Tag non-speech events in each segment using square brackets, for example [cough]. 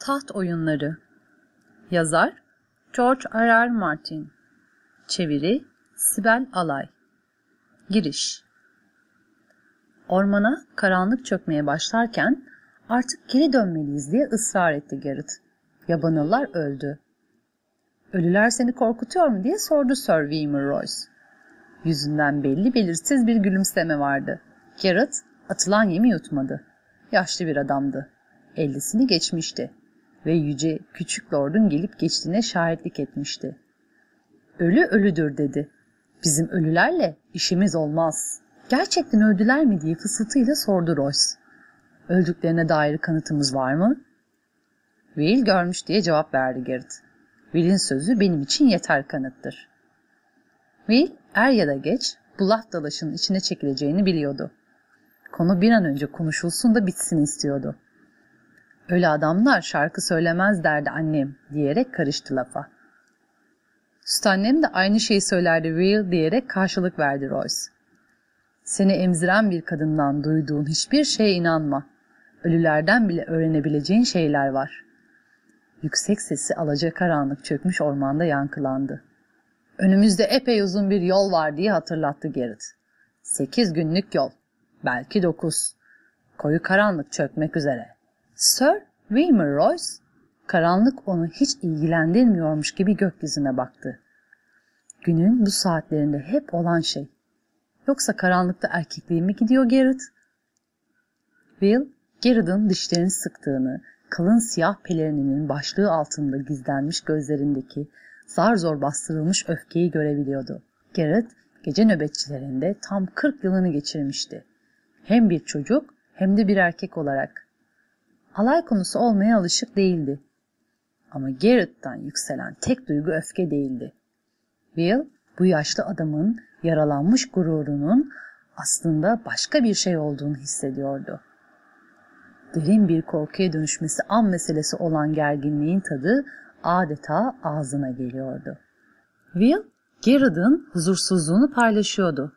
Taht Oyunları Yazar George R. R. Martin Çeviri Sibel Alay Giriş Ormana karanlık çökmeye başlarken artık geri dönmeliyiz diye ısrar etti Garrett. Yabanıllar öldü. Ölüler seni korkutuyor mu diye sordu Sir Weimar Royce. Yüzünden belli belirsiz bir gülümseme vardı. Garrett atılan yemi yutmadı. Yaşlı bir adamdı. Ellisini geçmişti ve yüce küçük lordun gelip geçtiğine şahitlik etmişti. Ölü ölüdür dedi. Bizim ölülerle işimiz olmaz. Gerçekten öldüler mi diye fısıltıyla sordu Royce. Öldüklerine dair kanıtımız var mı? Will görmüş diye cevap verdi Garrett. Will'in sözü benim için yeter kanıttır. Will er ya da geç bu laf dalaşının içine çekileceğini biliyordu. Konu bir an önce konuşulsun da bitsin istiyordu. Öyle adamlar şarkı söylemez derdi annem diyerek karıştı lafa. Süt de aynı şeyi söylerdi Will diyerek karşılık verdi Royce. Seni emziren bir kadından duyduğun hiçbir şeye inanma. Ölülerden bile öğrenebileceğin şeyler var. Yüksek sesi alacakaranlık çökmüş ormanda yankılandı. Önümüzde epey uzun bir yol var diye hatırlattı Garrett. Sekiz günlük yol. Belki dokuz. Koyu karanlık çökmek üzere. Sir Weimar Royce, karanlık onu hiç ilgilendirmiyormuş gibi gökyüzüne baktı. Günün bu saatlerinde hep olan şey. Yoksa karanlıkta erkekliği mi gidiyor Garrett? Will, Garrett'ın dişlerini sıktığını, kalın siyah pelerininin başlığı altında gizlenmiş gözlerindeki zar zor bastırılmış öfkeyi görebiliyordu. Garrett, gece nöbetçilerinde tam 40 yılını geçirmişti. Hem bir çocuk hem de bir erkek olarak. Alay konusu olmaya alışık değildi. Ama Garrett'tan yükselen tek duygu öfke değildi. Will, bu yaşlı adamın yaralanmış gururunun aslında başka bir şey olduğunu hissediyordu. Derin bir korkuya dönüşmesi an meselesi olan gerginliğin tadı adeta ağzına geliyordu. Will, Garrett'ın huzursuzluğunu paylaşıyordu.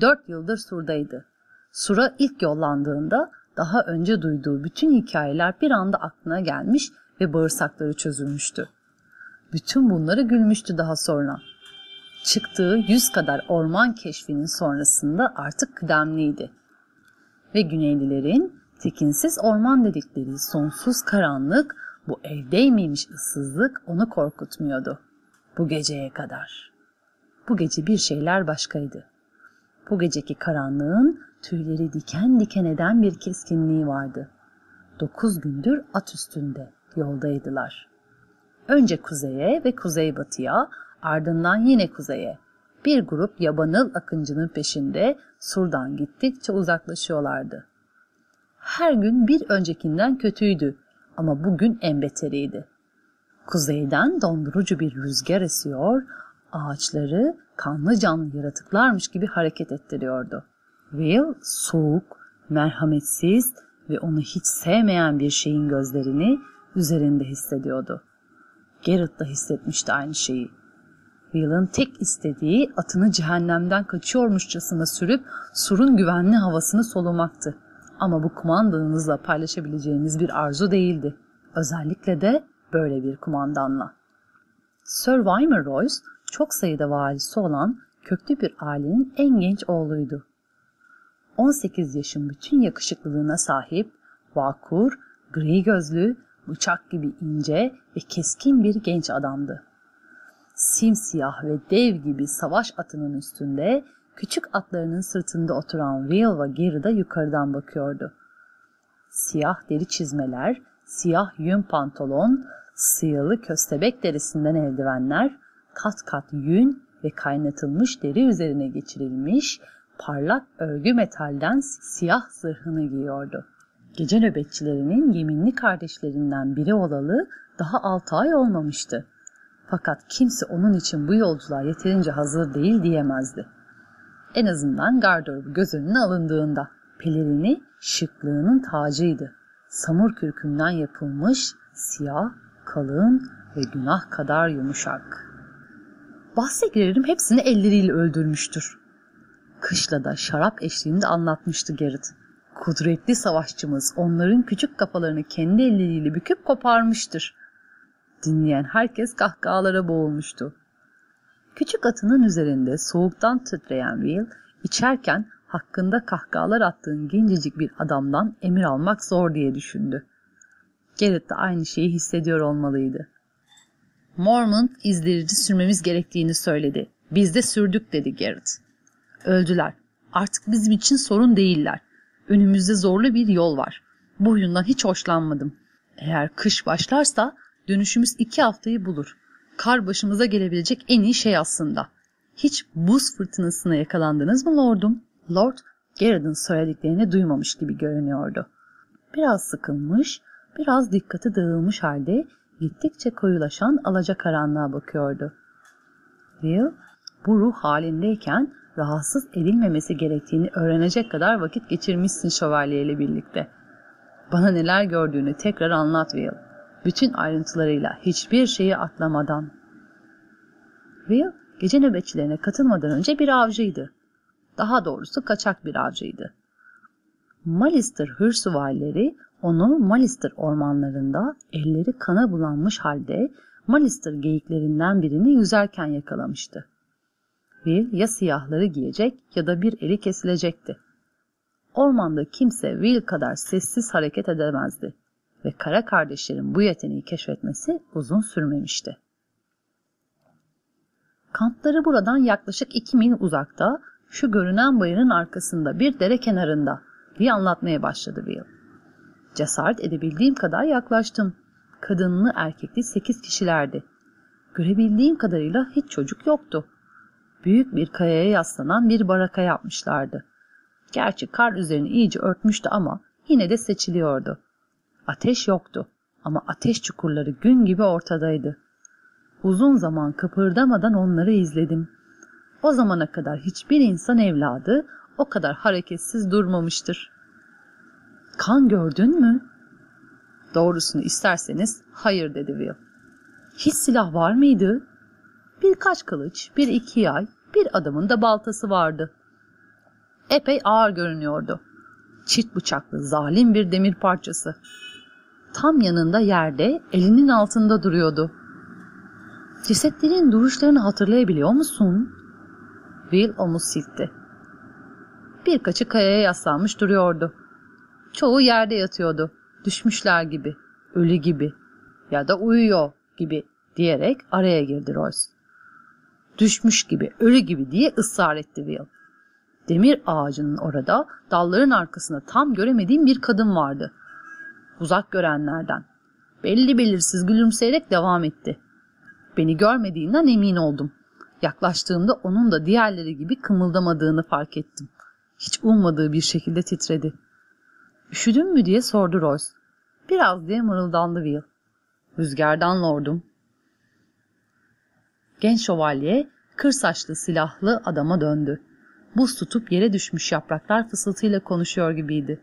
Dört yıldır surdaydı. Sura ilk yollandığında daha önce duyduğu bütün hikayeler bir anda aklına gelmiş ve bağırsakları çözülmüştü. Bütün bunları gülmüştü daha sonra. Çıktığı yüz kadar orman keşfinin sonrasında artık kıdemliydi. Ve Güneylilerin tekinsiz orman dedikleri sonsuz karanlık, bu evdeymiş ıssızlık onu korkutmuyordu. Bu geceye kadar. Bu gece bir şeyler başkaydı. Bu geceki karanlığın tüyleri diken diken eden bir keskinliği vardı. Dokuz gündür at üstünde yoldaydılar. Önce kuzeye ve kuzeybatıya, ardından yine kuzeye. Bir grup yabanıl akıncının peşinde surdan gittikçe uzaklaşıyorlardı. Her gün bir öncekinden kötüydü ama bugün en beteriydi. Kuzeyden dondurucu bir rüzgar esiyor, ağaçları kanlı canlı yaratıklarmış gibi hareket ettiriyordu. Will soğuk, merhametsiz ve onu hiç sevmeyen bir şeyin gözlerini üzerinde hissediyordu. Garrett da hissetmişti aynı şeyi. Will'ın tek istediği atını cehennemden kaçıyormuşçasına sürüp surun güvenli havasını solumaktı. Ama bu kumandanınızla paylaşabileceğiniz bir arzu değildi. Özellikle de böyle bir kumandanla. Sir Weimar Royce çok sayıda valisi olan köklü bir ailenin en genç oğluydu. 18 yaşın bütün yakışıklılığına sahip, vakur, gri gözlü, bıçak gibi ince ve keskin bir genç adamdı. Simsiyah ve dev gibi savaş atının üstünde, küçük atlarının sırtında oturan Will ve Gary de yukarıdan bakıyordu. Siyah deri çizmeler, siyah yün pantolon, sıyılı köstebek derisinden eldivenler, kat kat yün ve kaynatılmış deri üzerine geçirilmiş parlak örgü metalden siyah zırhını giyiyordu. Gece nöbetçilerinin yeminli kardeşlerinden biri olalı daha altı ay olmamıştı. Fakat kimse onun için bu yolculuğa yeterince hazır değil diyemezdi. En azından gardırobu göz önüne alındığında pelerini şıklığının tacıydı. Samur kürkünden yapılmış siyah, kalın ve günah kadar yumuşak. Bahse girerim hepsini elleriyle öldürmüştür. Kışla da şarap eşliğinde anlatmıştı Gerrit. Kudretli savaşçımız onların küçük kafalarını kendi elleriyle büküp koparmıştır. Dinleyen herkes kahkahalara boğulmuştu. Küçük atının üzerinde soğuktan titreyen Will, içerken hakkında kahkahalar attığın gencecik bir adamdan emir almak zor diye düşündü. Garrett de aynı şeyi hissediyor olmalıydı. Mormon izleyici sürmemiz gerektiğini söyledi. Biz de sürdük dedi Garrett. Öldüler. Artık bizim için sorun değiller. Önümüzde zorlu bir yol var. Bu oyundan hiç hoşlanmadım. Eğer kış başlarsa dönüşümüz iki haftayı bulur. Kar başımıza gelebilecek en iyi şey aslında. Hiç buz fırtınasına yakalandınız mı lordum? Lord, Garrett'ın söylediklerini duymamış gibi görünüyordu. Biraz sıkılmış, biraz dikkati dağılmış halde gittikçe koyulaşan alacakaranlığa bakıyordu. Will, bu ruh halindeyken rahatsız edilmemesi gerektiğini öğrenecek kadar vakit geçirmişsin şövalyeyle birlikte. Bana neler gördüğünü tekrar anlat Will. Bütün ayrıntılarıyla hiçbir şeyi atlamadan. Will, gece nöbetçilerine katılmadan önce bir avcıydı. Daha doğrusu kaçak bir avcıydı. Malister hırsuvalileri onu Malister ormanlarında elleri kana bulanmış halde Malister geyiklerinden birini yüzerken yakalamıştı. Will ya siyahları giyecek ya da bir eli kesilecekti. Ormanda kimse Will kadar sessiz hareket edemezdi ve kara kardeşlerin bu yeteneği keşfetmesi uzun sürmemişti. Kampları buradan yaklaşık iki mil uzakta, şu görünen bayırın arkasında bir dere kenarında diye anlatmaya başladı Will. Cesaret edebildiğim kadar yaklaştım. Kadınlı erkekli sekiz kişilerdi. Görebildiğim kadarıyla hiç çocuk yoktu. Büyük bir kayaya yaslanan bir baraka yapmışlardı. Gerçi kar üzerini iyice örtmüştü ama yine de seçiliyordu. Ateş yoktu ama ateş çukurları gün gibi ortadaydı. Uzun zaman kıpırdamadan onları izledim. O zamana kadar hiçbir insan evladı o kadar hareketsiz durmamıştır. Kan gördün mü? Doğrusunu isterseniz hayır dedi Will. Hiç silah var mıydı? Birkaç kılıç, bir iki yay, bir adamın da baltası vardı. Epey ağır görünüyordu. Çift bıçaklı zalim bir demir parçası. Tam yanında yerde elinin altında duruyordu. Cesetlerin duruşlarını hatırlayabiliyor musun? Will omuz silkti. Birkaçı kayaya yaslanmış duruyordu. Çoğu yerde yatıyordu. Düşmüşler gibi, ölü gibi ya da uyuyor gibi diyerek araya girdi Royce. Düşmüş gibi, ölü gibi diye ısrar etti Will. Demir ağacının orada dalların arkasında tam göremediğim bir kadın vardı. Uzak görenlerden. Belli belirsiz gülümseyerek devam etti. Beni görmediğinden emin oldum. Yaklaştığımda onun da diğerleri gibi kımıldamadığını fark ettim. Hiç ummadığı bir şekilde titredi. Üşüdün mü diye sordu Royce. Biraz diye mırıldandı Will. Rüzgardan lordum. Genç şövalye kır saçlı silahlı adama döndü. Buz tutup yere düşmüş yapraklar fısıltıyla konuşuyor gibiydi.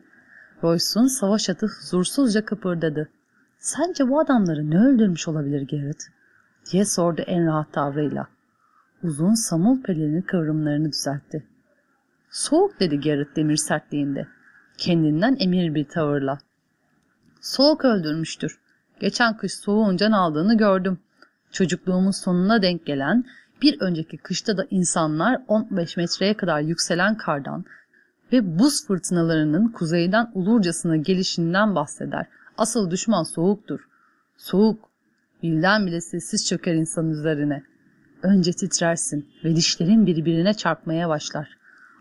Royce'un savaş atı huzursuzca kıpırdadı. Sence bu adamları ne öldürmüş olabilir Garrett? diye sordu en rahat tavrıyla. Uzun samul pelerini kıvrımlarını düzeltti. Soğuk dedi Garrett demir sertliğinde. Kendinden emir bir tavırla. Soğuk öldürmüştür. Geçen kış soğuğun can aldığını gördüm. Çocukluğumun sonuna denk gelen, bir önceki kışta da insanlar 15 metreye kadar yükselen kardan ve buz fırtınalarının kuzeyden ulurcasına gelişinden bahseder. Asıl düşman soğuktur. Soğuk, bilden bile sessiz çöker insanın üzerine. Önce titrersin ve dişlerin birbirine çarpmaya başlar.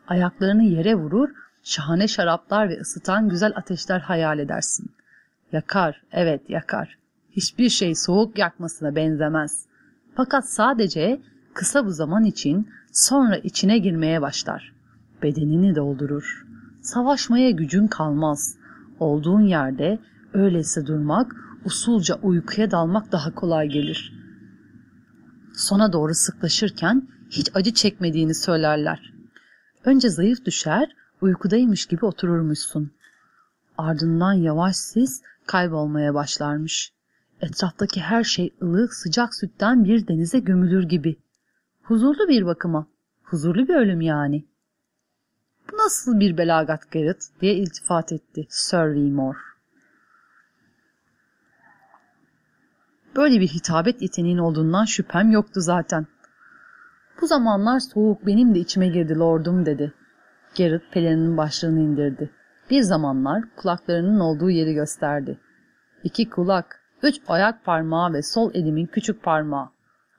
Ayaklarını yere vurur, şahane şaraplar ve ısıtan güzel ateşler hayal edersin. Yakar, evet yakar. Hiçbir şey soğuk yakmasına benzemez. Fakat sadece kısa bu zaman için sonra içine girmeye başlar. Bedenini doldurur. Savaşmaya gücün kalmaz. Olduğun yerde öylese durmak, usulca uykuya dalmak daha kolay gelir. Sona doğru sıklaşırken hiç acı çekmediğini söylerler. Önce zayıf düşer, uykudaymış gibi otururmuşsun. Ardından yavaş sis kaybolmaya başlarmış. Etraftaki her şey ılık sıcak sütten bir denize gömülür gibi. Huzurlu bir bakıma, huzurlu bir ölüm yani. Bu nasıl bir belagat Garrett diye iltifat etti Sir Weymore. Böyle bir hitabet yeteneğin olduğundan şüphem yoktu zaten. Bu zamanlar soğuk benim de içime girdi lordum dedi. Garrett pelerinin başlığını indirdi. Bir zamanlar kulaklarının olduğu yeri gösterdi. İki kulak, üç ayak parmağı ve sol elimin küçük parmağı.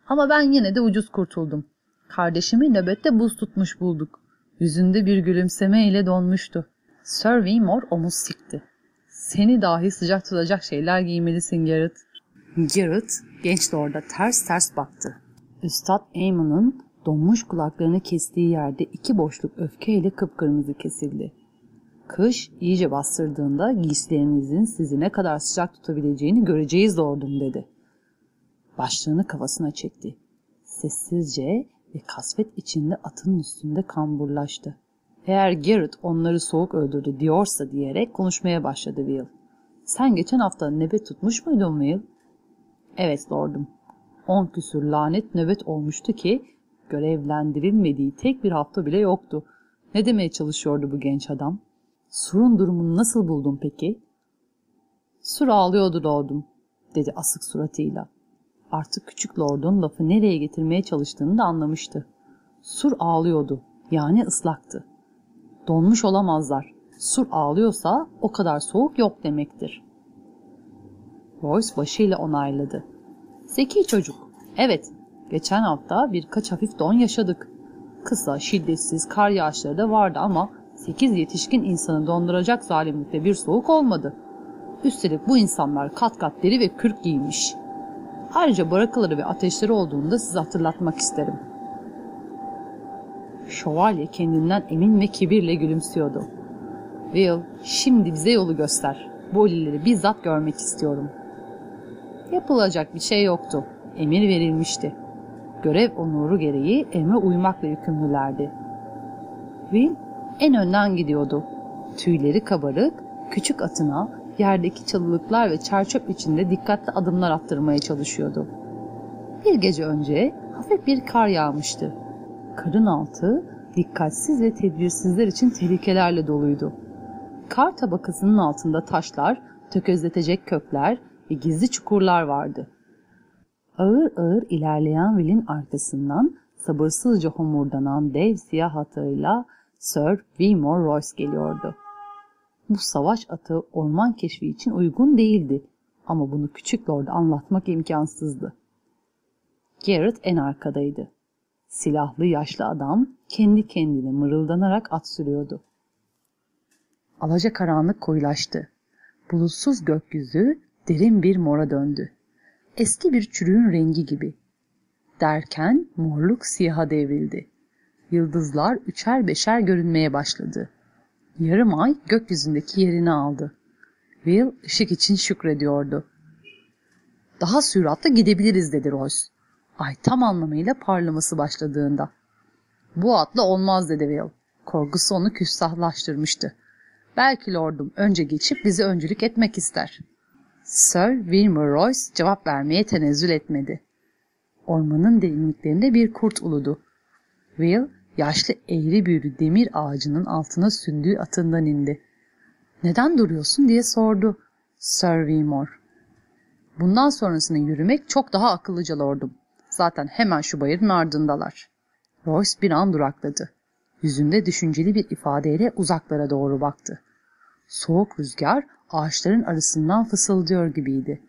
Ama ben yine de ucuz kurtuldum. Kardeşimi nöbette buz tutmuş bulduk. Yüzünde bir gülümseme ile donmuştu. Sir Weymore omuz sikti. Seni dahi sıcak tutacak şeyler giymelisin Garrett. Garrett genç lorda ters ters baktı. Üstad Eamon'un donmuş kulaklarını kestiği yerde iki boşluk öfkeyle kıpkırmızı kesildi. Kış iyice bastırdığında giysilerinizin sizi ne kadar sıcak tutabileceğini göreceğiz lordum dedi. Başlığını kafasına çekti. Sessizce ve kasvet içinde atının üstünde kamburlaştı. Eğer Garrett onları soğuk öldürdü diyorsa diyerek konuşmaya başladı Will. Sen geçen hafta nöbet tutmuş muydun Will? Evet lordum. On küsür lanet nöbet olmuştu ki görevlendirilmediği tek bir hafta bile yoktu. Ne demeye çalışıyordu bu genç adam? Sur'un durumunu nasıl buldun peki? Sur ağlıyordu lordum, dedi asık suratıyla. Artık küçük lordun lafı nereye getirmeye çalıştığını da anlamıştı. Sur ağlıyordu, yani ıslaktı. Donmuş olamazlar. Sur ağlıyorsa o kadar soğuk yok demektir. Royce başıyla onayladı. Zeki çocuk. Evet, geçen hafta birkaç hafif don yaşadık. Kısa, şiddetsiz kar yağışları da vardı ama 8 yetişkin insanı donduracak zalimlikte bir soğuk olmadı. Üstelik bu insanlar kat kat deri ve kürk giymiş. Ayrıca barakaları ve ateşleri olduğunu da size hatırlatmak isterim. Şövalye kendinden emin ve kibirle gülümsüyordu. Will, şimdi bize yolu göster. Bu ölüleri bizzat görmek istiyorum. Yapılacak bir şey yoktu. Emir verilmişti. Görev onuru gereği emre uymakla yükümlülerdi. Will en önden gidiyordu. Tüyleri kabarık, küçük atına yerdeki çalılıklar ve çerçöp içinde dikkatli adımlar attırmaya çalışıyordu. Bir gece önce hafif bir kar yağmıştı. Karın altı dikkatsiz ve tedbirsizler için tehlikelerle doluydu. Kar tabakasının altında taşlar, tökezletecek kökler ve gizli çukurlar vardı. Ağır ağır ilerleyen Will'in arkasından sabırsızca homurdanan dev siyah atıyla Sir Weymore Royce geliyordu. Bu savaş atı orman keşfi için uygun değildi ama bunu küçük lorda anlatmak imkansızdı. Garrett en arkadaydı. Silahlı yaşlı adam kendi kendine mırıldanarak at sürüyordu. Alaca karanlık koyulaştı. Bulutsuz gökyüzü derin bir mora döndü. Eski bir çürüğün rengi gibi. Derken morluk siyaha devrildi. Yıldızlar üçer beşer görünmeye başladı. Yarım ay gökyüzündeki yerini aldı. Will ışık için şükrediyordu. Daha süratli gidebiliriz dedi Royce. Ay tam anlamıyla parlaması başladığında. Bu atla olmaz dedi Will. Korkusu onu küstahlaştırmıştı. Belki lordum önce geçip bize öncülük etmek ister. Sir Wilmer Royce cevap vermeye tenezzül etmedi. Ormanın derinliklerinde bir kurt uludu. Will yaşlı eğri büğrü demir ağacının altına sündüğü atından indi. Neden duruyorsun diye sordu Sir Weymore. Bundan sonrasını yürümek çok daha akıllıca lordum. Zaten hemen şu bayırın ardındalar. Royce bir an durakladı. Yüzünde düşünceli bir ifadeyle uzaklara doğru baktı. Soğuk rüzgar ağaçların arasından fısıldıyor gibiydi.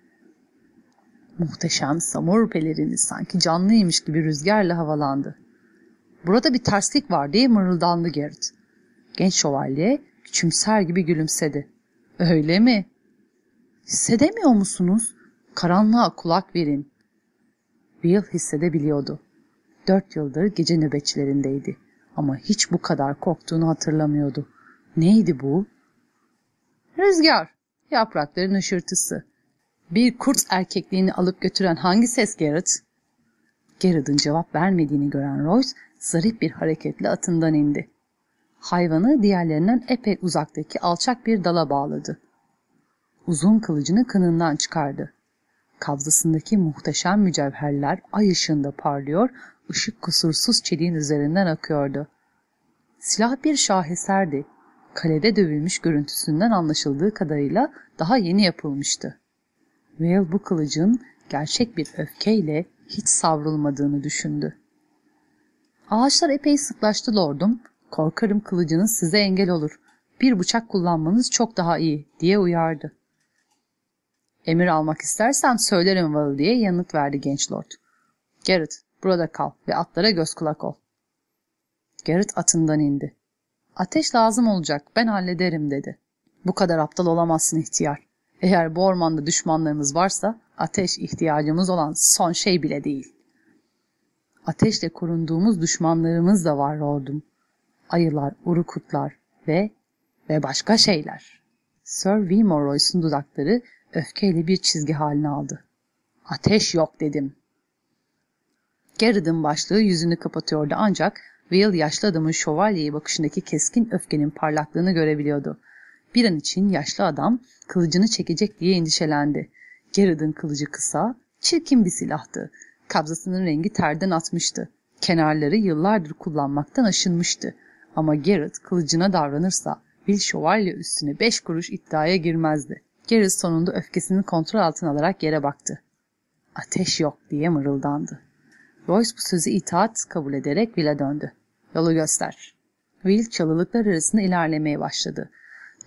Muhteşem samur pelerini sanki canlıymış gibi rüzgarla havalandı. Burada bir terslik var diye mırıldandı Gerrit. Genç şövalye küçümser gibi gülümsedi. Öyle mi? Hissedemiyor musunuz? Karanlığa kulak verin. Will hissedebiliyordu. Dört yıldır gece nöbetçilerindeydi. Ama hiç bu kadar korktuğunu hatırlamıyordu. Neydi bu? Rüzgar, yaprakların ışırtısı. Bir kurt erkekliğini alıp götüren hangi ses Garrett? Garrett'ın cevap vermediğini gören Royce zarif bir hareketle atından indi. Hayvanı diğerlerinden epey uzaktaki alçak bir dala bağladı. Uzun kılıcını kınından çıkardı. Kabzasındaki muhteşem mücevherler ay ışığında parlıyor, ışık kusursuz çeliğin üzerinden akıyordu. Silah bir şaheserdi. Kalede dövülmüş görüntüsünden anlaşıldığı kadarıyla daha yeni yapılmıştı. Vale bu kılıcın gerçek bir öfkeyle hiç savrulmadığını düşündü. Ağaçlar epey sıklaştı lordum. Korkarım kılıcınız size engel olur. Bir bıçak kullanmanız çok daha iyi diye uyardı. Emir almak istersen söylerim Val diye yanıt verdi genç lord. Garrett burada kal ve atlara göz kulak ol. Garrett atından indi. Ateş lazım olacak ben hallederim dedi. Bu kadar aptal olamazsın ihtiyar. Eğer bu ormanda düşmanlarımız varsa ateş ihtiyacımız olan son şey bile değil. Ateşle korunduğumuz düşmanlarımız da var lordum. Ayılar, urukutlar ve ve başka şeyler. Sir Wilmore Royce'un dudakları öfkeyle bir çizgi haline aldı. Ateş yok dedim. Garrett'ın başlığı yüzünü kapatıyordu ancak Will yaşlı adamın şövalyeye bakışındaki keskin öfkenin parlaklığını görebiliyordu. Bir an için yaşlı adam kılıcını çekecek diye endişelendi. Garrett'ın kılıcı kısa, çirkin bir silahtı. Kabzasının rengi terden atmıştı. Kenarları yıllardır kullanmaktan aşınmıştı. Ama Garrett kılıcına davranırsa Will şövalye üstüne beş kuruş iddiaya girmezdi. Garrett sonunda öfkesini kontrol altına alarak yere baktı. Ateş yok diye mırıldandı. Royce bu sözü itaat kabul ederek Will'e döndü. Yolu göster. Will çalılıklar arasında ilerlemeye başladı.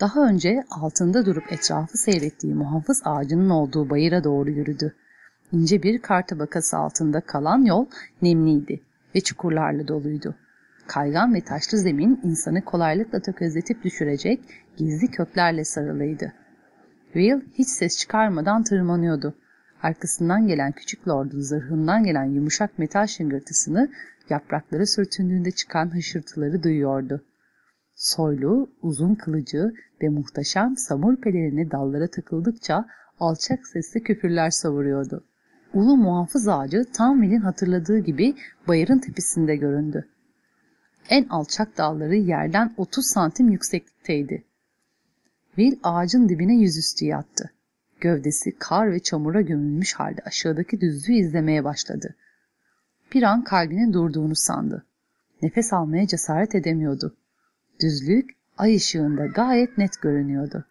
Daha önce altında durup etrafı seyrettiği muhafız ağacının olduğu bayıra doğru yürüdü. İnce bir kar tabakası altında kalan yol nemliydi ve çukurlarla doluydu. Kaygan ve taşlı zemin insanı kolaylıkla tökezletip düşürecek gizli köklerle sarılıydı. Will hiç ses çıkarmadan tırmanıyordu. Arkasından gelen küçük lordun zırhından gelen yumuşak metal şıngırtısını yaprakları sürtündüğünde çıkan hışırtıları duyuyordu. Soylu, uzun kılıcı ve muhteşem samur pelerini dallara takıldıkça alçak sesle küfürler savuruyordu. Ulu muhafız ağacı Tamvil'in hatırladığı gibi bayırın tepesinde göründü. En alçak dalları yerden 30 santim yükseklikteydi. Will ağacın dibine yüzüstü yattı. Gövdesi kar ve çamura gömülmüş halde aşağıdaki düzlüğü izlemeye başladı. Bir an kalbinin durduğunu sandı. Nefes almaya cesaret edemiyordu. Düzlük ay ışığında gayet net görünüyordu.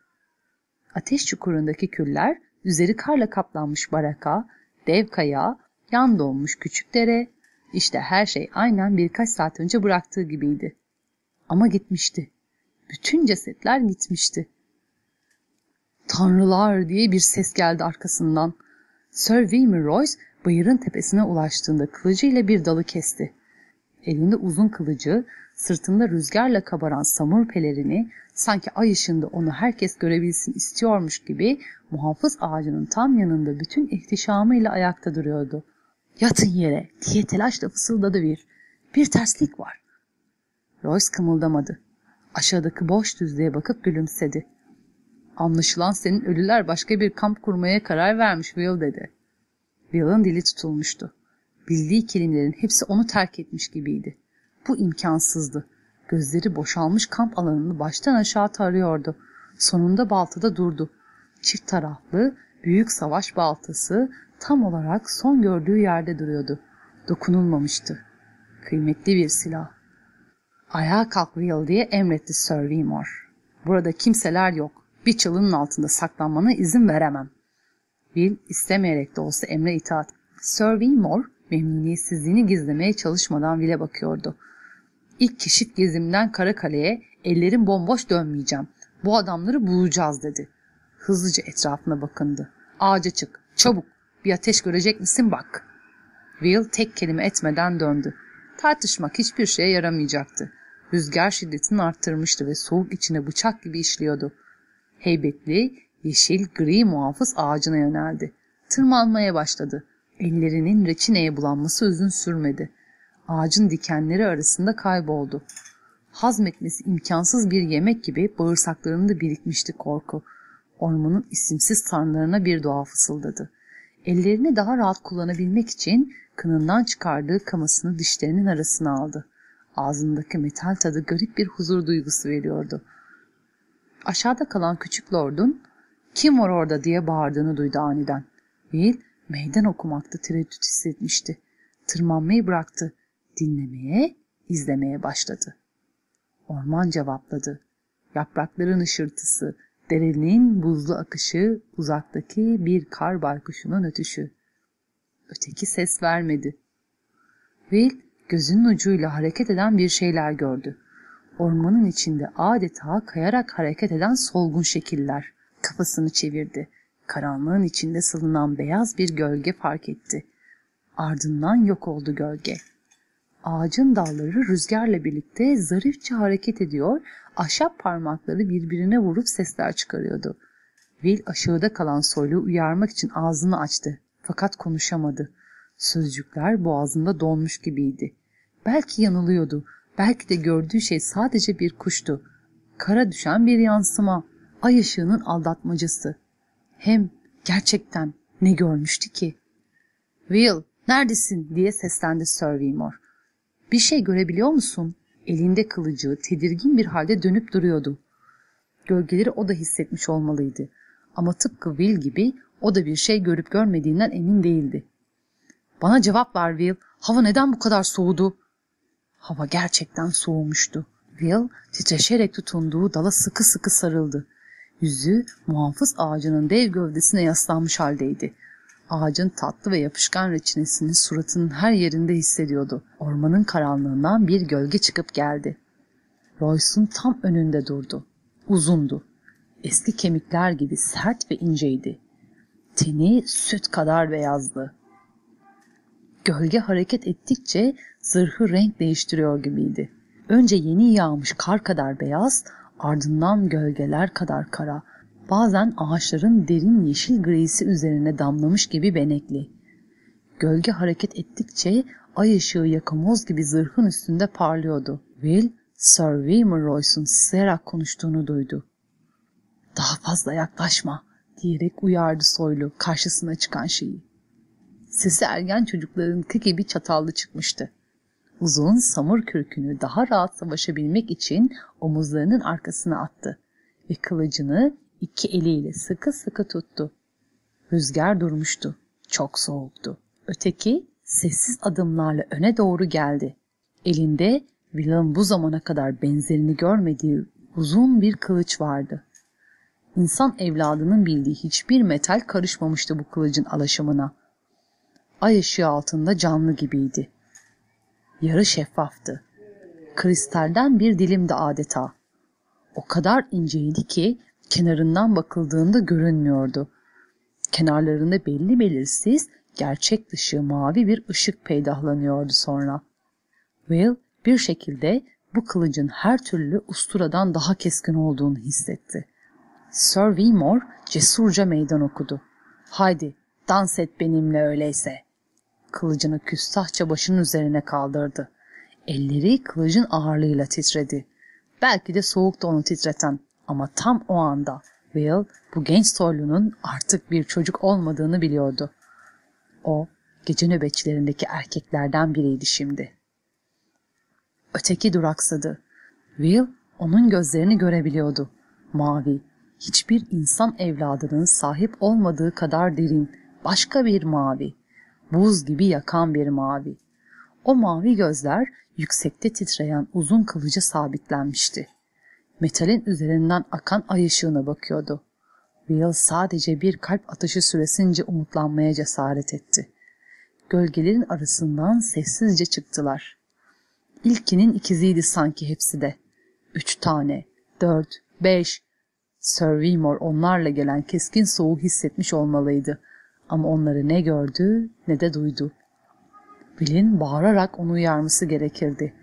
Ateş çukurundaki küller, üzeri karla kaplanmış baraka, dev kaya, yan donmuş küçük dere, işte her şey aynen birkaç saat önce bıraktığı gibiydi. Ama gitmişti. Bütün cesetler gitmişti. Tanrılar diye bir ses geldi arkasından. Sir Wilmer Royce bayırın tepesine ulaştığında kılıcıyla bir dalı kesti. Elinde uzun kılıcı, sırtında rüzgarla kabaran samur pelerini, sanki ay ışığında onu herkes görebilsin istiyormuş gibi muhafız ağacının tam yanında bütün ihtişamıyla ayakta duruyordu. Yatın yere diye telaşla fısıldadı bir. Bir terslik var. Royce kımıldamadı. Aşağıdaki boş düzlüğe bakıp gülümsedi. Anlaşılan senin ölüler başka bir kamp kurmaya karar vermiş Will dedi. Will'ın dili tutulmuştu. Bildiği kelimelerin hepsi onu terk etmiş gibiydi. Bu imkansızdı. Gözleri boşalmış kamp alanını baştan aşağı tarıyordu. Sonunda baltada durdu. Çift taraflı, büyük savaş baltası tam olarak son gördüğü yerde duruyordu. Dokunulmamıştı. Kıymetli bir silah. Ayağa kalk Will diye emretti Sir Weymore. Burada kimseler yok. Bir çalının altında saklanmana izin veremem. Will istemeyerek de olsa emre itaat. Sir Weymore memnuniyetsizliğini gizlemeye çalışmadan Will'e bakıyordu. İlk keşif gezimden Karakale'ye ellerim bomboş dönmeyeceğim. Bu adamları bulacağız dedi. Hızlıca etrafına bakındı. Ağaca çık, çabuk. Bir ateş görecek misin bak. Will tek kelime etmeden döndü. Tartışmak hiçbir şeye yaramayacaktı. Rüzgar şiddetini arttırmıştı ve soğuk içine bıçak gibi işliyordu. Heybetli, yeşil, gri muhafız ağacına yöneldi. Tırmanmaya başladı. Ellerinin reçineye bulanması uzun sürmedi. Ağacın dikenleri arasında kayboldu. Hazmetmesi imkansız bir yemek gibi bağırsaklarında birikmişti korku. Ormanın isimsiz tanrılarına bir dua fısıldadı. Ellerini daha rahat kullanabilmek için kınından çıkardığı kamasını dişlerinin arasına aldı. Ağzındaki metal tadı garip bir huzur duygusu veriyordu. Aşağıda kalan küçük lordun kim var orada diye bağırdığını duydu aniden. Will meydan okumakta tereddüt hissetmişti. Tırmanmayı bıraktı. Dinlemeye, izlemeye başladı. Orman cevapladı. Yaprakların ışırtısı, derenin buzlu akışı, uzaktaki bir kar baykuşunun ötüşü. Öteki ses vermedi. Will gözünün ucuyla hareket eden bir şeyler gördü. Ormanın içinde adeta kayarak hareket eden solgun şekiller. Kafasını çevirdi. Karanlığın içinde sılınan beyaz bir gölge fark etti. Ardından yok oldu gölge. Ağacın dalları rüzgarla birlikte zarifçe hareket ediyor, ahşap parmakları birbirine vurup sesler çıkarıyordu. Will aşağıda kalan soylu uyarmak için ağzını açtı fakat konuşamadı. Sözcükler boğazında donmuş gibiydi. Belki yanılıyordu, belki de gördüğü şey sadece bir kuştu. Kara düşen bir yansıma, ay ışığının aldatmacası. Hem gerçekten ne görmüştü ki? Will, neredesin diye seslendi Sir Weymore. Bir şey görebiliyor musun? Elinde kılıcı tedirgin bir halde dönüp duruyordu. Gölgeleri o da hissetmiş olmalıydı. Ama tıpkı Will gibi o da bir şey görüp görmediğinden emin değildi. Bana cevap ver Will. Hava neden bu kadar soğudu? Hava gerçekten soğumuştu. Will titreşerek tutunduğu dala sıkı sıkı sarıldı. Yüzü muhafız ağacının dev gövdesine yaslanmış haldeydi. Ağacın tatlı ve yapışkan reçinesini suratının her yerinde hissediyordu. Ormanın karanlığından bir gölge çıkıp geldi. Royce'un tam önünde durdu. Uzundu. Eski kemikler gibi sert ve inceydi. Teni süt kadar beyazdı. Gölge hareket ettikçe zırhı renk değiştiriyor gibiydi. Önce yeni yağmış kar kadar beyaz, ardından gölgeler kadar kara, bazen ağaçların derin yeşil grisi üzerine damlamış gibi benekli. Gölge hareket ettikçe ay ışığı yakamoz gibi zırhın üstünde parlıyordu. Will, Sir Weimar Royce'un sıyarak konuştuğunu duydu. Daha fazla yaklaşma diyerek uyardı soylu karşısına çıkan şeyi. Sesi ergen çocuklarınki gibi çatallı çıkmıştı. Uzun samur kürkünü daha rahat savaşabilmek için omuzlarının arkasına attı ve kılıcını iki eliyle sıkı sıkı tuttu. Rüzgar durmuştu. Çok soğuktu. Öteki sessiz adımlarla öne doğru geldi. Elinde Will'ın bu zamana kadar benzerini görmediği uzun bir kılıç vardı. İnsan evladının bildiği hiçbir metal karışmamıştı bu kılıcın alaşımına. Ay ışığı altında canlı gibiydi. Yarı şeffaftı. Kristalden bir dilimdi adeta. O kadar inceydi ki kenarından bakıldığında görünmüyordu. Kenarlarında belli belirsiz, gerçek dışı mavi bir ışık peydahlanıyordu sonra. Will bir şekilde bu kılıcın her türlü usturadan daha keskin olduğunu hissetti. Sir Weymore cesurca meydan okudu. Haydi dans et benimle öyleyse. Kılıcını küstahça başının üzerine kaldırdı. Elleri kılıcın ağırlığıyla titredi. Belki de soğuktu onu titreten ama tam o anda Will bu genç soylunun artık bir çocuk olmadığını biliyordu. O gece nöbetçilerindeki erkeklerden biriydi şimdi. Öteki duraksadı. Will onun gözlerini görebiliyordu. Mavi, hiçbir insan evladının sahip olmadığı kadar derin, başka bir mavi. Buz gibi yakan bir mavi. O mavi gözler yüksekte titreyen uzun kılıcı sabitlenmişti. Metalin üzerinden akan ay ışığına bakıyordu. Will sadece bir kalp atışı süresince umutlanmaya cesaret etti. Gölgelerin arasından sessizce çıktılar. İlkinin ikiziydi sanki hepsi de. Üç tane, dört, beş, Sir Weymore onlarla gelen keskin soğuğu hissetmiş olmalıydı. Ama onları ne gördü ne de duydu. Bill'in bağırarak onu uyarması gerekirdi.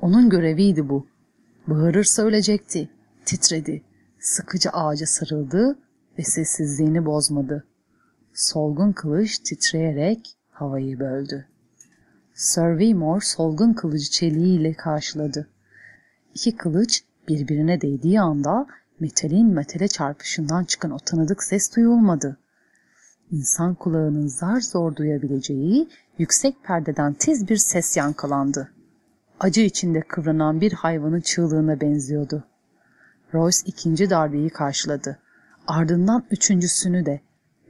Onun göreviydi bu. Bağırırsa ölecekti. Titredi. Sıkıcı ağaca sarıldı ve sessizliğini bozmadı. Solgun kılıç titreyerek havayı böldü. Sir Weymore solgun kılıcı çeliğiyle karşıladı. İki kılıç birbirine değdiği anda metalin metale çarpışından çıkan o tanıdık ses duyulmadı. İnsan kulağının zar zor duyabileceği yüksek perdeden tiz bir ses yankılandı. Acı içinde kıvranan bir hayvanın çığlığına benziyordu. Royce ikinci darbeyi karşıladı. Ardından üçüncüsünü de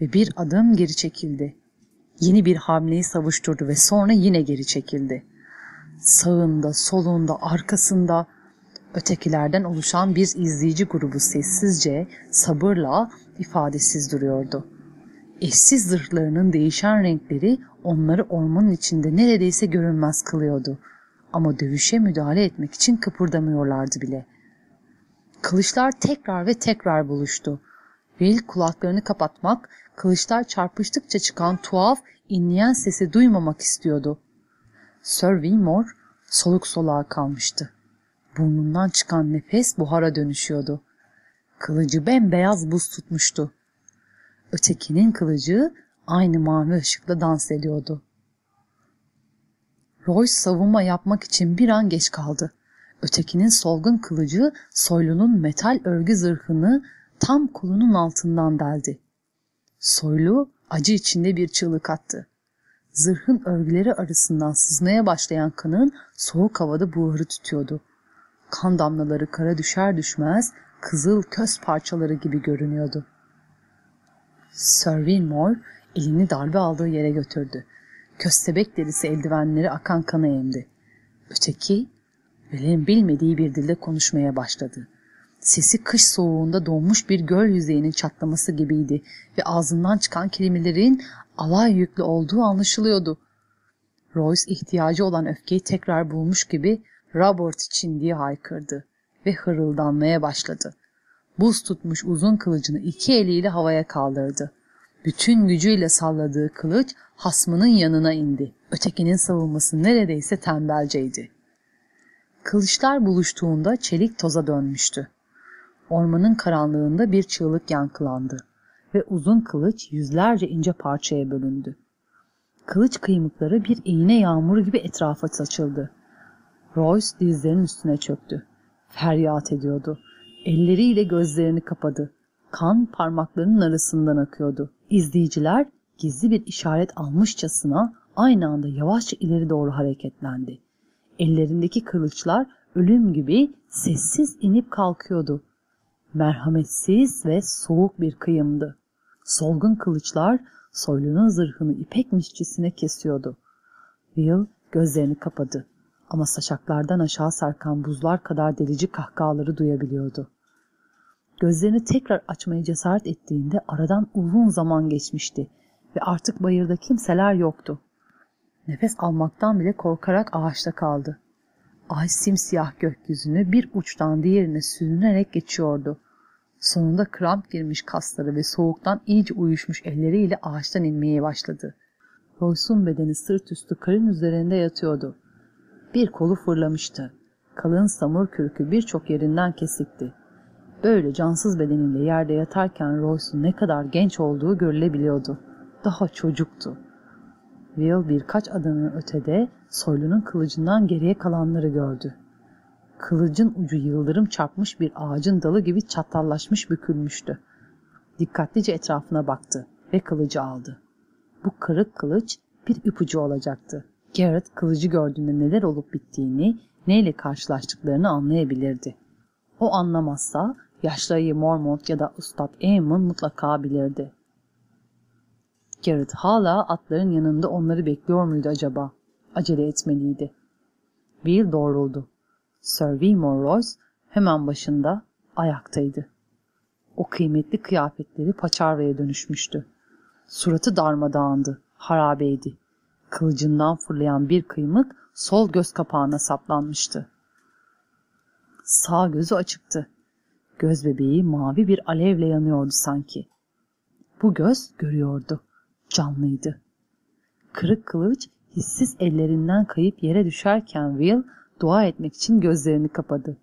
ve bir adım geri çekildi. Yeni bir hamleyi savuşturdu ve sonra yine geri çekildi. Sağında, solunda, arkasında Ötekilerden oluşan bir izleyici grubu sessizce, sabırla, ifadesiz duruyordu. Eşsiz zırhlarının değişen renkleri onları ormanın içinde neredeyse görünmez kılıyordu. Ama dövüşe müdahale etmek için kıpırdamıyorlardı bile. Kılıçlar tekrar ve tekrar buluştu. Will kulaklarını kapatmak, kılıçlar çarpıştıkça çıkan tuhaf, inleyen sesi duymamak istiyordu. Sir Wilmore soluk soluğa kalmıştı. Burnundan çıkan nefes buhara dönüşüyordu. Kılıcı bembeyaz buz tutmuştu. Ötekinin kılıcı aynı mavi ışıkla dans ediyordu. Royce savunma yapmak için bir an geç kaldı. Ötekinin solgun kılıcı soylunun metal örgü zırhını tam kolunun altından deldi. Soylu acı içinde bir çığlık attı. Zırhın örgüleri arasından sızmaya başlayan kanın soğuk havada buharı tutuyordu. Kan damlaları kara düşer düşmez kızıl köz parçaları gibi görünüyordu. Sir Winmore elini darbe aldığı yere götürdü. Köstebek derisi eldivenleri akan kanı emdi. Öteki, Will'in bilmediği bir dilde konuşmaya başladı. Sesi kış soğuğunda donmuş bir göl yüzeyinin çatlaması gibiydi ve ağzından çıkan kelimelerin alay yüklü olduğu anlaşılıyordu. Royce ihtiyacı olan öfkeyi tekrar bulmuş gibi Robert için diye haykırdı ve hırıldanmaya başladı. Buz tutmuş uzun kılıcını iki eliyle havaya kaldırdı. Bütün gücüyle salladığı kılıç hasmının yanına indi. Ötekinin savunması neredeyse tembelceydi. Kılıçlar buluştuğunda çelik toza dönmüştü. Ormanın karanlığında bir çığlık yankılandı ve uzun kılıç yüzlerce ince parçaya bölündü. Kılıç kıymıkları bir iğne yağmuru gibi etrafa saçıldı. Royce dizlerinin üstüne çöktü. Feryat ediyordu. Elleriyle gözlerini kapadı. Kan parmaklarının arasından akıyordu. İzleyiciler gizli bir işaret almışçasına aynı anda yavaşça ileri doğru hareketlendi. Ellerindeki kılıçlar ölüm gibi sessiz inip kalkıyordu. Merhametsiz ve soğuk bir kıyımdı. Solgun kılıçlar soylunun zırhını ipekmişçisine kesiyordu. Will gözlerini kapadı ama saçaklardan aşağı sarkan buzlar kadar delici kahkahaları duyabiliyordu. Gözlerini tekrar açmaya cesaret ettiğinde aradan uzun zaman geçmişti ve artık bayırda kimseler yoktu. Nefes almaktan bile korkarak ağaçta kaldı. Ay simsiyah gökyüzünü bir uçtan diğerine sürünerek geçiyordu. Sonunda kramp girmiş kasları ve soğuktan iyice uyuşmuş elleriyle ağaçtan inmeye başladı. Royce'un bedeni sırt üstü karın üzerinde yatıyordu. Bir kolu fırlamıştı. Kalın samur kürkü birçok yerinden kesikti. Böyle cansız bedeniyle yerde yatarken Royce'un ne kadar genç olduğu görülebiliyordu. Daha çocuktu. Will birkaç adımın ötede soylunun kılıcından geriye kalanları gördü. Kılıcın ucu yıldırım çarpmış bir ağacın dalı gibi çatallaşmış bükülmüştü. Dikkatlice etrafına baktı ve kılıcı aldı. Bu kırık kılıç bir ipucu olacaktı. Garrett kılıcı gördüğünde neler olup bittiğini, neyle karşılaştıklarını anlayabilirdi. O anlamazsa yaşlı Mormont ya da Ustad Eamon mutlaka bilirdi. Garrett hala atların yanında onları bekliyor muydu acaba? Acele etmeliydi. Will doğruldu. Sir Wilmore Royce hemen başında ayaktaydı. O kıymetli kıyafetleri paçavraya dönüşmüştü. Suratı darmadağındı, harabeydi. Kılıcından fırlayan bir kıymık sol göz kapağına saplanmıştı. Sağ gözü açıktı. Göz bebeği mavi bir alevle yanıyordu sanki. Bu göz görüyordu. Canlıydı. Kırık kılıç hissiz ellerinden kayıp yere düşerken Will dua etmek için gözlerini kapadı.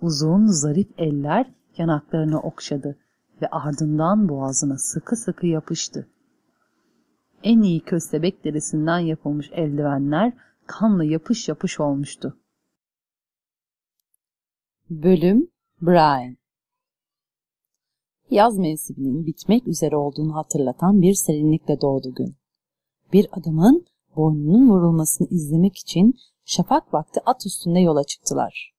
Uzun zarif eller yanaklarını okşadı ve ardından boğazına sıkı sıkı yapıştı. En iyi köstebek derisinden yapılmış eldivenler kanla yapış yapış olmuştu. Bölüm Brian Yaz mevsiminin bitmek üzere olduğunu hatırlatan bir serinlikle doğdu gün. Bir adamın boynunun vurulmasını izlemek için şafak vakti at üstünde yola çıktılar.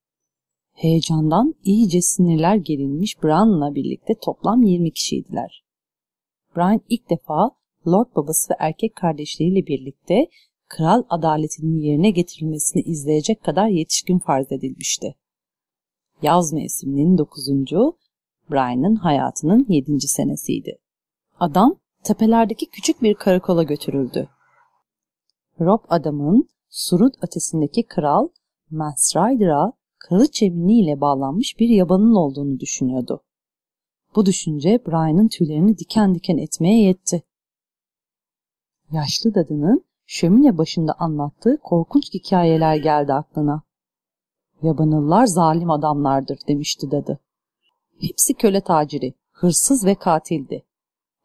Heyecandan iyice sinirler gerilmiş Brian'la birlikte toplam 20 kişiydiler. Brian ilk defa Lord babası ve erkek kardeşleriyle birlikte kral adaletinin yerine getirilmesini izleyecek kadar yetişkin farz edilmişti. Yaz mevsiminin dokuzuncu, Brian'ın hayatının yedinci senesiydi. Adam tepelerdeki küçük bir karakola götürüldü. Rob adamın surut ötesindeki kral Mans Rider'a kılıç yeminiyle bağlanmış bir yabanın olduğunu düşünüyordu. Bu düşünce Brian'ın tüylerini diken diken etmeye yetti. Yaşlı dadının şömine başında anlattığı korkunç hikayeler geldi aklına. Yabanıllar zalim adamlardır demişti dadı. Hepsi köle taciri, hırsız ve katildi.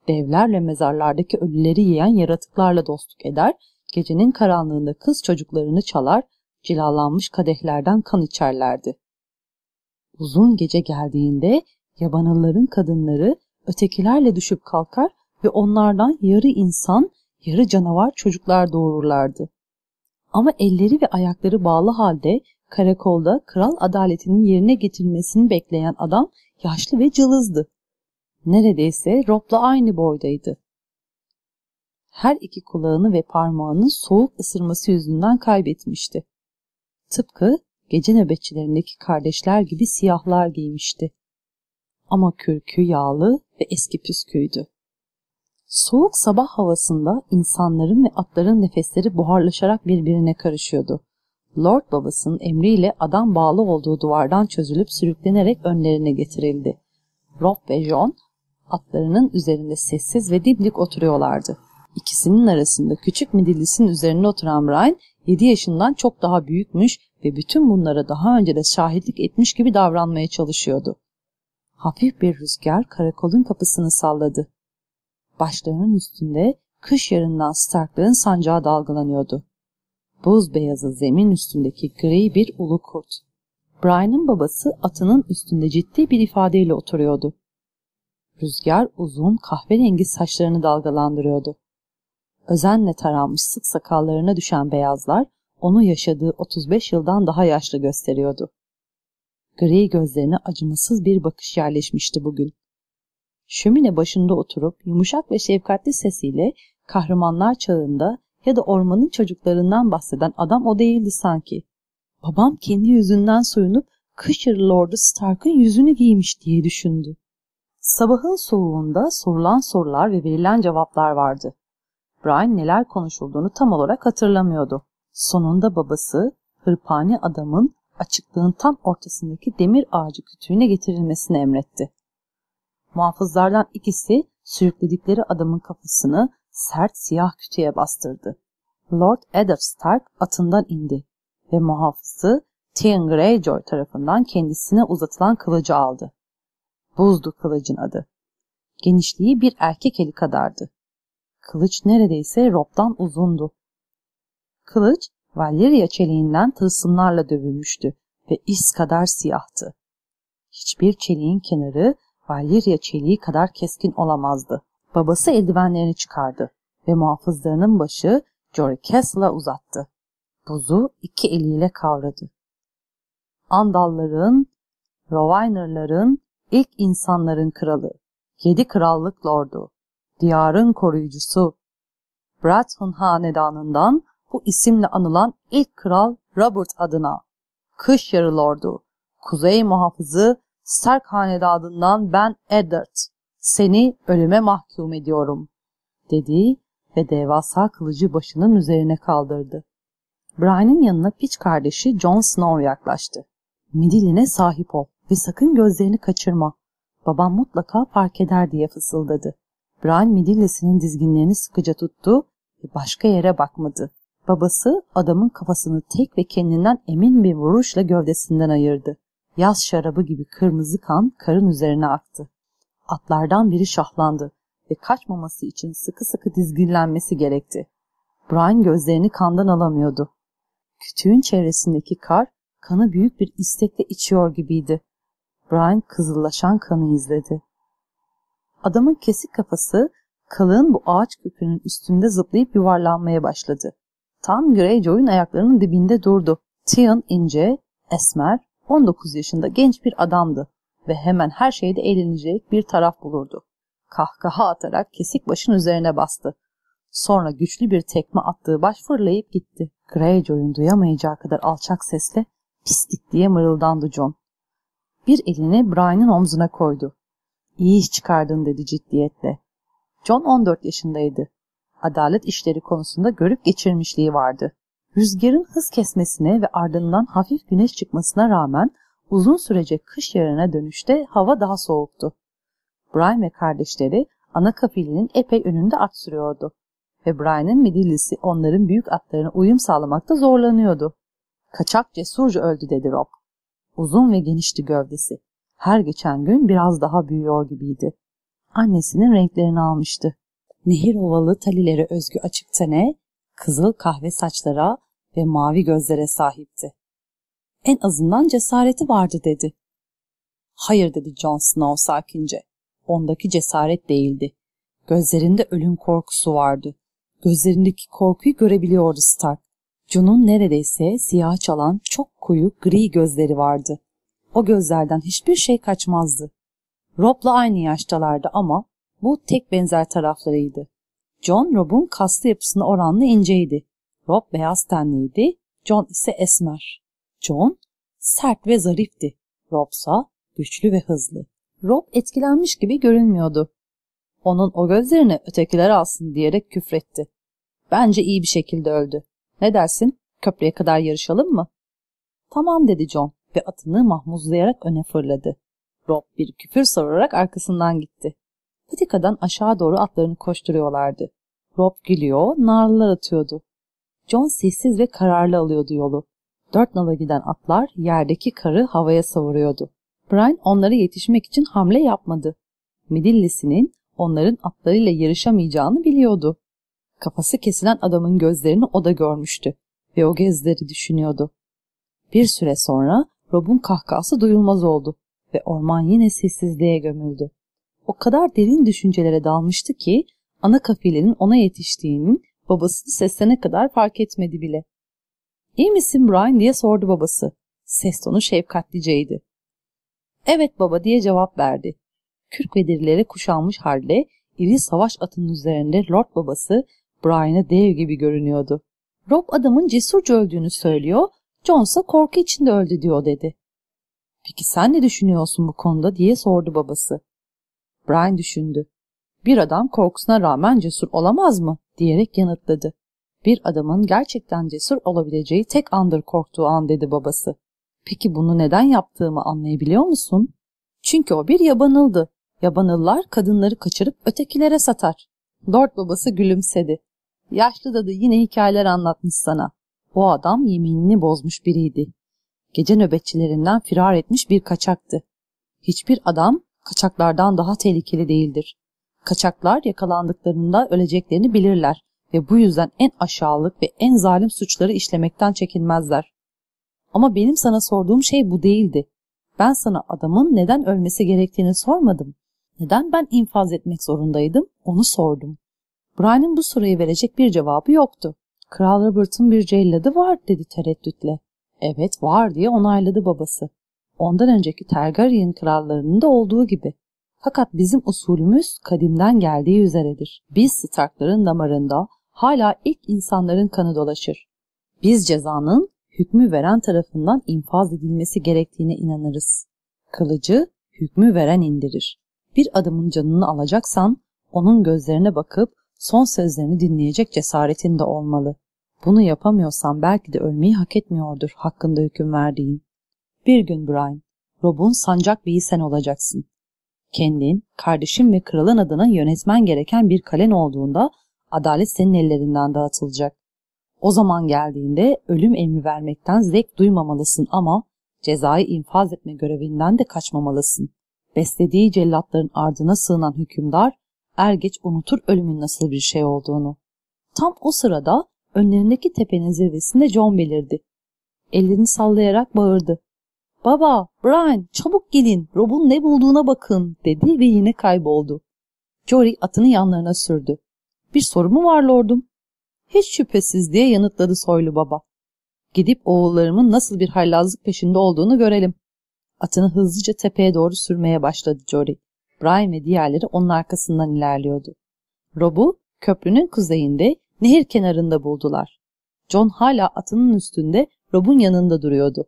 Devlerle mezarlardaki ölüleri yiyen yaratıklarla dostluk eder, gecenin karanlığında kız çocuklarını çalar, cilalanmış kadehlerden kan içerlerdi. Uzun gece geldiğinde yabanılların kadınları ötekilerle düşüp kalkar ve onlardan yarı insan, yarı canavar çocuklar doğururlardı. Ama elleri ve ayakları bağlı halde karakolda kral adaletinin yerine getirilmesini bekleyen adam yaşlı ve cılızdı. Neredeyse Rob'la aynı boydaydı. Her iki kulağını ve parmağını soğuk ısırması yüzünden kaybetmişti. Tıpkı gece nöbetçilerindeki kardeşler gibi siyahlar giymişti. Ama kürkü yağlı ve eski püsküydü. Soğuk sabah havasında insanların ve atların nefesleri buharlaşarak birbirine karışıyordu. Lord babasının emriyle adam bağlı olduğu duvardan çözülüp sürüklenerek önlerine getirildi. Rob ve John atlarının üzerinde sessiz ve dimdik oturuyorlardı. İkisinin arasında küçük midillisinin üzerine oturan Brian 7 yaşından çok daha büyükmüş ve bütün bunlara daha önce de şahitlik etmiş gibi davranmaya çalışıyordu. Hafif bir rüzgar karakolun kapısını salladı. Başlarının üstünde kış yarından Stark'ların sancağı dalgalanıyordu. Buz beyazı zemin üstündeki gri bir ulu kurt. Brian'ın babası atının üstünde ciddi bir ifadeyle oturuyordu. Rüzgar uzun kahverengi saçlarını dalgalandırıyordu. Özenle taranmış sık sakallarına düşen beyazlar onu yaşadığı 35 yıldan daha yaşlı gösteriyordu. Gri gözlerine acımasız bir bakış yerleşmişti bugün. Şömine başında oturup yumuşak ve şefkatli sesiyle kahramanlar çağında ya da ormanın çocuklarından bahseden adam o değildi sanki. Babam kendi yüzünden soyunup Kışır Lord'u Stark'ın yüzünü giymiş diye düşündü. Sabahın soğuğunda sorulan sorular ve verilen cevaplar vardı. Brian neler konuşulduğunu tam olarak hatırlamıyordu. Sonunda babası hırpani adamın açıklığın tam ortasındaki demir ağacı kütüğüne getirilmesini emretti. Muhafızlardan ikisi sürükledikleri adamın kafasını sert siyah kütüğe bastırdı. Lord Eddard Stark atından indi ve muhafızı Theon Greyjoy tarafından kendisine uzatılan kılıcı aldı. Buzdu kılıcın adı. Genişliği bir erkek eli kadardı. Kılıç neredeyse Rob'dan uzundu. Kılıç Valyria çeliğinden tılsımlarla dövülmüştü ve iz kadar siyahtı. Hiçbir çeliğin kenarı Valyria çeliği kadar keskin olamazdı. Babası eldivenlerini çıkardı ve muhafızlarının başı Jory Castle'a uzattı. Buzu iki eliyle kavradı. Andalların, Rovinerların, ilk insanların kralı, yedi krallık lordu, diyarın koruyucusu, Bradhun hanedanından bu isimle anılan ilk kral Robert adına, kış yarı lordu, kuzey muhafızı Stark hanedanından ben Eddard, seni ölüme mahkum ediyorum, dedi ve devasa kılıcı başının üzerine kaldırdı. Brian'ın yanına piç kardeşi Jon Snow yaklaştı. Midiline sahip ol ve sakın gözlerini kaçırma. Babam mutlaka fark eder diye fısıldadı. Brian midillesinin dizginlerini sıkıca tuttu ve başka yere bakmadı. Babası adamın kafasını tek ve kendinden emin bir vuruşla gövdesinden ayırdı. Yaz şarabı gibi kırmızı kan karın üzerine aktı. Atlardan biri şahlandı ve kaçmaması için sıkı sıkı dizginlenmesi gerekti. Brian gözlerini kandan alamıyordu. Kütüğün çevresindeki kar kanı büyük bir istekle içiyor gibiydi. Brian kızıllaşan kanı izledi. Adamın kesik kafası kalın bu ağaç kökünün üstünde zıplayıp yuvarlanmaya başladı. Tam Greyjoy'un ayaklarının dibinde durdu. Tion ince, esmer, 19 yaşında genç bir adamdı ve hemen her şeyde eğlenecek bir taraf bulurdu. Kahkaha atarak kesik başın üzerine bastı. Sonra güçlü bir tekme attığı baş fırlayıp gitti. Greyjoy'un duyamayacağı kadar alçak sesle pislik diye mırıldandı John. Bir elini Brian'ın omzuna koydu. İyi iş çıkardın dedi ciddiyetle. John 14 yaşındaydı. Adalet işleri konusunda görüp geçirmişliği vardı. Rüzgarın hız kesmesine ve ardından hafif güneş çıkmasına rağmen uzun sürece kış yarına dönüşte hava daha soğuktu. Brian ve kardeşleri ana kafilenin epey önünde at sürüyordu ve Brian'ın midillisi onların büyük atlarına uyum sağlamakta zorlanıyordu. Kaçak cesurca öldü dedi Rob. Uzun ve genişti gövdesi. Her geçen gün biraz daha büyüyor gibiydi. Annesinin renklerini almıştı. Nehir ovalı talilere özgü açık tene, kızıl kahve saçlara ve mavi gözlere sahipti. En azından cesareti vardı dedi. Hayır dedi Jon Snow sakince. Ondaki cesaret değildi. Gözlerinde ölüm korkusu vardı. Gözlerindeki korkuyu görebiliyordu Stark. Jon'un neredeyse siyah çalan çok koyu gri gözleri vardı. O gözlerden hiçbir şey kaçmazdı. Rob'la aynı yaştalardı ama bu tek benzer taraflarıydı. John Rob'un kaslı yapısına oranla inceydi. Rob beyaz tenliydi, John ise esmer. John sert ve zarifti. Rob'sa güçlü ve hızlı. Rob etkilenmiş gibi görünmüyordu. Onun o gözlerini ötekiler alsın diyerek küfretti. Bence iyi bir şekilde öldü. Ne dersin? Köprüye kadar yarışalım mı? Tamam dedi John ve atını mahmuzlayarak öne fırladı. Rob bir küfür savurarak arkasından gitti. Patikadan aşağı doğru atlarını koşturuyorlardı. Rob gülüyor, narlılar atıyordu. John sessiz ve kararlı alıyordu yolu. Dört nala giden atlar yerdeki karı havaya savuruyordu. Brian onlara yetişmek için hamle yapmadı. Midillisinin onların atlarıyla yarışamayacağını biliyordu. Kafası kesilen adamın gözlerini o da görmüştü ve o gözleri düşünüyordu. Bir süre sonra Rob'un kahkahası duyulmaz oldu ve orman yine sessizliğe gömüldü. O kadar derin düşüncelere dalmıştı ki ana kafilenin ona yetiştiğinin babasını seslene kadar fark etmedi bile. İyi misin Brian diye sordu babası. Ses tonu şefkatliceydi. Evet baba diye cevap verdi. Kürk ve derilere kuşanmış halde iri savaş atının üzerinde Lord babası Brian'a dev gibi görünüyordu. Rob adamın cesurca öldüğünü söylüyor, John ise korku içinde öldü diyor dedi. Peki sen ne düşünüyorsun bu konuda diye sordu babası. Brian düşündü. Bir adam korkusuna rağmen cesur olamaz mı diyerek yanıtladı. Bir adamın gerçekten cesur olabileceği tek andır korktuğu an dedi babası. Peki bunu neden yaptığımı anlayabiliyor musun? Çünkü o bir yabanıldı. Yabanıllar kadınları kaçırıp ötekilere satar. Lord babası gülümsedi. Yaşlı dadı yine hikayeler anlatmış sana. O adam yeminini bozmuş biriydi. Gece nöbetçilerinden firar etmiş bir kaçaktı. Hiçbir adam kaçaklardan daha tehlikeli değildir. Kaçaklar yakalandıklarında öleceklerini bilirler ve bu yüzden en aşağılık ve en zalim suçları işlemekten çekinmezler. Ama benim sana sorduğum şey bu değildi. Ben sana adamın neden ölmesi gerektiğini sormadım. Neden ben infaz etmek zorundaydım onu sordum. Brian'ın bu soruyu verecek bir cevabı yoktu. Kral Robert'ın bir celladı var dedi tereddütle. Evet var diye onayladı babası. Ondan önceki Targaryen krallarının da olduğu gibi. Fakat bizim usulümüz kadimden geldiği üzeredir. Biz Starkların damarında hala ilk insanların kanı dolaşır. Biz cezanın hükmü veren tarafından infaz edilmesi gerektiğine inanırız. Kılıcı hükmü veren indirir. Bir adamın canını alacaksan onun gözlerine bakıp son sözlerini dinleyecek cesaretin de olmalı. Bunu yapamıyorsan belki de ölmeyi hak etmiyordur hakkında hüküm verdiğin. Bir gün Brian, Rob'un sancak beyi sen olacaksın. Kendin, kardeşin ve kralın adına yönetmen gereken bir kalen olduğunda adalet senin ellerinden dağıtılacak. O zaman geldiğinde ölüm emri vermekten zevk duymamalısın ama cezayı infaz etme görevinden de kaçmamalısın. Beslediği cellatların ardına sığınan hükümdar er geç unutur ölümün nasıl bir şey olduğunu. Tam o sırada önlerindeki tepenin zirvesinde John belirdi. Ellerini sallayarak bağırdı. Baba, Brian, çabuk gelin, Rob'un ne bulduğuna bakın, dedi ve yine kayboldu. Jory atını yanlarına sürdü. Bir soru mu var lordum? Hiç şüphesiz diye yanıtladı soylu baba. Gidip oğullarımın nasıl bir haylazlık peşinde olduğunu görelim. Atını hızlıca tepeye doğru sürmeye başladı Jory. Brian ve diğerleri onun arkasından ilerliyordu. Rob'u köprünün kuzeyinde nehir kenarında buldular. John hala atının üstünde Rob'un yanında duruyordu.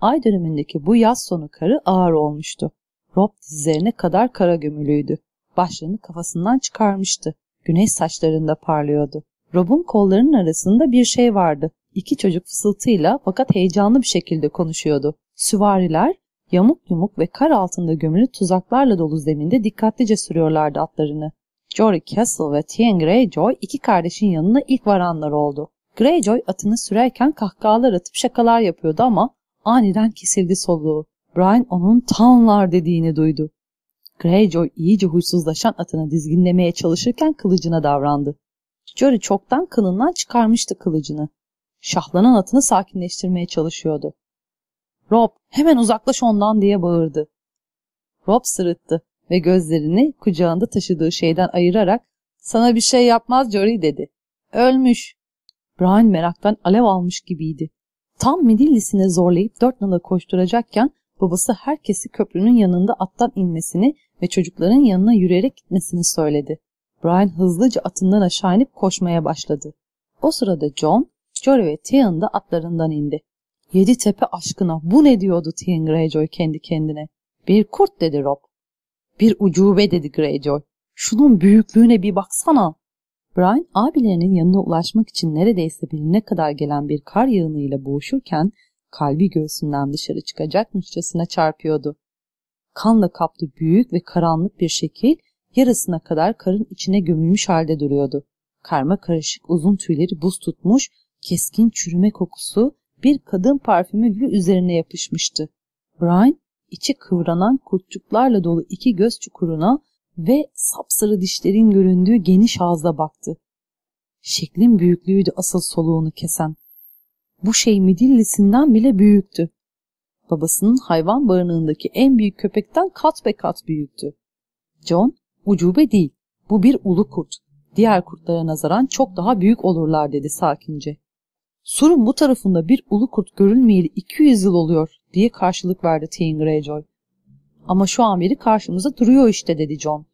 Ay dönemindeki bu yaz sonu karı ağır olmuştu. Rob dizlerine kadar kara gömülüydü. Başlarını kafasından çıkarmıştı. Güneş saçlarında parlıyordu. Rob'un kollarının arasında bir şey vardı. İki çocuk fısıltıyla fakat heyecanlı bir şekilde konuşuyordu. Süvariler yamuk yumuk ve kar altında gömülü tuzaklarla dolu zeminde dikkatlice sürüyorlardı atlarını. Jory Castle ve Tien Greyjoy iki kardeşin yanına ilk varanlar oldu. Greyjoy atını sürerken kahkahalar atıp şakalar yapıyordu ama aniden kesildi soluğu. Brian onun Townlar dediğini duydu. Greyjoy iyice huysuzlaşan atını dizginlemeye çalışırken kılıcına davrandı. Jory çoktan kılından çıkarmıştı kılıcını. Şahlanan atını sakinleştirmeye çalışıyordu. Rob hemen uzaklaş ondan diye bağırdı. Rob sırıttı ve gözlerini kucağında taşıdığı şeyden ayırarak sana bir şey yapmaz Jory dedi. Ölmüş. Brian meraktan alev almış gibiydi. Tam midillisine zorlayıp dört nala koşturacakken babası herkesi köprünün yanında attan inmesini ve çocukların yanına yürüyerek gitmesini söyledi. Brian hızlıca atından aşağı inip koşmaya başladı. O sırada John, Jory ve Tian da atlarından indi. Yedi tepe aşkına bu ne diyordu Tian Greyjoy kendi kendine. Bir kurt dedi Rob. Bir ucube dedi Greyjoy. Şunun büyüklüğüne bir baksana. Brian abilerinin yanına ulaşmak için neredeyse biline kadar gelen bir kar yağınıyla boğuşurken kalbi göğsünden dışarı çıkacakmışçasına çarpıyordu. Kanla kaplı büyük ve karanlık bir şekil yarısına kadar karın içine gömülmüş halde duruyordu. Karma karışık uzun tüyleri buz tutmuş, keskin çürüme kokusu bir kadın parfümü gibi üzerine yapışmıştı. Brian içi kıvranan kurtçuklarla dolu iki göz çukuruna ve sapsarı dişlerin göründüğü geniş ağızda baktı. Şeklin büyüklüğüydü asıl soluğunu kesen. Bu şey midillisinden bile büyüktü. Babasının hayvan barınığındaki en büyük köpekten kat be kat büyüktü. John, ucube değil, bu bir ulu kurt. Diğer kurtlara nazaran çok daha büyük olurlar dedi sakince. Surun bu tarafında bir ulu kurt görülmeyeli 200 yıl oluyor diye karşılık verdi Teen Greyjoy. Ama şu an biri karşımıza duruyor işte dedi John.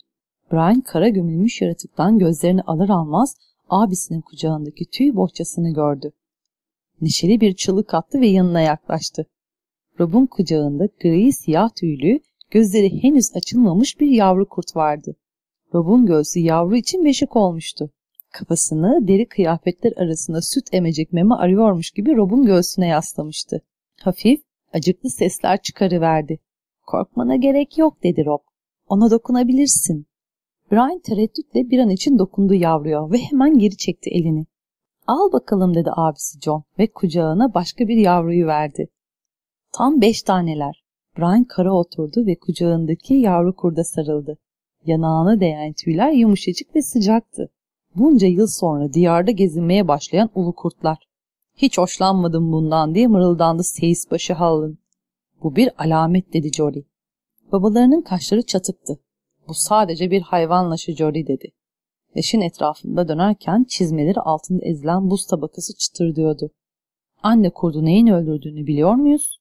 Brian kara gömülmüş yaratıktan gözlerini alır almaz abisinin kucağındaki tüy bohçasını gördü. Neşeli bir çığlık attı ve yanına yaklaştı. Rob'un kucağında gri siyah tüylü, gözleri henüz açılmamış bir yavru kurt vardı. Rob'un göğsü yavru için beşik olmuştu. Kafasını deri kıyafetler arasında süt emecek meme arıyormuş gibi Rob'un göğsüne yaslamıştı. Hafif, acıklı sesler çıkarıverdi. Korkmana gerek yok dedi Rob. Ona dokunabilirsin. Brian tereddütle bir an için dokundu yavruya ve hemen geri çekti elini. Al bakalım dedi abisi John ve kucağına başka bir yavruyu verdi. Tam beş taneler. Brian kara oturdu ve kucağındaki yavru kurda sarıldı. Yanağına değen tüyler yumuşacık ve sıcaktı. Bunca yıl sonra diyarda gezinmeye başlayan ulu kurtlar. Hiç hoşlanmadım bundan diye mırıldandı seyis başı Hall'ın. Bu bir alamet dedi Jory. Babalarının kaşları çatıktı. Bu sadece bir hayvanlaşı Jory dedi. Leşin etrafında dönerken çizmeleri altında ezilen buz tabakası çıtırdıyordu. Anne kurdu neyin öldürdüğünü biliyor muyuz?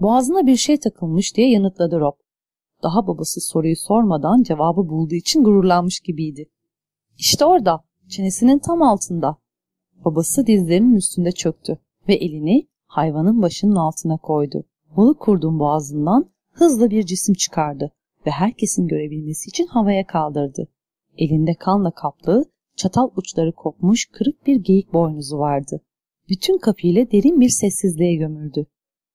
Boğazına bir şey takılmış diye yanıtladı Rob. Daha babası soruyu sormadan cevabı bulduğu için gururlanmış gibiydi. İşte orada, çenesinin tam altında. Babası dizlerinin üstünde çöktü ve elini hayvanın başının altına koydu. Ulu kurdun boğazından hızla bir cisim çıkardı ve herkesin görebilmesi için havaya kaldırdı. Elinde kanla kaplı, çatal uçları kopmuş kırık bir geyik boynuzu vardı. Bütün kapıyla derin bir sessizliğe gömüldü.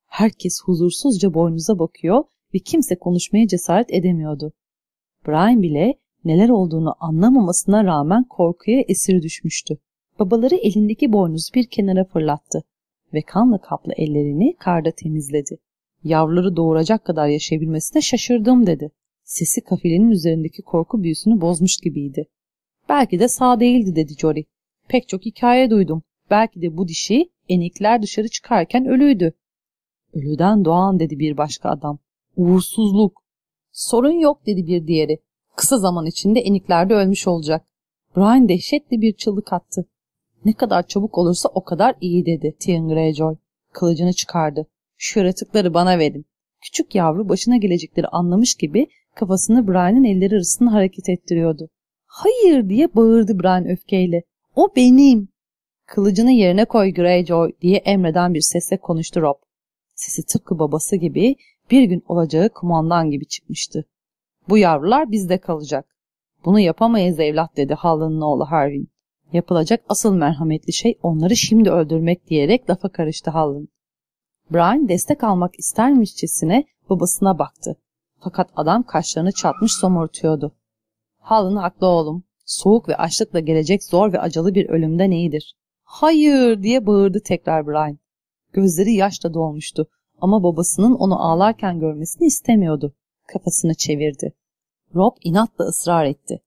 Herkes huzursuzca boynuza bakıyor ve kimse konuşmaya cesaret edemiyordu. Brian bile neler olduğunu anlamamasına rağmen korkuya esir düşmüştü. Babaları elindeki boynuzu bir kenara fırlattı ve kanla kaplı ellerini karda temizledi. Yavruları doğuracak kadar yaşayabilmesine şaşırdım dedi. Sesi kafilenin üzerindeki korku büyüsünü bozmuş gibiydi. Belki de sağ değildi dedi Jory. Pek çok hikaye duydum. Belki de bu dişi enikler dışarı çıkarken ölüydü. Ölüden doğan dedi bir başka adam. Uğursuzluk. Sorun yok dedi bir diğeri. Kısa zaman içinde enikler de ölmüş olacak. Brian dehşetli bir çığlık attı. Ne kadar çabuk olursa o kadar iyi dedi Tian Greyjoy. Kılıcını çıkardı. Şu yaratıkları bana verin. Küçük yavru başına gelecekleri anlamış gibi kafasını Brian'ın elleri arasında hareket ettiriyordu. Hayır diye bağırdı Brian öfkeyle. O benim. Kılıcını yerine koy Greyjoy diye emreden bir sesle konuştu Rob. Sesi tıpkı babası gibi bir gün olacağı kumandan gibi çıkmıştı. Bu yavrular bizde kalacak. Bunu yapamayız evlat dedi Hal'ın oğlu Harvin. Yapılacak asıl merhametli şey onları şimdi öldürmek diyerek lafa karıştı Hal'ın. Brian destek almak istermişçesine babasına baktı. Fakat adam kaşlarını çatmış somurtuyordu. Halın haklı oğlum. Soğuk ve açlıkla gelecek zor ve acılı bir ölümden iyidir. Hayır diye bağırdı tekrar Brian. Gözleri yaşla dolmuştu ama babasının onu ağlarken görmesini istemiyordu. Kafasını çevirdi. Rob inatla ısrar etti.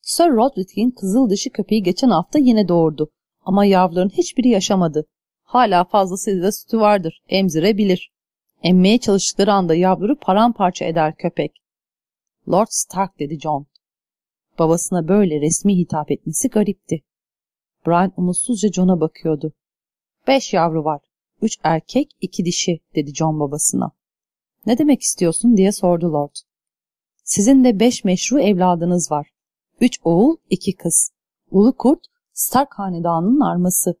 Sir Roderick'in kızıl dışı köpeği geçen hafta yine doğurdu. Ama yavruların hiçbiri yaşamadı. Hala fazlasıyla sütü vardır, emzirebilir. Emmeye çalıştıkları anda yavruları paramparça eder köpek. Lord Stark dedi John. Babasına böyle resmi hitap etmesi garipti. Brian umutsuzca John'a bakıyordu. Beş yavru var. Üç erkek, iki dişi, dedi John babasına. Ne demek istiyorsun diye sordu Lord. Sizin de beş meşru evladınız var. Üç oğul, iki kız. Ulu Kurt, Stark hanedanının arması.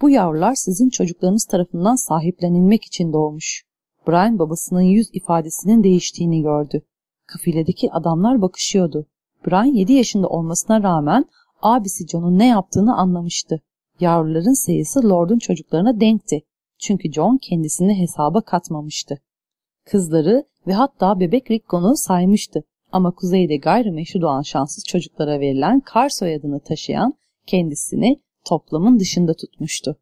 Bu yavrular sizin çocuklarınız tarafından sahiplenilmek için doğmuş. Brian babasının yüz ifadesinin değiştiğini gördü. Kafiledeki adamlar bakışıyordu. Brian 7 yaşında olmasına rağmen abisi John'un ne yaptığını anlamıştı. Yavruların sayısı Lord'un çocuklarına denkti. Çünkü John kendisini hesaba katmamıştı. Kızları ve hatta bebek Rickon'u saymıştı. Ama kuzeyde gayrimeşru doğan şanssız çocuklara verilen Kar soyadını taşıyan kendisini toplamın dışında tutmuştu.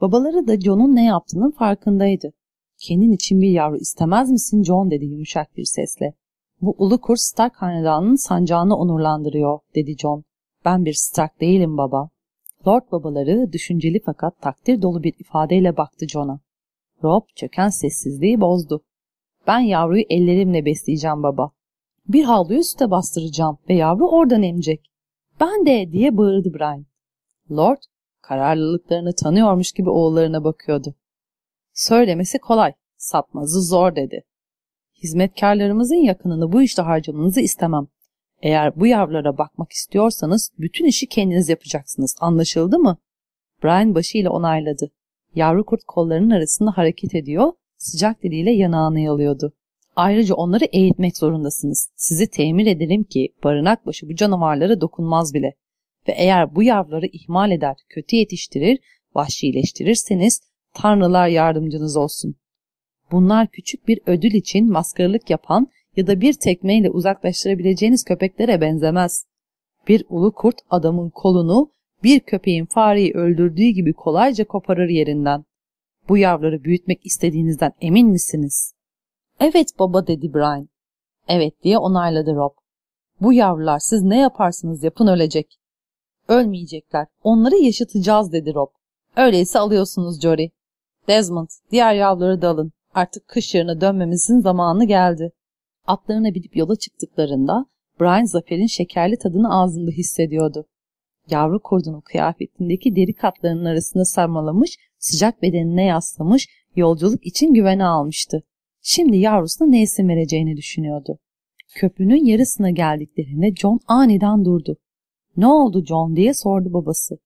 Babaları da John'un ne yaptığının farkındaydı. Kendin için bir yavru istemez misin John dedi yumuşak bir sesle. Bu ulu kurt Stark hanedanının sancağını onurlandırıyor dedi John. Ben bir Stark değilim baba. Lord babaları düşünceli fakat takdir dolu bir ifadeyle baktı John'a. Rob çöken sessizliği bozdu. Ben yavruyu ellerimle besleyeceğim baba. Bir havluyu süte bastıracağım ve yavru oradan emecek. Ben de diye bağırdı Brian. Lord kararlılıklarını tanıyormuş gibi oğullarına bakıyordu. Söylemesi kolay, sapmazı zor dedi. Hizmetkarlarımızın yakınını bu işte harcamanızı istemem. Eğer bu yavrulara bakmak istiyorsanız bütün işi kendiniz yapacaksınız. Anlaşıldı mı? Brian başıyla onayladı. Yavru kurt kollarının arasında hareket ediyor, sıcak diliyle yanağını yalıyordu. Ayrıca onları eğitmek zorundasınız. Sizi temin ederim ki barınak başı bu canavarlara dokunmaz bile. Ve eğer bu yavruları ihmal eder, kötü yetiştirir, vahşileştirirseniz tanrılar yardımcınız olsun. Bunlar küçük bir ödül için maskaralık yapan ya da bir tekmeyle uzaklaştırabileceğiniz köpeklere benzemez. Bir ulu kurt adamın kolunu bir köpeğin fareyi öldürdüğü gibi kolayca koparır yerinden. Bu yavruları büyütmek istediğinizden emin misiniz? Evet baba dedi Brian. Evet diye onayladı Rob. Bu yavrular siz ne yaparsınız yapın ölecek. Ölmeyecekler. Onları yaşatacağız dedi Rob. Öyleyse alıyorsunuz Jory. Desmond, diğer yavruları da alın. Artık kış yarına dönmemizin zamanı geldi. Atlarına binip yola çıktıklarında Brian zaferin şekerli tadını ağzında hissediyordu. Yavru kurdunun kıyafetindeki deri katlarının arasında sarmalamış, sıcak bedenine yaslamış, yolculuk için güvene almıştı. Şimdi yavrusuna ne isim vereceğini düşünüyordu. Köprünün yarısına geldiklerinde John aniden durdu. Ne oldu John diye sordu babası.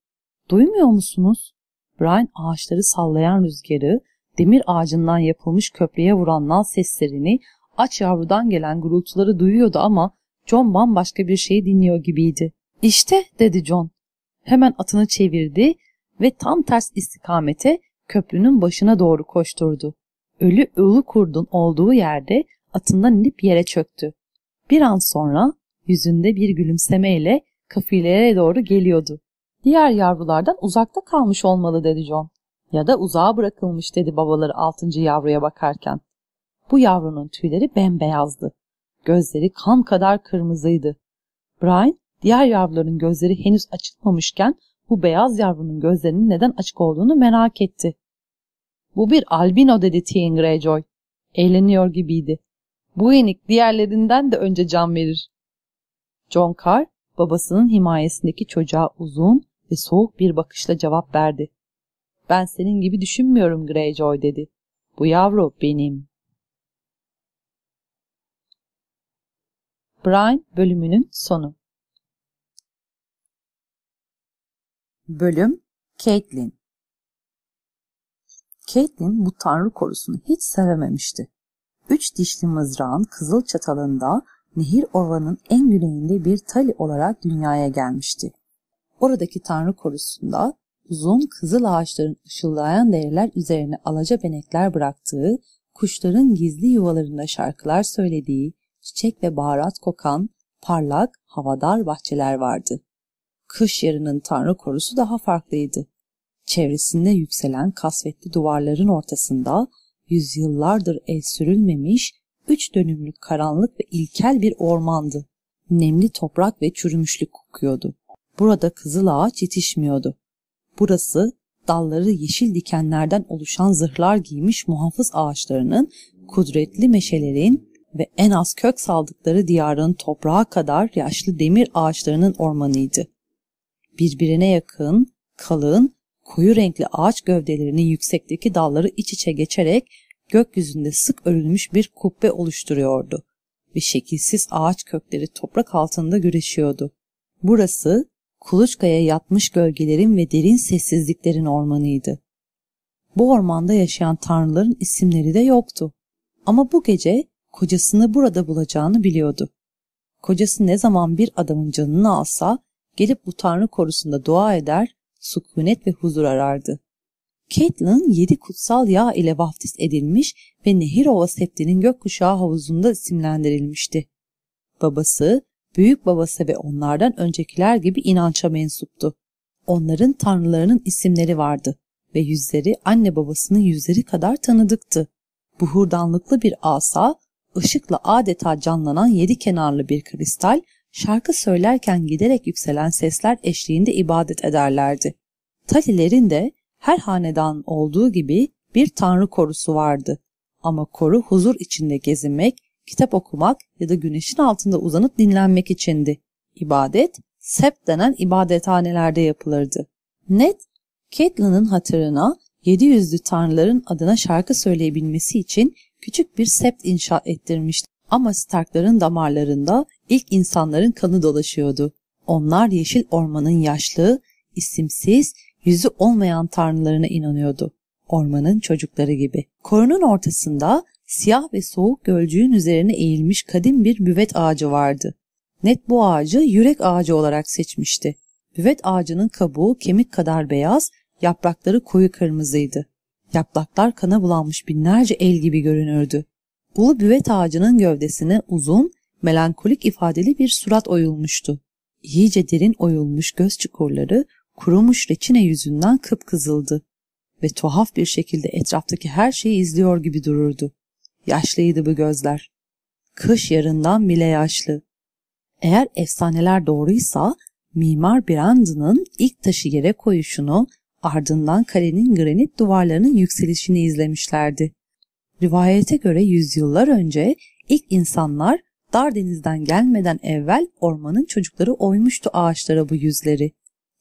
Duymuyor musunuz? Brian ağaçları sallayan rüzgarı, demir ağacından yapılmış köprüye vuran nal seslerini, aç yavrudan gelen gurultuları duyuyordu ama John bambaşka bir şey dinliyor gibiydi. İşte dedi John. Hemen atını çevirdi ve tam ters istikamete köprünün başına doğru koşturdu. Ölü ulu kurdun olduğu yerde atından inip yere çöktü. Bir an sonra yüzünde bir gülümsemeyle kafileye doğru geliyordu. Diğer yavrulardan uzakta kalmış olmalı dedi John. Ya da uzağa bırakılmış dedi babaları altıncı yavruya bakarken. Bu yavrunun tüyleri bembeyazdı. Gözleri kan kadar kırmızıydı. Brian diğer yavruların gözleri henüz açılmamışken bu beyaz yavrunun gözlerinin neden açık olduğunu merak etti. Bu bir albino dedi Tien Greyjoy. Eğleniyor gibiydi. Bu enik diğerlerinden de önce can verir. John Carr babasının himayesindeki çocuğa uzun ve soğuk bir bakışla cevap verdi. Ben senin gibi düşünmüyorum Greyjoy dedi. Bu yavru benim. Brian bölümünün sonu. Bölüm Caitlin Caitlin bu tanrı korusunu hiç sevememişti. Üç dişli mızrağın kızıl çatalında nehir ormanın en güneyinde bir tali olarak dünyaya gelmişti. Oradaki tanrı korusunda uzun kızıl ağaçların ışıldayan değerler üzerine alaca benekler bıraktığı, kuşların gizli yuvalarında şarkılar söylediği, çiçek ve baharat kokan, parlak, havadar bahçeler vardı. Kış yarının tanrı korusu daha farklıydı. Çevresinde yükselen kasvetli duvarların ortasında yüzyıllardır el sürülmemiş, üç dönümlük karanlık ve ilkel bir ormandı. Nemli toprak ve çürümüşlük kokuyordu. Burada kızıl ağaç yetişmiyordu. Burası dalları yeşil dikenlerden oluşan zırhlar giymiş muhafız ağaçlarının, kudretli meşelerin ve en az kök saldıkları diyarın toprağa kadar yaşlı demir ağaçlarının ormanıydı. Birbirine yakın, kalın, koyu renkli ağaç gövdelerinin yüksekteki dalları iç içe geçerek gökyüzünde sık örülmüş bir kubbe oluşturuyordu ve şekilsiz ağaç kökleri toprak altında güreşiyordu. Burası kuluçkaya yatmış gölgelerin ve derin sessizliklerin ormanıydı. Bu ormanda yaşayan tanrıların isimleri de yoktu. Ama bu gece kocasını burada bulacağını biliyordu. Kocası ne zaman bir adamın canını alsa gelip bu tanrı korusunda dua eder, sükunet ve huzur arardı. Caitlin yedi kutsal yağ ile vaftiz edilmiş ve Nehirova Septi'nin gökkuşağı havuzunda isimlendirilmişti. Babası, büyük babası ve onlardan öncekiler gibi inança mensuptu. Onların tanrılarının isimleri vardı ve yüzleri anne babasının yüzleri kadar tanıdıktı. Buhurdanlıklı bir asa, ışıkla adeta canlanan yedi kenarlı bir kristal, şarkı söylerken giderek yükselen sesler eşliğinde ibadet ederlerdi. Talilerin de her hanedan olduğu gibi bir tanrı korusu vardı. Ama koru huzur içinde gezinmek, kitap okumak ya da güneşin altında uzanıp dinlenmek içindi. İbadet, sep denen ibadethanelerde yapılırdı. Ned, Catelyn'ın hatırına yedi yüzlü tanrıların adına şarkı söyleyebilmesi için küçük bir sept inşa ettirmişti. Ama Starkların damarlarında ilk insanların kanı dolaşıyordu. Onlar yeşil ormanın yaşlı, isimsiz, yüzü olmayan tanrılarına inanıyordu. Ormanın çocukları gibi. Korunun ortasında siyah ve soğuk gölcüğün üzerine eğilmiş kadim bir büvet ağacı vardı. Net bu ağacı yürek ağacı olarak seçmişti. Büvet ağacının kabuğu kemik kadar beyaz, yaprakları koyu kırmızıydı. Yapraklar kana bulanmış binlerce el gibi görünürdü. Ulu büvet ağacının gövdesine uzun, melankolik ifadeli bir surat oyulmuştu. İyice derin oyulmuş göz çukurları kurumuş reçine yüzünden kıpkızıldı ve tuhaf bir şekilde etraftaki her şeyi izliyor gibi dururdu. Yaşlıydı bu gözler. Kış yarından bile yaşlı. Eğer efsaneler doğruysa Mimar Brandon'ın ilk taşı yere koyuşunu ardından kalenin granit duvarlarının yükselişini izlemişlerdi. Rivayete göre yüzyıllar önce ilk insanlar Dardeniz'den gelmeden evvel ormanın çocukları oymuştu ağaçlara bu yüzleri.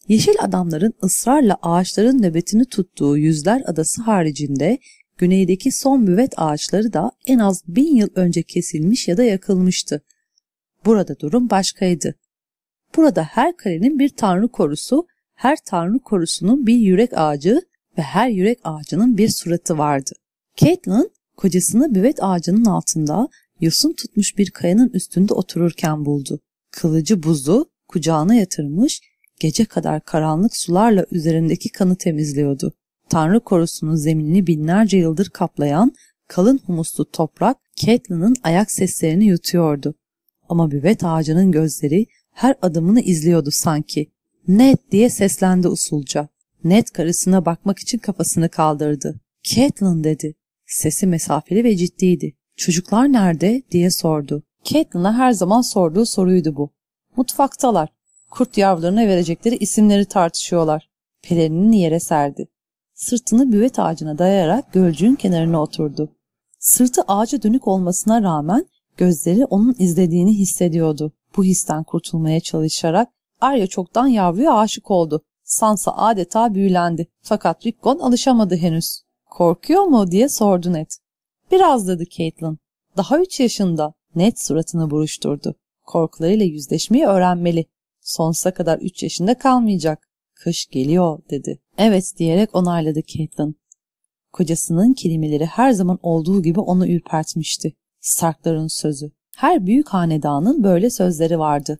Yeşil adamların ısrarla ağaçların nöbetini tuttuğu Yüzler Adası haricinde güneydeki son büvet ağaçları da en az bin yıl önce kesilmiş ya da yakılmıştı. Burada durum başkaydı. Burada her kalenin bir tanrı korusu, her tanrı korusunun bir yürek ağacı ve her yürek ağacının bir suratı vardı. Caitlin kocasını büvet ağacının altında yosun tutmuş bir kayanın üstünde otururken buldu. Kılıcı buzu kucağına yatırmış, gece kadar karanlık sularla üzerindeki kanı temizliyordu. Tanrı korusunun zeminini binlerce yıldır kaplayan kalın humuslu toprak Catelyn'ın ayak seslerini yutuyordu. Ama büvet ağacının gözleri her adımını izliyordu sanki. Ned diye seslendi usulca. Ned karısına bakmak için kafasını kaldırdı. Catelyn dedi. Sesi mesafeli ve ciddiydi. Çocuklar nerede diye sordu. Catelyn'a her zaman sorduğu soruydu bu. Mutfaktalar. Kurt yavrularına verecekleri isimleri tartışıyorlar. Pelerinini yere serdi. Sırtını büvet ağacına dayayarak gölcüğün kenarına oturdu. Sırtı ağaca dönük olmasına rağmen gözleri onun izlediğini hissediyordu. Bu histen kurtulmaya çalışarak Arya çoktan yavruya aşık oldu. Sansa adeta büyülendi. Fakat Rickon alışamadı henüz. Korkuyor mu diye sordu Ned. Biraz dedi Caitlin. Daha üç yaşında. Ned suratını buruşturdu. Korkularıyla yüzleşmeyi öğrenmeli. Sonsuza kadar üç yaşında kalmayacak. Kış geliyor dedi. Evet diyerek onayladı Caitlin. Kocasının kelimeleri her zaman olduğu gibi onu ürpertmişti. Starkların sözü. Her büyük hanedanın böyle sözleri vardı.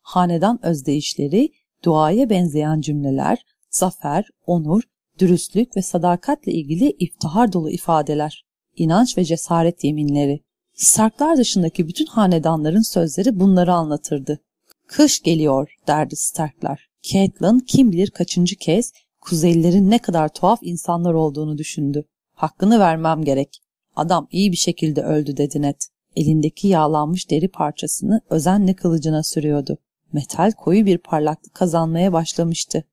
Hanedan özdeyişleri, duaya benzeyen cümleler, zafer, onur, dürüstlük ve sadakatle ilgili iftihar dolu ifadeler, inanç ve cesaret yeminleri. Starklar dışındaki bütün hanedanların sözleri bunları anlatırdı. Kış geliyor derdi Starklar. Catelyn kim bilir kaçıncı kez Kuzeylilerin ne kadar tuhaf insanlar olduğunu düşündü. Hakkını vermem gerek. Adam iyi bir şekilde öldü dedi Ned. Elindeki yağlanmış deri parçasını özenle kılıcına sürüyordu. Metal koyu bir parlaklık kazanmaya başlamıştı.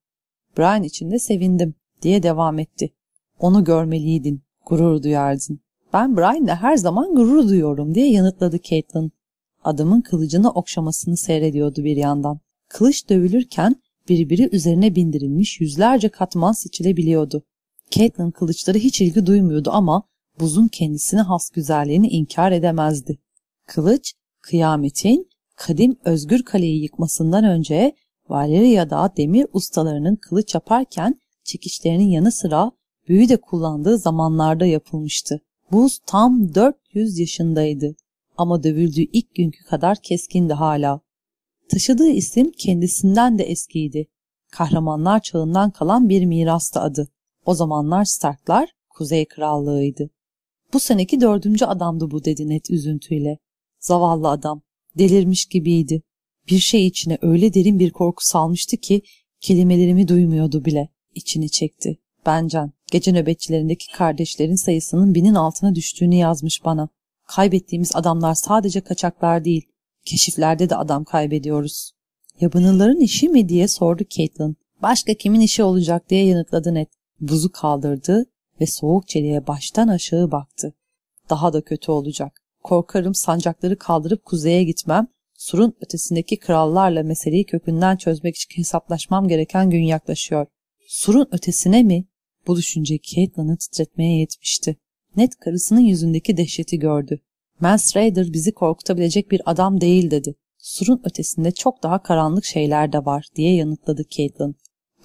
Brian için de sevindim diye devam etti. Onu görmeliydin, gurur duyardın. Ben Brian'le her zaman gurur duyuyorum diye yanıtladı Caitlin. Adamın kılıcını okşamasını seyrediyordu bir yandan. Kılıç dövülürken birbiri üzerine bindirilmiş yüzlerce katman seçilebiliyordu. Caitlin kılıçları hiç ilgi duymuyordu ama buzun kendisine has güzelliğini inkar edemezdi. Kılıç, kıyametin kadim özgür kaleyi yıkmasından önce Valeria'da demir ustalarının kılıç yaparken çekişlerinin yanı sıra büyü de kullandığı zamanlarda yapılmıştı. Buz tam 400 yaşındaydı ama dövüldüğü ilk günkü kadar keskindi hala. Taşıdığı isim kendisinden de eskiydi. Kahramanlar çağından kalan bir mirastı adı. O zamanlar Starklar Kuzey Krallığı'ydı. Bu seneki dördüncü adamdı bu dedi net üzüntüyle. Zavallı adam. Delirmiş gibiydi. Bir şey içine öyle derin bir korku salmıştı ki kelimelerimi duymuyordu bile. İçini çekti. Bencan, gece nöbetçilerindeki kardeşlerin sayısının binin altına düştüğünü yazmış bana. Kaybettiğimiz adamlar sadece kaçaklar değil, keşiflerde de adam kaybediyoruz. Yabanılların işi mi diye sordu Caitlin. Başka kimin işi olacak diye yanıtladı Ned. Buzu kaldırdı ve soğuk çeliğe baştan aşağı baktı. Daha da kötü olacak. Korkarım sancakları kaldırıp kuzeye gitmem, surun ötesindeki krallarla meseleyi kökünden çözmek için hesaplaşmam gereken gün yaklaşıyor. Surun ötesine mi? Bu düşünce Caitlin'ı titretmeye yetmişti. Ned karısının yüzündeki dehşeti gördü. Mans Raider bizi korkutabilecek bir adam değil dedi. Surun ötesinde çok daha karanlık şeyler de var diye yanıtladı Caitlin.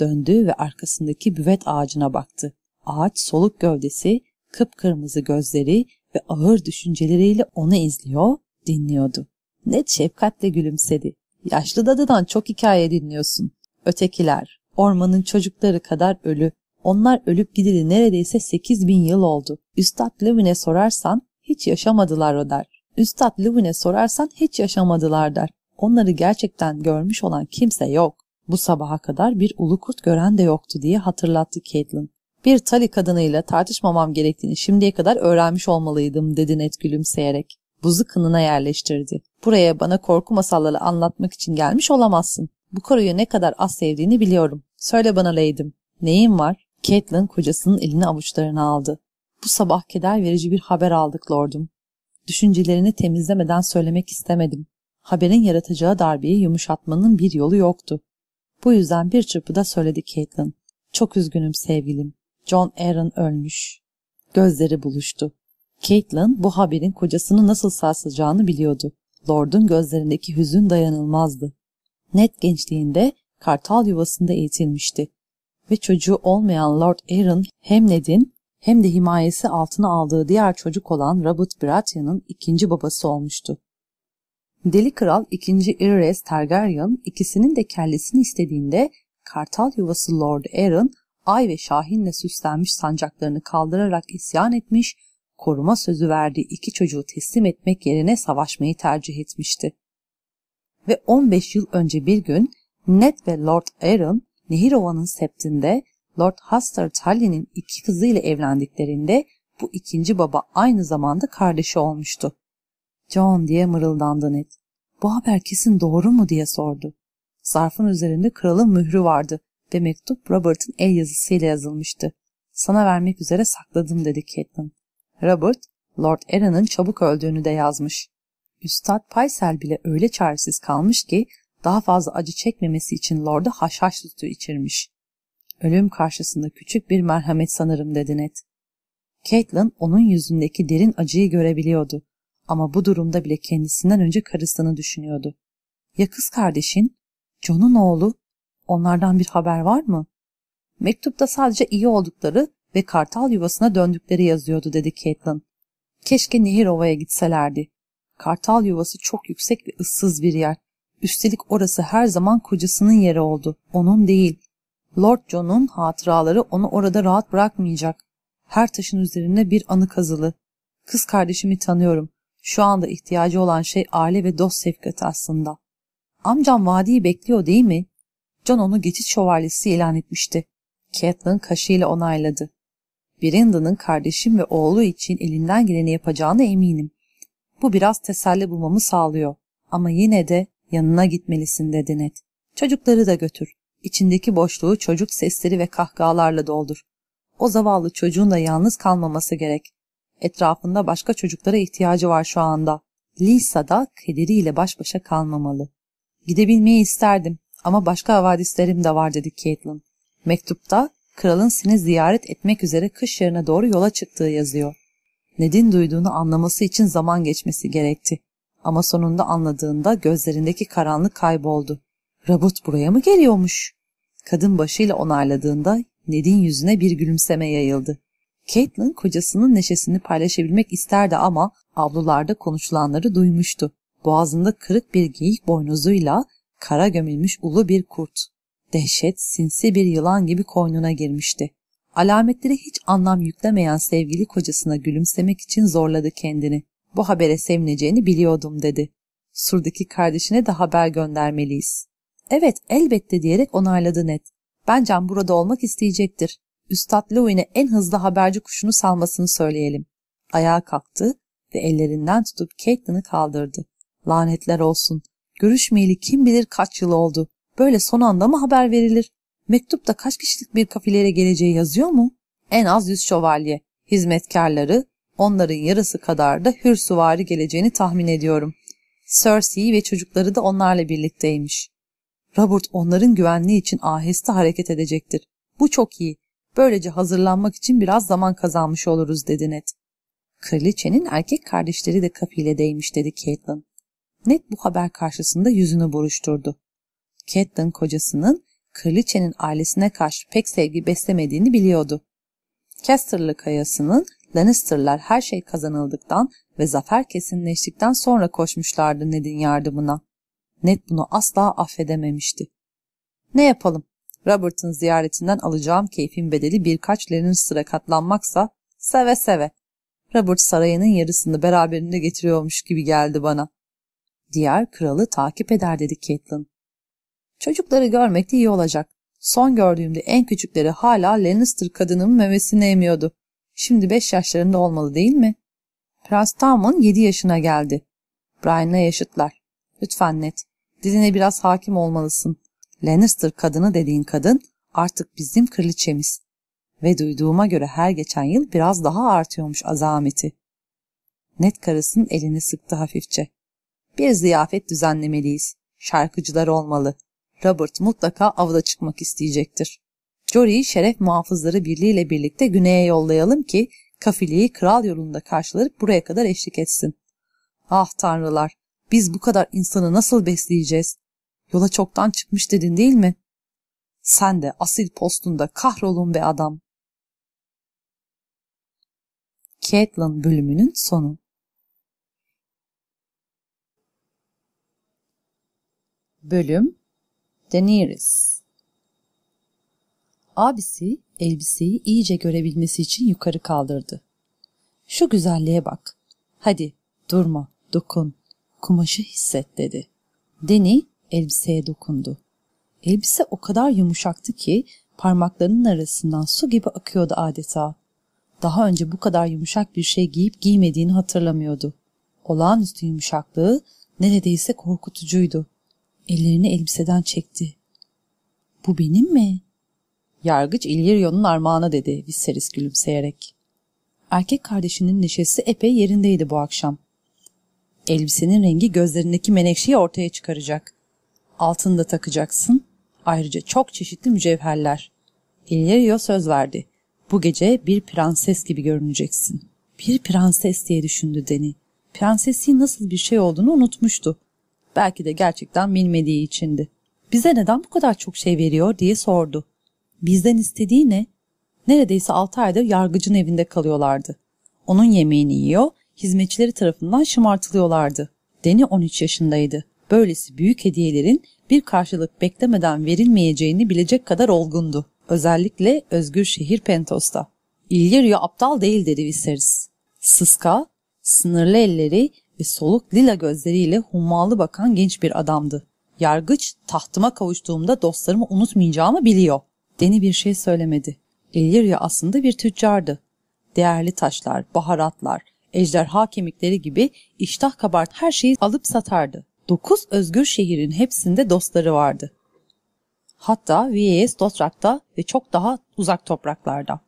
Döndü ve arkasındaki büvet ağacına baktı. Ağaç soluk gövdesi, kıpkırmızı gözleri ve ağır düşünceleriyle onu izliyor, dinliyordu. Ned şefkatle gülümsedi. Yaşlı dadıdan çok hikaye dinliyorsun. Ötekiler, ormanın çocukları kadar ölü. Onlar ölüp gideli neredeyse 8 bin yıl oldu. Üstad Levin'e sorarsan hiç yaşamadılar o der. Üstad Levin'e sorarsan hiç yaşamadılar der. Onları gerçekten görmüş olan kimse yok. Bu sabaha kadar bir ulu kurt gören de yoktu diye hatırlattı Caitlin. Bir tali kadınıyla tartışmamam gerektiğini şimdiye kadar öğrenmiş olmalıydım dedi Ned gülümseyerek. Buzu kınına yerleştirdi. Buraya bana korku masalları anlatmak için gelmiş olamazsın. Bu koruyu ne kadar az sevdiğini biliyorum. Söyle bana Leydim. Neyin var? Caitlin kocasının elini avuçlarına aldı. Bu sabah keder verici bir haber aldık lordum. Düşüncelerini temizlemeden söylemek istemedim. Haberin yaratacağı darbeyi yumuşatmanın bir yolu yoktu. Bu yüzden bir çırpıda söyledi Caitlin. Çok üzgünüm sevgilim. John Aaron ölmüş. Gözleri buluştu. Caitlin bu haberin kocasını nasıl sarsacağını biliyordu. Lord'un gözlerindeki hüzün dayanılmazdı. Net gençliğinde kartal yuvasında eğitilmişti. Ve çocuğu olmayan Lord Aaron hem Ned'in hem de himayesi altına aldığı diğer çocuk olan Robert Baratheon'un ikinci babası olmuştu. Deli Kral 2. Aerys Targaryen ikisinin de kellesini istediğinde kartal yuvası Lord Aaron ay ve şahinle süslenmiş sancaklarını kaldırarak isyan etmiş, koruma sözü verdiği iki çocuğu teslim etmek yerine savaşmayı tercih etmişti. Ve 15 yıl önce bir gün Ned ve Lord Aaron Nehirova'nın septinde Lord Huster Tully'nin iki kızıyla evlendiklerinde bu ikinci baba aynı zamanda kardeşi olmuştu. John diye mırıldandı Ned. Bu haber kesin doğru mu diye sordu. Zarfın üzerinde kralın mührü vardı ve mektup Robert'ın el yazısıyla yazılmıştı. Sana vermek üzere sakladım dedi Catelyn. Robert, Lord Aaron'ın çabuk öldüğünü de yazmış. Üstad Paysel bile öyle çaresiz kalmış ki daha fazla acı çekmemesi için Lord'a haşhaş sütü içirmiş. Ölüm karşısında küçük bir merhamet sanırım dedi Ned. Caitlin onun yüzündeki derin acıyı görebiliyordu. Ama bu durumda bile kendisinden önce karısını düşünüyordu. Ya kız kardeşin? John'un oğlu? Onlardan bir haber var mı? Mektupta sadece iyi oldukları ve kartal yuvasına döndükleri yazıyordu dedi Caitlin. Keşke Nehir Ova'ya gitselerdi. Kartal yuvası çok yüksek ve ıssız bir yer. Üstelik orası her zaman kocasının yeri oldu. Onun değil. Lord John'un hatıraları onu orada rahat bırakmayacak. Her taşın üzerinde bir anı kazılı. Kız kardeşimi tanıyorum. Şu anda ihtiyacı olan şey aile ve dost sevkati aslında. Amcam vadiyi bekliyor değil mi? John onu geçit şövalyesi ilan etmişti. Catelyn kaşıyla onayladı. Brandon'ın kardeşim ve oğlu için elinden geleni yapacağına eminim. Bu biraz teselli bulmamı sağlıyor. Ama yine de yanına gitmelisin dedi Ned. Çocukları da götür. İçindeki boşluğu çocuk sesleri ve kahkahalarla doldur. O zavallı çocuğun da yalnız kalmaması gerek. Etrafında başka çocuklara ihtiyacı var şu anda. Lisa da kederiyle baş başa kalmamalı. Gidebilmeyi isterdim ama başka havadislerim de var dedi Caitlin. Mektupta kralın seni ziyaret etmek üzere kış yarına doğru yola çıktığı yazıyor. Ned'in duyduğunu anlaması için zaman geçmesi gerekti. Ama sonunda anladığında gözlerindeki karanlık kayboldu. Robert buraya mı geliyormuş? Kadın başıyla onayladığında Ned'in yüzüne bir gülümseme yayıldı. Caitlin kocasının neşesini paylaşabilmek isterdi ama avlularda konuşulanları duymuştu. Boğazında kırık bir geyik boynuzuyla kara gömülmüş ulu bir kurt. Dehşet sinsi bir yılan gibi koynuna girmişti. Alametleri hiç anlam yüklemeyen sevgili kocasına gülümsemek için zorladı kendini. Bu habere sevineceğini biliyordum dedi. Surdaki kardeşine de haber göndermeliyiz. Evet elbette diyerek onayladı Ned. Bence burada olmak isteyecektir. Üstad Louis'e en hızlı haberci kuşunu salmasını söyleyelim. Ayağa kalktı ve ellerinden tutup Caitlyn'ı kaldırdı. Lanetler olsun. Görüşmeyeli kim bilir kaç yıl oldu. Böyle son anda mı haber verilir? Mektupta kaç kişilik bir kafilere geleceği yazıyor mu? En az yüz şövalye, hizmetkarları, onların yarısı kadar da hür suvari geleceğini tahmin ediyorum. Cersei ve çocukları da onlarla birlikteymiş. Robert onların güvenliği için aheste hareket edecektir. Bu çok iyi. Böylece hazırlanmak için biraz zaman kazanmış oluruz dedi Ned. Kraliçenin erkek kardeşleri de kafiledeymiş dedi Caitlin. Ned bu haber karşısında yüzünü buruşturdu. Catelyn kocasının kraliçenin ailesine karşı pek sevgi beslemediğini biliyordu. Casterlı kayasının Lannister'lar her şey kazanıldıktan ve zafer kesinleştikten sonra koşmuşlardı Ned'in yardımına. Ned bunu asla affedememişti. Ne yapalım? Robert'ın ziyaretinden alacağım keyfin bedeli birkaç Lannister'a katlanmaksa seve seve. Robert sarayının yarısını beraberinde getiriyormuş gibi geldi bana. Diğer kralı takip eder dedi Catelyn. Çocukları görmek de iyi olacak. Son gördüğümde en küçükleri hala Lannister kadının memesini emiyordu. Şimdi beş yaşlarında olmalı değil mi? Prens Tamon yedi yaşına geldi. Brian'la yaşıtlar. Lütfen Ned, diline biraz hakim olmalısın. Lannister kadını dediğin kadın artık bizim kraliçemiz. Ve duyduğuma göre her geçen yıl biraz daha artıyormuş azameti. Ned karısının elini sıktı hafifçe. Bir ziyafet düzenlemeliyiz. Şarkıcılar olmalı. Robert mutlaka avda çıkmak isteyecektir. Jory'i şeref muhafızları birliğiyle birlikte güneye yollayalım ki kafileyi kral yolunda karşılayıp buraya kadar eşlik etsin. Ah tanrılar, biz bu kadar insanı nasıl besleyeceğiz? Yola çoktan çıkmış dedin değil mi? Sen de asil postunda kahrolun be adam. Caitlin bölümünün sonu Bölüm Daenerys Abisi elbiseyi iyice görebilmesi için yukarı kaldırdı. Şu güzelliğe bak. Hadi durma, dokun. Kumaşı hisset dedi. Deni elbiseye dokundu. Elbise o kadar yumuşaktı ki parmaklarının arasından su gibi akıyordu adeta. Daha önce bu kadar yumuşak bir şey giyip giymediğini hatırlamıyordu. Olağanüstü yumuşaklığı neredeyse korkutucuydu. Ellerini elbiseden çekti. Bu benim mi? Yargıç İlyirion'un armağanı dedi Viserys gülümseyerek. Erkek kardeşinin neşesi epey yerindeydi bu akşam. Elbisenin rengi gözlerindeki menekşeyi ortaya çıkaracak. Altını da takacaksın. Ayrıca çok çeşitli mücevherler. Illyrio söz verdi. Bu gece bir prenses gibi görüneceksin. Bir prenses diye düşündü Deni. Prensesliğin nasıl bir şey olduğunu unutmuştu. Belki de gerçekten bilmediği içindi. Bize neden bu kadar çok şey veriyor diye sordu. Bizden istediği ne? Neredeyse 6 aydır yargıcın evinde kalıyorlardı. Onun yemeğini yiyor, hizmetçileri tarafından şımartılıyorlardı. Deni 13 yaşındaydı. Böylesi büyük hediyelerin bir karşılık beklemeden verilmeyeceğini bilecek kadar olgundu. Özellikle özgür şehir Pentos'ta. İllyrio aptal değil dedi Viserys. Sıska, sınırlı elleri ve soluk lila gözleriyle hummalı bakan genç bir adamdı. Yargıç tahtıma kavuştuğumda dostlarımı unutmayacağımı biliyor. Deni bir şey söylemedi. Illyria aslında bir tüccardı. Değerli taşlar, baharatlar, ejderha kemikleri gibi iştah kabart her şeyi alıp satardı. Dokuz özgür şehrin hepsinde dostları vardı. Hatta Vieyes Dothrak'ta ve çok daha uzak topraklarda.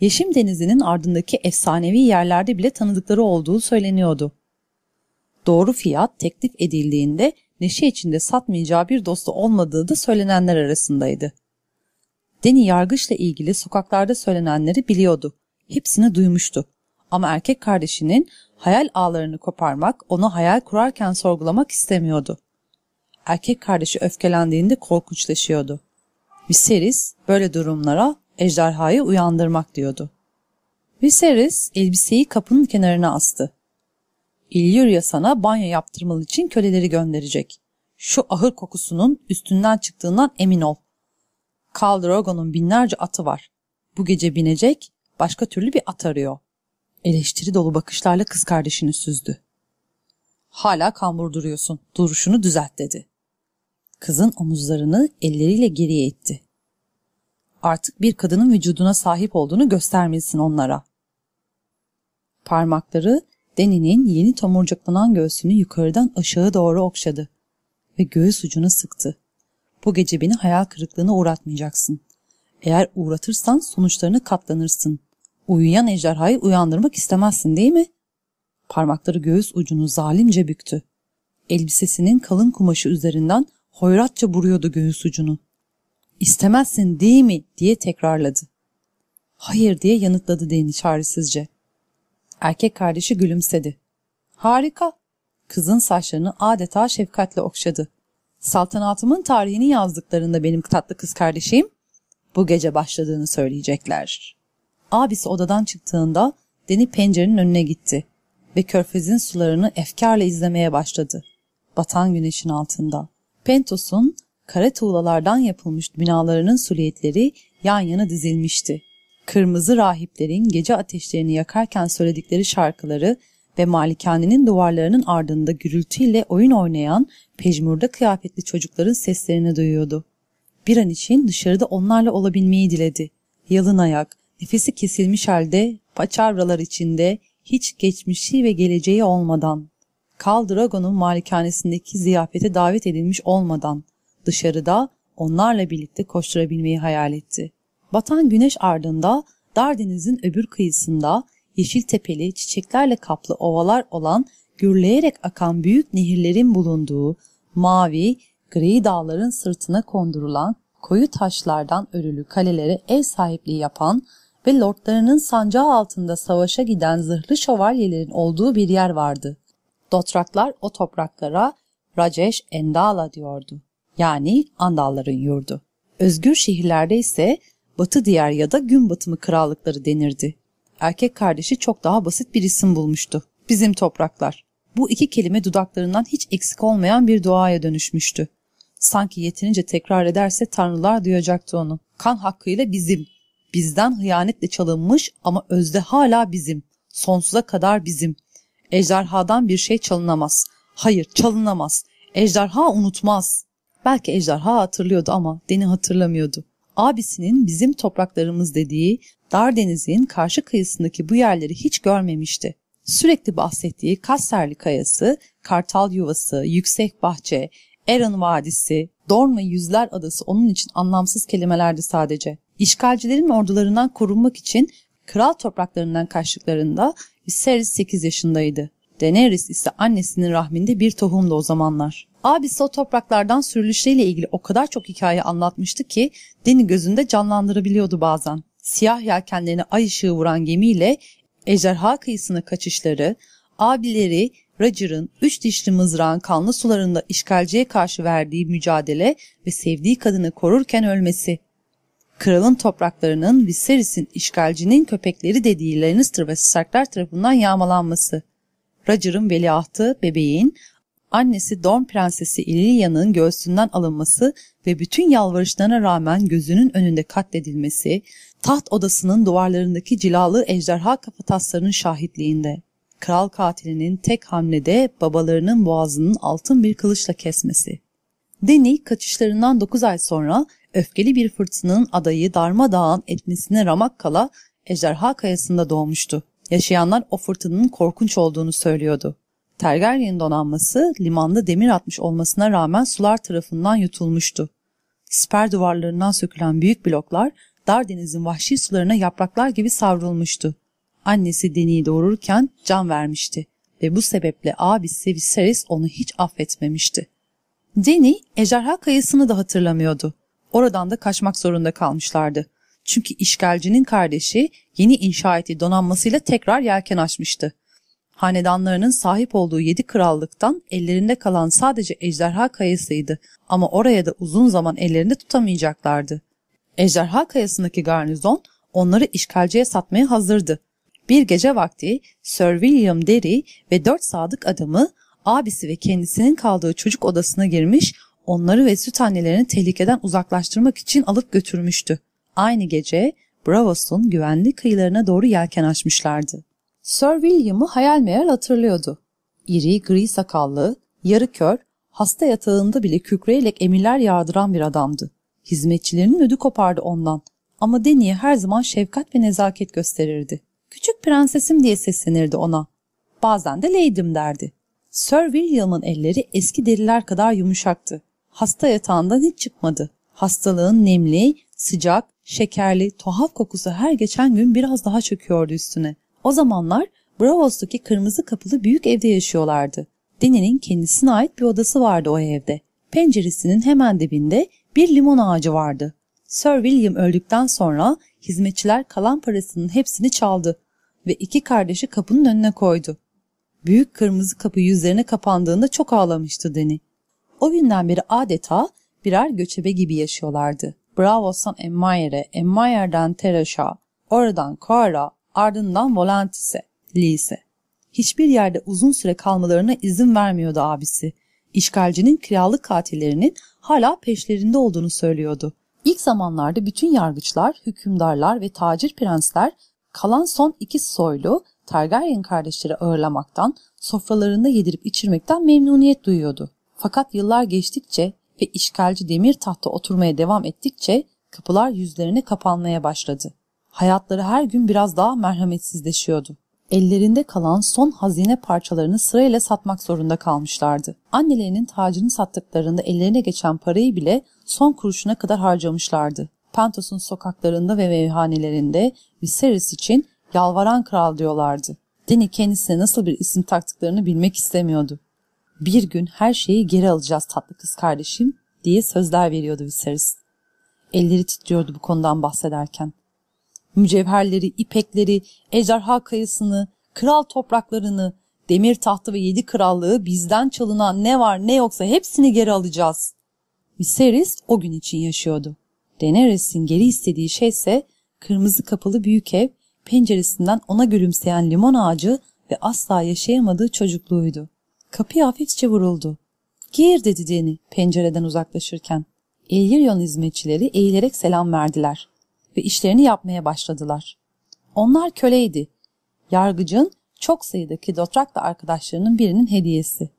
Yeşim Denizi'nin ardındaki efsanevi yerlerde bile tanıdıkları olduğu söyleniyordu. Doğru fiyat teklif edildiğinde neşe içinde satmayacağı bir dostu olmadığı da söylenenler arasındaydı. Deni yargıçla ilgili sokaklarda söylenenleri biliyordu. Hepsini duymuştu. Ama erkek kardeşinin hayal ağlarını koparmak, onu hayal kurarken sorgulamak istemiyordu. Erkek kardeşi öfkelendiğinde korkunçlaşıyordu. Viserys böyle durumlara ejderhayı uyandırmak diyordu. Viserys elbiseyi kapının kenarına astı. Illyria sana banyo yaptırmalı için köleleri gönderecek. Şu ahır kokusunun üstünden çıktığından emin ol. Khal Drogo'nun binlerce atı var. Bu gece binecek, başka türlü bir at arıyor. Eleştiri dolu bakışlarla kız kardeşini süzdü. Hala kambur duruyorsun, duruşunu düzelt dedi. Kızın omuzlarını elleriyle geriye itti. Artık bir kadının vücuduna sahip olduğunu göstermelisin onlara. Parmakları Deni'nin yeni tomurcuklanan göğsünü yukarıdan aşağı doğru okşadı ve göğüs ucunu sıktı. Bu gece beni hayal kırıklığına uğratmayacaksın. Eğer uğratırsan sonuçlarını katlanırsın. Uyuyan ejderhayı uyandırmak istemezsin değil mi? Parmakları göğüs ucunu zalimce büktü. Elbisesinin kalın kumaşı üzerinden hoyratça vuruyordu göğüs ucunu. İstemezsin değil mi diye tekrarladı. Hayır diye yanıtladı Deni çaresizce. Erkek kardeşi gülümsedi. Harika. Kızın saçlarını adeta şefkatle okşadı. Saltanatımın tarihini yazdıklarında benim tatlı kız kardeşim bu gece başladığını söyleyecekler. Abisi odadan çıktığında Deni pencerenin önüne gitti ve körfezin sularını efkarla izlemeye başladı. Batan güneşin altında. Pentos'un kare tuğlalardan yapılmış binalarının suliyetleri yan yana dizilmişti. Kırmızı rahiplerin gece ateşlerini yakarken söyledikleri şarkıları ve malikanenin duvarlarının ardında gürültüyle oyun oynayan pejmurda kıyafetli çocukların seslerini duyuyordu. Bir an için dışarıda onlarla olabilmeyi diledi. Yalın ayak, nefesi kesilmiş halde, paçavralar içinde, hiç geçmişi ve geleceği olmadan. Kal Drago'nun malikanesindeki ziyafete davet edilmiş olmadan, dışarıda onlarla birlikte koşturabilmeyi hayal etti. Batan güneş ardında Dardeniz'in öbür kıyısında yeşil tepeli çiçeklerle kaplı ovalar olan gürleyerek akan büyük nehirlerin bulunduğu mavi, gri dağların sırtına kondurulan koyu taşlardan örülü kalelere ev sahipliği yapan ve lordlarının sancağı altında savaşa giden zırhlı şövalyelerin olduğu bir yer vardı. Dotraklar o topraklara Rajesh Endala diyordu. Yani Andalların yurdu. Özgür şehirlerde ise Batı Diyar ya da Gün Batımı krallıkları denirdi. Erkek kardeşi çok daha basit bir isim bulmuştu. Bizim topraklar. Bu iki kelime dudaklarından hiç eksik olmayan bir duaya dönüşmüştü. Sanki yeterince tekrar ederse tanrılar duyacaktı onu. Kan hakkıyla bizim. Bizden hıyanetle çalınmış ama özde hala bizim. Sonsuza kadar bizim. Ejderhadan bir şey çalınamaz. Hayır çalınamaz. Ejderha unutmaz. Belki ejderha hatırlıyordu ama Deni hatırlamıyordu abisinin bizim topraklarımız dediği Dardeniz'in karşı kıyısındaki bu yerleri hiç görmemişti. Sürekli bahsettiği Kasserli Kayası, Kartal Yuvası, Yüksek Bahçe, Eran Vadisi, Dorn ve Yüzler Adası onun için anlamsız kelimelerdi sadece. İşgalcilerin ordularından korunmak için kral topraklarından kaçtıklarında Viserys 8 yaşındaydı. Daenerys ise annesinin rahminde bir tohumdu o zamanlar. Abisi o topraklardan sürülüşleriyle ilgili o kadar çok hikaye anlatmıştı ki Deni gözünde canlandırabiliyordu bazen. Siyah yelkenlerine ay ışığı vuran gemiyle ejderha kıyısına kaçışları, abileri Roger'ın üç dişli mızrağın kanlı sularında işgalciye karşı verdiği mücadele ve sevdiği kadını korurken ölmesi. Kralın topraklarının Viserys'in işgalcinin köpekleri dediği Lannister ve Starklar tarafından yağmalanması, Roger'ın veliahtı bebeğin, annesi Dorne Prensesi Ilyaria'nın göğsünden alınması ve bütün yalvarışlarına rağmen gözünün önünde katledilmesi, taht odasının duvarlarındaki cilalı ejderha kafataslarının şahitliğinde, kral katilinin tek hamlede babalarının boğazının altın bir kılıçla kesmesi. Deni kaçışlarından 9 ay sonra öfkeli bir fırtınanın adayı darmadağın etmesine ramak kala ejderha kayasında doğmuştu. Yaşayanlar o fırtınanın korkunç olduğunu söylüyordu. Tergaryen donanması limanda demir atmış olmasına rağmen sular tarafından yutulmuştu. Siper duvarlarından sökülen büyük bloklar dar denizin vahşi sularına yapraklar gibi savrulmuştu. Annesi Deni'yi doğururken can vermişti ve bu sebeple abisi Viserys onu hiç affetmemişti. Deni ejderha kayasını da hatırlamıyordu. Oradan da kaçmak zorunda kalmışlardı. Çünkü işgalcinin kardeşi yeni inşa ettiği donanmasıyla tekrar yelken açmıştı. Hanedanlarının sahip olduğu yedi krallıktan ellerinde kalan sadece ejderha kayasıydı ama oraya da uzun zaman ellerinde tutamayacaklardı. Ejderha kayasındaki garnizon onları işgalciye satmaya hazırdı. Bir gece vakti Sir William Derry ve dört sadık adamı abisi ve kendisinin kaldığı çocuk odasına girmiş onları ve süt annelerini tehlikeden uzaklaştırmak için alıp götürmüştü. Aynı gece Bravos'un güvenli kıyılarına doğru yelken açmışlardı. Sir William'ı hayal meyal hatırlıyordu. İri, gri sakallı, yarı kör, hasta yatağında bile kükreyerek emirler yağdıran bir adamdı. Hizmetçilerinin ödü kopardı ondan ama Deni'ye her zaman şefkat ve nezaket gösterirdi. Küçük prensesim diye seslenirdi ona. Bazen de Lady'm derdi. Sir William'ın elleri eski deriler kadar yumuşaktı. Hasta yatağından hiç çıkmadı. Hastalığın nemli, sıcak, şekerli, tuhaf kokusu her geçen gün biraz daha çöküyordu üstüne. O zamanlar Bravos'taki kırmızı kapılı büyük evde yaşıyorlardı. Deni'nin kendisine ait bir odası vardı o evde. Penceresinin hemen dibinde bir limon ağacı vardı. Sir William öldükten sonra hizmetçiler kalan parasının hepsini çaldı ve iki kardeşi kapının önüne koydu. Büyük kırmızı kapı yüzlerine kapandığında çok ağlamıştı Deni. O günden beri adeta birer göçebe gibi yaşıyorlardı. Bravos'tan Emmire'e, Emmire'den Terraş'a, oradan Coar'a, ardından Volantis'e, Lee'se. Hiçbir yerde uzun süre kalmalarına izin vermiyordu abisi. İşgalcinin kiralık katillerinin hala peşlerinde olduğunu söylüyordu. İlk zamanlarda bütün yargıçlar, hükümdarlar ve tacir prensler kalan son iki soylu Targaryen kardeşleri ağırlamaktan, sofralarında yedirip içirmekten memnuniyet duyuyordu. Fakat yıllar geçtikçe ve işgalci demir tahta oturmaya devam ettikçe kapılar yüzlerine kapanmaya başladı. Hayatları her gün biraz daha merhametsizleşiyordu. Ellerinde kalan son hazine parçalarını sırayla satmak zorunda kalmışlardı. Annelerinin tacını sattıklarında ellerine geçen parayı bile son kuruşuna kadar harcamışlardı. Pantos'un sokaklarında ve meyhanelerinde Viserys için yalvaran kral diyorlardı. Deni kendisine nasıl bir isim taktıklarını bilmek istemiyordu. Bir gün her şeyi geri alacağız tatlı kız kardeşim diye sözler veriyordu Viserys. Elleri titriyordu bu konudan bahsederken. Mücevherleri, ipekleri, ejderha kayısını, kral topraklarını, demir tahtı ve yedi krallığı bizden çalınan ne var ne yoksa hepsini geri alacağız. Viserys o gün için yaşıyordu. Daenerys'in geri istediği şeyse kırmızı kapılı büyük ev, penceresinden ona gülümseyen limon ağacı ve asla yaşayamadığı çocukluğuydu. Kapıya hafifçe vuruldu. Gir dedi Deni pencereden uzaklaşırken. Illyrion hizmetçileri eğilerek selam verdiler ve işlerini yapmaya başladılar. Onlar köleydi. Yargıcın çok sayıdaki Dothrak'la arkadaşlarının birinin hediyesi.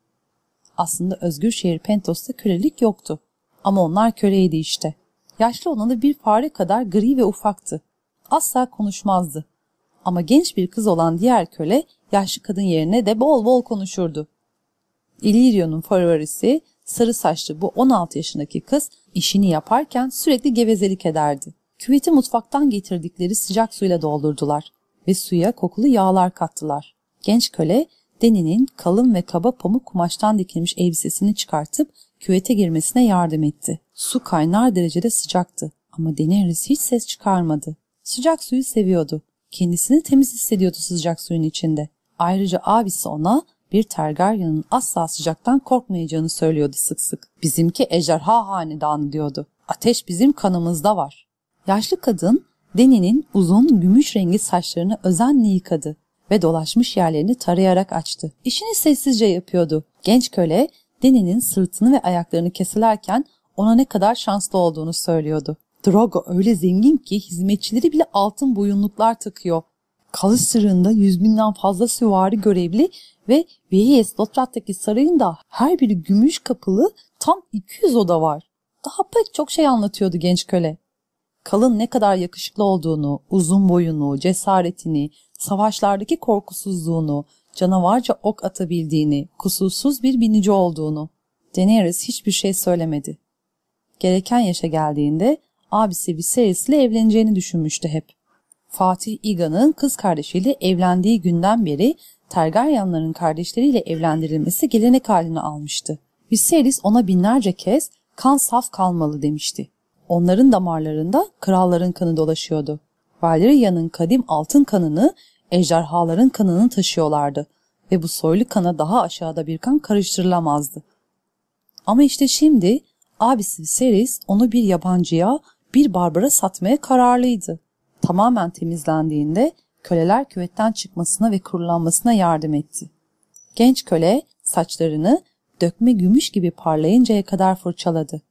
Aslında özgür şehir Pentos'ta kölelik yoktu. Ama onlar köleydi işte. Yaşlı olanı bir fare kadar gri ve ufaktı. Asla konuşmazdı. Ama genç bir kız olan diğer köle yaşlı kadın yerine de bol bol konuşurdu. Illyrion'un favorisi sarı saçlı bu 16 yaşındaki kız işini yaparken sürekli gevezelik ederdi. Küveti mutfaktan getirdikleri sıcak suyla doldurdular ve suya kokulu yağlar kattılar. Genç köle Deni'nin kalın ve kaba pamuk kumaştan dikilmiş elbisesini çıkartıp küvete girmesine yardım etti. Su kaynar derecede sıcaktı ama Daenerys hiç ses çıkarmadı. Sıcak suyu seviyordu. Kendisini temiz hissediyordu sıcak suyun içinde. Ayrıca abisi ona bir Targaryen'ın asla sıcaktan korkmayacağını söylüyordu sık sık. Bizimki ejderha hanedanı diyordu. Ateş bizim kanımızda var. Yaşlı kadın Deni'nin uzun gümüş rengi saçlarını özenle yıkadı ve dolaşmış yerlerini tarayarak açtı. İşini sessizce yapıyordu. Genç köle Deni'nin sırtını ve ayaklarını keselerken ona ne kadar şanslı olduğunu söylüyordu. Drogo öyle zengin ki hizmetçileri bile altın boyunluklar takıyor. Kalış sırrında yüz binden fazla süvari görevli ve Veyes Lotrat'taki sarayında her biri gümüş kapılı tam 200 oda var. Daha pek çok şey anlatıyordu genç köle. Kalın ne kadar yakışıklı olduğunu, uzun boyunu, cesaretini, savaşlardaki korkusuzluğunu, canavarca ok atabildiğini, kusursuz bir binici olduğunu. Daenerys hiçbir şey söylemedi. Gereken yaşa geldiğinde abisi Viserys ile evleneceğini düşünmüştü hep. Fatih Iga'nın kız kardeşiyle evlendiği günden beri Targaryenların kardeşleriyle evlendirilmesi gelenek haline almıştı. Viserys ona binlerce kez kan saf kalmalı demişti. Onların damarlarında kralların kanı dolaşıyordu. Valeria'nın kadim altın kanını ejderhaların kanını taşıyorlardı ve bu soylu kana daha aşağıda bir kan karıştırılamazdı. Ama işte şimdi abisi Viserys onu bir yabancıya, bir barbara satmaya kararlıydı. Tamamen temizlendiğinde köleler küvetten çıkmasına ve kurulanmasına yardım etti. Genç köle saçlarını dökme gümüş gibi parlayıncaya kadar fırçaladı.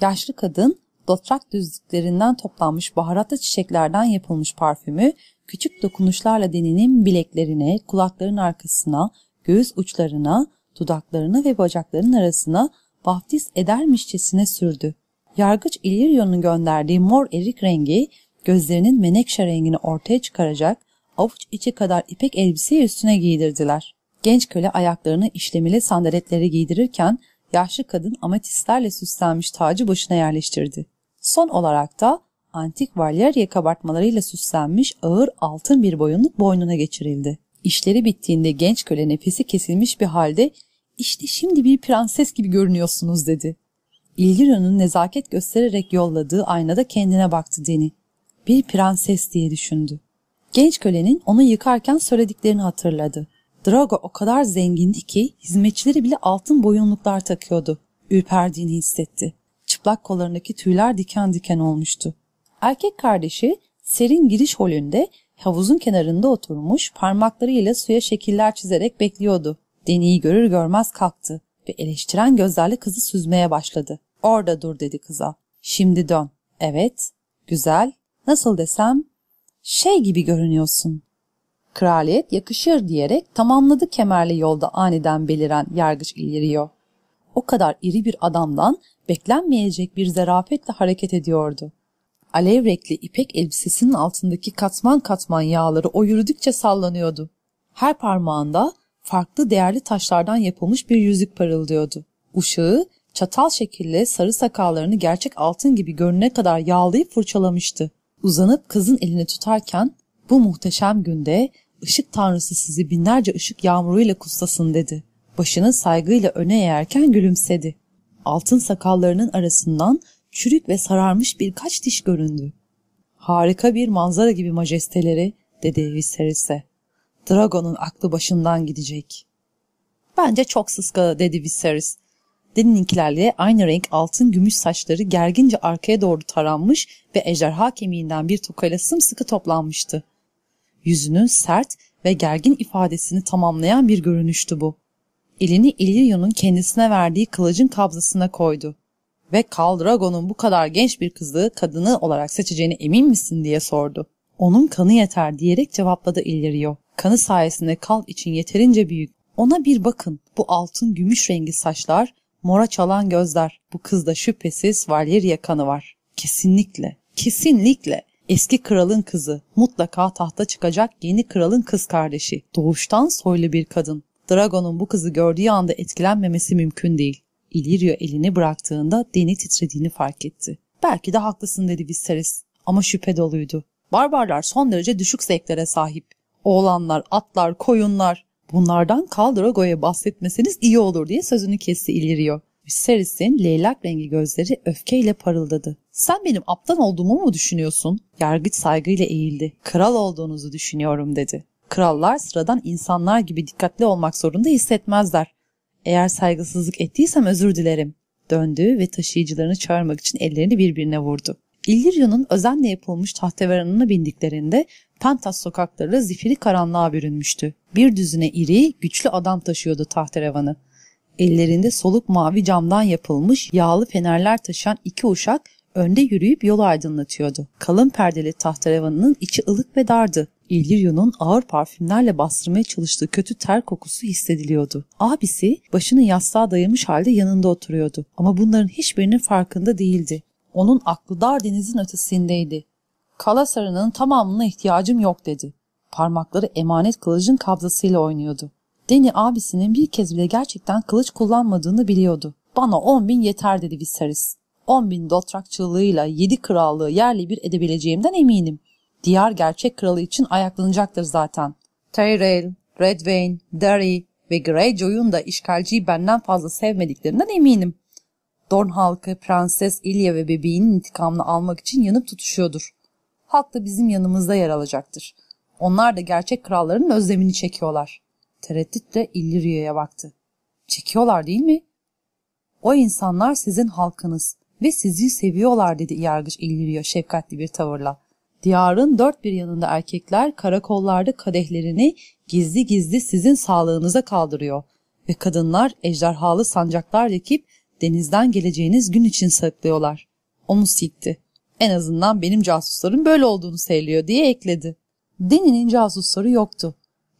Yaşlı kadın dotrak düzlüklerinden toplanmış baharatlı çiçeklerden yapılmış parfümü küçük dokunuşlarla deninin bileklerine, kulakların arkasına, göğüs uçlarına, dudaklarına ve bacaklarının arasına vaftiz edermişçesine sürdü. Yargıç Illyrion'un gönderdiği mor erik rengi gözlerinin menekşe rengini ortaya çıkaracak avuç içi kadar ipek elbiseyi üstüne giydirdiler. Genç köle ayaklarını işlemeli sandaletleri giydirirken yaşlı kadın ametistlerle süslenmiş tacı başına yerleştirdi. Son olarak da antik Valeriye kabartmalarıyla süslenmiş ağır altın bir boyunluk boynuna geçirildi. İşleri bittiğinde genç köle nefesi kesilmiş bir halde işte şimdi bir prenses gibi görünüyorsunuz dedi. İlgira'nın nezaket göstererek yolladığı aynada kendine baktı Deni. Bir prenses diye düşündü. Genç kölenin onu yıkarken söylediklerini hatırladı. Drago o kadar zengindi ki hizmetçileri bile altın boyunluklar takıyordu. Ürperdiğini hissetti. Çıplak kollarındaki tüyler diken diken olmuştu. Erkek kardeşi serin giriş holünde havuzun kenarında oturmuş parmaklarıyla suya şekiller çizerek bekliyordu. Deni'yi görür görmez kalktı ve eleştiren gözlerle kızı süzmeye başladı. Orada dur dedi kıza. Şimdi dön. Evet. Güzel. Nasıl desem? Şey gibi görünüyorsun. Kraliyet yakışır diyerek tamamladı kemerli yolda aniden beliren yargıç Illyrio. O kadar iri bir adamdan beklenmeyecek bir zarafetle hareket ediyordu. Alev renkli ipek elbisesinin altındaki katman katman yağları o yürüdükçe sallanıyordu. Her parmağında farklı değerli taşlardan yapılmış bir yüzük parıldıyordu. Uşağı çatal şekilli sarı sakallarını gerçek altın gibi görüne kadar yağlayıp fırçalamıştı. Uzanıp kızın elini tutarken bu muhteşem günde ışık tanrısı sizi binlerce ışık yağmuruyla kustasın dedi. Başını saygıyla öne eğerken gülümsedi. Altın sakallarının arasından çürük ve sararmış birkaç diş göründü. Harika bir manzara gibi majesteleri dedi Viserys'e. Dragon'un aklı başından gidecek. Bence çok sıska dedi Viserys. Denininkilerle aynı renk altın gümüş saçları gergince arkaya doğru taranmış ve ejderha kemiğinden bir tokayla sımsıkı toplanmıştı. Yüzünün sert ve gergin ifadesini tamamlayan bir görünüştü bu. Elini Illyrion'un kendisine verdiği kılıcın kabzasına koydu. Ve Khal Drago'nun bu kadar genç bir kızı kadını olarak seçeceğine emin misin diye sordu. Onun kanı yeter diyerek cevapladı Illyrio. Kanı sayesinde Khal için yeterince büyük. Ona bir bakın. Bu altın gümüş rengi saçlar, mora çalan gözler. Bu kızda şüphesiz Valeria kanı var. Kesinlikle, kesinlikle. Eski kralın kızı, mutlaka tahta çıkacak yeni kralın kız kardeşi. Doğuştan soylu bir kadın. Dragon'un bu kızı gördüğü anda etkilenmemesi mümkün değil. Illyrio elini bıraktığında deni titrediğini fark etti. Belki de haklısın dedi Viserys ama şüphe doluydu. Barbarlar son derece düşük zevklere sahip. Oğlanlar, atlar, koyunlar. Bunlardan Khal Drogo'ya bahsetmeseniz iyi olur diye sözünü kesti Illyrio. Viserys'in leylak rengi gözleri öfkeyle parıldadı. Sen benim aptal olduğumu mu düşünüyorsun? Yargıç saygıyla eğildi. Kral olduğunuzu düşünüyorum dedi. Krallar sıradan insanlar gibi dikkatli olmak zorunda hissetmezler. Eğer saygısızlık ettiysem özür dilerim. Döndü ve taşıyıcılarını çağırmak için ellerini birbirine vurdu. İllyrion'un özenle yapılmış tahteveranına bindiklerinde Pentas sokakları zifiri karanlığa bürünmüştü. Bir düzine iri, güçlü adam taşıyordu tahterevanı. Ellerinde soluk mavi camdan yapılmış yağlı fenerler taşıyan iki uşak önde yürüyüp yolu aydınlatıyordu. Kalın perdeli tahterevanının içi ılık ve dardı. Illyrion'un ağır parfümlerle bastırmaya çalıştığı kötü ter kokusu hissediliyordu. Abisi başını yastığa dayamış halde yanında oturuyordu ama bunların hiçbirinin farkında değildi. Onun aklı dar denizin ötesindeydi. Kalasarının tamamına ihtiyacım yok dedi. Parmakları emanet kılıcın kabzasıyla oynuyordu. Deni abisinin bir kez bile gerçekten kılıç kullanmadığını biliyordu. Bana on bin yeter dedi Viserys. On bin dotrak çığlığıyla yedi krallığı yerli bir edebileceğimden eminim. Diyar gerçek kralı için ayaklanacaktır zaten. Tyrell, Redwayne, Darry ve Greyjoy'un da işgalciyi benden fazla sevmediklerinden eminim. Dorn halkı Prenses Ilya ve bebeğinin intikamını almak için yanıp tutuşuyordur. Halk da bizim yanımızda yer alacaktır. Onlar da gerçek kralların özlemini çekiyorlar. Tereddütle Illyria'ya baktı. Çekiyorlar değil mi? O insanlar sizin halkınız ve sizi seviyorlar dedi yargıç Illyria şefkatli bir tavırla. Diyarın dört bir yanında erkekler karakollarda kadehlerini gizli gizli sizin sağlığınıza kaldırıyor ve kadınlar ejderhalı sancaklar dikip denizden geleceğiniz gün için saklıyorlar. Onu sikti. En azından benim casuslarım böyle olduğunu söylüyor diye ekledi. Deni'nin casusları yoktu.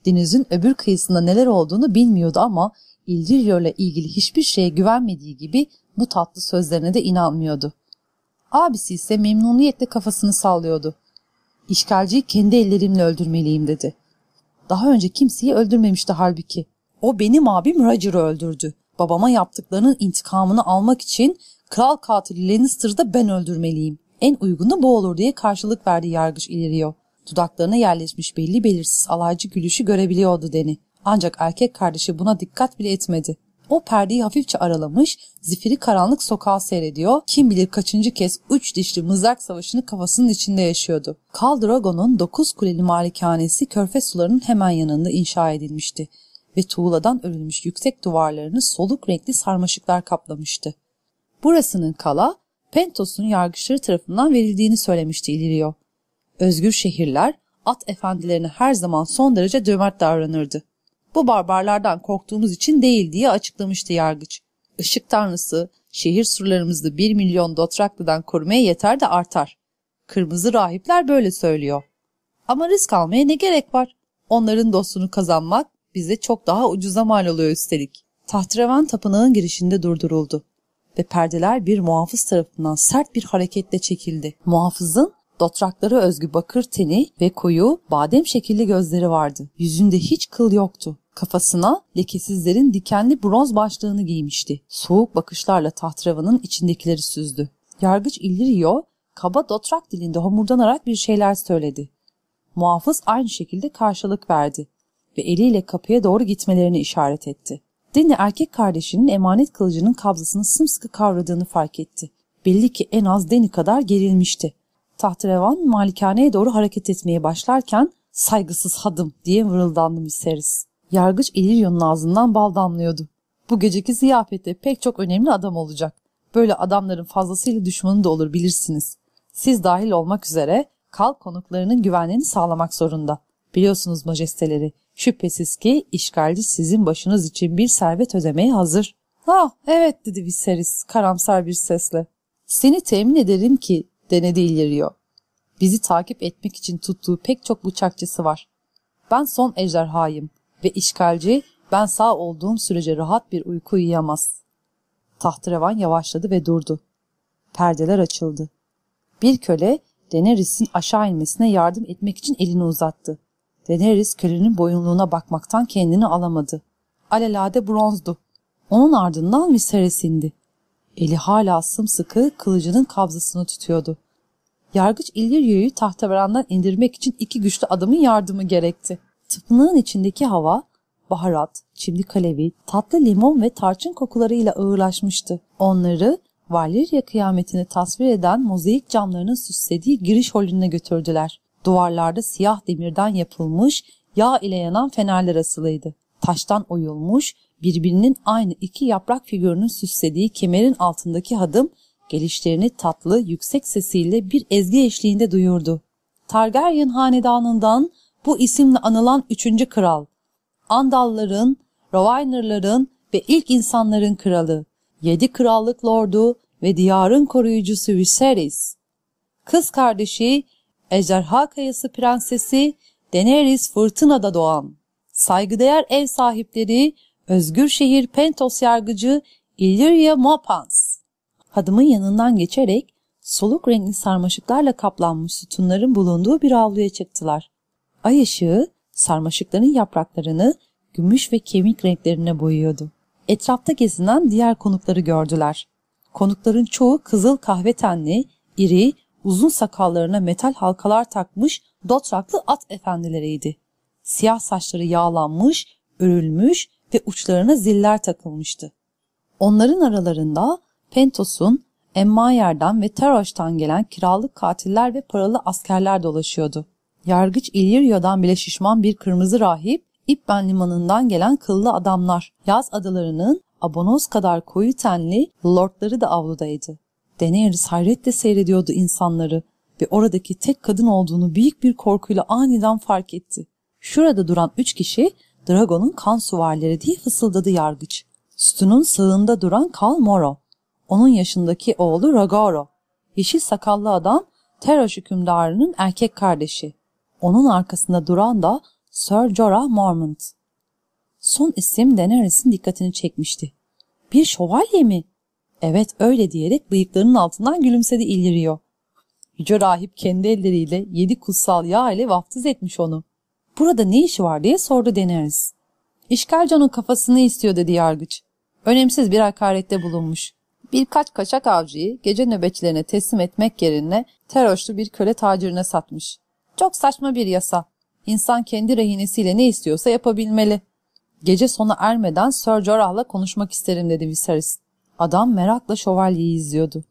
Denizin öbür kıyısında neler olduğunu bilmiyordu ama Illyrio ile ilgili hiçbir şeye güvenmediği gibi bu tatlı sözlerine de inanmıyordu. Abisi ise memnuniyetle kafasını sallıyordu. İşgalciyi kendi ellerimle öldürmeliyim dedi. Daha önce kimseyi öldürmemişti halbuki. O benim abim Roger'ı öldürdü. Babama yaptıklarının intikamını almak için kral katili Lannister'ı da ben öldürmeliyim. En uygunu bu olur diye karşılık verdi yargıç ileriyor. Dudaklarına yerleşmiş belli belirsiz alaycı gülüşü görebiliyordu Deni. Ancak erkek kardeşi buna dikkat bile etmedi. O perdeyi hafifçe aralamış, zifiri karanlık sokağı seyrediyor, kim bilir kaçıncı kez üç dişli mızrak savaşını kafasının içinde yaşıyordu. Kal Drogo'nun dokuz kuleli malikanesi körfez sularının hemen yanında inşa edilmişti ve tuğladan örülmüş yüksek duvarlarını soluk renkli sarmaşıklar kaplamıştı. Burasının kala, Pentos'un yargıçları tarafından verildiğini söylemişti Illyrio. Özgür şehirler, at efendilerine her zaman son derece cömert davranırdı bu barbarlardan korktuğumuz için değil diye açıklamıştı yargıç. Işık tanrısı şehir surlarımızı bir milyon Dothraklı'dan korumaya yeter de artar. Kırmızı rahipler böyle söylüyor. Ama risk almaya ne gerek var? Onların dostunu kazanmak bize çok daha ucuza mal oluyor üstelik. Tahtrevan tapınağın girişinde durduruldu ve perdeler bir muhafız tarafından sert bir hareketle çekildi. Muhafızın Dotraklara özgü bakır teni ve koyu badem şekilli gözleri vardı. Yüzünde hiç kıl yoktu. Kafasına lekesizlerin dikenli bronz başlığını giymişti. Soğuk bakışlarla tahtravanın içindekileri süzdü. Yargıç Illyrio kaba Dotrak dilinde homurdanarak bir şeyler söyledi. Muhafız aynı şekilde karşılık verdi ve eliyle kapıya doğru gitmelerini işaret etti. Deni erkek kardeşinin emanet kılıcının kabzasını sımsıkı kavradığını fark etti. Belli ki en az Deni kadar gerilmişti. Tahtrevan malikaneye doğru hareket etmeye başlarken saygısız hadım diye mırıldandı Viserys. Yargıç Illyrion'un ağzından bal damlıyordu. Bu geceki ziyafette pek çok önemli adam olacak. Böyle adamların fazlasıyla düşmanı da olur bilirsiniz. Siz dahil olmak üzere kalk konuklarının güvenliğini sağlamak zorunda. Biliyorsunuz majesteleri, şüphesiz ki işgalci sizin başınız için bir servet ödemeye hazır. Ha evet dedi Viserys karamsar bir sesle. Seni temin ederim ki denedi ileriyor. Bizi takip etmek için tuttuğu pek çok bıçakçısı var. Ben son ejderhayım ve işgalci ben sağ olduğum sürece rahat bir uyku uyuyamaz. Tahtrevan yavaşladı ve durdu. Perdeler açıldı. Bir köle Daenerys'in aşağı inmesine yardım etmek için elini uzattı. Daenerys kölenin boyunluğuna bakmaktan kendini alamadı. Alelade bronzdu. Onun ardından Viserys indi. Eli hala sımsıkı kılıcının kabzasını tutuyordu. Yargıç İllyrio'yu tahteverandan indirmek için iki güçlü adamın yardımı gerekti. Tıpınığın içindeki hava, baharat, çimli kalevi, tatlı limon ve tarçın kokularıyla ağırlaşmıştı. Onları Valyria kıyametini tasvir eden mozaik camlarının süslediği giriş holüne götürdüler. Duvarlarda siyah demirden yapılmış, yağ ile yanan fenerler asılıydı. Taştan oyulmuş, birbirinin aynı iki yaprak figürünün süslediği kemerin altındaki hadım gelişlerini tatlı, yüksek sesiyle bir ezgi eşliğinde duyurdu. Targaryen hanedanından bu isimle anılan üçüncü kral. Andalların, Roviner'ların ve ilk insanların kralı. Yedi krallık lordu ve diyarın koruyucusu Viserys. Kız kardeşi, Ejderha Kayası Prensesi Daenerys Fırtına'da doğan. Saygıdeğer ev sahipleri, özgür şehir Pentos yargıcı Illyria Mopans. Hadımın yanından geçerek soluk renkli sarmaşıklarla kaplanmış sütunların bulunduğu bir avluya çıktılar. Ay ışığı sarmaşıkların yapraklarını gümüş ve kemik renklerine boyuyordu. Etrafta gezinen diğer konukları gördüler. Konukların çoğu kızıl kahve tenli, iri, uzun sakallarına metal halkalar takmış dotraklı at efendileriydi. Siyah saçları yağlanmış, örülmüş ve uçlarına ziller takılmıştı. Onların aralarında Pentos'un Emmayer'den ve Teroş'tan gelen kiralık katiller ve paralı askerler dolaşıyordu. Yargıç İllyrio'dan bile şişman bir kırmızı rahip, İbben limanından gelen kıllı adamlar, yaz adalarının abonoz kadar koyu tenli lordları da avludaydı. Daenerys hayretle seyrediyordu insanları ve oradaki tek kadın olduğunu büyük bir korkuyla aniden fark etti. Şurada duran üç kişi Dragon'un kan suvarları diye fısıldadı yargıç. Sütunun sağında duran Kal Moro. Onun yaşındaki oğlu Ragoro. Yeşil sakallı adam Teroş hükümdarının erkek kardeşi. Onun arkasında duran da Sir Jorah Mormont. Son isim Daenerys'in dikkatini çekmişti. Bir şövalye mi? Evet öyle diyerek bıyıklarının altından gülümsedi Illyrio. Yüce rahip kendi elleriyle yedi kutsal yağ ile vaftiz etmiş onu. Burada ne işi var diye sordu Daenerys. İşgalcanın kafasını istiyor dedi yargıç. Önemsiz bir hakarette bulunmuş. Birkaç kaçak avcıyı gece nöbetçilerine teslim etmek yerine teroşlu bir köle tacirine satmış. Çok saçma bir yasa. İnsan kendi rehinesiyle ne istiyorsa yapabilmeli. Gece sona ermeden Sir Jorah'la konuşmak isterim dedi Viserys. Adam merakla şövalyeyi izliyordu.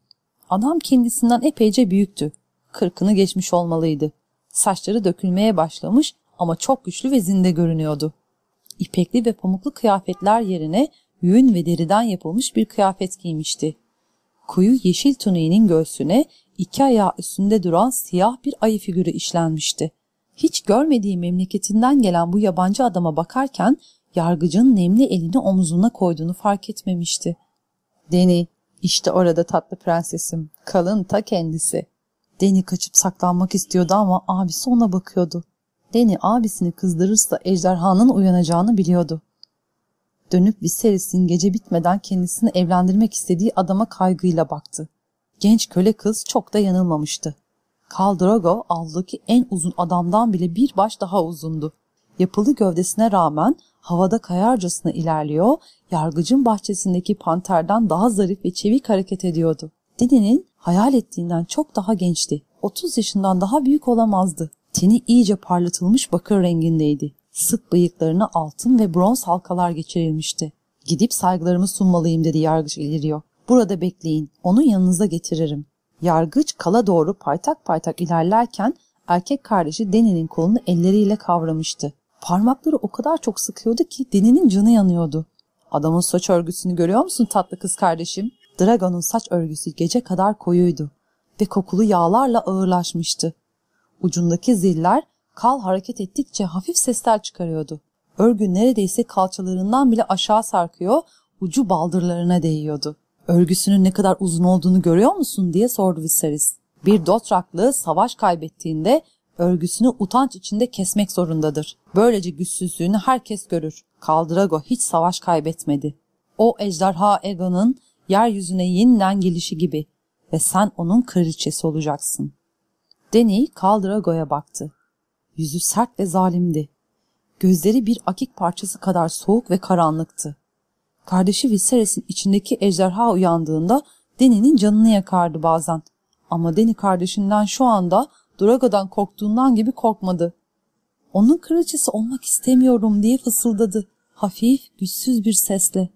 Adam kendisinden epeyce büyüktü. Kırkını geçmiş olmalıydı. Saçları dökülmeye başlamış ama çok güçlü ve zinde görünüyordu. İpekli ve pamuklu kıyafetler yerine yün ve deriden yapılmış bir kıyafet giymişti. Kuyu yeşil tuniğinin göğsüne iki ayağı üstünde duran siyah bir ayı figürü işlenmişti. Hiç görmediği memleketinden gelen bu yabancı adama bakarken yargıcın nemli elini omzuna koyduğunu fark etmemişti. Deni, işte orada tatlı prensesim, kalın ta kendisi. Deni kaçıp saklanmak istiyordu ama abisi ona bakıyordu. Deni abisini kızdırırsa ejderhanın uyanacağını biliyordu. Dönüp Viserys'in gece bitmeden kendisini evlendirmek istediği adama kaygıyla baktı. Genç köle kız çok da yanılmamıştı. Khal Drogo avludaki en uzun adamdan bile bir baş daha uzundu. Yapılı gövdesine rağmen havada kayarcasına ilerliyor, yargıcın bahçesindeki panterden daha zarif ve çevik hareket ediyordu. Deni'nin hayal ettiğinden çok daha gençti. 30 yaşından daha büyük olamazdı. Teni iyice parlatılmış bakır rengindeydi. Sık bıyıklarına altın ve bronz halkalar geçirilmişti. Gidip saygılarımı sunmalıyım dedi yargıç iliriyor. Burada bekleyin, onu yanınıza getiririm. Yargıç kala doğru paytak paytak ilerlerken erkek kardeşi Deni'nin kolunu elleriyle kavramıştı. Parmakları o kadar çok sıkıyordu ki Deni'nin canı yanıyordu. Adamın saç örgüsünü görüyor musun tatlı kız kardeşim? Dragon'un saç örgüsü gece kadar koyuydu ve kokulu yağlarla ağırlaşmıştı. Ucundaki ziller kal hareket ettikçe hafif sesler çıkarıyordu. Örgü neredeyse kalçalarından bile aşağı sarkıyor, ucu baldırlarına değiyordu. Örgüsünün ne kadar uzun olduğunu görüyor musun diye sordu Viserys. Bir Dothraklı savaş kaybettiğinde örgüsünü utanç içinde kesmek zorundadır. Böylece güçsüzlüğünü herkes görür. Kaldrago hiç savaş kaybetmedi. O ejderha Egon'un yeryüzüne yeniden gelişi gibi ve sen onun kraliçesi olacaksın. Deni Kaldrago'ya baktı. Yüzü sert ve zalimdi. Gözleri bir akik parçası kadar soğuk ve karanlıktı. Kardeşi Viserys'in içindeki ejderha uyandığında Deni'nin canını yakardı bazen. Ama Deni kardeşinden şu anda Drago'dan korktuğundan gibi korkmadı. Onun kraliçesi olmak istemiyorum diye fısıldadı. Hafif, güçsüz bir sesle.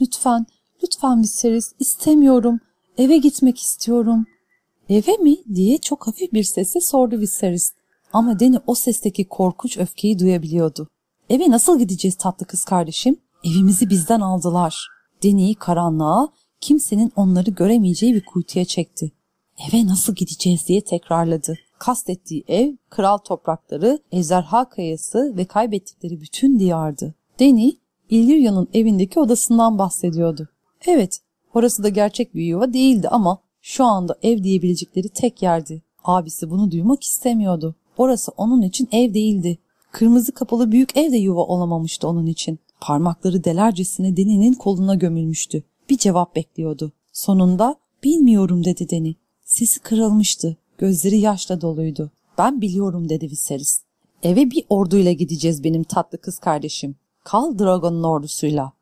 Lütfen, lütfen Viserys istemiyorum. Eve gitmek istiyorum. Eve mi diye çok hafif bir sesle sordu Viserys. Ama Deni o sesteki korkunç öfkeyi duyabiliyordu. Eve nasıl gideceğiz tatlı kız kardeşim? Evimizi bizden aldılar. Deni'yi karanlığa, kimsenin onları göremeyeceği bir kuytuya çekti. Eve nasıl gideceğiz diye tekrarladı. Kastettiği ev, kral toprakları, ejderha kayası ve kaybettikleri bütün diyardı. Deni, İllyria'nın evindeki odasından bahsediyordu. Evet, orası da gerçek bir yuva değildi ama şu anda ev diyebilecekleri tek yerdi. Abisi bunu duymak istemiyordu. Orası onun için ev değildi. Kırmızı kapalı büyük ev de yuva olamamıştı onun için. Parmakları delercesine Deni'nin koluna gömülmüştü. Bir cevap bekliyordu. Sonunda bilmiyorum dedi Deni. Sesi kırılmıştı. Gözleri yaşla doluydu. Ben biliyorum dedi Viserys. Eve bir orduyla gideceğiz benim tatlı kız kardeşim. Kal Dragon'un ordusuyla.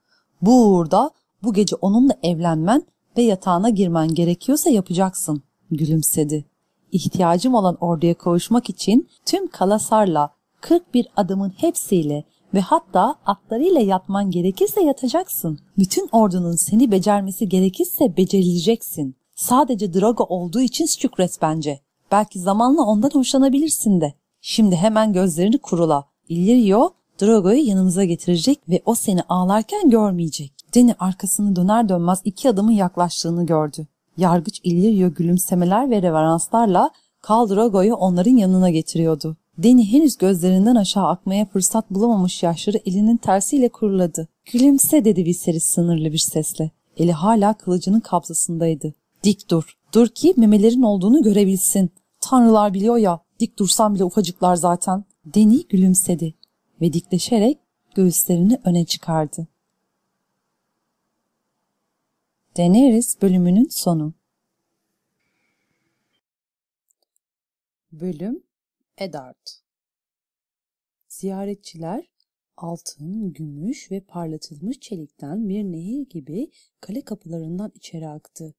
Bu uğurda bu gece onunla evlenmen ve yatağına girmen gerekiyorsa yapacaksın. Gülümsedi. İhtiyacım olan orduya kavuşmak için tüm Kalasar'la 41 adımın hepsiyle ve hatta atlarıyla yatman gerekirse yatacaksın. Bütün ordunun seni becermesi gerekirse becerileceksin. Sadece Drago olduğu için şükret bence. Belki zamanla ondan hoşlanabilirsin de. Şimdi hemen gözlerini kurula. Illyrio Drogo'yu yanımıza getirecek ve o seni ağlarken görmeyecek. Deni arkasını döner dönmez iki adımın yaklaştığını gördü. Yargıç Illyrio gülümsemeler ve reveranslarla Kal Drogo'yu onların yanına getiriyordu. Deni henüz gözlerinden aşağı akmaya fırsat bulamamış yaşları elinin tersiyle kuruladı. Gülümse dedi Viserys sınırlı bir sesle. Eli hala kılıcının kabzasındaydı. Dik dur. Dur ki memelerin olduğunu görebilsin. Tanrılar biliyor ya, dik dursan bile ufacıklar zaten. Deni gülümsedi ve dikleşerek göğüslerini öne çıkardı. Daenerys bölümünün sonu Bölüm Eddard Ziyaretçiler altın, gümüş ve parlatılmış çelikten bir nehir gibi kale kapılarından içeri aktı.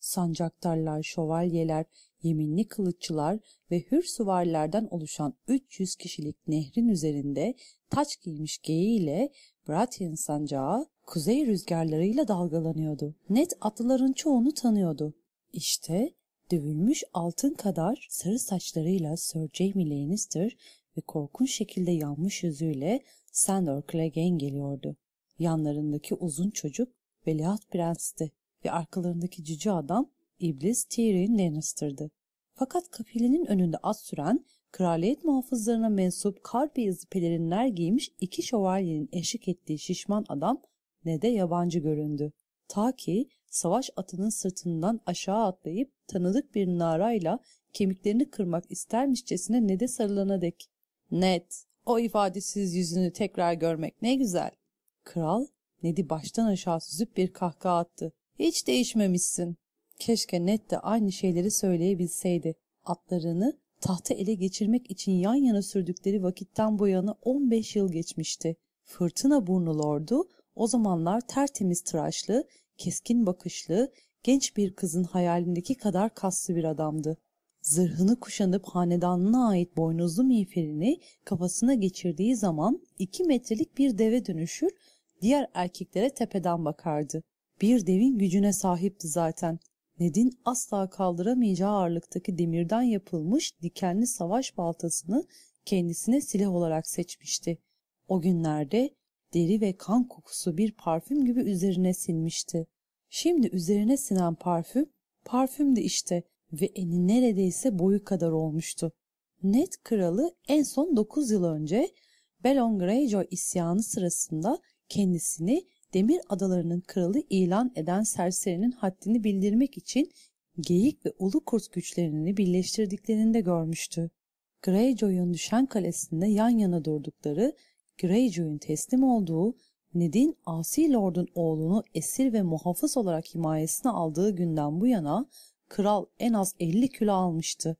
Sancaktarlar, şövalyeler, yeminli kılıççılar ve hür süvarilerden oluşan 300 kişilik nehrin üzerinde taç giymiş geyiğiyle Baratheon sancağı kuzey rüzgarlarıyla dalgalanıyordu. Net atlıların çoğunu tanıyordu. İşte dövülmüş altın kadar sarı saçlarıyla Sir Jaime Lannister ve korkunç şekilde yanmış yüzüyle Sandor Clegane geliyordu. Yanlarındaki uzun çocuk Veliaht Prens'ti ve arkalarındaki cici adam İblis Tyrion Lannister'dı. Fakat kafilenin önünde at süren, kraliyet muhafızlarına mensup kar beyazı pelerinler giymiş iki şövalyenin eşlik ettiği şişman adam ne de yabancı göründü. Ta ki savaş atının sırtından aşağı atlayıp tanıdık bir narayla kemiklerini kırmak istermişçesine ne de sarılana dek. Net, o ifadesiz yüzünü tekrar görmek ne güzel. Kral, Ned'i baştan aşağı süzüp bir kahkaha attı. Hiç değişmemişsin. Keşke Ned de aynı şeyleri söyleyebilseydi. Atlarını tahta ele geçirmek için yan yana sürdükleri vakitten bu yana 15 yıl geçmişti. Fırtına burnu lordu o zamanlar tertemiz tıraşlı, keskin bakışlı, genç bir kızın hayalindeki kadar kaslı bir adamdı. Zırhını kuşanıp hanedanına ait boynuzlu miğferini kafasına geçirdiği zaman iki metrelik bir deve dönüşür, diğer erkeklere tepeden bakardı. Bir devin gücüne sahipti zaten. Ned'in asla kaldıramayacağı ağırlıktaki demirden yapılmış dikenli savaş baltasını kendisine silah olarak seçmişti. O günlerde deri ve kan kokusu bir parfüm gibi üzerine sinmişti. Şimdi üzerine sinen parfüm, parfümdü işte ve eni neredeyse boyu kadar olmuştu. Ned kralı en son 9 yıl önce Greyjoy isyanı sırasında kendisini Demir Adalarının kralı ilan eden serserinin haddini bildirmek için geyik ve ulu kurt güçlerini birleştirdiklerinde görmüştü. Greyjoy'un düşen kalesinde yan yana durdukları, Greyjoy'un teslim olduğu, Ned'in Asi Lord'un oğlunu esir ve muhafız olarak himayesine aldığı günden bu yana kral en az 50 kilo almıştı.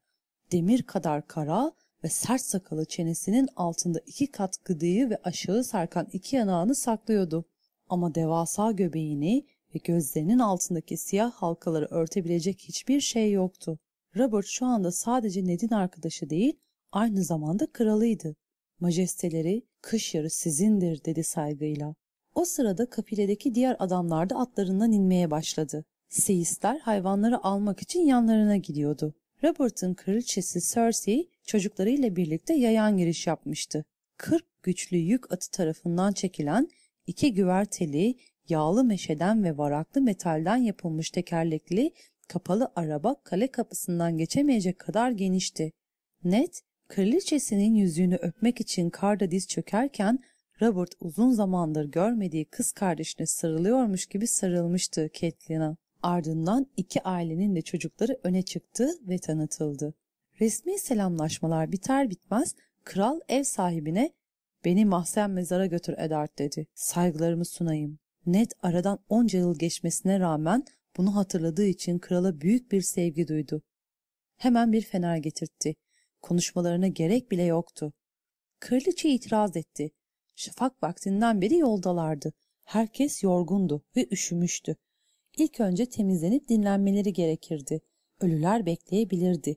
Demir kadar kara ve sert sakalı çenesinin altında iki kat gıdıyı ve aşağı sarkan iki yanağını saklıyordu. Ama devasa göbeğini ve gözlerinin altındaki siyah halkaları örtebilecek hiçbir şey yoktu. Robert şu anda sadece Ned'in arkadaşı değil, aynı zamanda kralıydı. Majesteleri, kış yarı sizindir dedi saygıyla. O sırada kafiledeki diğer adamlar da atlarından inmeye başladı. Seyistler hayvanları almak için yanlarına gidiyordu. Robert'ın kraliçesi Cersei çocuklarıyla birlikte yayan giriş yapmıştı. Kırk güçlü yük atı tarafından çekilen iki güverteli Yağlı meşeden ve varaklı metalden yapılmış tekerlekli kapalı araba kale kapısından geçemeyecek kadar genişti. Ned, kraliçesinin yüzüğünü öpmek için karda diz çökerken Robert uzun zamandır görmediği kız kardeşine sarılıyormuş gibi sarılmıştı Catelyn'a. Ardından iki ailenin de çocukları öne çıktı ve tanıtıldı. Resmi selamlaşmalar biter bitmez kral ev sahibine beni mahzen mezara götür Eddard dedi. Saygılarımı sunayım. Ned aradan onca yıl geçmesine rağmen bunu hatırladığı için krala büyük bir sevgi duydu. Hemen bir fener getirtti. Konuşmalarına gerek bile yoktu. Kraliçe itiraz etti. Şafak vaktinden beri yoldalardı. Herkes yorgundu ve üşümüştü. İlk önce temizlenip dinlenmeleri gerekirdi. Ölüler bekleyebilirdi.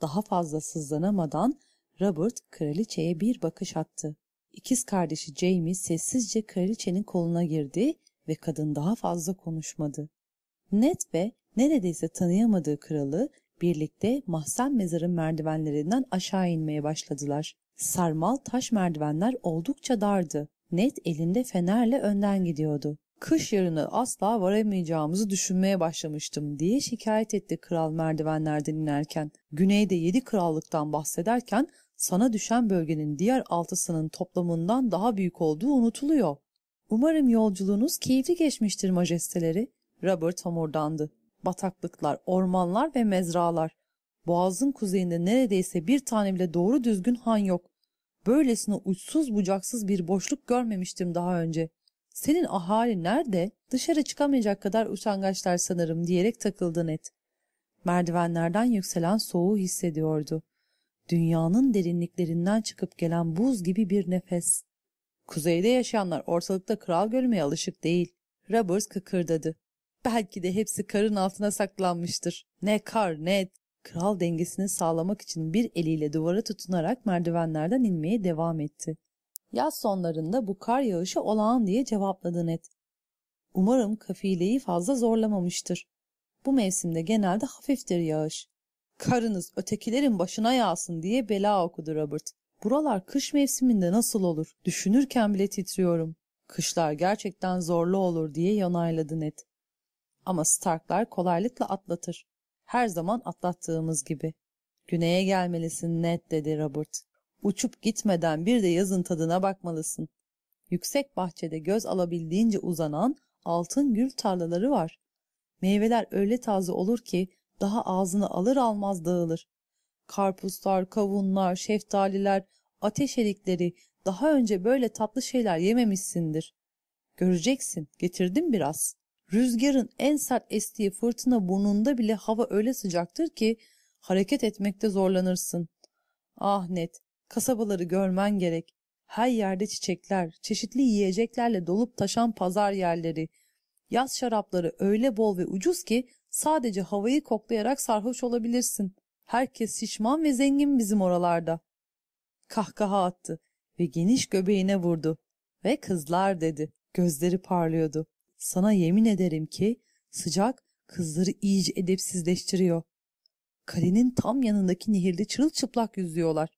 Daha fazla sızlanamadan Robert kraliçeye bir bakış attı. İkiz kardeşi Jamie sessizce kraliçenin koluna girdi ve kadın daha fazla konuşmadı. Ned ve neredeyse tanıyamadığı kralı birlikte mahzen mezarın merdivenlerinden aşağı inmeye başladılar. Sarmal taş merdivenler oldukça dardı. Ned elinde fenerle önden gidiyordu. Kış yarını asla varamayacağımızı düşünmeye başlamıştım diye şikayet etti kral merdivenlerden inerken. Güneyde yedi krallıktan bahsederken sana düşen bölgenin diğer altısının toplamından daha büyük olduğu unutuluyor. Umarım yolculuğunuz keyifli geçmiştir majesteleri. Robert homurdandı. Bataklıklar, ormanlar ve mezralar. Boğazın kuzeyinde neredeyse bir tane bile doğru düzgün han yok. Böylesine uçsuz bucaksız bir boşluk görmemiştim daha önce. Senin ahali nerede? Dışarı çıkamayacak kadar utangaçlar sanırım diyerek takıldı net. Merdivenlerden yükselen soğuğu hissediyordu. Dünyanın derinliklerinden çıkıp gelen buz gibi bir nefes. Kuzeyde yaşayanlar ortalıkta kral görmeye alışık değil. Roberts kıkırdadı. Belki de hepsi karın altına saklanmıştır. Ne kar ne Kral dengesini sağlamak için bir eliyle duvara tutunarak merdivenlerden inmeye devam etti. Yaz sonlarında bu kar yağışı olağan diye cevapladı Ned. Umarım kafileyi fazla zorlamamıştır. Bu mevsimde genelde hafiftir yağış. Karınız ötekilerin başına yağsın diye bela okudu Robert. Buralar kış mevsiminde nasıl olur? Düşünürken bile titriyorum. Kışlar gerçekten zorlu olur diye yanayladı Ned. Ama Starklar kolaylıkla atlatır. Her zaman atlattığımız gibi. Güneye gelmelisin Ned dedi Robert. Uçup gitmeden bir de yazın tadına bakmalısın. Yüksek bahçede göz alabildiğince uzanan altın gül tarlaları var. Meyveler öyle taze olur ki daha ağzını alır almaz dağılır. Karpuzlar, kavunlar, şeftaliler, ateş erikleri daha önce böyle tatlı şeyler yememişsindir. Göreceksin, getirdim biraz. Rüzgarın en sert estiği fırtına burnunda bile hava öyle sıcaktır ki hareket etmekte zorlanırsın. Ah net, kasabaları görmen gerek. Her yerde çiçekler, çeşitli yiyeceklerle dolup taşan pazar yerleri. Yaz şarapları öyle bol ve ucuz ki sadece havayı koklayarak sarhoş olabilirsin. Herkes şişman ve zengin bizim oralarda. Kahkaha attı ve geniş göbeğine vurdu. Ve kızlar dedi. Gözleri parlıyordu. Sana yemin ederim ki sıcak kızları iyice edepsizleştiriyor. Kalenin tam yanındaki nehirde çırılçıplak yüzüyorlar.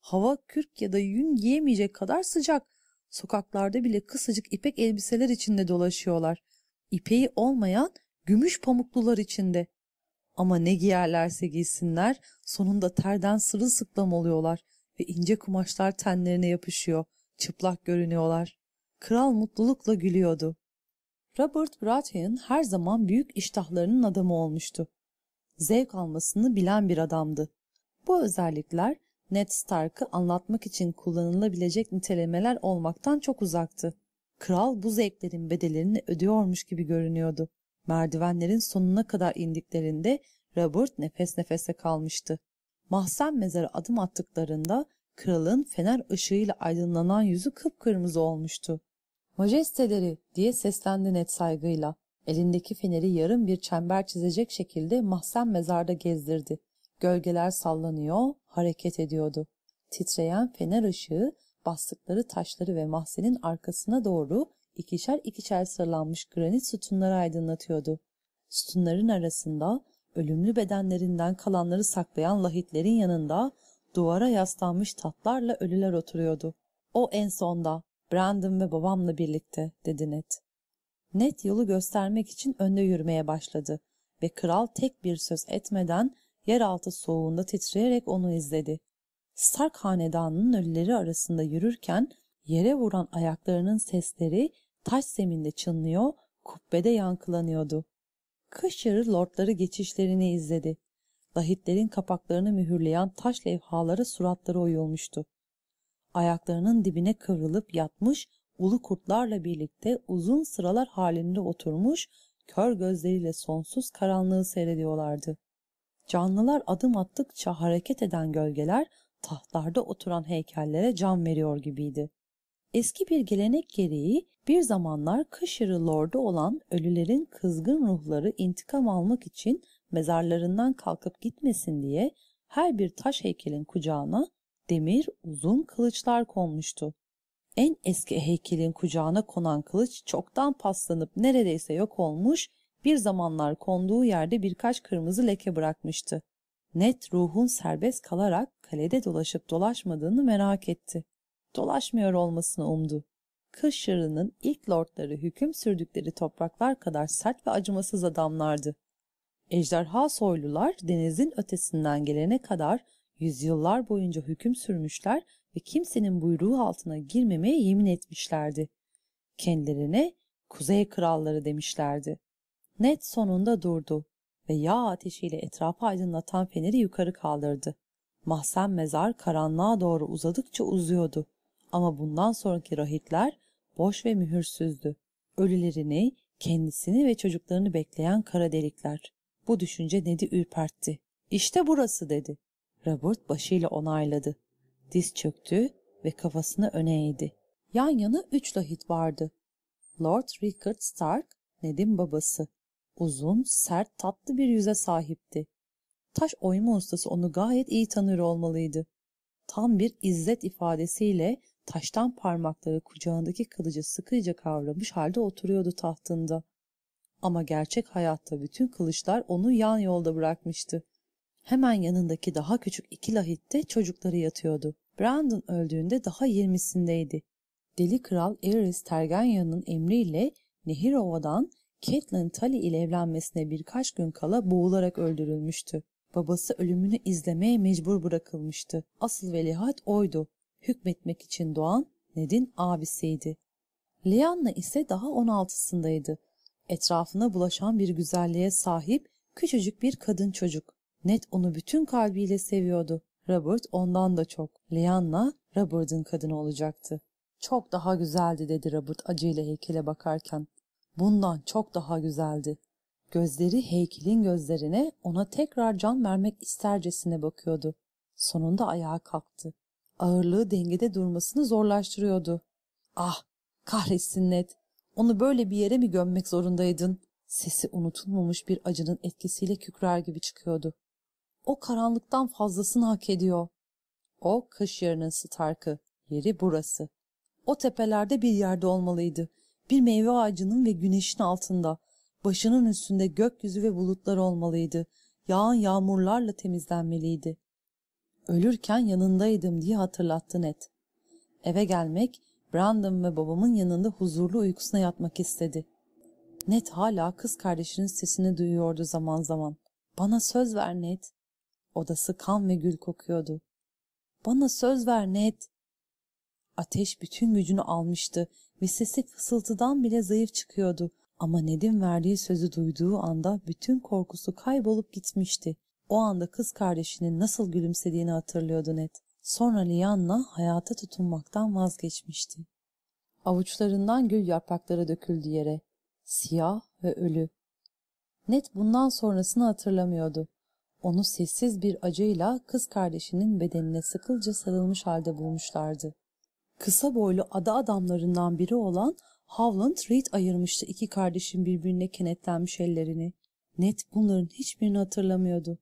Hava kürk ya da yün giyemeyecek kadar sıcak. Sokaklarda bile kısacık ipek elbiseler içinde dolaşıyorlar. İpeği olmayan gümüş pamuklular içinde. Ama ne giyerlerse giysinler sonunda terden sırılsıklam oluyorlar ve ince kumaşlar tenlerine yapışıyor. Çıplak görünüyorlar. Kral mutlulukla gülüyordu. Robert Baratheon her zaman büyük iştahlarının adamı olmuştu. Zevk almasını bilen bir adamdı. Bu özellikler Ned Stark'ı anlatmak için kullanılabilecek nitelemeler olmaktan çok uzaktı. Kral bu zevklerin bedelini ödüyormuş gibi görünüyordu. Merdivenlerin sonuna kadar indiklerinde Robert nefes nefese kalmıştı. Mahzen mezarı adım attıklarında kralın fener ışığıyla aydınlanan yüzü kıpkırmızı olmuştu. Majesteleri diye seslendi Ned saygıyla. Elindeki feneri yarım bir çember çizecek şekilde mahzen mezarda gezdirdi. Gölgeler sallanıyor, hareket ediyordu. Titreyen fener ışığı bastıkları taşları ve mahzenin arkasına doğru ikişer ikişer sıralanmış granit sütunları aydınlatıyordu. Sütunların arasında ölümlü bedenlerinden kalanları saklayan lahitlerin yanında duvara yaslanmış tatlarla ölüler oturuyordu. O en sonda, Brandon ve babamla birlikte dedi Ned. Ned yolu göstermek için önde yürümeye başladı ve kral tek bir söz etmeden yeraltı soğuğunda titreyerek onu izledi. Stark hanedanının ölüleri arasında yürürken yere vuran ayaklarının sesleri taş zeminde çınlıyor, kubbede yankılanıyordu. Kış yarı lordları geçişlerini izledi. Lahitlerin kapaklarını mühürleyen taş levhaları suratları oyulmuştu. Ayaklarının dibine kıvrılıp yatmış, ulu kurtlarla birlikte uzun sıralar halinde oturmuş, kör gözleriyle sonsuz karanlığı seyrediyorlardı. Canlılar adım attıkça hareket eden gölgeler tahtlarda oturan heykellere can veriyor gibiydi. Eski bir gelenek gereği bir zamanlar Kışırı Lord'u olan ölülerin kızgın ruhları intikam almak için mezarlarından kalkıp gitmesin diye her bir taş heykelin kucağına demir uzun kılıçlar konmuştu. En eski heykelin kucağına konan kılıç çoktan paslanıp neredeyse yok olmuş, bir zamanlar konduğu yerde birkaç kırmızı leke bırakmıştı. Net ruhun serbest kalarak kalede dolaşıp dolaşmadığını merak etti. Dolaşmıyor olmasını umdu. Kış yarının ilk lordları hüküm sürdükleri topraklar kadar sert ve acımasız adamlardı. Ejderha soylular denizin ötesinden gelene kadar yüzyıllar boyunca hüküm sürmüşler ve kimsenin buyruğu altına girmemeye yemin etmişlerdi. Kendilerine kuzey kralları demişlerdi. Ned sonunda durdu ve yağ ateşiyle etrafı aydınlatan feneri yukarı kaldırdı. Mahzen mezar karanlığa doğru uzadıkça uzuyordu. Ama bundan sonraki rahitler boş ve mühürsüzdü. Ölülerini, kendisini ve çocuklarını bekleyen kara delikler. Bu düşünce Ned'i ürpertti. İşte burası dedi. Robert başıyla onayladı. Diz çöktü ve kafasını öne eğdi. Yan yana üç lahit vardı. Lord Rickard Stark, Ned'in babası. Uzun, sert, tatlı bir yüze sahipti. Taş oyma ustası onu gayet iyi tanır olmalıydı. Tam bir izzet ifadesiyle taştan parmakları kucağındaki kılıcı sıkıca kavramış halde oturuyordu tahtında. Ama gerçek hayatta bütün kılıçlar onu yan yolda bırakmıştı. Hemen yanındaki daha küçük iki lahitte çocukları yatıyordu. Brandon öldüğünde daha yirmisindeydi. Deli Kral Aerys Targaryen'ın emriyle Nehir Ova'dan Catelyn Tully ile evlenmesine birkaç gün kala boğularak öldürülmüştü. Babası ölümünü izlemeye mecbur bırakılmıştı. Asıl veliaht oydu. Hükmetmek için doğan Ned'in abisiydi. Lyanna ise daha on altısındaydı. Etrafına bulaşan bir güzelliğe sahip küçücük bir kadın çocuk. Ned onu bütün kalbiyle seviyordu. Robert ondan da çok. Lyanna Robert'ın kadını olacaktı. Çok daha güzeldi dedi Robert acıyla heykele bakarken. Bundan çok daha güzeldi. Gözleri heykelin gözlerine ona tekrar can vermek istercesine bakıyordu. Sonunda ayağa kalktı. Ağırlığı dengede durmasını zorlaştırıyordu. Ah kahretsin Ned. Onu böyle bir yere mi gömmek zorundaydın? Sesi unutulmamış bir acının etkisiyle kükrer gibi çıkıyordu. O karanlıktan fazlasını hak ediyor. O kış yarının Stark'ı. Yeri burası. O tepelerde bir yerde olmalıydı. Bir meyve ağacının ve güneşin altında. Başının üstünde gökyüzü ve bulutlar olmalıydı. Yağan yağmurlarla temizlenmeliydi. Ölürken yanındaydım diye hatırlattı Ned. Eve gelmek, Brandon ve babamın yanında huzurlu uykusuna yatmak istedi. Ned hala kız kardeşinin sesini duyuyordu zaman zaman. Bana söz ver Ned. Odası kan ve gül kokuyordu. Bana söz ver Ned. Ateş bütün gücünü almıştı ve sesi fısıltıdan bile zayıf çıkıyordu. Ama Ned'in verdiği sözü duyduğu anda bütün korkusu kaybolup gitmişti. O anda kız kardeşinin nasıl gülümsediğini hatırlıyordu Ned. Sonra Lianna hayata tutunmaktan vazgeçmişti. Avuçlarından gül yaprakları döküldü yere. Siyah ve ölü. Ned bundan sonrasını hatırlamıyordu. Onu sessiz bir acıyla kız kardeşinin bedenine sıkılca sarılmış halde bulmuşlardı. Kısa boylu ada adamlarından biri olan Howland Reed ayırmıştı iki kardeşin birbirine kenetlenmiş ellerini. Ned bunların hiçbirini hatırlamıyordu.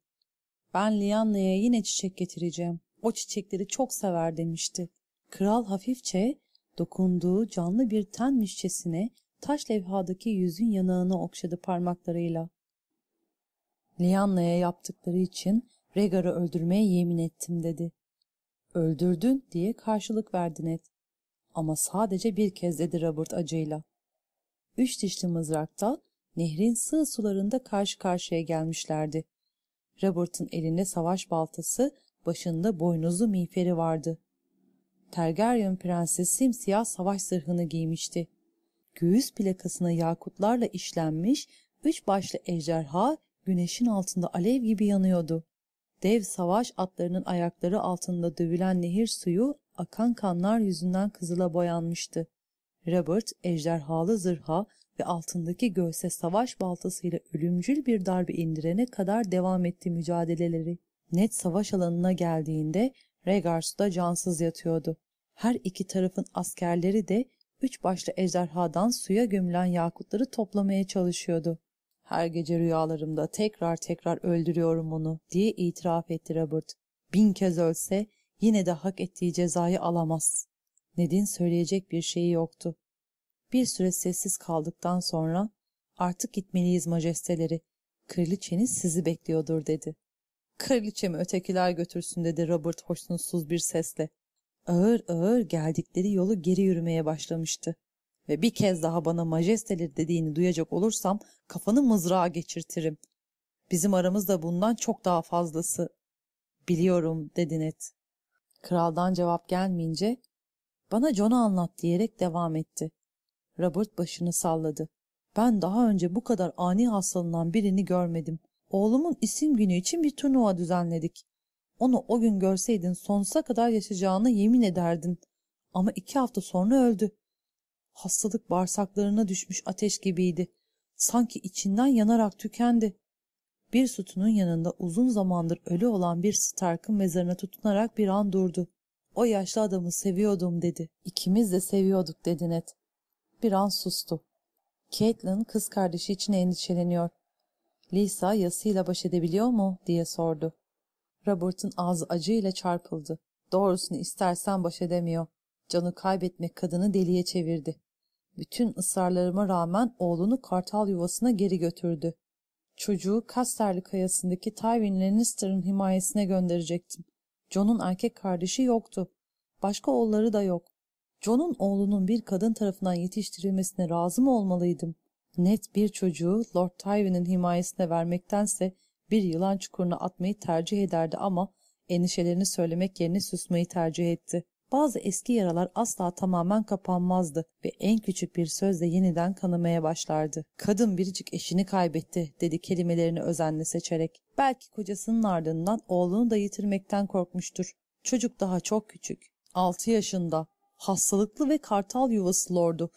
Ben Lianna'ya yine çiçek getireceğim. O çiçekleri çok sever demişti. Kral hafifçe dokunduğu canlı bir tenmişçesine taş levhadaki yüzün yanağını okşadı parmaklarıyla. Lianna'ya yaptıkları için Regar'ı öldürmeye yemin ettim dedi. Öldürdün diye karşılık verdi Ned. Ama sadece bir kez dedi Robert acıyla. Üç dişli mızrakta nehrin sığ sularında karşı karşıya gelmişlerdi. Robert'ın elinde savaş baltası, başında boynuzlu miğferi vardı. Targaryen prensesi simsiyah savaş zırhını giymişti. Göğüs plakasına yakutlarla işlenmiş üç başlı ejderha güneşin altında alev gibi yanıyordu. Dev savaş atlarının ayakları altında dövülen nehir suyu akan kanlar yüzünden kızıla boyanmıştı. Robert ejderhalı zırha ve altındaki göğse savaş baltasıyla ölümcül bir darbe indirene kadar devam etti mücadeleleri. Net savaş alanına geldiğinde Rhaegar da cansız yatıyordu. Her iki tarafın askerleri de üç başlı ejderhadan suya gömülen yakutları toplamaya çalışıyordu. Her gece rüyalarımda tekrar tekrar öldürüyorum onu diye itiraf etti Robert. Bin kez ölse yine de hak ettiği cezayı alamaz. Ned'in söyleyecek bir şeyi yoktu. Bir süre sessiz kaldıktan sonra artık gitmeliyiz majesteleri. Kraliçeniz sizi bekliyordur dedi. Kraliçemi ötekiler götürsün dedi Robert hoşnutsuz bir sesle. Ağır ağır geldikleri yolu geri yürümeye başlamıştı. Ve bir kez daha bana majesteleri dediğini duyacak olursam kafanı mızrağa geçirtirim. Bizim aramızda bundan çok daha fazlası. Biliyorum dedi Ned. Kraldan cevap gelmeyince bana John'u anlat diyerek devam etti. Robert başını salladı. Ben daha önce bu kadar ani hastalanan birini görmedim. Oğlumun isim günü için bir turnuva düzenledik. Onu o gün görseydin sonsuza kadar yaşayacağına yemin ederdin. Ama iki hafta sonra öldü. Hastalık bağırsaklarına düşmüş ateş gibiydi. Sanki içinden yanarak tükendi. Bir sütunun yanında uzun zamandır ölü olan bir Stark'ın mezarına tutunarak bir an durdu. O yaşlı adamı seviyordum dedi. İkimiz de seviyorduk dedi Ned. Bir an sustu. Caitlin kız kardeşi için endişeleniyor. Lisa yasıyla baş edebiliyor mu diye sordu. Robert'ın ağzı acıyla çarpıldı. Doğrusunu istersen baş edemiyor. Canı kaybetmek kadını deliye çevirdi. Bütün ısrarlarıma rağmen oğlunu kartal yuvasına geri götürdü. Çocuğu Kasterli kayasındaki Tywin Lannister'ın himayesine gönderecektim. John'un erkek kardeşi yoktu. Başka oğulları da yok. John'un oğlunun bir kadın tarafından yetiştirilmesine razı mı olmalıydım? Net bir çocuğu Lord Tywin'in himayesine vermektense bir yılan çukuruna atmayı tercih ederdi ama endişelerini söylemek yerine susmayı tercih etti. Bazı eski yaralar asla tamamen kapanmazdı ve en küçük bir sözle yeniden kanamaya başlardı. Kadın biricik eşini kaybetti dedi kelimelerini özenle seçerek. Belki kocasının ardından oğlunu da yitirmekten korkmuştur. Çocuk daha çok küçük. Altı yaşında. Hastalıklı ve kartal yuvası lordu.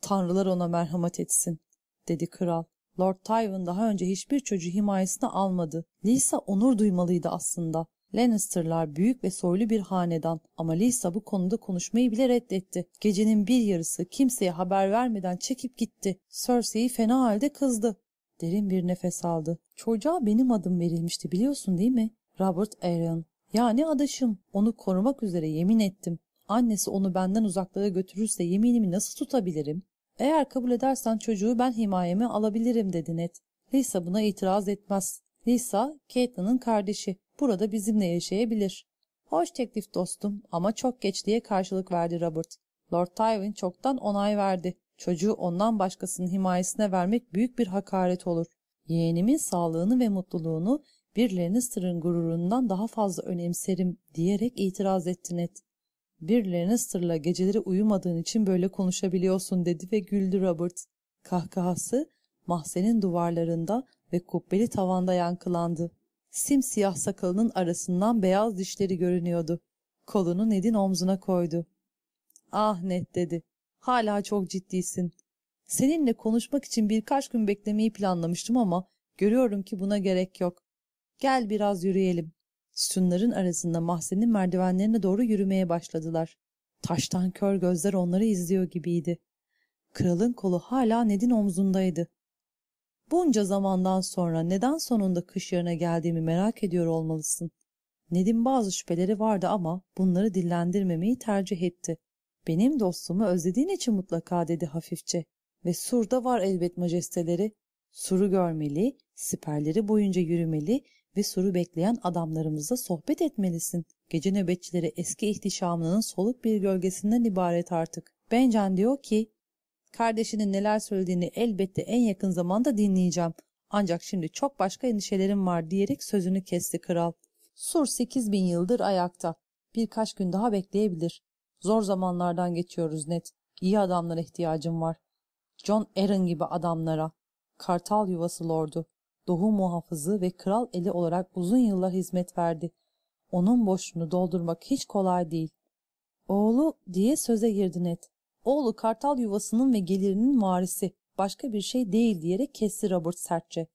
Tanrılar ona merhamet etsin dedi kral. Lord Tywin daha önce hiçbir çocuğu himayesine almadı. Lisa onur duymalıydı aslında. Lannister'lar büyük ve soylu bir hanedan ama Lisa bu konuda konuşmayı bile reddetti. Gecenin bir yarısı kimseye haber vermeden çekip gitti. Cersei fena halde kızdı. Derin bir nefes aldı. Çocuğa benim adım verilmişti biliyorsun değil mi? Robert Arryn. Yani adaşım. Onu korumak üzere yemin ettim. Annesi onu benden uzaklara götürürse yeminimi nasıl tutabilirim? Eğer kabul edersen çocuğu ben himayeme alabilirim dedi Ned. Lisa buna itiraz etmez. Lisa, Caitlyn'ın kardeşi. Burada bizimle yaşayabilir. Hoş teklif dostum ama çok geç diye karşılık verdi Robert. Lord Tywin çoktan onay verdi. Çocuğu ondan başkasının himayesine vermek büyük bir hakaret olur. Yeğenimin sağlığını ve mutluluğunu bir Lannister'ın gururundan daha fazla önemserim diyerek itiraz etti Ned. Bir Lannister'la geceleri uyumadığın için böyle konuşabiliyorsun dedi ve güldü Robert. Kahkahası mahzenin duvarlarında ve kubbeli tavanda yankılandı. Simsiyah sakalının arasından beyaz dişleri görünüyordu. Kolunu Ned'in omzuna koydu. Ah Ned dedi. Hala çok ciddisin. Seninle konuşmak için birkaç gün beklemeyi planlamıştım ama görüyorum ki buna gerek yok. Gel biraz yürüyelim. Sütunların arasında mahzenin merdivenlerine doğru yürümeye başladılar. Taştan kör gözler onları izliyor gibiydi. Kralın kolu hala Ned'in omzundaydı. Bunca zamandan sonra neden sonunda kış yarına geldiğimi merak ediyor olmalısın. Ned'in bazı şüpheleri vardı ama bunları dillendirmemeyi tercih etti. Benim dostumu özlediğin için mutlaka dedi hafifçe. Ve surda var elbet majesteleri. Suru görmeli, siperleri boyunca yürümeli ve suru bekleyen adamlarımızla sohbet etmelisin. Gece nöbetçileri eski ihtişamının soluk bir gölgesinden ibaret artık. Bencan diyor ki, Kardeşinin neler söylediğini elbette en yakın zamanda dinleyeceğim. Ancak şimdi çok başka endişelerim var diyerek sözünü kesti kral. Sur 8 bin yıldır ayakta. Birkaç gün daha bekleyebilir. Zor zamanlardan geçiyoruz net. İyi adamlara ihtiyacım var. John Aaron gibi adamlara. Kartal yuvası lordu. Doğu muhafızı ve kral eli olarak uzun yıllar hizmet verdi. Onun boşluğunu doldurmak hiç kolay değil. Oğlu diye söze girdi net. Oğlu kartal yuvasının ve gelirinin varisi. Başka bir şey değil diyerek kesti Robert sertçe.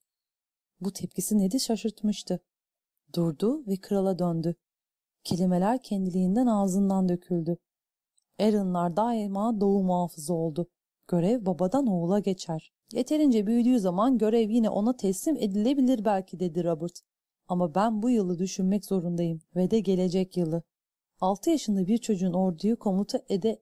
Bu tepkisi Ned'i şaşırtmıştı. Durdu ve krala döndü. Kelimeler kendiliğinden ağzından döküldü. Aaron'lar daima doğu muhafızı oldu. Görev babadan oğula geçer. Yeterince büyüdüğü zaman görev yine ona teslim edilebilir belki dedi Robert. Ama ben bu yılı düşünmek zorundayım ve de gelecek yılı. Altı yaşında bir çocuğun orduyu komuta ede...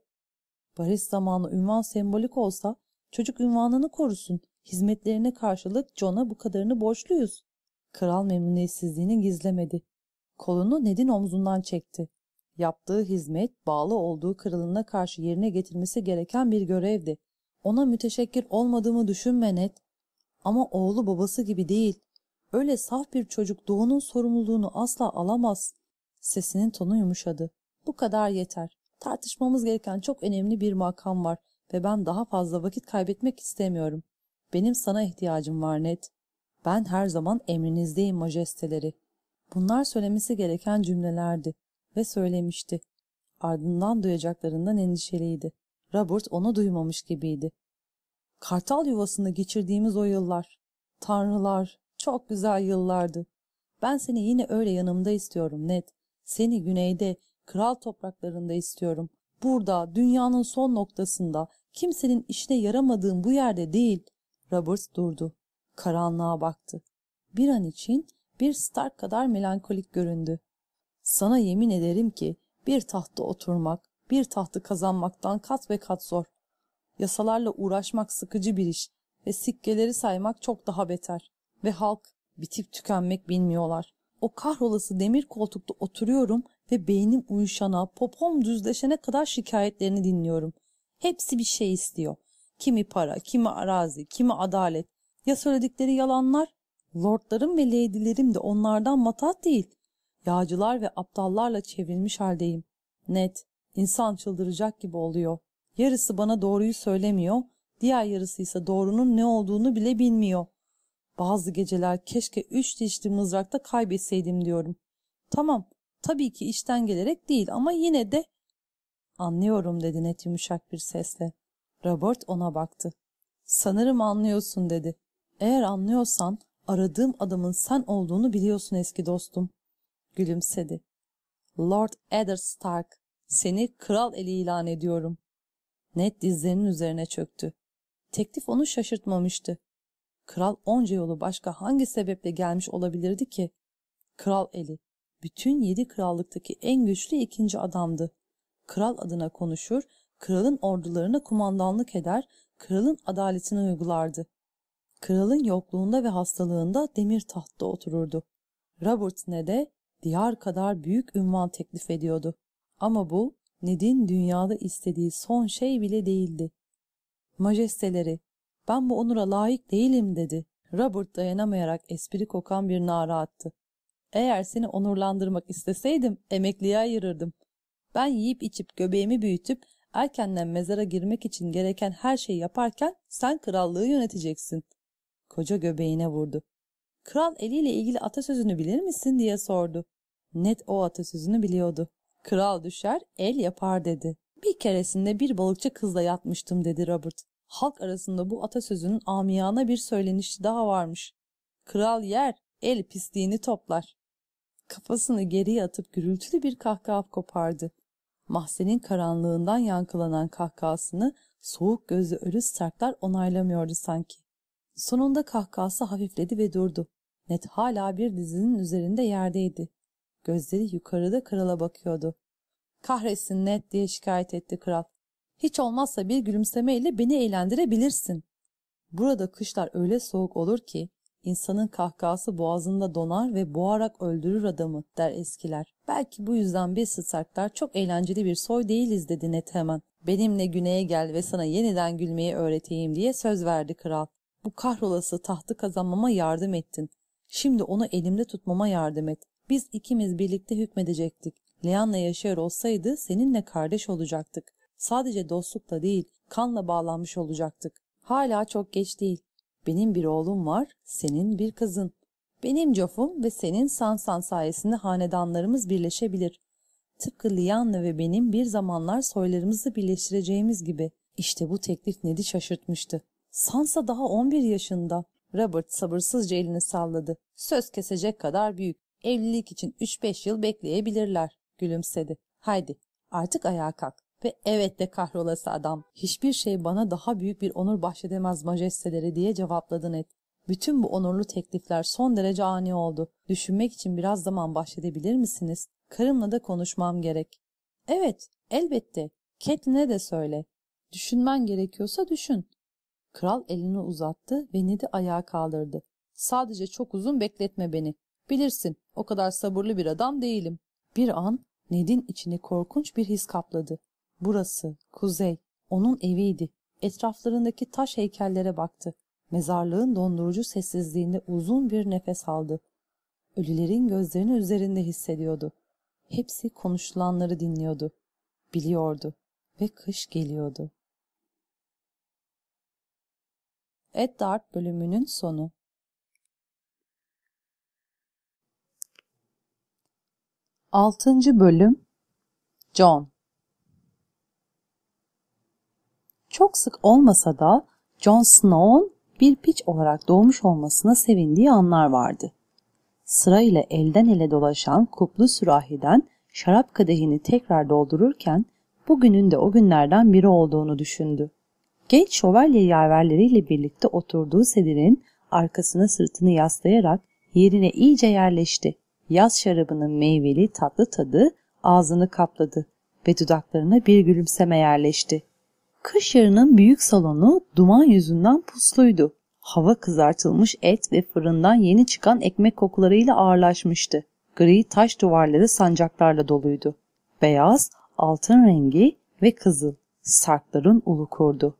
Barış zamanı ünvan sembolik olsa çocuk ünvanını korusun. Hizmetlerine karşılık John'a bu kadarını borçluyuz. Kral memnuniyetsizliğini gizlemedi. Kolunu Ned'in omzundan çekti. Yaptığı hizmet bağlı olduğu kralına karşı yerine getirmesi gereken bir görevdi. Ona müteşekkir olmadığımı düşünme Ned. Ama oğlu babası gibi değil. Öyle saf bir çocuk doğunun sorumluluğunu asla alamaz. Sesinin tonu yumuşadı. Bu kadar yeter. Tartışmamız gereken çok önemli bir makam var ve ben daha fazla vakit kaybetmek istemiyorum. Benim sana ihtiyacım var Ned. Ben her zaman emrinizdeyim majesteleri. Bunlar söylemesi gereken cümlelerdi ve söylemişti. Ardından duyacaklarından endişeliydi. Robert onu duymamış gibiydi. Kartal yuvasında geçirdiğimiz o yıllar. Tanrılar, çok güzel yıllardı. Ben seni yine öyle yanımda istiyorum Ned. Seni güneyde, kral topraklarında istiyorum. Burada, dünyanın son noktasında, kimsenin işine yaramadığın bu yerde değil. Robert durdu. Karanlığa baktı. Bir an için bir Stark kadar melankolik göründü. Sana yemin ederim ki bir tahtta oturmak, bir tahtı kazanmaktan kat ve kat zor. Yasalarla uğraşmak sıkıcı bir iş ve sikkeleri saymak çok daha beter. Ve halk bitip tükenmek bilmiyorlar. O kahrolası demir koltukta oturuyorum ve beynim uyuşana, popom düzleşene kadar şikayetlerini dinliyorum. Hepsi bir şey istiyor. Kimi para, kimi arazi, kimi adalet. Ya söyledikleri yalanlar? Lordlarım ve leydilerim de onlardan matat değil. Yağcılar ve aptallarla çevrilmiş haldeyim. Net, insan çıldıracak gibi oluyor. Yarısı bana doğruyu söylemiyor, diğer yarısı ise doğrunun ne olduğunu bile bilmiyor. Bazı geceler keşke üç dişli mızrakta kaybetseydim diyorum. Tamam, tabii ki işten gelerek değil ama yine de... Anlıyorum dedi net yumuşak bir sesle. Robert ona baktı. Sanırım anlıyorsun dedi. Eğer anlıyorsan aradığım adamın sen olduğunu biliyorsun eski dostum. Gülümsedi. Lord Eddard Stark, seni kral eli ilan ediyorum. Ned dizlerinin üzerine çöktü. Teklif onu şaşırtmamıştı. Kral onca yolu başka hangi sebeple gelmiş olabilirdi ki? Kral eli, bütün yedi krallıktaki en güçlü ikinci adamdı. Kral adına konuşur, kralın ordularına kumandanlık eder, kralın adaletini uygulardı. Kralın yokluğunda ve hastalığında demir tahtta otururdu. Robert ne de diyar kadar büyük ünvan teklif ediyordu. Ama bu Ned'in dünyada istediği son şey bile değildi. Majesteleri, ben bu onura layık değilim dedi. Robert dayanamayarak espri kokan bir nara attı. Eğer seni onurlandırmak isteseydim emekliye ayırırdım. Ben yiyip içip göbeğimi büyütüp erkenden mezara girmek için gereken her şeyi yaparken sen krallığı yöneteceksin. Koca göbeğine vurdu. Kral eliyle ilgili atasözünü bilir misin diye sordu. Net o atasözünü biliyordu. Kral düşer, el yapar dedi. Bir keresinde bir balıkçı kızla yatmıştım dedi Robert. Halk arasında bu atasözünün amiyana bir söylenişi daha varmış. Kral yer, el pisliğini toplar. Kafasını geriye atıp gürültülü bir kahkaha kopardı. Mahzenin karanlığından yankılanan kahkahasını soğuk gözlü ölü Starklar onaylamıyordu sanki. Sonunda kahkahası hafifledi ve durdu. Ned hala bir dizinin üzerinde yerdeydi. Gözleri yukarıda krala bakıyordu. Kahretsin Ned diye şikayet etti kral. Hiç olmazsa bir gülümsemeyle beni eğlendirebilirsin. Burada kışlar öyle soğuk olur ki insanın kahkahası boğazında donar ve boğarak öldürür adamı der eskiler. Belki bu yüzden biz Starklar çok eğlenceli bir soy değiliz dedi Ned hemen. Benimle güneye gel ve sana yeniden gülmeyi öğreteyim diye söz verdi kral. Bu kahrolası tahtı kazanmama yardım ettin. Şimdi onu elimde tutmama yardım et. Biz ikimiz birlikte hükmedecektik. Lean'la yaşıyor olsaydı seninle kardeş olacaktık. Sadece dostlukla değil, kanla bağlanmış olacaktık. Hala çok geç değil. Benim bir oğlum var, senin bir kızın. Benim Joff'um ve senin Sansan sayesinde hanedanlarımız birleşebilir. Tıpkı Lianna ve benim bir zamanlar soylarımızı birleştireceğimiz gibi. İşte bu teklif Ned'i şaşırtmıştı. Sansa daha 11 yaşında. Robert sabırsızca elini salladı. Söz kesecek kadar büyük. Evlilik için 3-5 yıl bekleyebilirler. Gülümsedi. Haydi artık ayağa kalk. Ve evet de kahrolası adam. Hiçbir şey bana daha büyük bir onur bahşedemez majesteleri diye cevapladı Ned. Bütün bu onurlu teklifler son derece ani oldu. Düşünmek için biraz zaman bahşedebilir misiniz? Karımla da konuşmam gerek. Evet, elbette. Catelyn'e de söyle. Düşünmen gerekiyorsa düşün. Kral elini uzattı ve Ned'i ayağa kaldırdı. Sadece çok uzun bekletme beni. Bilirsin, o kadar sabırlı bir adam değilim. Bir an Ned'in içini korkunç bir his kapladı. Burası, kuzey, onun eviydi. Etraflarındaki taş heykellere baktı. Mezarlığın dondurucu sessizliğinde uzun bir nefes aldı. Ölülerin gözlerini üzerinde hissediyordu. Hepsi konuşulanları dinliyordu. Biliyordu ve kış geliyordu. Eddard bölümünün sonu. Altıncı bölüm John Çok sık olmasa da Jon Snow'un bir piç olarak doğmuş olmasına sevindiği anlar vardı. Sırayla elden ele dolaşan kuplu sürahiden şarap kadehini tekrar doldururken bugünün de o günlerden biri olduğunu düşündü. Genç şövalye yaverleriyle birlikte oturduğu sedirin arkasına sırtını yaslayarak yerine iyice yerleşti. Yaz şarabının meyveli tatlı tadı ağzını kapladı ve dudaklarına bir gülümseme yerleşti. Kış yarının büyük salonu duman yüzünden pusluydu. Hava kızartılmış et ve fırından yeni çıkan ekmek kokularıyla ağırlaşmıştı. Gri taş duvarları sancaklarla doluydu. Beyaz, altın rengi ve kızıl. Starkların ulu kurdu.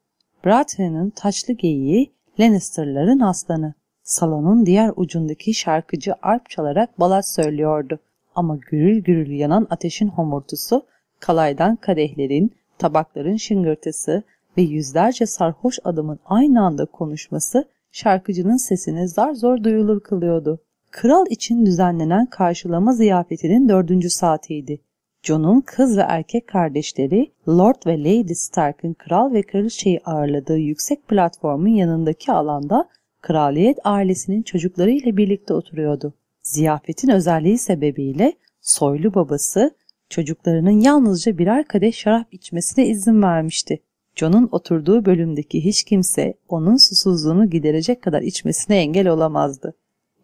Brathen'ın taçlı geyiği, Lannister'ların aslanı. Salonun diğer ucundaki şarkıcı arp çalarak balat söylüyordu. Ama gürül gürül yanan ateşin homurtusu, kalaydan kadehlerin, tabakların şıngırtısı ve yüzlerce sarhoş adamın aynı anda konuşması şarkıcının sesini zar zor duyulur kılıyordu. Kral için düzenlenen karşılama ziyafetinin dördüncü saatiydi. John'un kız ve erkek kardeşleri Lord ve Lady Stark'ın kral ve kraliçeyi ağırladığı yüksek platformun yanındaki alanda kraliyet ailesinin çocukları ile birlikte oturuyordu. Ziyafetin özelliği sebebiyle soylu babası çocuklarının yalnızca birer kadeh şarap içmesine izin vermişti. John'un oturduğu bölümdeki hiç kimse onun susuzluğunu giderecek kadar içmesine engel olamazdı.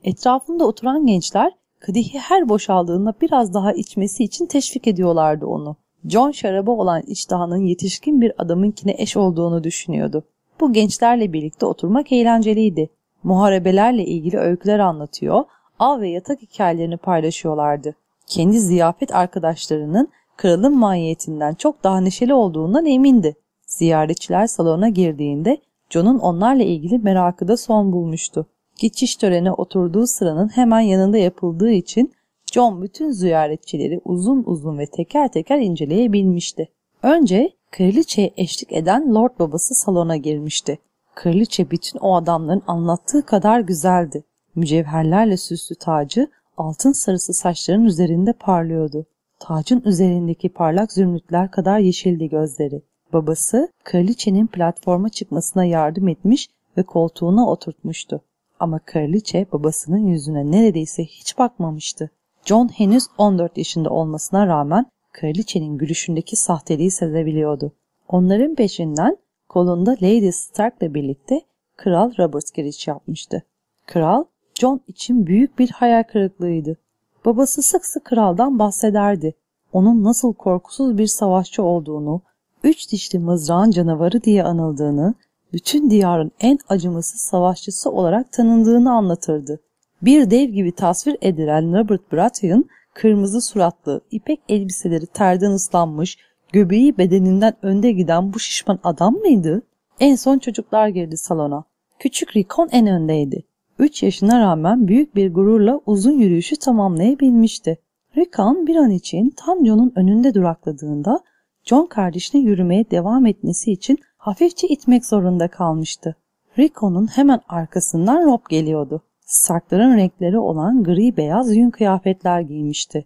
Etrafında oturan gençler kadehi her boşaldığında biraz daha içmesi için teşvik ediyorlardı onu. John şaraba olan iştahının yetişkin bir adamınkine eş olduğunu düşünüyordu. Bu gençlerle birlikte oturmak eğlenceliydi. Muharebelerle ilgili öyküler anlatıyor, av ve yatak hikayelerini paylaşıyorlardı. Kendi ziyafet arkadaşlarının kralın mahiyetinden çok daha neşeli olduğundan emindi. Ziyaretçiler salona girdiğinde John'un onlarla ilgili merakı da son bulmuştu. Geçiş töreni oturduğu sıranın hemen yanında yapıldığı için John bütün ziyaretçileri uzun uzun ve teker teker inceleyebilmişti. Önce kraliçeye eşlik eden Lord babası salona girmişti. Kraliçe bütün o adamların anlattığı kadar güzeldi. Mücevherlerle süslü tacı altın sarısı saçların üzerinde parlıyordu. Tacın üzerindeki parlak zümrütler kadar yeşildi gözleri. Babası kraliçenin platforma çıkmasına yardım etmiş ve koltuğuna oturtmuştu. Ama kraliçe babasının yüzüne neredeyse hiç bakmamıştı. John henüz 14 yaşında olmasına rağmen kraliçenin gülüşündeki sahteliği sezebiliyordu. Onların peşinden kolunda Lady Stark'la birlikte Kral Robert giriş yapmıştı. Kral, John için büyük bir hayal kırıklığıydı. Babası sık sık kraldan bahsederdi. Onun nasıl korkusuz bir savaşçı olduğunu, üç dişli mızrağın canavarı diye anıldığını, bütün diyarın en acımasız savaşçısı olarak tanındığını anlatırdı. Bir dev gibi tasvir edilen Robert Baratheon, kırmızı suratlı, ipek elbiseleri terden ıslanmış, Göbeği bedeninden önde giden bu şişman adam mıydı? En son çocuklar girdi salona. Küçük Rikon en öndeydi. 3 yaşına rağmen büyük bir gururla uzun yürüyüşü tamamlayabilmişti. Rickon bir an için tam John'un önünde durakladığında John kardeşine yürümeye devam etmesi için hafifçe itmek zorunda kalmıştı. Rickon'un hemen arkasından Rob geliyordu. Sarkların renkleri olan gri beyaz yün kıyafetler giymişti.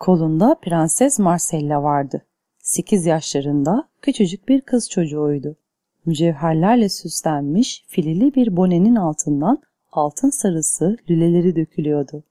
Kolunda Prenses Marcella vardı. 8 yaşlarında küçücük bir kız çocuğuydu. Mücevherlerle süslenmiş filili bir bonenin altından altın sarısı lüleleri dökülüyordu.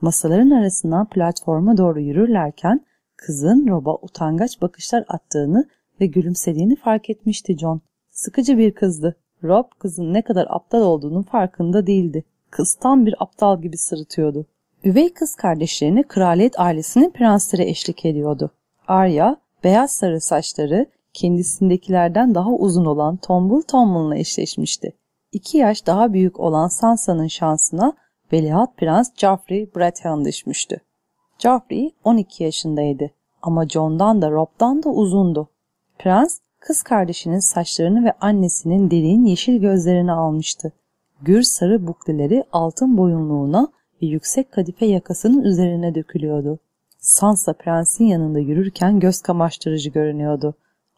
Masaların arasından platforma doğru yürürlerken kızın Rob'a utangaç bakışlar attığını ve gülümsediğini fark etmişti John. Sıkıcı bir kızdı. Rob kızın ne kadar aptal olduğunun farkında değildi. Kız tam bir aptal gibi sırıtıyordu. Üvey kız kardeşlerine kraliyet ailesinin prensleri eşlik ediyordu. Arya, beyaz sarı saçları kendisindekilerden daha uzun olan Tombul Tombul'la eşleşmişti. İki yaş daha büyük olan Sansa'nın şansına Veliaht Prens Joffrey Baratheon düşmüştü. Joffrey 12 yaşındaydı ama John'dan da Rob'dan da uzundu. Prens kız kardeşinin saçlarını ve annesinin derin yeşil gözlerini almıştı. Gür sarı bukleleri altın boyunluğuna ve yüksek kadife yakasının üzerine dökülüyordu. Sansa prensin yanında yürürken göz kamaştırıcı görünüyordu.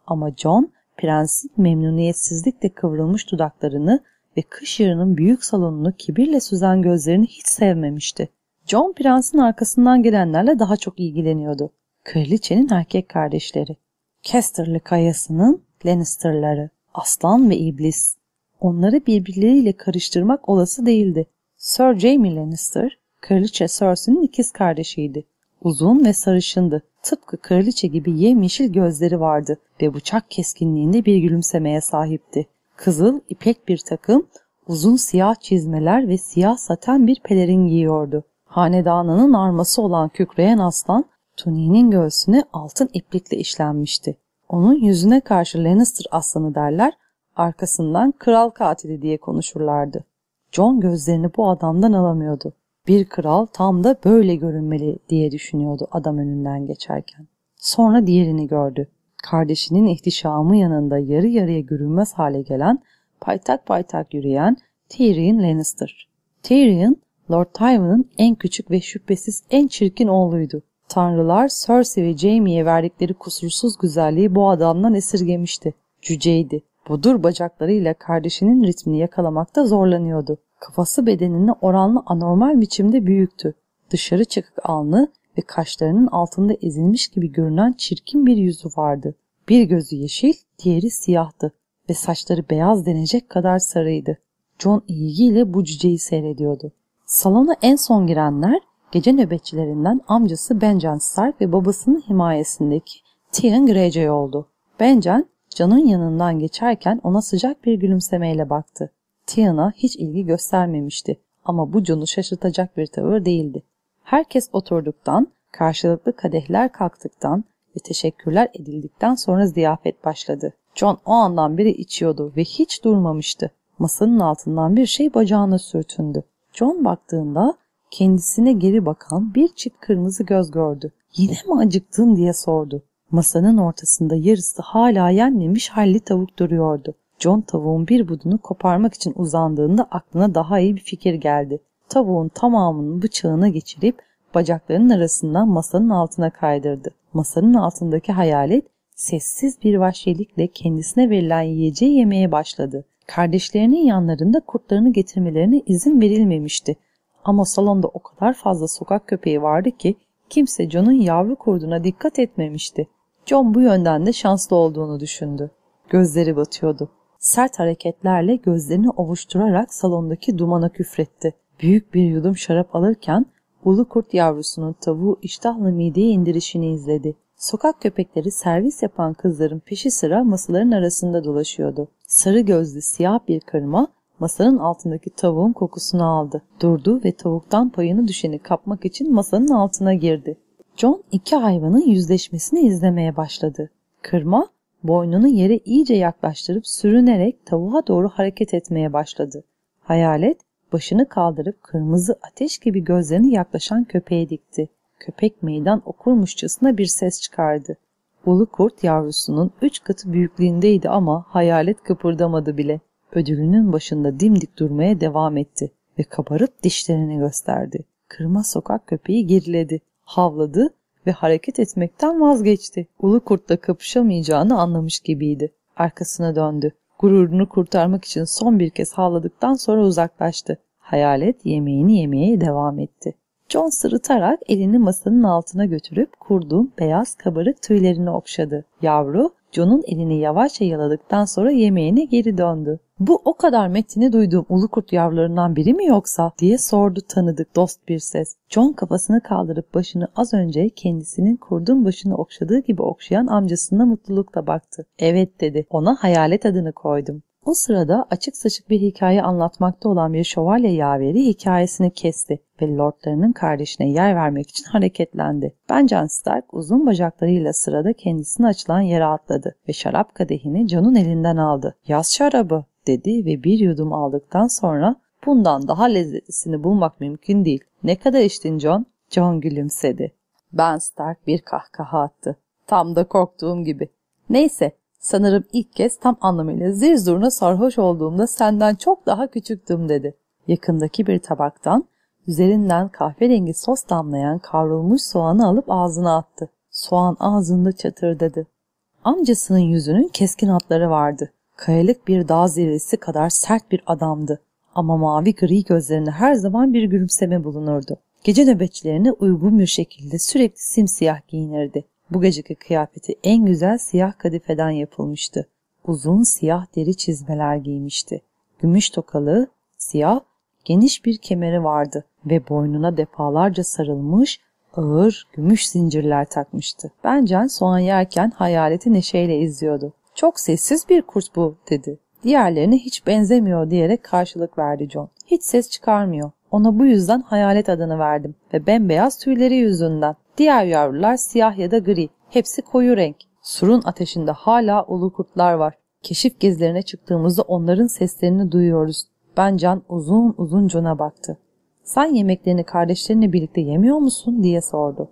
Ama John prensin memnuniyetsizlikle kıvrılmış dudaklarını ve kış yarının büyük salonunu kibirle süzen gözlerini hiç sevmemişti. John prensin arkasından gelenlerle daha çok ilgileniyordu. Kraliçenin erkek kardeşleri. Casterly kayasının Lannister'ları, Aslan ve İblis. Onları birbirleriyle karıştırmak olası değildi. Sir Jaime Lannister, Kraliçe Cersei'nin ikiz kardeşiydi. Uzun ve sarışındı. Tıpkı kraliçe gibi yemyeşil gözleri vardı ve bıçak keskinliğinde bir gülümsemeye sahipti. Kızıl, ipek bir takım, uzun siyah çizmeler ve siyah saten bir pelerin giyiyordu. Hanedanının arması olan kükreyen aslan, Tuni'nin göğsüne altın iplikle işlenmişti. Onun yüzüne karşı Lannister aslanı derler, arkasından kral katili diye konuşurlardı. John gözlerini bu adamdan alamıyordu. Bir kral tam da böyle görünmeli diye düşünüyordu adam önünden geçerken. Sonra diğerini gördü. Kardeşinin ihtişamı yanında yarı yarıya görünmez hale gelen, paytak paytak yürüyen Tyrion Lannister. Tyrion, Lord Tywin'in en küçük ve şüphesiz en çirkin oğluydu. Tanrılar Cersei ve Jaime'ye verdikleri kusursuz güzelliği bu adamdan esirgemişti. Cüceydi. Budur bacaklarıyla kardeşinin ritmini yakalamakta zorlanıyordu. Kafası bedenine oranlı anormal biçimde büyüktü. Dışarı çıkık alnı ve kaşlarının altında ezilmiş gibi görünen çirkin bir yüzü vardı. Bir gözü yeşil, diğeri siyahtı ve saçları beyaz denecek kadar sarıydı. John ilgiyle bu cüceyi seyrediyordu. Salona en son girenler gece nöbetçilerinden amcası Benjen Stark ve babasının himayesindeki Theon Greyjoy oldu. Benjen, John'un yanından geçerken ona sıcak bir gülümsemeyle baktı. Tiana hiç ilgi göstermemişti ama bu John'u şaşırtacak bir tavır değildi. Herkes oturduktan, karşılıklı kadehler kalktıktan ve teşekkürler edildikten sonra ziyafet başladı. John o andan beri içiyordu ve hiç durmamıştı. Masanın altından bir şey bacağına sürtündü. John baktığında kendisine geri bakan bir çift kırmızı göz gördü. Yine mi acıktın diye sordu. Masanın ortasında yarısı hala yenmemiş halli tavuk duruyordu. John tavuğun bir budunu koparmak için uzandığında aklına daha iyi bir fikir geldi. Tavuğun tamamını bıçağına geçirip bacaklarının arasından masanın altına kaydırdı. Masanın altındaki hayalet sessiz bir vahşilikle kendisine verilen yiyeceği yemeye başladı. Kardeşlerinin yanlarında kurtlarını getirmelerine izin verilmemişti. Ama salonda o kadar fazla sokak köpeği vardı ki kimse John'un yavru kurduna dikkat etmemişti. John bu yönden de şanslı olduğunu düşündü. Gözleri batıyordu. Sert hareketlerle gözlerini ovuşturarak salondaki dumana küfretti. Büyük bir yudum şarap alırken ulu kurt yavrusunun tavuğu iştahla mideye indirişini izledi. Sokak köpekleri servis yapan kızların peşi sıra masaların arasında dolaşıyordu. Sarı gözlü siyah bir karıma masanın altındaki tavuğun kokusunu aldı. Durdu ve tavuktan payını düşeni kapmak için masanın altına girdi. John iki hayvanın yüzleşmesini izlemeye başladı. Kırma boynunu yere iyice yaklaştırıp sürünerek tavuğa doğru hareket etmeye başladı. Hayalet başını kaldırıp kırmızı ateş gibi gözlerini yaklaşan köpeğe dikti. Köpek meydan okurmuşçasına bir ses çıkardı. Ulu kurt yavrusunun üç katı büyüklüğündeydi ama hayalet kıpırdamadı bile. Ödülünün başında dimdik durmaya devam etti ve kabarıp dişlerini gösterdi. Kırma sokak köpeği geriledi, havladı ve hareket etmekten vazgeçti. Ulu kurtla kapışamayacağını anlamış gibiydi. Arkasına döndü. Gururunu kurtarmak için son bir kez havladıktan sonra uzaklaştı. Hayalet yemeğini yemeye devam etti. John sırıtarak elini masanın altına götürüp kurduğum beyaz kabarık tüylerini okşadı. Yavru John'un elini yavaşça yaladıktan sonra yemeğine geri döndü. Bu o kadar metini duyduğum ulu kurt yavrularından biri mi yoksa diye sordu tanıdık dost bir ses. John kafasını kaldırıp başını az önce kendisinin kurdun başını okşadığı gibi okşayan amcasına mutlulukla baktı. Evet dedi ona hayalet adını koydum. O sırada açık saçık bir hikaye anlatmakta olan bir şövalye yaveri hikayesini kesti ve lordlarının kardeşine yer vermek için [laughs] hareketlendi. Benjamin Stark uzun bacaklarıyla sırada kendisine açılan yere atladı ve şarap kadehini John'un elinden aldı. Yaz şarabı dedi ve bir yudum aldıktan sonra bundan daha lezzetlisini bulmak mümkün değil. Ne kadar içtin John? John gülümsedi. Ben Stark bir kahkaha attı. Tam da korktuğum gibi. Neyse sanırım ilk kez tam anlamıyla zir zurna sarhoş olduğumda senden çok daha küçüktüm dedi. Yakındaki bir tabaktan üzerinden kahverengi sos damlayan kavrulmuş soğanı alıp ağzına attı. Soğan ağzında çatırdadı. Amcasının yüzünün keskin hatları vardı. Kayalık bir dağ zirvesi kadar sert bir adamdı. Ama mavi gri gözlerinde her zaman bir gülümseme bulunurdu. Gece nöbetçilerine uygun bir şekilde sürekli simsiyah giyinirdi. Bu geceki kıyafeti en güzel siyah kadifeden yapılmıştı. Uzun siyah deri çizmeler giymişti. Gümüş tokalı, siyah, geniş bir kemeri vardı ve boynuna defalarca sarılmış ağır gümüş zincirler takmıştı. Bencen soğan yerken hayaleti neşeyle izliyordu. Çok sessiz bir kurt bu dedi. Diğerlerine hiç benzemiyor diyerek karşılık verdi John. Hiç ses çıkarmıyor. Ona bu yüzden hayalet adını verdim ve bembeyaz tüyleri yüzünden. Diğer yavrular siyah ya da gri. Hepsi koyu renk. Surun ateşinde hala ulu kurtlar var. Keşif gezilerine çıktığımızda onların seslerini duyuyoruz. Ben Can uzun uzun John'a baktı. Sen yemeklerini kardeşlerinle birlikte yemiyor musun diye sordu.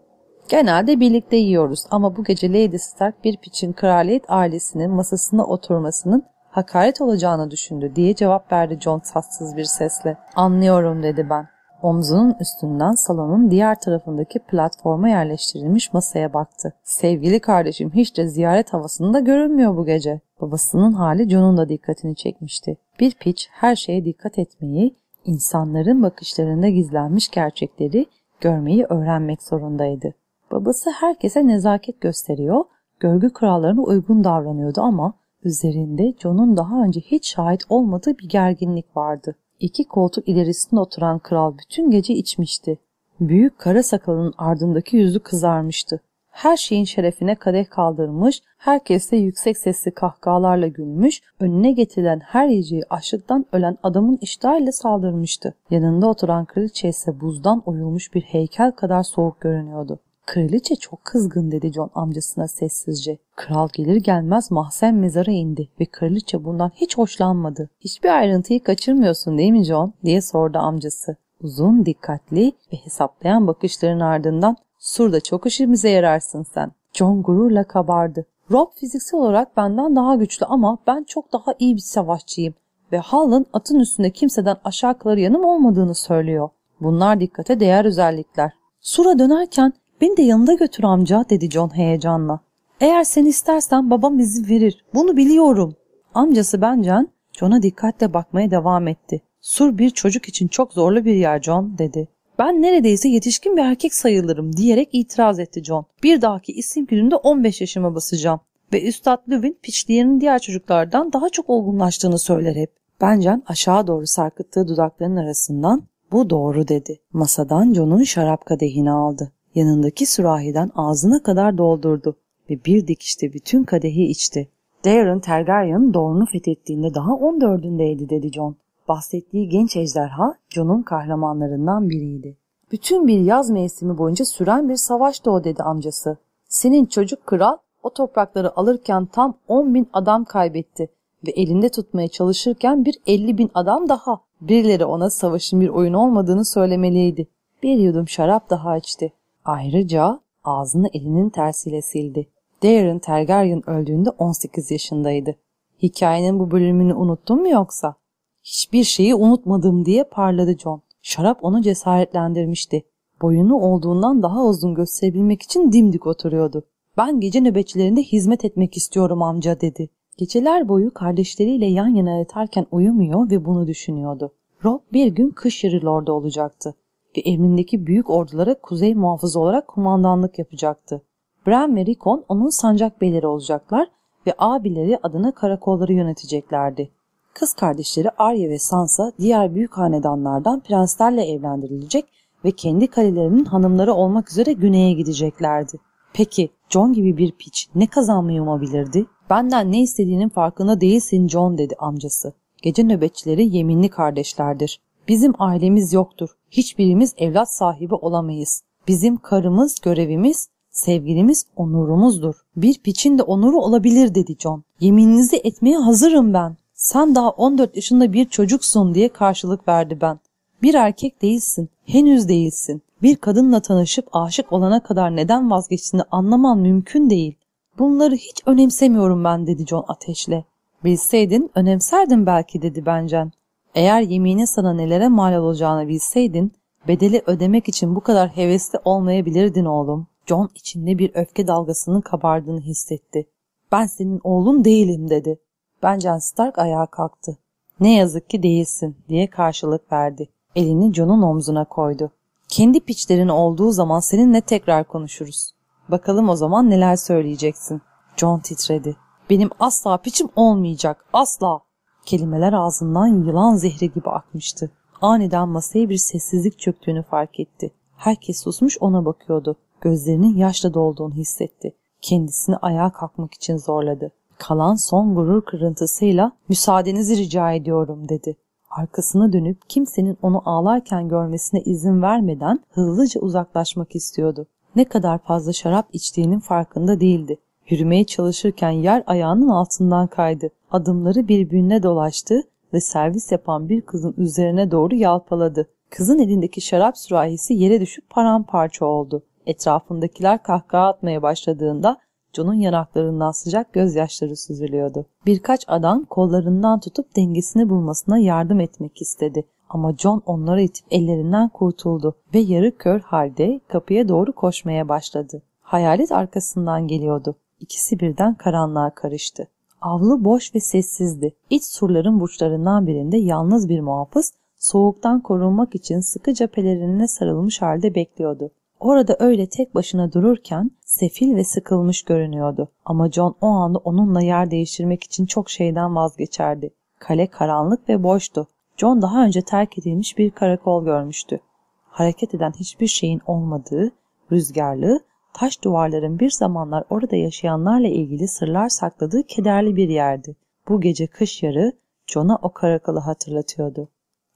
Genelde birlikte yiyoruz ama bu gece Lady Stark bir piçin kraliyet ailesinin masasına oturmasının hakaret olacağını düşündü diye cevap verdi John tatsız bir sesle. Anlıyorum dedi ben. Omzunun üstünden salonun diğer tarafındaki platforma yerleştirilmiş masaya baktı. Sevgili kardeşim hiç de ziyaret havasında görünmüyor bu gece. Babasının hali John'un da dikkatini çekmişti. Bir piç her şeye dikkat etmeyi, insanların bakışlarında gizlenmiş gerçekleri görmeyi öğrenmek zorundaydı. Babası herkese nezaket gösteriyor, görgü kurallarına uygun davranıyordu ama üzerinde John'un daha önce hiç şahit olmadığı bir gerginlik vardı. İki koltuk ilerisinde oturan kral bütün gece içmişti. Büyük kara sakalının ardındaki yüzü kızarmıştı. Her şeyin şerefine kadeh kaldırmış, herkes de yüksek sesli kahkahalarla gülmüş, önüne getirilen her yiyeceği açlıktan ölen adamın iştahıyla saldırmıştı. Yanında oturan kraliçe ise buzdan oyulmuş bir heykel kadar soğuk görünüyordu. Kraliçe çok kızgın dedi John amcasına sessizce. Kral gelir gelmez mahzen mezara indi ve kraliçe bundan hiç hoşlanmadı. Hiçbir ayrıntıyı kaçırmıyorsun değil mi John diye sordu amcası. Uzun, dikkatli ve hesaplayan bakışların ardından Surda çok işimize yararsın sen. John gururla kabardı. Rob fiziksel olarak benden daha güçlü ama ben çok daha iyi bir savaşçıyım ve Hall'ın atın üstünde kimseden aşağı kalır yanım olmadığını söylüyor. Bunlar dikkate değer özellikler. Sur'a dönerken Beni de yanında götür amca dedi John heyecanla. Eğer sen istersen babam izin verir. Bunu biliyorum. Amcası Bencan John'a dikkatle bakmaya devam etti. Sur bir çocuk için çok zorlu bir yer John dedi. Ben neredeyse yetişkin bir erkek sayılırım diyerek itiraz etti John. Bir dahaki isim gününde 15 yaşıma basacağım. Ve Üstad Lüvin piçliğinin diğer çocuklardan daha çok olgunlaştığını söyler hep. Bencan aşağı doğru sarkıttığı dudaklarının arasından bu doğru dedi. Masadan John'un şarap kadehini aldı yanındaki sürahiden ağzına kadar doldurdu ve bir dikişte bütün kadehi içti. Daeron Targaryen doğrunu fethettiğinde daha 14'ündeydi dedi John. Bahsettiği genç ejderha John'un kahramanlarından biriydi. Bütün bir yaz mevsimi boyunca süren bir savaştı o dedi amcası. Senin çocuk kral o toprakları alırken tam 10 bin adam kaybetti ve elinde tutmaya çalışırken bir 50 bin adam daha. Birileri ona savaşın bir oyun olmadığını söylemeliydi. Bir yudum şarap daha içti. Ayrıca ağzını elinin tersiyle sildi. Darren Targaryen öldüğünde 18 yaşındaydı. Hikayenin bu bölümünü unuttun mu yoksa? Hiçbir şeyi unutmadım diye parladı John. Şarap onu cesaretlendirmişti. Boyunu olduğundan daha uzun gösterebilmek için dimdik oturuyordu. Ben gece nöbetçilerinde hizmet etmek istiyorum amca dedi. Geceler boyu kardeşleriyle yan yana yatarken uyumuyor ve bunu düşünüyordu. Rob bir gün kış yarı lordu olacaktı ve emrindeki büyük ordulara kuzey muhafızı olarak kumandanlık yapacaktı. Bran ve Rickon onun sancak beyleri olacaklar ve abileri adına karakolları yöneteceklerdi. Kız kardeşleri Arya ve Sansa diğer büyük hanedanlardan prenslerle evlendirilecek ve kendi kalelerinin hanımları olmak üzere güneye gideceklerdi. Peki John gibi bir piç ne kazanmayı umabilirdi? Benden ne istediğinin farkında değilsin John dedi amcası. Gece nöbetçileri yeminli kardeşlerdir. Bizim ailemiz yoktur. Hiçbirimiz evlat sahibi olamayız. Bizim karımız, görevimiz, sevgilimiz onurumuzdur. Bir piçin de onuru olabilir dedi John. Yemininizi etmeye hazırım ben. Sen daha 14 yaşında bir çocuksun diye karşılık verdi ben. Bir erkek değilsin, henüz değilsin. Bir kadınla tanışıp aşık olana kadar neden vazgeçtiğini anlaman mümkün değil. Bunları hiç önemsemiyorum ben dedi John ateşle. Bilseydin önemserdin belki dedi Bencen. Eğer yeminin sana nelere mal olacağını bilseydin bedeli ödemek için bu kadar hevesli olmayabilirdin oğlum. John içinde bir öfke dalgasının kabardığını hissetti. Ben senin oğlun değilim dedi. Bencen Stark ayağa kalktı. Ne yazık ki değilsin diye karşılık verdi. Elini John'un omzuna koydu. Kendi piçlerin olduğu zaman seninle tekrar konuşuruz. Bakalım o zaman neler söyleyeceksin. John titredi. Benim asla piçim olmayacak. Asla. Kelimeler ağzından yılan zehri gibi akmıştı. Aniden masaya bir sessizlik çöktüğünü fark etti. Herkes susmuş ona bakıyordu. Gözlerinin yaşla dolduğunu hissetti. Kendisini ayağa kalkmak için zorladı. Kalan son gurur kırıntısıyla müsaadenizi rica ediyorum dedi. Arkasına dönüp kimsenin onu ağlarken görmesine izin vermeden hızlıca uzaklaşmak istiyordu. Ne kadar fazla şarap içtiğinin farkında değildi. Yürümeye çalışırken yer ayağının altından kaydı. Adımları birbirine dolaştı ve servis yapan bir kızın üzerine doğru yalpaladı. Kızın elindeki şarap sürahisi yere düşüp paramparça oldu. Etrafındakiler kahkaha atmaya başladığında John'un yanaklarından sıcak gözyaşları süzülüyordu. Birkaç adam kollarından tutup dengesini bulmasına yardım etmek istedi. Ama John onları itip ellerinden kurtuldu ve yarı kör halde kapıya doğru koşmaya başladı. Hayalet arkasından geliyordu. İkisi birden karanlığa karıştı. Avlu boş ve sessizdi. İç surların burçlarından birinde yalnız bir muhafız soğuktan korunmak için sıkıca pelerinine sarılmış halde bekliyordu. Orada öyle tek başına dururken sefil ve sıkılmış görünüyordu. Ama John o anda onunla yer değiştirmek için çok şeyden vazgeçerdi. Kale karanlık ve boştu. John daha önce terk edilmiş bir karakol görmüştü. Hareket eden hiçbir şeyin olmadığı, rüzgarlı, taş duvarların bir zamanlar orada yaşayanlarla ilgili sırlar sakladığı kederli bir yerdi. Bu gece kış yarı John'a o karakolu hatırlatıyordu.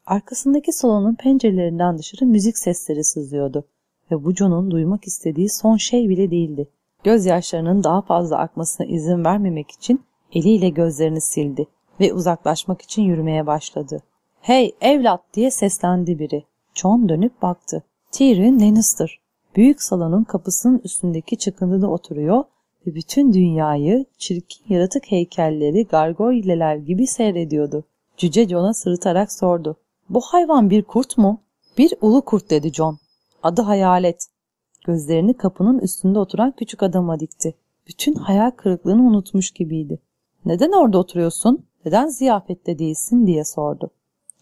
Arkasındaki salonun pencerelerinden dışarı müzik sesleri sızıyordu ve bu John'un duymak istediği son şey bile değildi. Gözyaşlarının daha fazla akmasına izin vermemek için eliyle gözlerini sildi ve uzaklaşmak için yürümeye başladı. ''Hey evlat!'' diye seslendi biri. John dönüp baktı. Tyrion Lannister. Büyük salonun kapısının üstündeki çıkıntıda oturuyor ve bütün dünyayı çirkin yaratık heykelleri gargoyleler gibi seyrediyordu. Cüce John'a sırıtarak sordu. ''Bu hayvan bir kurt mu?'' ''Bir ulu kurt'' dedi John. Adı Hayalet. Gözlerini kapının üstünde oturan küçük adama dikti. Bütün hayal kırıklığını unutmuş gibiydi. Neden orada oturuyorsun? Neden ziyafette değilsin diye sordu.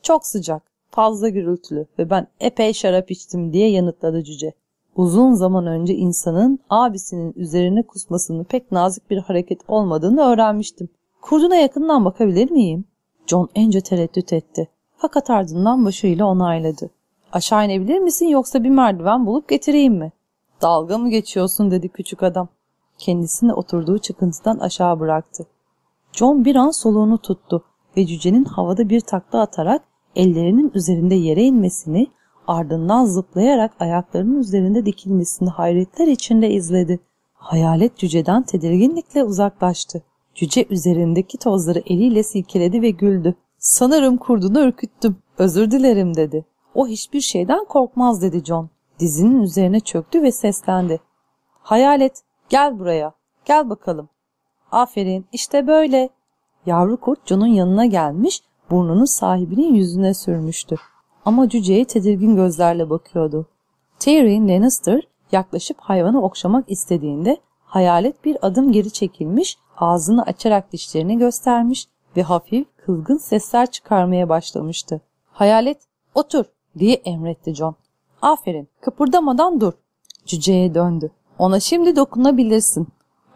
Çok sıcak, fazla gürültülü ve ben epey şarap içtim diye yanıtladı cüce. Uzun zaman önce insanın abisinin üzerine kusmasının pek nazik bir hareket olmadığını öğrenmiştim. Kurduna yakından bakabilir miyim? John önce tereddüt etti. Fakat ardından başıyla onayladı. Aşağı inebilir misin yoksa bir merdiven bulup getireyim mi? Dalga mı geçiyorsun dedi küçük adam. Kendisini oturduğu çıkıntıdan aşağı bıraktı. John bir an soluğunu tuttu ve cücenin havada bir takla atarak ellerinin üzerinde yere inmesini ardından zıplayarak ayaklarının üzerinde dikilmesini hayretler içinde izledi. Hayalet cüceden tedirginlikle uzaklaştı. Cüce üzerindeki tozları eliyle silkeledi ve güldü. Sanırım kurdunu ürküttüm. Özür dilerim dedi. O hiçbir şeyden korkmaz dedi John. Dizinin üzerine çöktü ve seslendi. Hayalet gel buraya. Gel bakalım. Aferin işte böyle. Yavru kurt John'un yanına gelmiş burnunu sahibinin yüzüne sürmüştü. Ama cüceye tedirgin gözlerle bakıyordu. Tyrion Lannister yaklaşıp hayvanı okşamak istediğinde hayalet bir adım geri çekilmiş, ağzını açarak dişlerini göstermiş ve hafif kızgın sesler çıkarmaya başlamıştı. Hayalet otur diye emretti John. Aferin kıpırdamadan dur. Cüceye döndü. Ona şimdi dokunabilirsin.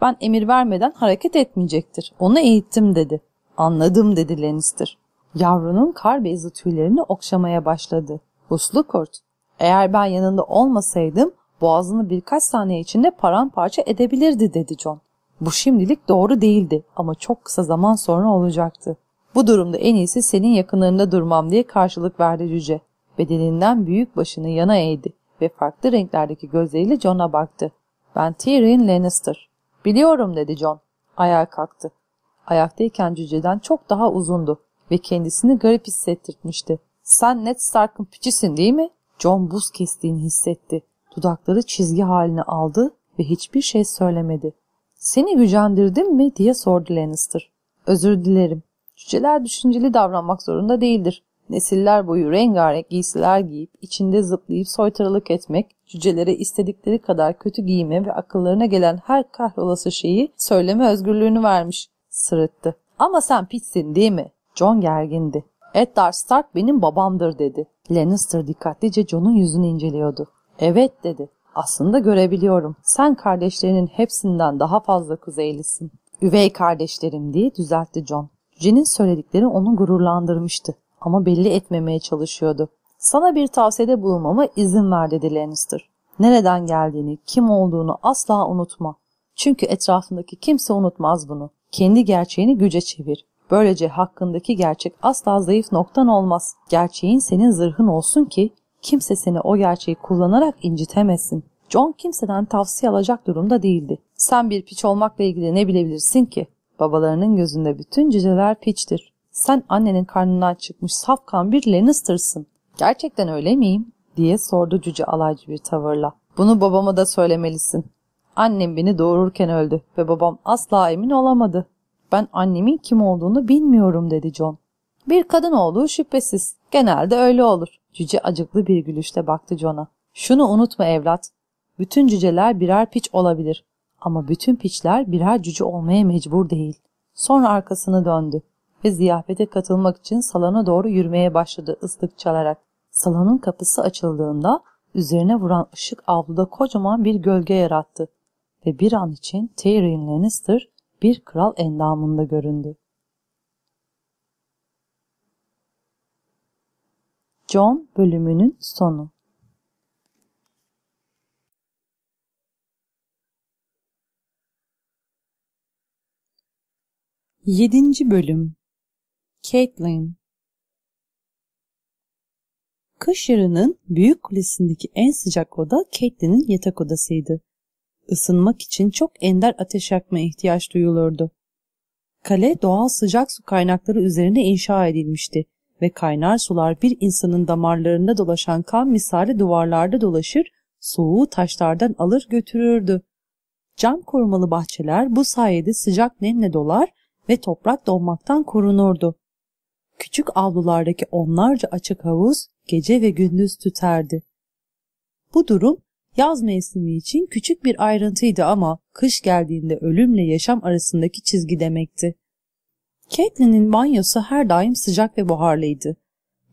Ben emir vermeden hareket etmeyecektir. Onu eğittim dedi. Anladım dedi Lannister. Yavrunun kar bezi tüylerini okşamaya başladı. Uslu kurt. Eğer ben yanında olmasaydım boğazını birkaç saniye içinde paramparça edebilirdi dedi John. Bu şimdilik doğru değildi ama çok kısa zaman sonra olacaktı. Bu durumda en iyisi senin yakınlarında durmam diye karşılık verdi cüce. Bedeninden büyük başını yana eğdi ve farklı renklerdeki gözleriyle John'a baktı. Ben Tyrion Lannister. Biliyorum dedi John. Ayağa kalktı. Ayaktayken cüceden çok daha uzundu ve kendisini garip hissettirmişti. Sen Ned Stark'ın piçisin değil mi? John buz kestiğini hissetti. Dudakları çizgi haline aldı ve hiçbir şey söylemedi. Seni gücendirdim mi diye sordu Lannister. Özür dilerim. Cüceler düşünceli davranmak zorunda değildir. Nesiller boyu rengarenk giysiler giyip içinde zıplayıp soytarılık etmek, cücelere istedikleri kadar kötü giyime ve akıllarına gelen her kahrolası şeyi söyleme özgürlüğünü vermiş. Sırıttı. Ama sen pitsin değil mi? John gergindi. Eddard Stark benim babamdır dedi. Lannister dikkatlice John'un yüzünü inceliyordu. Evet dedi. Aslında görebiliyorum. Sen kardeşlerinin hepsinden daha fazla kuzeylisin. Üvey kardeşlerim diye düzeltti John. Jen'in söyledikleri onu gururlandırmıştı ama belli etmemeye çalışıyordu. Sana bir tavsiyede bulunmama izin ver dedi Lannister. Nereden geldiğini, kim olduğunu asla unutma. Çünkü etrafındaki kimse unutmaz bunu. Kendi gerçeğini güce çevir. Böylece hakkındaki gerçek asla zayıf noktan olmaz. Gerçeğin senin zırhın olsun ki kimse seni o gerçeği kullanarak incitemesin. John kimseden tavsiye alacak durumda değildi. Sen bir piç olmakla ilgili ne bilebilirsin ki? Babalarının gözünde bütün cüceler piçtir. Sen annenin karnından çıkmış safkan bir Lannister'sın. Gerçekten öyle miyim? diye sordu cüce alaycı bir tavırla. Bunu babama da söylemelisin. Annem beni doğururken öldü ve babam asla emin olamadı. Ben annemin kim olduğunu bilmiyorum dedi John. Bir kadın olduğu şüphesiz. Genelde öyle olur. Cüce acıklı bir gülüşle baktı John'a. Şunu unutma evlat. Bütün cüceler birer piç olabilir. Ama bütün piçler birer cüce olmaya mecbur değil. Sonra arkasını döndü ve ziyafete katılmak için salona doğru yürümeye başladı ıslık çalarak. Salonun kapısı açıldığında üzerine vuran ışık avluda kocaman bir gölge yarattı ve bir an için Tyrion Lannister bir kral endamında göründü. John bölümünün sonu Yedinci bölüm Caitlin Kış büyük kulesindeki en sıcak oda Caitlyn'in yatak odasıydı. Isınmak için çok ender ateş yakmaya ihtiyaç duyulurdu. Kale doğal sıcak su kaynakları üzerine inşa edilmişti ve kaynar sular bir insanın damarlarında dolaşan kan misali duvarlarda dolaşır, soğuğu taşlardan alır götürürdü. Cam korumalı bahçeler bu sayede sıcak nemle dolar ve toprak donmaktan korunurdu. Küçük avlulardaki onlarca açık havuz gece ve gündüz tüterdi. Bu durum yaz mevsimi için küçük bir ayrıntıydı ama kış geldiğinde ölümle yaşam arasındaki çizgi demekti. Catelyn'in banyosu her daim sıcak ve buharlıydı.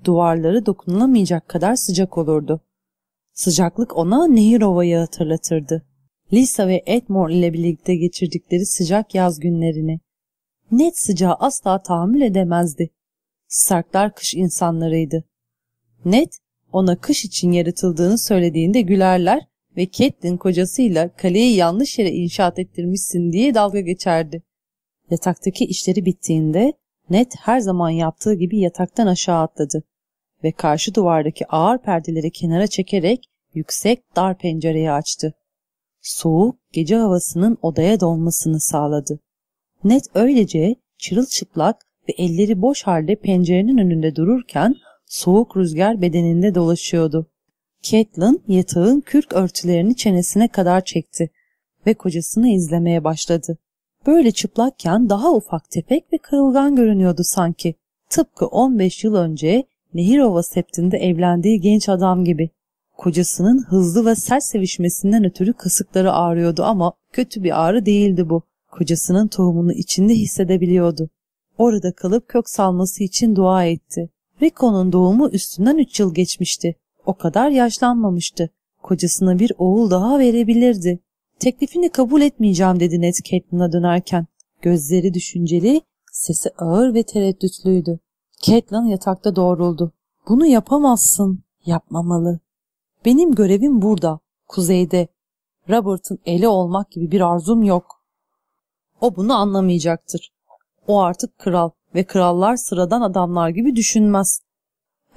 Duvarları dokunulamayacak kadar sıcak olurdu. Sıcaklık ona nehir ovayı hatırlatırdı. Lisa ve Edmore ile birlikte geçirdikleri sıcak yaz günlerini. Net sıcağı asla tahammül edemezdi. Starklar kış insanlarıydı. Ned ona kış için yaratıldığını söylediğinde gülerler ve Catelyn kocasıyla kaleyi yanlış yere inşaat ettirmişsin diye dalga geçerdi. Yataktaki işleri bittiğinde Ned her zaman yaptığı gibi yataktan aşağı atladı ve karşı duvardaki ağır perdeleri kenara çekerek yüksek dar pencereyi açtı. Soğuk gece havasının odaya dolmasını sağladı. Ned öylece çırılçıplak ve elleri boş halde pencerenin önünde dururken soğuk rüzgar bedeninde dolaşıyordu. Catelyn yatağın kürk örtülerini çenesine kadar çekti ve kocasını izlemeye başladı. Böyle çıplakken daha ufak tefek ve kırılgan görünüyordu sanki. Tıpkı 15 yıl önce Nehirova septinde evlendiği genç adam gibi. Kocasının hızlı ve sert sevişmesinden ötürü kasıkları ağrıyordu ama kötü bir ağrı değildi bu. Kocasının tohumunu içinde hissedebiliyordu. Orada kalıp kök salması için dua etti. Rico'nun doğumu üstünden 3 yıl geçmişti. O kadar yaşlanmamıştı. Kocasına bir oğul daha verebilirdi. Teklifini kabul etmeyeceğim dedi Ned Catelyn'a dönerken. Gözleri düşünceli, sesi ağır ve tereddütlüydü. Catelyn yatakta doğruldu. Bunu yapamazsın. Yapmamalı. Benim görevim burada, kuzeyde. Robert'ın eli olmak gibi bir arzum yok. O bunu anlamayacaktır. O artık kral ve krallar sıradan adamlar gibi düşünmez.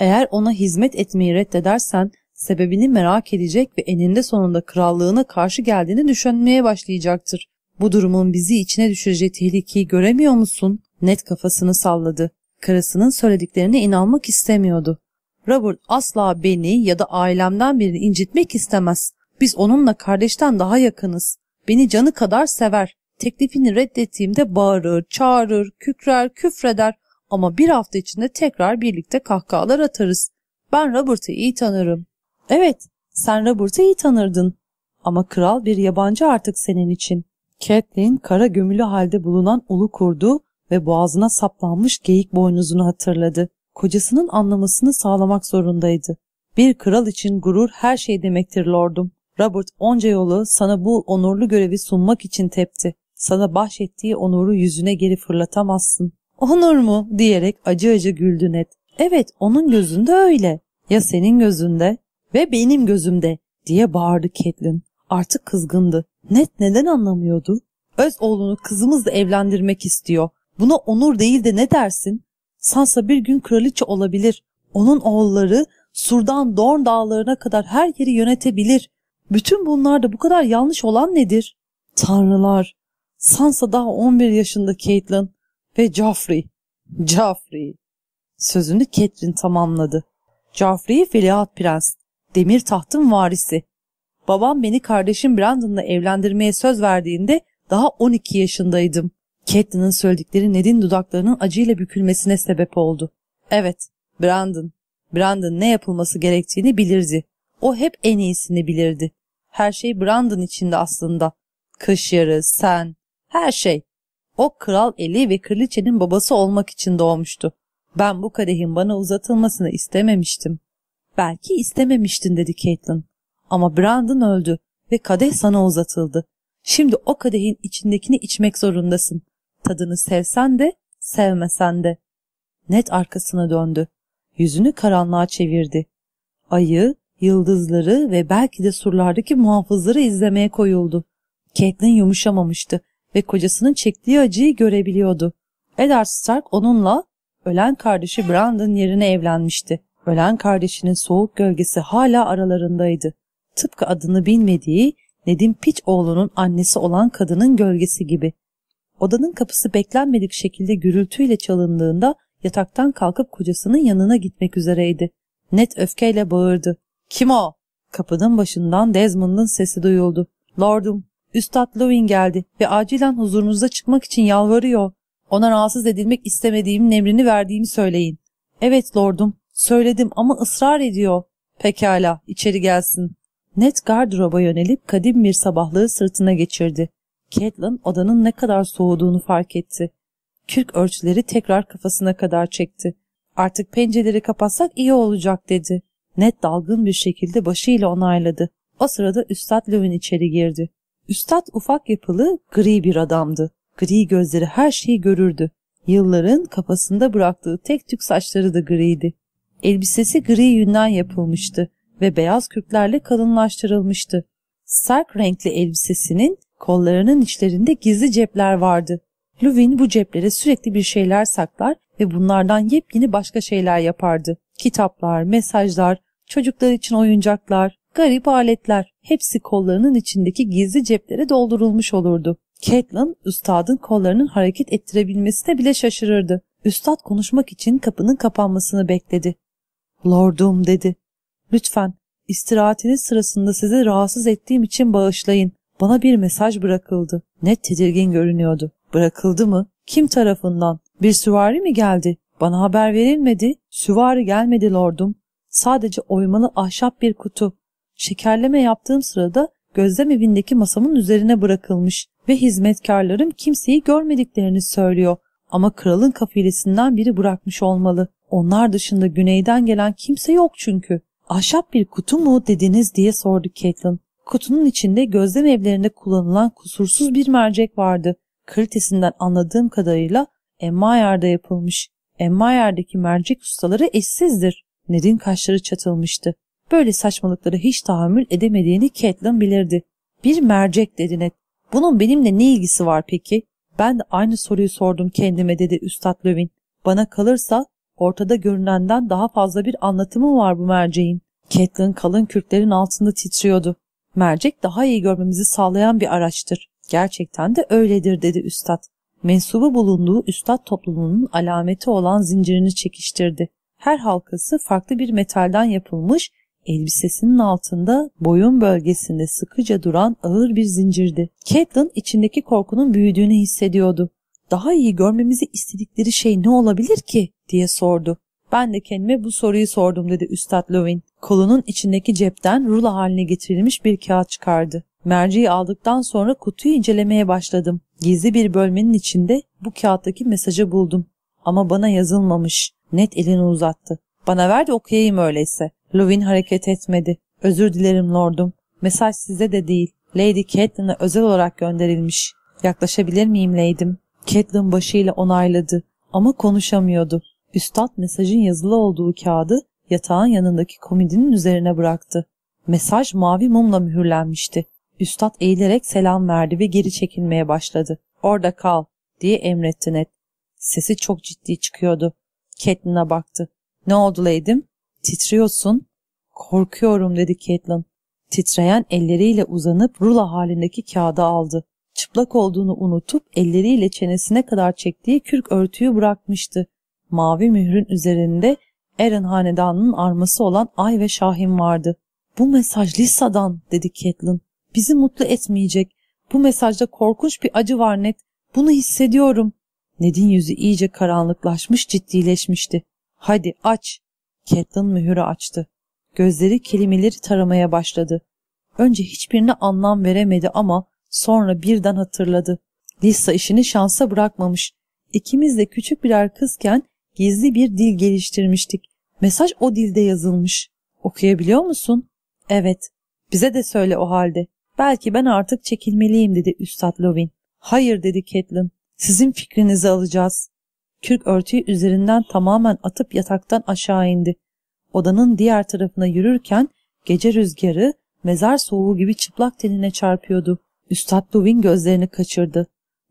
Eğer ona hizmet etmeyi reddedersen sebebini merak edecek ve eninde sonunda krallığına karşı geldiğini düşünmeye başlayacaktır. Bu durumun bizi içine düşüreceği tehlikeyi göremiyor musun? Net kafasını salladı. Karısının söylediklerine inanmak istemiyordu. Robert asla beni ya da ailemden birini incitmek istemez. Biz onunla kardeşten daha yakınız. Beni canı kadar sever. Teklifini reddettiğimde bağırır, çağırır, kükrer, küfreder ama bir hafta içinde tekrar birlikte kahkahalar atarız. Ben Robert'ı iyi tanırım. Evet, sen Robert'ı iyi tanırdın. Ama kral bir yabancı artık senin için. Catelyn kara gömülü halde bulunan ulu kurdu ve boğazına saplanmış geyik boynuzunu hatırladı. Kocasının anlamasını sağlamak zorundaydı. Bir kral için gurur her şey demektir lordum. Robert onca yolu sana bu onurlu görevi sunmak için tepti. Sana bahşettiği onuru yüzüne geri fırlatamazsın. Onur mu? diyerek acı acı güldü Ned. Evet onun gözünde öyle. Ya senin gözünde? Ve benim gözümde diye bağırdı Catelyn. Artık kızgındı. Ned neden anlamıyordu? Öz oğlunu kızımızla evlendirmek istiyor. Buna onur değil de ne dersin? Sansa bir gün kraliçe olabilir. Onun oğulları Sur'dan Dorn dağlarına kadar her yeri yönetebilir. Bütün bunlarda bu kadar yanlış olan nedir? Tanrılar! Sansa daha 11 yaşında Caitlin ve Joffrey. Joffrey. Sözünü Catelyn tamamladı. Joffrey veliaht prens. Demir tahtın varisi. Babam beni kardeşim Brandon'la evlendirmeye söz verdiğinde daha 12 yaşındaydım. Catelyn'in söyledikleri Ned'in dudaklarının acıyla bükülmesine sebep oldu. Evet, Brandon. Brandon ne yapılması gerektiğini bilirdi. O hep en iyisini bilirdi. Her şey Brandon içinde aslında. Kış yarı, sen, her şey. O kral eli ve kraliçenin babası olmak için doğmuştu. Ben bu kadehin bana uzatılmasını istememiştim. Belki istememiştin dedi Caitlin. Ama Brandon öldü ve kadeh sana uzatıldı. Şimdi o kadehin içindekini içmek zorundasın. Tadını sevsen de sevmesen de. Net arkasına döndü. Yüzünü karanlığa çevirdi. Ayı, yıldızları ve belki de surlardaki muhafızları izlemeye koyuldu. Caitlin yumuşamamıştı ve kocasının çektiği acıyı görebiliyordu. Eddard Stark onunla ölen kardeşi Brandon yerine evlenmişti. Ölen kardeşinin soğuk gölgesi hala aralarındaydı. Tıpkı adını bilmediği Nedim Piç oğlunun annesi olan kadının gölgesi gibi. Odanın kapısı beklenmedik şekilde gürültüyle çalındığında yataktan kalkıp kocasının yanına gitmek üzereydi. Net öfkeyle bağırdı. Kim o? Kapının başından Desmond'ın sesi duyuldu. Lordum, Üstad Lovin geldi ve acilen huzurunuza çıkmak için yalvarıyor. Ona rahatsız edilmek istemediğimin emrini verdiğimi söyleyin. Evet lordum, söyledim ama ısrar ediyor. Pekala, içeri gelsin. Ned gardıroba yönelip kadim bir sabahlığı sırtına geçirdi. Catelyn odanın ne kadar soğuduğunu fark etti. Kürk örtüleri tekrar kafasına kadar çekti. Artık pencereleri kapatsak iyi olacak dedi. Ned dalgın bir şekilde başıyla onayladı. O sırada Üstad Lövin içeri girdi. Üstad ufak yapılı, gri bir adamdı. Gri gözleri her şeyi görürdü. Yılların kafasında bıraktığı tek tük saçları da griydi. Elbisesi gri yünden yapılmıştı ve beyaz kürklerle kalınlaştırılmıştı. Sark renkli elbisesinin kollarının içlerinde gizli cepler vardı. Luvin bu ceplere sürekli bir şeyler saklar ve bunlardan yepyeni başka şeyler yapardı. Kitaplar, mesajlar, çocuklar için oyuncaklar, garip aletler hepsi kollarının içindeki gizli ceplere doldurulmuş olurdu. Caitlin, üstadın kollarının hareket ettirebilmesine bile şaşırırdı. Üstad konuşmak için kapının kapanmasını bekledi. Lordum dedi. Lütfen istirahatiniz sırasında sizi rahatsız ettiğim için bağışlayın. Bana bir mesaj bırakıldı. Net tedirgin görünüyordu. Bırakıldı mı? Kim tarafından? Bir süvari mi geldi? Bana haber verilmedi. Süvari gelmedi lordum. Sadece oymalı ahşap bir kutu. Şekerleme yaptığım sırada gözlem evindeki masamın üzerine bırakılmış ve hizmetkarlarım kimseyi görmediklerini söylüyor. Ama kralın kafilesinden biri bırakmış olmalı. Onlar dışında güneyden gelen kimse yok çünkü. Ahşap bir kutu mu dediniz diye sordu Caitlin. Kutunun içinde gözlem evlerinde kullanılan kusursuz bir mercek vardı. Kalitesinden anladığım kadarıyla Emmayer'da yapılmış. Emmayer'deki mercek ustaları eşsizdir. Ned'in kaşları çatılmıştı. Böyle saçmalıkları hiç tahammül edemediğini Caitlin bilirdi. Bir mercek dedi Ned. Bunun benimle ne ilgisi var peki? Ben de aynı soruyu sordum kendime dedi Üstad Lövin. Bana kalırsa ortada görünenden daha fazla bir anlatımı var bu merceğin. Catelyn kalın kürklerin altında titriyordu. Mercek daha iyi görmemizi sağlayan bir araçtır. Gerçekten de öyledir dedi üstad. Mensubu bulunduğu üstad topluluğunun alameti olan zincirini çekiştirdi. Her halkası farklı bir metalden yapılmış, elbisesinin altında boyun bölgesinde sıkıca duran ağır bir zincirdi. Catelyn içindeki korkunun büyüdüğünü hissediyordu. Daha iyi görmemizi istedikleri şey ne olabilir ki diye sordu. Ben de kendime bu soruyu sordum dedi Üstad Lovin. Kolunun içindeki cepten rulo haline getirilmiş bir kağıt çıkardı. Merciyi aldıktan sonra kutuyu incelemeye başladım. Gizli bir bölmenin içinde bu kağıttaki mesajı buldum. Ama bana yazılmamış. Net elini uzattı. Bana ver de okuyayım öyleyse. Lovin hareket etmedi. Özür dilerim lordum. Mesaj size de değil. Lady Catelyn'a özel olarak gönderilmiş. Yaklaşabilir miyim lady'm? Catelyn başıyla onayladı ama konuşamıyordu. Üstad mesajın yazılı olduğu kağıdı yatağın yanındaki komodinin üzerine bıraktı. Mesaj mavi mumla mühürlenmişti. Üstad eğilerek selam verdi ve geri çekilmeye başladı. Orada kal diye emretti Ned. Sesi çok ciddi çıkıyordu. Catelyn'a baktı. Ne oldu Lady'm? Titriyorsun. Korkuyorum dedi Catelyn. Titreyen elleriyle uzanıp rula halindeki kağıdı aldı. Çıplak olduğunu unutup elleriyle çenesine kadar çektiği kürk örtüyü bırakmıştı. Mavi mührün üzerinde Eren hanedanının arması olan Ay ve Şahin vardı. Bu mesaj Lissa'dan dedi Catelyn. Bizi mutlu etmeyecek. Bu mesajda korkunç bir acı var net. Bunu hissediyorum. Ned'in yüzü iyice karanlıklaşmış ciddileşmişti. Hadi aç. Catelyn mühürü açtı. Gözleri kelimeleri taramaya başladı. Önce hiçbirine anlam veremedi ama sonra birden hatırladı. Lisa işini şansa bırakmamış. İkimiz de küçük birer kızken gizli bir dil geliştirmiştik. Mesaj o dilde yazılmış. Okuyabiliyor musun? Evet. Bize de söyle o halde. Belki ben artık çekilmeliyim dedi Üstad Lovin. Hayır dedi Catelyn. Sizin fikrinizi alacağız. Kürk örtüyü üzerinden tamamen atıp yataktan aşağı indi. Odanın diğer tarafına yürürken gece rüzgarı mezar soğuğu gibi çıplak tenine çarpıyordu. Üstad Lovin gözlerini kaçırdı.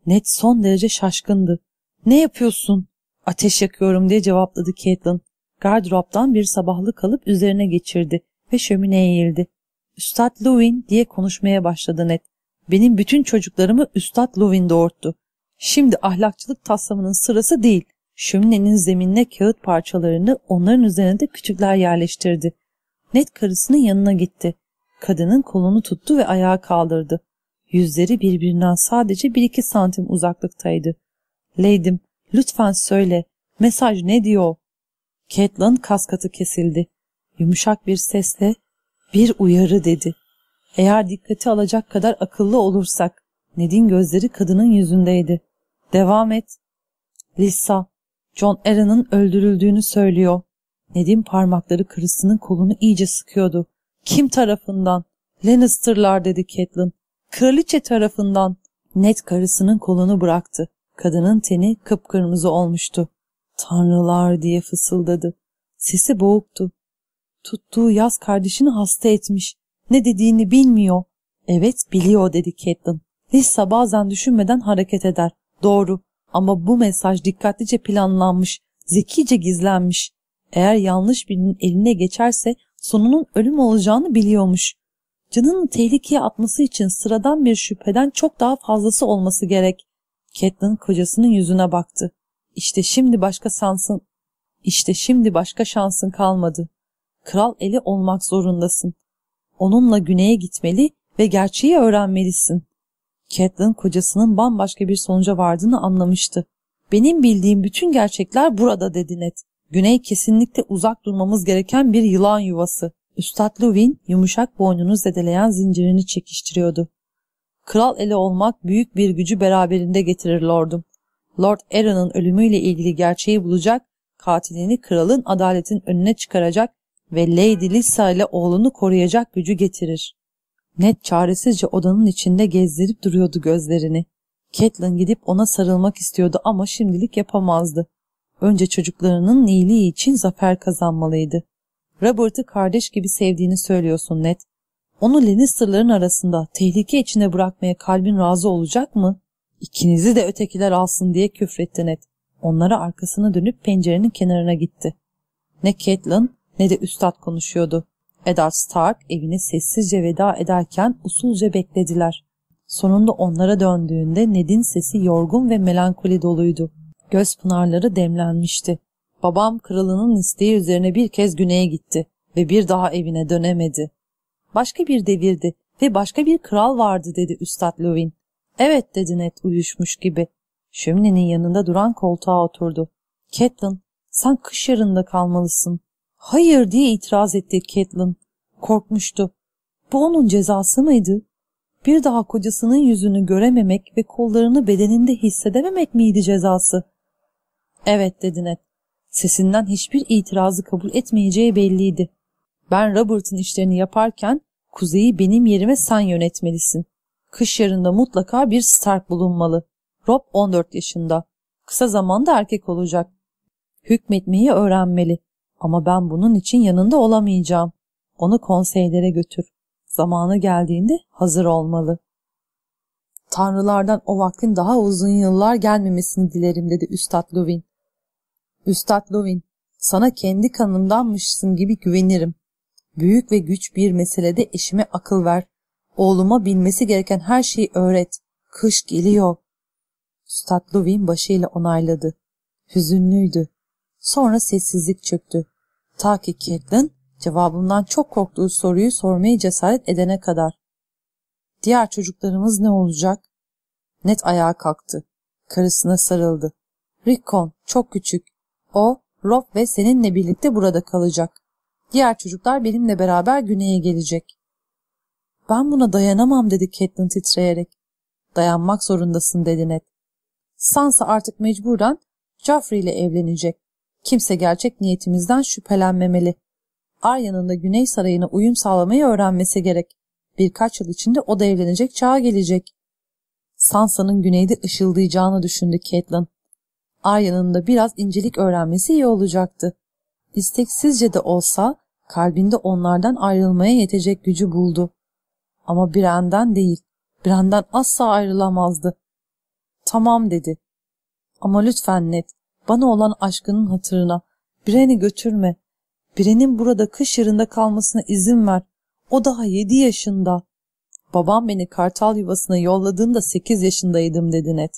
Ned son derece şaşkındı. Ne yapıyorsun? Ateş yakıyorum diye cevapladı Caitlin. Gardıroptan bir sabahlık alıp üzerine geçirdi ve şömineye eğildi. Üstad Lewin diye konuşmaya başladı Ned. Benim bütün çocuklarımı Üstad Lewin doğurttu. Şimdi ahlakçılık taslamının sırası değil. Şöminenin zeminine kağıt parçalarını onların üzerine de küçükler yerleştirdi. Ned karısının yanına gitti. Kadının kolunu tuttu ve ayağa kaldırdı. Yüzleri birbirinden sadece bir iki santim uzaklıktaydı. Leydim, lütfen söyle, mesaj ne diyor? Catelyn kaskatı kesildi. Yumuşak bir sesle, bir uyarı dedi. Eğer dikkati alacak kadar akıllı olursak, Ned'in gözleri kadının yüzündeydi. Devam et. Lisa, John Aaron'ın öldürüldüğünü söylüyor. Ned'in parmakları karısının kolunu iyice sıkıyordu. Kim tarafından? Lannister'lar dedi Catelyn. Kraliçe tarafından. Ned karısının kolunu bıraktı. Kadının teni kıpkırmızı olmuştu. Tanrılar diye fısıldadı. Sesi boğuktu. Tuttuğu yaz kardeşini hasta etmiş. Ne dediğini bilmiyor. Evet biliyor dedi Catelyn. Lisa bazen düşünmeden hareket eder. Doğru ama bu mesaj dikkatlice planlanmış, zekice gizlenmiş. Eğer yanlış birinin eline geçerse sonunun ölüm olacağını biliyormuş. Canını tehlikeye atması için sıradan bir şüpheden çok daha fazlası olması gerek. Catelyn kocasının yüzüne baktı. İşte şimdi başka şansın, işte şimdi başka şansın kalmadı. Kral eli olmak zorundasın. Onunla güneye gitmeli ve gerçeği öğrenmelisin. Catelyn kocasının bambaşka bir sonuca vardığını anlamıştı. Benim bildiğim bütün gerçekler burada dedi Ned. Güney kesinlikle uzak durmamız gereken bir yılan yuvası. Üstad Luvin yumuşak boynunu zedeleyen zincirini çekiştiriyordu. Kral ele olmak büyük bir gücü beraberinde getirir lordum. Lord Aaron'ın ölümüyle ilgili gerçeği bulacak, katilini kralın adaletin önüne çıkaracak ve Lady Lisa ile oğlunu koruyacak gücü getirir. Ned çaresizce odanın içinde gezdirip duruyordu gözlerini. Catelyn gidip ona sarılmak istiyordu ama şimdilik yapamazdı. Önce çocuklarının iyiliği için zafer kazanmalıydı. Robert'ı kardeş gibi sevdiğini söylüyorsun Ned. Onu Lannister'ların arasında tehlike içine bırakmaya kalbin razı olacak mı? İkinizi de ötekiler alsın diye küfretti Ned. Onlara arkasını dönüp pencerenin kenarına gitti. Ne Catelyn ne de Üstad konuşuyordu. Eddard Stark evine sessizce veda ederken usulca beklediler. Sonunda onlara döndüğünde Ned'in sesi yorgun ve melankoli doluydu. Göz pınarları demlenmişti. Babam kralının isteği üzerine bir kez güneye gitti ve bir daha evine dönemedi. Başka bir devirdi ve başka bir kral vardı dedi Üstad Lovin. Evet dedi Ned uyuşmuş gibi. Şöminenin yanında duran koltuğa oturdu. Catelyn sen kış yarında kalmalısın. Hayır diye itiraz etti Catelyn. Korkmuştu. Bu onun cezası mıydı? Bir daha kocasının yüzünü görememek ve kollarını bedeninde hissedememek miydi cezası? Evet dedi Ned. Sesinden hiçbir itirazı kabul etmeyeceği belliydi. Ben Robert'ın işlerini yaparken kuzeyi benim yerime sen yönetmelisin. Kış yarında mutlaka bir Stark bulunmalı. Rob 14 yaşında. Kısa zamanda erkek olacak. Hükmetmeyi öğrenmeli. Ama ben bunun için yanında olamayacağım. Onu konseylere götür. Zamanı geldiğinde hazır olmalı. Tanrılardan o vaktin daha uzun yıllar gelmemesini dilerim dedi Üstad Lovin. Üstad Lovin, sana kendi kanımdanmışsın gibi güvenirim. Büyük ve güç bir meselede eşime akıl ver. Oğluma bilmesi gereken her şeyi öğret. Kış geliyor. Üstad Lovin başıyla onayladı. Hüzünlüydü. Sonra sessizlik çöktü. Ta ki Catelyn cevabımdan çok korktuğu soruyu sormaya cesaret edene kadar. Diğer çocuklarımız ne olacak? Net ayağa kalktı. Karısına sarıldı. Rickon çok küçük. O, Rob ve seninle birlikte burada kalacak. Diğer çocuklar benimle beraber güneye gelecek. Ben buna dayanamam dedi Catelyn titreyerek. Dayanmak zorundasın dedi Ned. Sansa artık mecburen Joffrey ile evlenecek. Kimse gerçek niyetimizden şüphelenmemeli. Arya'nın da Güney Sarayı'na uyum sağlamayı öğrenmesi gerek. Birkaç yıl içinde o da evlenecek çağa gelecek. Sansa'nın güneyde ışıldayacağını düşündü Catelyn. Arya'nın da biraz incelik öğrenmesi iyi olacaktı. İsteksizce de olsa kalbinde onlardan ayrılmaya yetecek gücü buldu. Ama Biren'den değil, Biren'den asla ayrılamazdı. Tamam dedi. Ama lütfen Ned, bana olan aşkının hatırına Biren'i götürme. Biren'in burada kış yarında kalmasına izin ver. O daha yedi yaşında. Babam beni kartal yuvasına yolladığında sekiz yaşındaydım dedi Ned.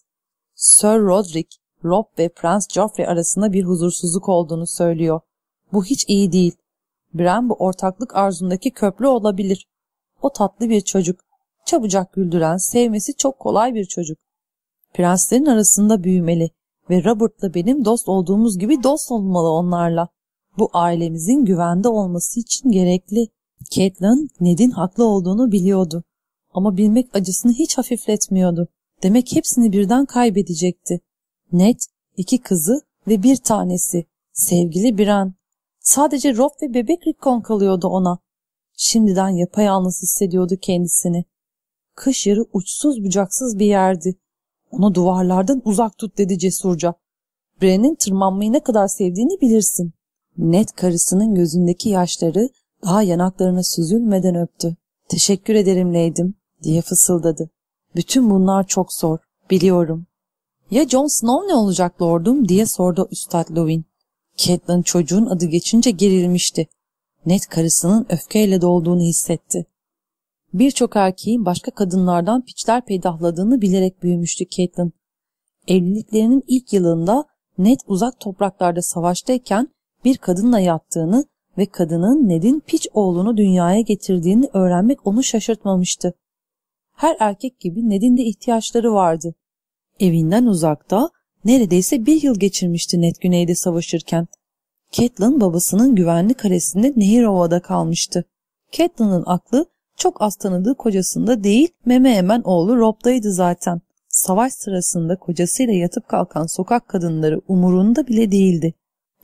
Sir Roderick, Rob ve Prens Joffrey arasında bir huzursuzluk olduğunu söylüyor. Bu hiç iyi değil. Bran bu ortaklık arzundaki köprü olabilir. O tatlı bir çocuk. Çabucak güldüren, sevmesi çok kolay bir çocuk. Prenslerin arasında büyümeli ve Robert'la benim dost olduğumuz gibi dost olmalı onlarla. Bu ailemizin güvende olması için gerekli. Catelyn Ned'in haklı olduğunu biliyordu. Ama bilmek acısını hiç hafifletmiyordu. Demek hepsini birden kaybedecekti. Ned, iki kızı ve bir tanesi. Sevgili Bran. Sadece Rob ve bebek Rickon kalıyordu ona. Şimdiden yapayalnız hissediyordu kendisini. Kış yarı uçsuz bucaksız bir yerdi. Onu duvarlardan uzak tut dedi cesurca. Bran'in tırmanmayı ne kadar sevdiğini bilirsin. Ned karısının gözündeki yaşları daha yanaklarına süzülmeden öptü. Teşekkür ederim Lady'm diye fısıldadı. Bütün bunlar çok zor, biliyorum. Ya Jon Snow ne olacak lordum diye sordu Üstad Lovin. Catelyn çocuğun adı geçince gerilmişti. Ned karısının öfkeyle dolduğunu hissetti. Birçok erkeğin başka kadınlardan piçler peydahladığını bilerek büyümüştü Catelyn. Evliliklerinin ilk yılında Ned uzak topraklarda savaştayken bir kadınla yattığını ve kadının Ned'in piç oğlunu dünyaya getirdiğini öğrenmek onu şaşırtmamıştı. Her erkek gibi Ned'in de ihtiyaçları vardı. Evinden uzakta neredeyse bir yıl geçirmişti Ned güneyde savaşırken. Catelyn babasının güvenli karesinde Nehirova'da kalmıştı. Catelyn'ın aklı çok az tanıdığı kocasında değil meme emen oğlu Rob'daydı zaten. Savaş sırasında kocasıyla yatıp kalkan sokak kadınları umurunda bile değildi.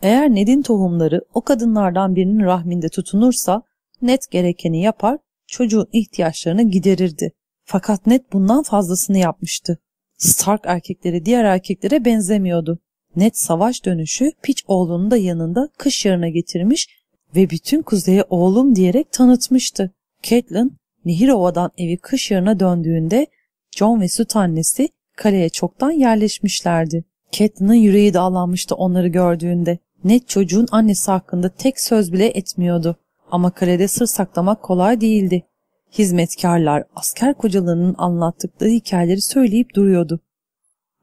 Eğer Ned'in tohumları o kadınlardan birinin rahminde tutunursa Ned gerekeni yapar, çocuğun ihtiyaçlarını giderirdi. Fakat Ned bundan fazlasını yapmıştı. Stark erkekleri diğer erkeklere benzemiyordu. Ned savaş dönüşü piç oğlunu da yanında kış yarına getirmiş ve bütün kuzeye oğlum diyerek tanıtmıştı. Catelyn, Nihirova'dan evi kış yarına döndüğünde John ve süt annesi kaleye çoktan yerleşmişlerdi. Catelyn'ın yüreği dağlanmıştı onları gördüğünde. Ned çocuğun annesi hakkında tek söz bile etmiyordu. Ama kalede sır saklamak kolay değildi. Hizmetkarlar asker kocalarının anlattıkları hikayeleri söyleyip duruyordu.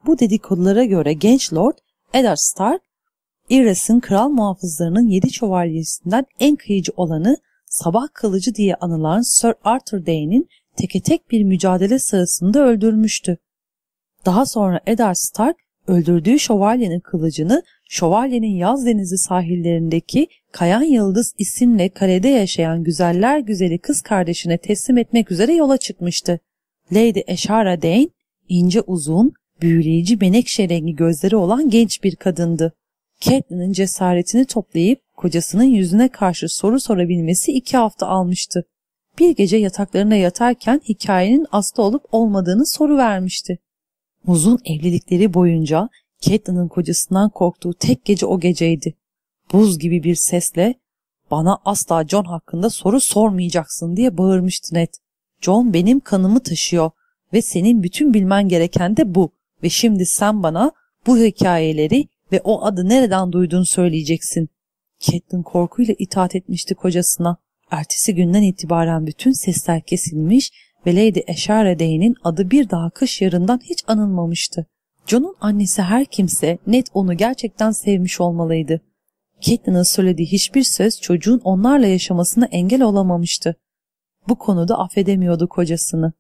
Bu dedikodulara göre genç lord Eddard Stark, Irres'in kral muhafızlarının yedi şövalyesinden en kıyıcı olanı sabah kılıcı diye anılan Sir Arthur Dayne'in teke tek bir mücadele sırasında öldürmüştü. Daha sonra Eddard Stark öldürdüğü şövalyenin kılıcını şövalyenin yaz denizi sahillerindeki Kayan Yıldız isimle kalede yaşayan güzeller güzeli kız kardeşine teslim etmek üzere yola çıkmıştı. Lady Eşara Dane ince uzun, büyüleyici menekşe rengi gözleri olan genç bir kadındı. Catelyn'in cesaretini toplayıp kocasının yüzüne karşı soru sorabilmesi iki hafta almıştı. Bir gece yataklarına yatarken hikayenin aslı olup olmadığını soru vermişti. Uzun evlilikleri boyunca Catelyn'in kocasından korktuğu tek gece o geceydi. Buz gibi bir sesle bana asla John hakkında soru sormayacaksın diye bağırmıştı Ned. John benim kanımı taşıyor ve senin bütün bilmen gereken de bu ve şimdi sen bana bu hikayeleri ve o adı nereden duyduğunu söyleyeceksin. Catelyn korkuyla itaat etmişti kocasına. Ertesi günden itibaren bütün sesler kesilmiş ve Lady Eşare Day'nin adı bir daha kış yarından hiç anılmamıştı. John'un annesi her kimse net onu gerçekten sevmiş olmalıydı. Catelyn'ın söylediği hiçbir söz çocuğun onlarla yaşamasına engel olamamıştı. Bu konuda affedemiyordu kocasını.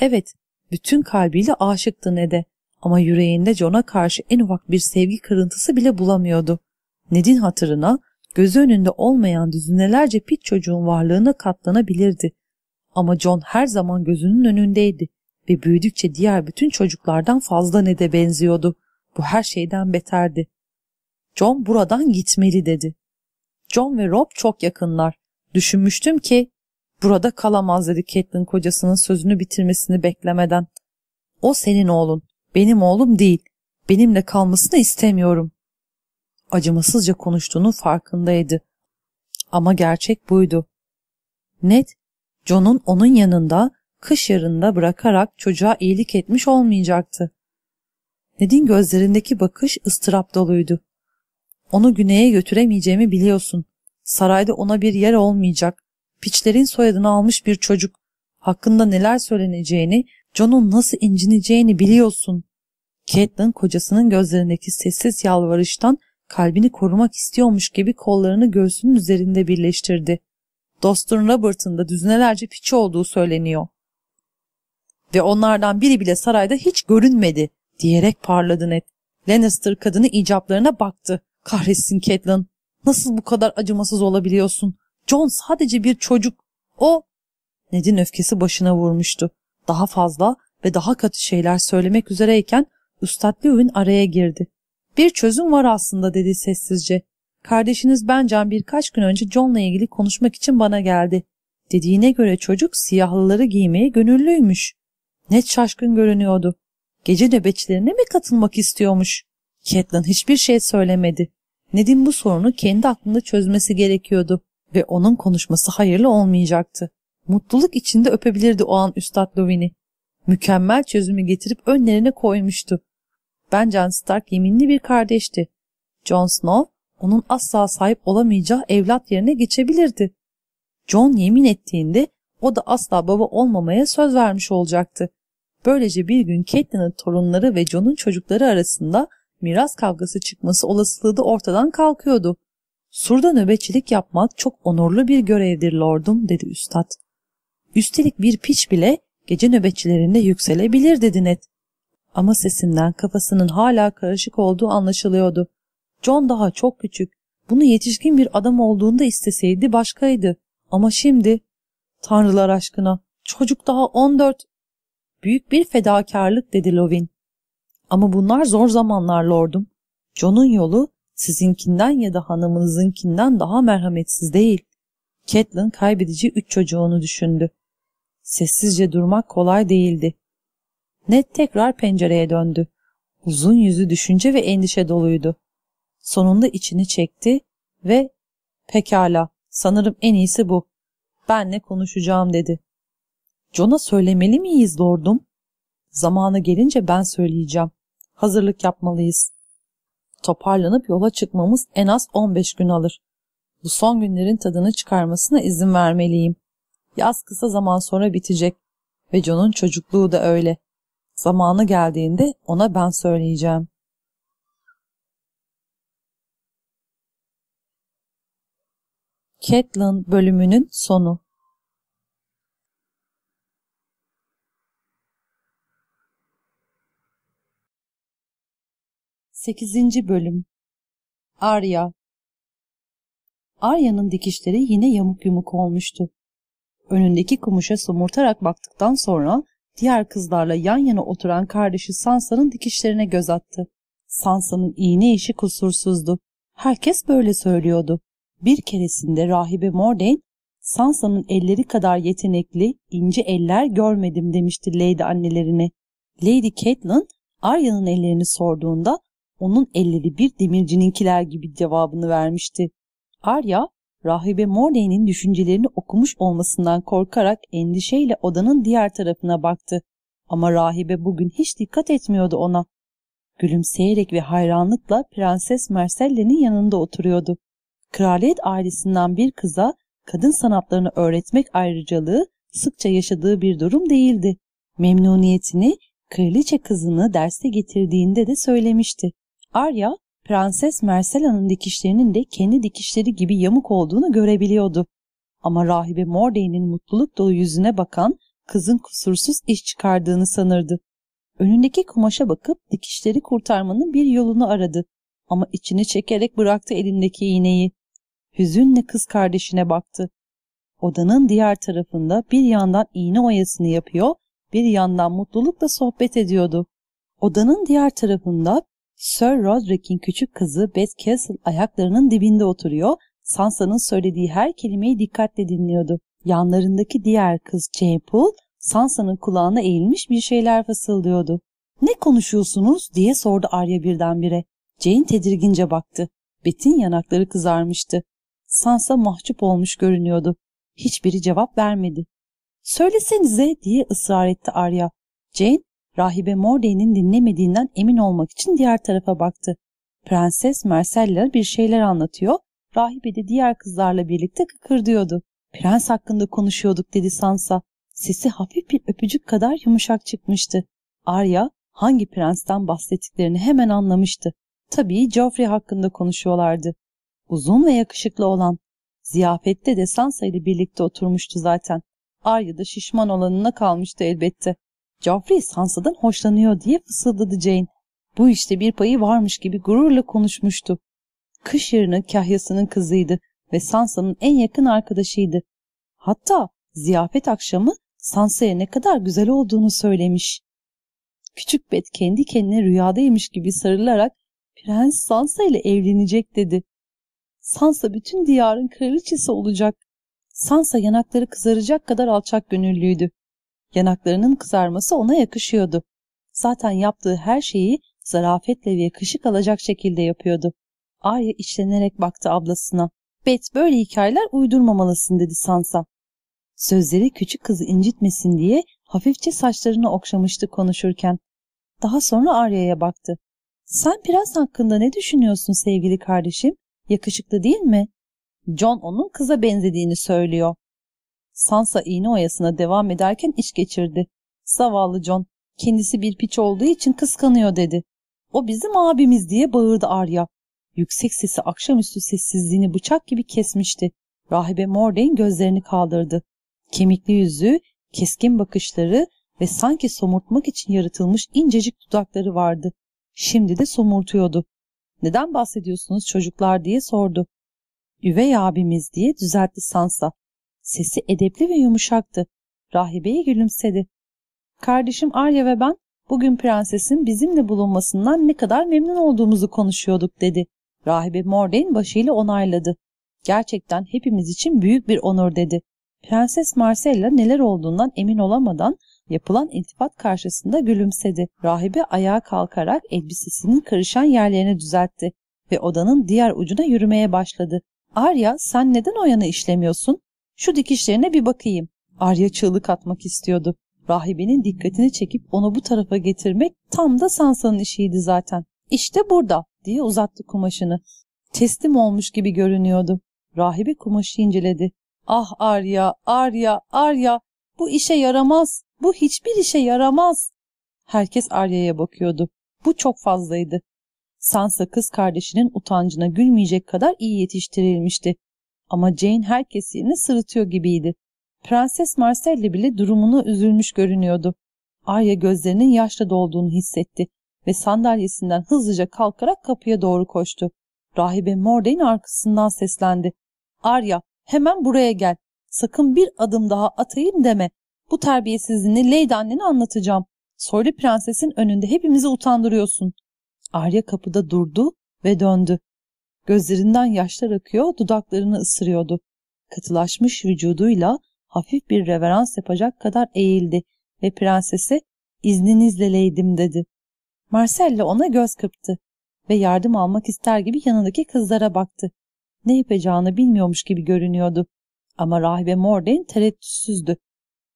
Evet, bütün kalbiyle aşıktı Ned'e ama yüreğinde John'a karşı en ufak bir sevgi kırıntısı bile bulamıyordu. Ned'in hatırına gözü önünde olmayan düzinelerce pit çocuğun varlığına katlanabilirdi. Ama John her zaman gözünün önündeydi ve büyüdükçe diğer bütün çocuklardan fazla Ned'e benziyordu. Bu her şeyden beterdi. John buradan gitmeli dedi. John ve Rob çok yakınlar. Düşünmüştüm ki burada kalamaz dedi Catelyn kocasının sözünü bitirmesini beklemeden. O senin oğlun, benim oğlum değil. Benimle kalmasını istemiyorum. Acımasızca konuştuğunun farkındaydı. Ama gerçek buydu. Ned, John'un onun yanında kış yarında bırakarak çocuğa iyilik etmiş olmayacaktı. Ned'in gözlerindeki bakış ıstırap doluydu. Onu güneye götüremeyeceğimi biliyorsun. Sarayda ona bir yer olmayacak. Piçlerin soyadını almış bir çocuk. Hakkında neler söyleneceğini, John'un nasıl incineceğini biliyorsun. Catelyn kocasının gözlerindeki sessiz yalvarıştan kalbini korumak istiyormuş gibi kollarını göğsünün üzerinde birleştirdi. Dostun Robert'ın da düzinelerce piçi olduğu söyleniyor. Ve onlardan biri bile sarayda hiç görünmedi diyerek parladı Ned. Lannister kadını icaplarına baktı. Kahretsin Catelyn. Nasıl bu kadar acımasız olabiliyorsun? John sadece bir çocuk. O... Ned'in öfkesi başına vurmuştu. Daha fazla ve daha katı şeyler söylemek üzereyken Üstad Lewin araya girdi. Bir çözüm var aslında dedi sessizce. Kardeşiniz Bencan birkaç gün önce John'la ilgili konuşmak için bana geldi. Dediğine göre çocuk siyahlıları giymeye gönüllüymüş. Net şaşkın görünüyordu. Gece nöbetçilerine mi katılmak istiyormuş? Catelyn hiçbir şey söylemedi. Ned'in bu sorunu kendi aklında çözmesi gerekiyordu ve onun konuşması hayırlı olmayacaktı. Mutluluk içinde öpebilirdi o an Üstad Lovin'i. Mükemmel çözümü getirip önlerine koymuştu. Ben John Stark yeminli bir kardeşti. Jon Snow onun asla sahip olamayacağı evlat yerine geçebilirdi. John yemin ettiğinde o da asla baba olmamaya söz vermiş olacaktı. Böylece bir gün Catelyn'in torunları ve Jon'un çocukları arasında miras kavgası çıkması olasılığı da ortadan kalkıyordu. Surda nöbetçilik yapmak çok onurlu bir görevdir lordum dedi üstad. Üstelik bir piç bile gece nöbetçilerinde yükselebilir dedi Ned. Ama sesinden kafasının hala karışık olduğu anlaşılıyordu. John daha çok küçük. Bunu yetişkin bir adam olduğunda isteseydi başkaydı. Ama şimdi... Tanrılar aşkına çocuk daha 14. Büyük bir fedakarlık dedi Lovin. Ama bunlar zor zamanlar lordum. John'un yolu sizinkinden ya da hanımınızınkinden daha merhametsiz değil. Catelyn kaybedici üç çocuğunu düşündü. Sessizce durmak kolay değildi. Ned tekrar pencereye döndü. Uzun yüzü düşünce ve endişe doluydu. Sonunda içini çekti ve pekala sanırım en iyisi bu. Benle konuşacağım dedi. John'a söylemeli miyiz lordum? Zamanı gelince ben söyleyeceğim. Hazırlık yapmalıyız. Toparlanıp yola çıkmamız en az 15 gün alır. Bu son günlerin tadını çıkarmasına izin vermeliyim. Yaz kısa zaman sonra bitecek ve John'un çocukluğu da öyle. Zamanı geldiğinde ona ben söyleyeceğim. Catelyn bölümünün sonu 8. Bölüm Arya Arya'nın dikişleri yine yamuk yumuk olmuştu. Önündeki kumuşa somurtarak baktıktan sonra diğer kızlarla yan yana oturan kardeşi Sansa'nın dikişlerine göz attı. Sansa'nın iğne işi kusursuzdu. Herkes böyle söylüyordu. Bir keresinde rahibe Mordain, Sansa'nın elleri kadar yetenekli, ince eller görmedim demişti Lady annelerine. Lady Catelyn, Arya'nın ellerini sorduğunda onun elleri bir demircininkiler gibi cevabını vermişti. Arya, rahibe Morley'nin düşüncelerini okumuş olmasından korkarak endişeyle odanın diğer tarafına baktı. Ama rahibe bugün hiç dikkat etmiyordu ona. Gülümseyerek ve hayranlıkla Prenses Mercelle'nin yanında oturuyordu. Kraliyet ailesinden bir kıza kadın sanatlarını öğretmek ayrıcalığı sıkça yaşadığı bir durum değildi. Memnuniyetini kraliçe kızını derse getirdiğinde de söylemişti. Arya, Prenses Mercela'nın dikişlerinin de kendi dikişleri gibi yamuk olduğunu görebiliyordu. Ama rahibe Mordane'in mutluluk dolu yüzüne bakan kızın kusursuz iş çıkardığını sanırdı. Önündeki kumaşa bakıp dikişleri kurtarmanın bir yolunu aradı. Ama içini çekerek bıraktı elindeki iğneyi. Hüzünle kız kardeşine baktı. Odanın diğer tarafında bir yandan iğne oyasını yapıyor, bir yandan mutlulukla sohbet ediyordu. Odanın diğer tarafında Sir Roderick'in küçük kızı Beth Castle ayaklarının dibinde oturuyor, Sansa'nın söylediği her kelimeyi dikkatle dinliyordu. Yanlarındaki diğer kız Jane Poole, Sansa'nın kulağına eğilmiş bir şeyler fısıldıyordu. ''Ne konuşuyorsunuz?'' diye sordu Arya birdenbire. Jane tedirgince baktı. Beth'in yanakları kızarmıştı. Sansa mahcup olmuş görünüyordu. Hiçbiri cevap vermedi. ''Söylesenize'' diye ısrar etti Arya. Jane Rahibe Mordey'nin dinlemediğinden emin olmak için diğer tarafa baktı. Prenses Marcella bir şeyler anlatıyor, rahibe de diğer kızlarla birlikte kıkırdıyordu. Prens hakkında konuşuyorduk dedi Sansa. Sesi hafif bir öpücük kadar yumuşak çıkmıştı. Arya hangi prensten bahsettiklerini hemen anlamıştı. Tabii Joffrey hakkında konuşuyorlardı. Uzun ve yakışıklı olan. Ziyafette de Sansa ile birlikte oturmuştu zaten. Arya da şişman olanına kalmıştı elbette. Joffrey Sansa'dan hoşlanıyor diye fısıldadı Jane. Bu işte bir payı varmış gibi gururla konuşmuştu. Kış yarını kahyasının kızıydı ve Sansa'nın en yakın arkadaşıydı. Hatta ziyafet akşamı Sansa'ya ne kadar güzel olduğunu söylemiş. Küçük Bet kendi kendine rüyadaymış gibi sarılarak Prens Sansa ile evlenecek dedi. Sansa bütün diyarın kraliçesi olacak. Sansa yanakları kızaracak kadar alçak gönüllüydü. Yanaklarının kızarması ona yakışıyordu. Zaten yaptığı her şeyi zarafetle ve yakışık alacak şekilde yapıyordu. Arya içlenerek baktı ablasına. Bet böyle hikayeler uydurmamalısın dedi Sansa. Sözleri küçük kızı incitmesin diye hafifçe saçlarını okşamıştı konuşurken. Daha sonra Arya'ya baktı. Sen prens hakkında ne düşünüyorsun sevgili kardeşim? Yakışıklı değil mi? John onun kıza benzediğini söylüyor. Sansa iğne oyasına devam ederken iş geçirdi. Zavallı John, kendisi bir piç olduğu için kıskanıyor dedi. O bizim abimiz diye bağırdı Arya. Yüksek sesi akşamüstü sessizliğini bıçak gibi kesmişti. Rahibe Mordain gözlerini kaldırdı. Kemikli yüzü Keskin bakışları ve sanki somurtmak için yaratılmış incecik dudakları vardı. Şimdi de somurtuyordu. Neden bahsediyorsunuz çocuklar diye sordu. Üvey abimiz diye düzeltti Sansa. Sesi edepli ve yumuşaktı. Rahibeye gülümsedi. Kardeşim Arya ve ben bugün prensesin bizimle bulunmasından ne kadar memnun olduğumuzu konuşuyorduk dedi. Rahibe Mordain başıyla onayladı. Gerçekten hepimiz için büyük bir onur dedi. Prenses Marcella neler olduğundan emin olamadan yapılan iltifat karşısında gülümsedi. Rahibe ayağa kalkarak elbisesinin karışan yerlerini düzeltti ve odanın diğer ucuna yürümeye başladı. Arya sen neden o yana işlemiyorsun? Şu dikişlerine bir bakayım. Arya çığlık atmak istiyordu. Rahibenin dikkatini çekip onu bu tarafa getirmek tam da Sansa'nın işiydi zaten. İşte burada diye uzattı kumaşını. Teslim olmuş gibi görünüyordu. Rahibe kumaşı inceledi. Ah Arya, Arya, Arya bu işe yaramaz. Bu hiçbir işe yaramaz. Herkes Arya'ya bakıyordu. Bu çok fazlaydı. Sansa kız kardeşinin utancına gülmeyecek kadar iyi yetiştirilmişti. Ama Jane herkes yerine sırıtıyor gibiydi. Prenses Marcelle bile durumunu üzülmüş görünüyordu. Arya gözlerinin yaşla dolduğunu hissetti ve sandalyesinden hızlıca kalkarak kapıya doğru koştu. Rahibe Mordain arkasından seslendi. Arya hemen buraya gel. Sakın bir adım daha atayım deme. Bu terbiyesizliğini Lady annene anlatacağım. Soylu prensesin önünde hepimizi utandırıyorsun. Arya kapıda durdu ve döndü. Gözlerinden yaşlar akıyor, dudaklarını ısırıyordu. Katılaşmış vücuduyla hafif bir reverans yapacak kadar eğildi ve prensese izninizle leydim dedi. Marcella ona göz kırptı ve yardım almak ister gibi yanındaki kızlara baktı. Ne yapacağını bilmiyormuş gibi görünüyordu. Ama rahibe Mordain tereddütsüzdü.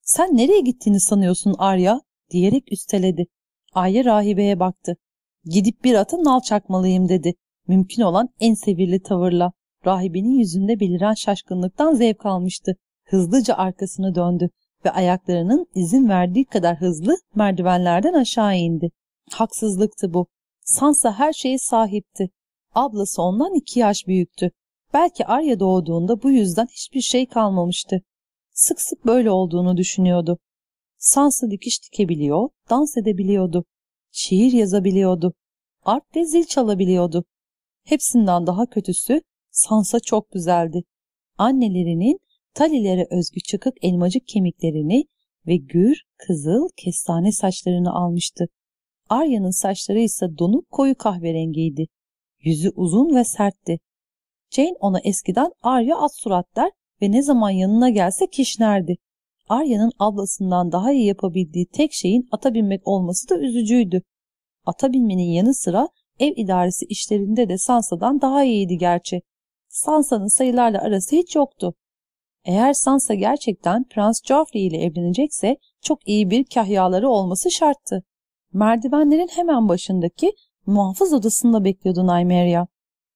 Sen nereye gittiğini sanıyorsun Arya? diyerek üsteledi. Arya rahibeye baktı. Gidip bir atı nal çakmalıyım dedi. Mümkün olan en sevirli tavırla. Rahibenin yüzünde beliren şaşkınlıktan zevk almıştı. Hızlıca arkasını döndü ve ayaklarının izin verdiği kadar hızlı merdivenlerden aşağı indi. Haksızlıktı bu. Sansa her şeye sahipti. Ablası ondan iki yaş büyüktü. Belki Arya doğduğunda bu yüzden hiçbir şey kalmamıştı. Sık sık böyle olduğunu düşünüyordu. Sansa dikiş dikebiliyor, dans edebiliyordu. Şiir yazabiliyordu. Arp ve zil çalabiliyordu. Hepsinden daha kötüsü Sansa çok güzeldi. Annelerinin talilere özgü çıkık elmacık kemiklerini ve gür, kızıl, kestane saçlarını almıştı. Arya'nın saçları ise donuk koyu kahverengiydi. Yüzü uzun ve sertti. Jane ona eskiden Arya at surat der ve ne zaman yanına gelse kişnerdi. Arya'nın ablasından daha iyi yapabildiği tek şeyin ata binmek olması da üzücüydü. Ata binmenin yanı sıra ev idaresi işlerinde de Sansa'dan daha iyiydi gerçi. Sansa'nın sayılarla arası hiç yoktu. Eğer Sansa gerçekten Prens Joffrey ile evlenecekse çok iyi bir kahyaları olması şarttı. Merdivenlerin hemen başındaki muhafız odasında bekliyordu Nymeria.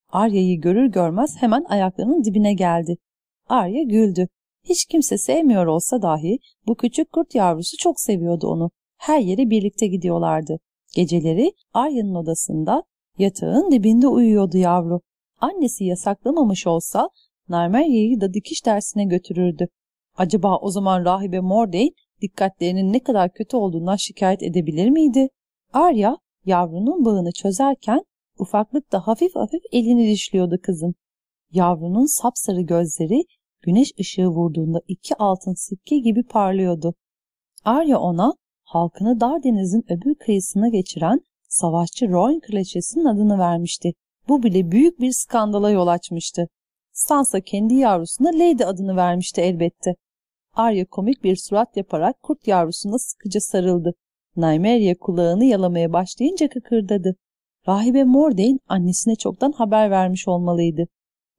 Arya'yı görür görmez hemen ayaklarının dibine geldi. Arya güldü. Hiç kimse sevmiyor olsa dahi bu küçük kurt yavrusu çok seviyordu onu. Her yere birlikte gidiyorlardı. Geceleri Arya'nın odasında yatağın dibinde uyuyordu yavru. Annesi yasaklamamış olsa Narmeria'yı da dikiş dersine götürürdü. Acaba o zaman rahibe Mordain dikkatlerinin ne kadar kötü olduğundan şikayet edebilir miydi? Arya yavrunun bağını çözerken ufaklıkta hafif hafif elini dişliyordu kızın. Yavrunun sapsarı gözleri güneş ışığı vurduğunda iki altın sikke gibi parlıyordu. Arya ona halkını Dardeniz'in öbür kıyısına geçiren savaşçı Rowan kraliçesinin adını vermişti. Bu bile büyük bir skandala yol açmıştı. Sansa kendi yavrusuna Lady adını vermişti elbette. Arya komik bir surat yaparak kurt yavrusuna sıkıca sarıldı. Nymeria kulağını yalamaya başlayınca kıkırdadı. Rahibe Mordain annesine çoktan haber vermiş olmalıydı.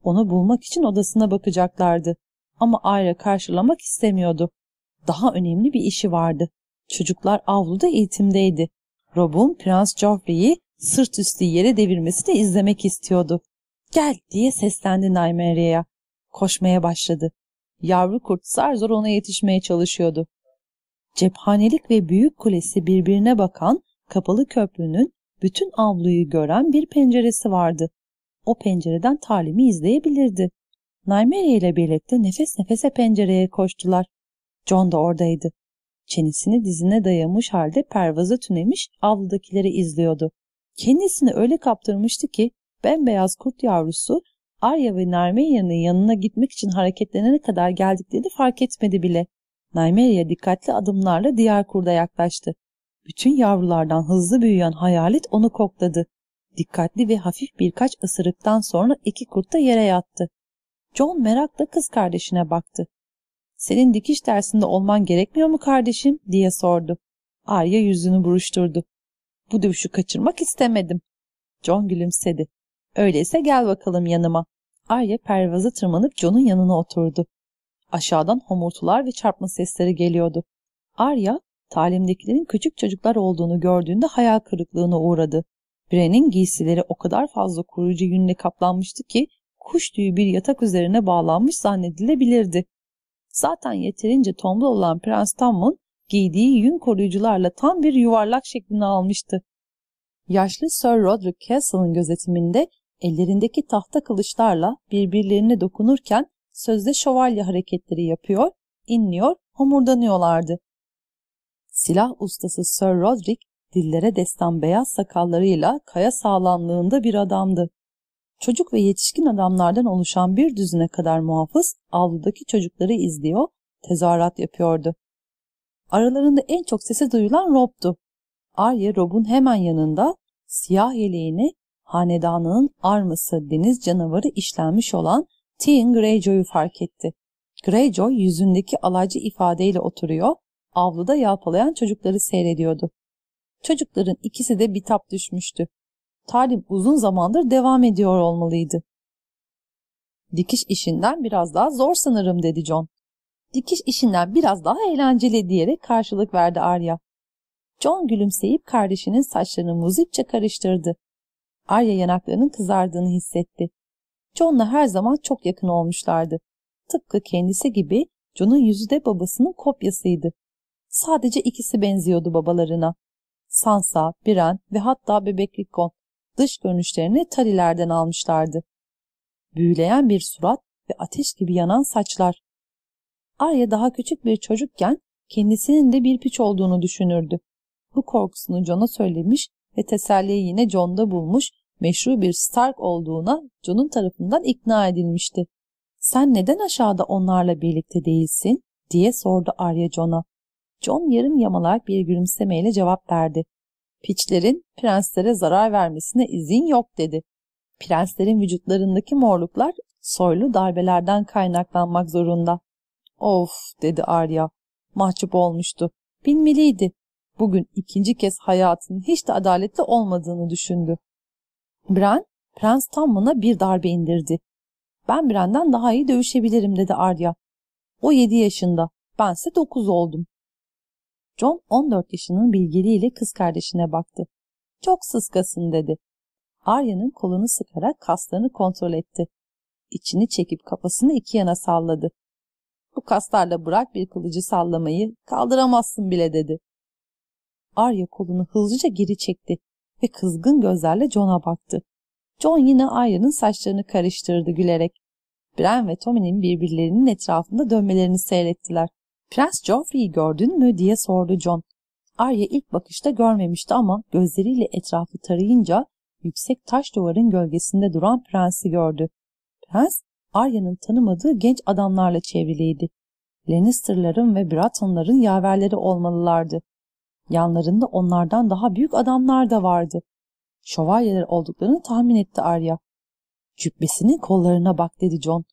Onu bulmak için odasına bakacaklardı. Ama Arya karşılamak istemiyordu. Daha önemli bir işi vardı. Çocuklar avluda eğitimdeydi. Rob'un Prens Joffrey'i sırt üstü yere devirmesini izlemek istiyordu. Gel diye seslendi Nymeria'ya. Koşmaya başladı. Yavru kurt zar zor ona yetişmeye çalışıyordu. Cephanelik ve büyük kulesi birbirine bakan kapalı köprünün bütün avluyu gören bir penceresi vardı. O pencereden talimi izleyebilirdi. Nymeria ile birlikte nefes nefese pencereye koştular. John da oradaydı. Çenesini dizine dayamış halde pervaza tünemiş avludakileri izliyordu. Kendisini öyle kaptırmıştı ki bembeyaz kurt yavrusu Arya ve Narmeria'nın yanına gitmek için hareketlenene kadar geldiklerini fark etmedi bile. Nymeria dikkatli adımlarla diğer kurda yaklaştı. Bütün yavrulardan hızlı büyüyen hayalet onu kokladı. Dikkatli ve hafif birkaç ısırıktan sonra iki kurt da yere yattı. John merakla kız kardeşine baktı. Senin dikiş dersinde olman gerekmiyor mu kardeşim diye sordu. Arya yüzünü buruşturdu. Bu dövüşü kaçırmak istemedim. John gülümsedi. Öyleyse gel bakalım yanıma. Arya pervazı tırmanıp John'un yanına oturdu. Aşağıdan homurtular ve çarpma sesleri geliyordu. Arya, talimdekilerin küçük çocuklar olduğunu gördüğünde hayal kırıklığına uğradı. Bren'in giysileri o kadar fazla koruyucu yünle kaplanmıştı ki kuş tüyü bir yatak üzerine bağlanmış zannedilebilirdi. Zaten yeterince tombul olan Prens Tammun giydiği yün koruyucularla tam bir yuvarlak şeklini almıştı. Yaşlı Sir Roderick Castle'ın gözetiminde ellerindeki tahta kılıçlarla birbirlerine dokunurken sözde şövalye hareketleri yapıyor, inliyor, homurdanıyorlardı. Silah ustası Sir Roderick dillere destan beyaz sakallarıyla kaya sağlamlığında bir adamdı. Çocuk ve yetişkin adamlardan oluşan bir düzine kadar muhafız avludaki çocukları izliyor, tezahürat yapıyordu. Aralarında en çok sesi duyulan Rob'du. Arya Rob'un hemen yanında siyah yeleğini hanedanının arması deniz canavarı işlenmiş olan Theon Greyjoy'u fark etti. Greyjoy yüzündeki alaycı ifadeyle oturuyor, avluda yalpalayan çocukları seyrediyordu. Çocukların ikisi de bitap düşmüştü. Talim uzun zamandır devam ediyor olmalıydı. Dikiş işinden biraz daha zor sanırım dedi John. Dikiş işinden biraz daha eğlenceli diyerek karşılık verdi Arya. John gülümseyip kardeşinin saçlarını muzipçe karıştırdı. Arya yanaklarının kızardığını hissetti. John'la her zaman çok yakın olmuşlardı. Tıpkı kendisi gibi John'un yüzü de babasının kopyasıydı. Sadece ikisi benziyordu babalarına. Sansa, Biren ve hatta bebek Rickon dış görünüşlerini Talilerden almışlardı. Büyüleyen bir surat ve ateş gibi yanan saçlar. Arya daha küçük bir çocukken kendisinin de bir piç olduğunu düşünürdü. Bu korkusunu John'a söylemiş ve teselliyi yine John'da bulmuş, meşru bir Stark olduğuna John'un tarafından ikna edilmişti. Sen neden aşağıda onlarla birlikte değilsin? diye sordu Arya John'a. John yarım yamalak bir gülümsemeyle cevap verdi. Piçlerin prenslere zarar vermesine izin yok dedi. Prenslerin vücutlarındaki morluklar soylu darbelerden kaynaklanmak zorunda. Of dedi Arya. Mahcup olmuştu. Bilmeliydi. Bugün ikinci kez hayatının hiç de adaletli olmadığını düşündü. Bran, Prens Tammun'a bir darbe indirdi. Ben Bran'den daha iyi dövüşebilirim dedi Arya. O yedi yaşında, bense dokuz oldum. John 14 yaşının bilgeliğiyle kız kardeşine baktı. Çok sıskasın dedi. Arya'nın kolunu sıkarak kaslarını kontrol etti. İçini çekip kafasını iki yana salladı. Bu kaslarla bırak bir kılıcı sallamayı, kaldıramazsın bile dedi. Arya kolunu hızlıca geri çekti ve kızgın gözlerle John'a baktı. John yine Arya'nın saçlarını karıştırdı gülerek. Bran ve Tommy'nin birbirlerinin etrafında dönmelerini seyrettiler. Prens Joffrey'i gördün mü diye sordu John. Arya ilk bakışta görmemişti ama gözleriyle etrafı tarayınca yüksek taş duvarın gölgesinde duran prensi gördü. Prens, Arya'nın tanımadığı genç adamlarla çevriliydi. Lannister'ların ve Bratton'ların yaverleri olmalılardı. Yanlarında onlardan daha büyük adamlar da vardı. Şövalyeler olduklarını tahmin etti Arya. Cübbesinin kollarına bak dedi John.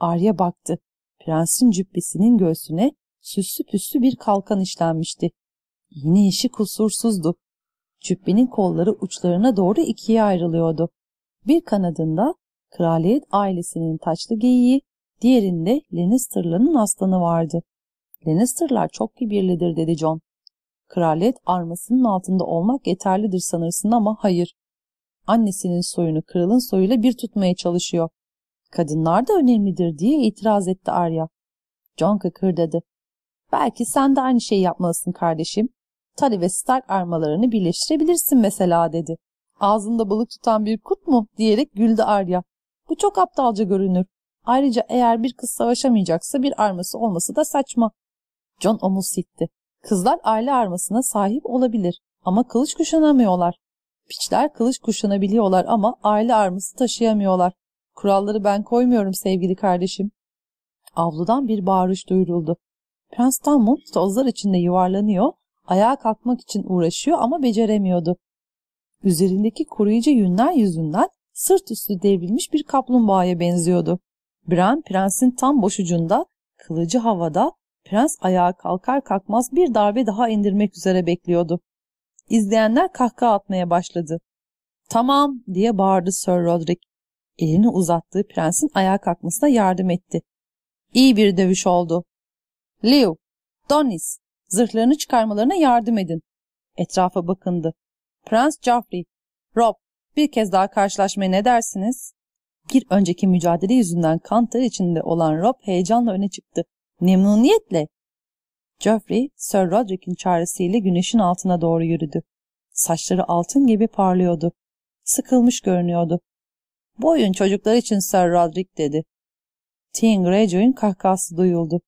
Arya baktı. Prensin cübbesinin göğsüne süslü püslü bir kalkan işlenmişti. Yine işi kusursuzdu. Cübbenin kolları uçlarına doğru ikiye ayrılıyordu. Bir kanadında kraliyet ailesinin taçlı geyiği, diğerinde Lannister'ların aslanı vardı. Lannister'lar çok kibirlidir dedi John. Kraliyet armasının altında olmak yeterlidir sanırsın ama hayır. Annesinin soyunu kralın soyuyla bir tutmaya çalışıyor. Kadınlar da önemlidir diye itiraz etti Arya. John kıkırdadı. Belki sen de aynı şeyi yapmalısın kardeşim. Tully ve Stark armalarını birleştirebilirsin mesela dedi. Ağzında balık tutan bir kurt mu diyerek güldü Arya. Bu çok aptalca görünür. Ayrıca eğer bir kız savaşamayacaksa bir arması olması da saçma. John omuz sitti. Kızlar aile armasına sahip olabilir ama kılıç kuşanamıyorlar. Piçler kılıç kuşanabiliyorlar ama aile arması taşıyamıyorlar. Kuralları ben koymuyorum sevgili kardeşim. Avludan bir bağırış duyuruldu. Prens Talmud tozlar içinde yuvarlanıyor, ayağa kalkmak için uğraşıyor ama beceremiyordu. Üzerindeki koruyucu yünler yüzünden sırt üstü devrilmiş bir kaplumbağaya benziyordu. Bran prensin tam boş ucunda, kılıcı havada, prens ayağa kalkar kalkmaz bir darbe daha indirmek üzere bekliyordu. İzleyenler kahkaha atmaya başladı. Tamam diye bağırdı Sir Roderick. Elini uzattığı prensin ayağa kalkmasına yardım etti. İyi bir dövüş oldu. Leo, Donis, zırhlarını çıkarmalarına yardım edin. Etrafa bakındı. Prens Joffrey, Rob, bir kez daha karşılaşmaya ne dersiniz? Bir önceki mücadele yüzünden kan ter içinde olan Rob heyecanla öne çıktı. Memnuniyetle. Geoffrey, Sir Roderick'in çağrısıyla güneşin altına doğru yürüdü. Saçları altın gibi parlıyordu. Sıkılmış görünüyordu. Bu oyun çocuklar için Sir Roderick dedi. Teen Greyjoy'un kahkahası duyuldu.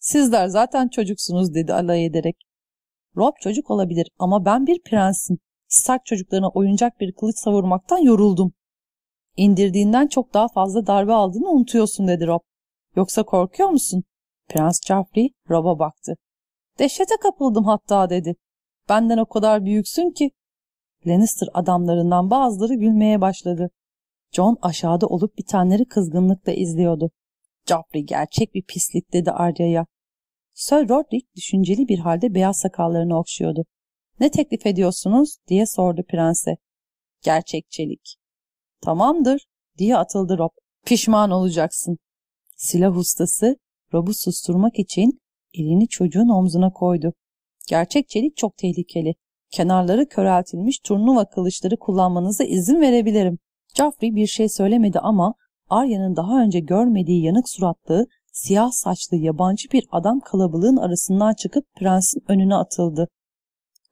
Sizler zaten çocuksunuz dedi alay ederek. Rob çocuk olabilir ama ben bir prensim. Stark çocuklarına oyuncak bir kılıç savurmaktan yoruldum. İndirdiğinden çok daha fazla darbe aldığını unutuyorsun dedi Rob. Yoksa korkuyor musun? Prens Joffrey Rob'a baktı. Dehşete kapıldım hatta dedi. Benden o kadar büyüksün ki. Lannister adamlarından bazıları gülmeye başladı. John aşağıda olup bitenleri kızgınlıkla izliyordu. Joffrey gerçek bir pislik dedi Arya'ya. Sir Roderick düşünceli bir halde beyaz sakallarını okşuyordu. Ne teklif ediyorsunuz diye sordu prense. Gerçekçelik. Tamamdır diye atıldı Rob. Pişman olacaksın. Silah ustası Rob'u susturmak için elini çocuğun omzuna koydu. Gerçek çelik çok tehlikeli. Kenarları köreltilmiş turnuva kılıçları kullanmanıza izin verebilirim. Joffrey bir şey söylemedi ama Arya'nın daha önce görmediği yanık suratlı, siyah saçlı yabancı bir adam kalabalığın arasından çıkıp prensin önüne atıldı.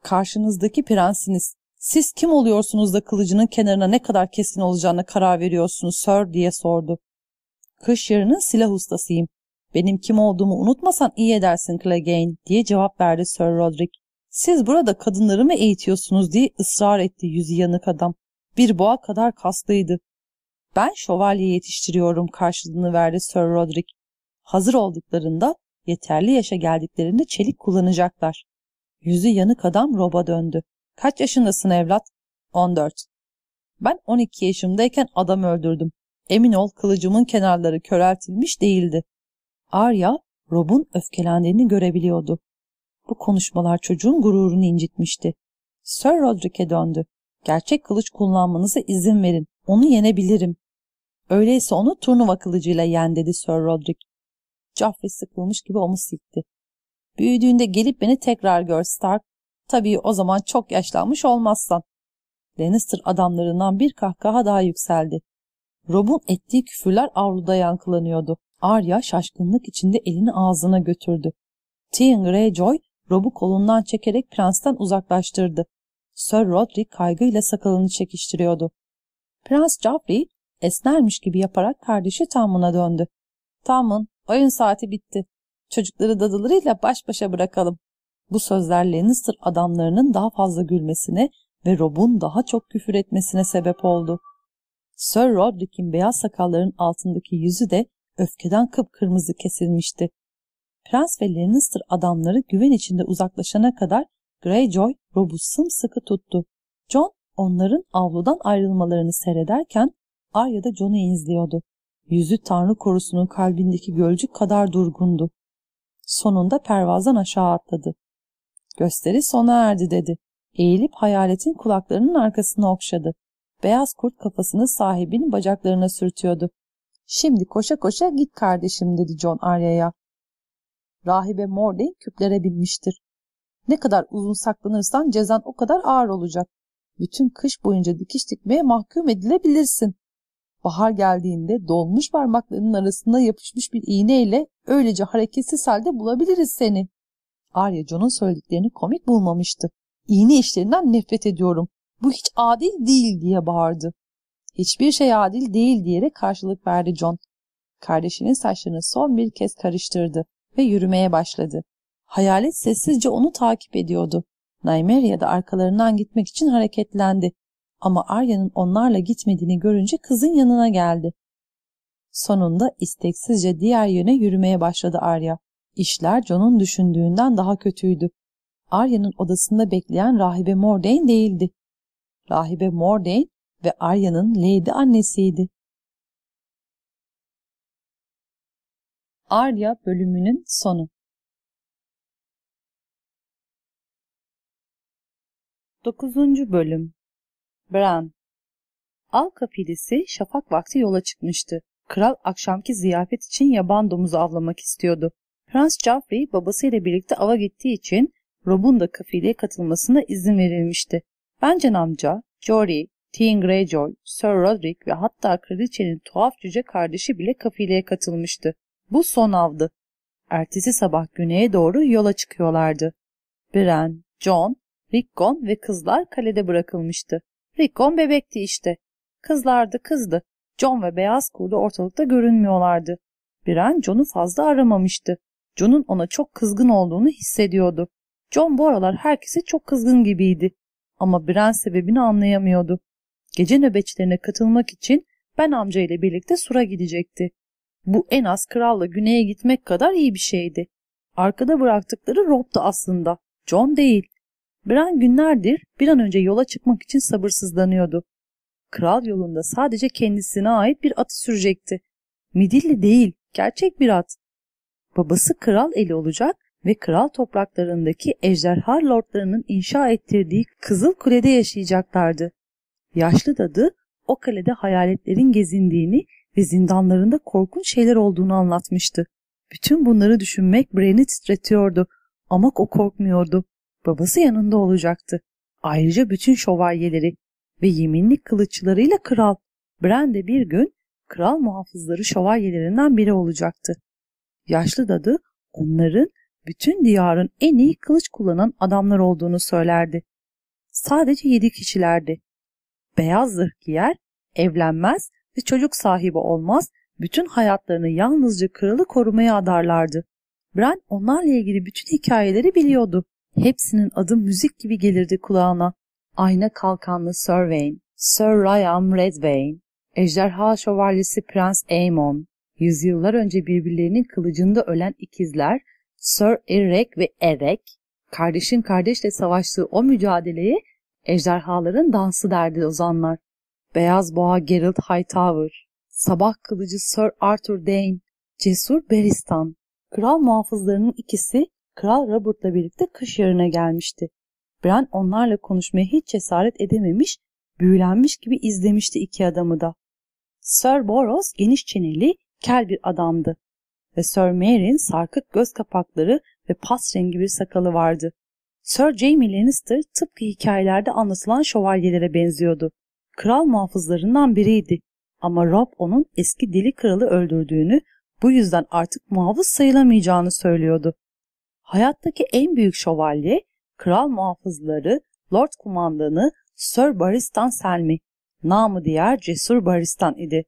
Karşınızdaki prensiniz. Siz kim oluyorsunuz da kılıcının kenarına ne kadar kesin olacağına karar veriyorsunuz sir diye sordu. Kış yarının silah ustasıyım. Benim kim olduğumu unutmasan iyi edersin Clegane diye cevap verdi Sir Roderick. Siz burada kadınları mı eğitiyorsunuz diye ısrar etti yüzü yanık adam. Bir boğa kadar kaslıydı. Ben şövalye yetiştiriyorum karşılığını verdi Sir Roderick. Hazır olduklarında yeterli yaşa geldiklerinde çelik kullanacaklar. Yüzü yanık adam Rob'a döndü. Kaç yaşındasın evlat? 14. Ben 12 yaşımdayken adam öldürdüm. Emin ol kılıcımın kenarları köreltilmiş değildi. Arya, Rob'un öfkelendiğini görebiliyordu. Bu konuşmalar çocuğun gururunu incitmişti. Sir Roderick'e döndü. Gerçek kılıç kullanmanıza izin verin. Onu yenebilirim. Öyleyse onu turnuva kılıcıyla yen dedi Sir Roderick. Joffrey sıkılmış gibi omuz silkti. Büyüdüğünde gelip beni tekrar gör Stark. Tabii o zaman çok yaşlanmış olmazsan. Lannister adamlarından bir kahkaha daha yükseldi. Rob'un ettiği küfürler avluda yankılanıyordu. Arya şaşkınlık içinde elini ağzına götürdü. Theon Greyjoy Rob'u kolundan çekerek prensten uzaklaştırdı. Sir Roderick kaygıyla sakalını çekiştiriyordu. Prens Joffrey esnermiş gibi yaparak kardeşi Tammun'a döndü. Tammun, oyun saati bitti. Çocukları dadılarıyla baş başa bırakalım. Bu sözler Lannister adamlarının daha fazla gülmesine ve Rob'un daha çok küfür etmesine sebep oldu. Sir Roderick'in beyaz sakalların altındaki yüzü de öfkeden kıpkırmızı kesilmişti. Prens ve Lannister adamları güven içinde uzaklaşana kadar Greyjoy Rob'u sımsıkı tuttu. John onların avludan ayrılmalarını seyrederken Arya da John'u izliyordu. Yüzü Tanrı korusunun kalbindeki gölcük kadar durgundu. Sonunda pervazdan aşağı atladı. Gösteri sona erdi dedi. Eğilip hayaletin kulaklarının arkasına okşadı. Beyaz kurt kafasını sahibinin bacaklarına sürtüyordu. Şimdi koşa koşa git kardeşim dedi John Arya'ya. Rahibe Morley küplere binmiştir. Ne kadar uzun saklanırsan cezan o kadar ağır olacak. Bütün kış boyunca dikiş dikmeye mahkum edilebilirsin. Bahar geldiğinde dolmuş parmaklarının arasında yapışmış bir iğneyle öylece hareketsiz halde bulabiliriz seni. Arya John'un söylediklerini komik bulmamıştı. İğne işlerinden nefret ediyorum. Bu hiç adil değil diye bağırdı. Hiçbir şey adil değil diyerek karşılık verdi John. Kardeşinin saçlarını son bir kez karıştırdı ve yürümeye başladı. Hayalet sessizce onu takip ediyordu. Nymeria da arkalarından gitmek için hareketlendi. Ama Arya'nın onlarla gitmediğini görünce kızın yanına geldi. Sonunda isteksizce diğer yöne yürümeye başladı Arya. İşler John'un düşündüğünden daha kötüydü. Arya'nın odasında bekleyen rahibe Mordain değildi. Rahibe Mordain ve Arya'nın Lady annesiydi. Arya bölümünün sonu 9. Bölüm Bran Al kabilesi şafak vakti yola çıkmıştı. Kral akşamki ziyafet için yaban domuzu avlamak istiyordu. Prens Joffrey babasıyla birlikte ava gittiği için Rob'un da kafileye katılmasına izin verilmişti. Bence amca, Jory, Theon Greyjoy, Sir Roderick ve hatta kraliçenin tuhaf cüce kardeşi bile kafileye katılmıştı. Bu son avdı. Ertesi sabah güneye doğru yola çıkıyorlardı. Bran, John, Rickon ve kızlar kalede bırakılmıştı. Rickon bebekti işte. Kızlar da kızdı. John ve Beyaz Kurdu ortalıkta görünmüyorlardı. Bran John'u fazla aramamıştı. John'un ona çok kızgın olduğunu hissediyordu. John bu aralar herkese çok kızgın gibiydi. Ama Bran sebebini anlayamıyordu. Gece nöbetçilerine katılmak için Ben amca ile birlikte Sur'a gidecekti. Bu en az kralla güneye gitmek kadar iyi bir şeydi. Arkada bıraktıkları Rob'du aslında. John değil. Bran günlerdir bir an önce yola çıkmak için sabırsızlanıyordu. Kral yolunda sadece kendisine ait bir atı sürecekti. Midilli değil, gerçek bir at. Babası kral eli olacak ve kral topraklarındaki ejderha lordlarının inşa ettirdiği Kızıl Kule'de yaşayacaklardı. Yaşlı dadı o kalede hayaletlerin gezindiğini ve zindanlarında korkunç şeyler olduğunu anlatmıştı. Bütün bunları düşünmek Bran'i titretiyordu ama o korkmuyordu. Babası yanında olacaktı. Ayrıca bütün şövalyeleri ve yeminli kılıçlarıyla kral. Bran de bir gün kral muhafızları şövalyelerinden biri olacaktı. Yaşlı dadı onların bütün diyarın en iyi kılıç kullanan adamlar olduğunu söylerdi. Sadece yedi kişilerdi. Beyaz zırh giyer, evlenmez ve çocuk sahibi olmaz, bütün hayatlarını yalnızca kralı korumaya adarlardı. Bran onlarla ilgili bütün hikayeleri biliyordu. Hepsinin adı müzik gibi gelirdi kulağına. Ayna kalkanlı Sir Vane, Sir Ryan Redvane, Ejderha Şövalyesi Prens Aemon, yüzyıllar önce birbirlerinin kılıcında ölen ikizler Sir Eric ve Erek, kardeşin kardeşle savaştığı o mücadeleye ejderhaların dansı derdi ozanlar. Beyaz Boğa Geralt Hightower, Sabah Kılıcı Sir Arthur Dane, Cesur Beristan. Kral muhafızlarının ikisi Kral Robert'la birlikte kış yarına gelmişti. Bran onlarla konuşmaya hiç cesaret edememiş, büyülenmiş gibi izlemişti iki adamı da. Sir Boros geniş çeneli, kel bir adamdı ve Sir Meryn sarkık göz kapakları ve pas rengi bir sakalı vardı. Sir Jaime Lannister tıpkı hikayelerde anlatılan şövalyelere benziyordu. Kral muhafızlarından biriydi ama Rob onun eski deli kralı öldürdüğünü, bu yüzden artık muhafız sayılamayacağını söylüyordu. Hayattaki en büyük şövalye, kral muhafızları, Lord kumandanı Sir Baristan Selmy, namı diğer Cesur Baristan idi.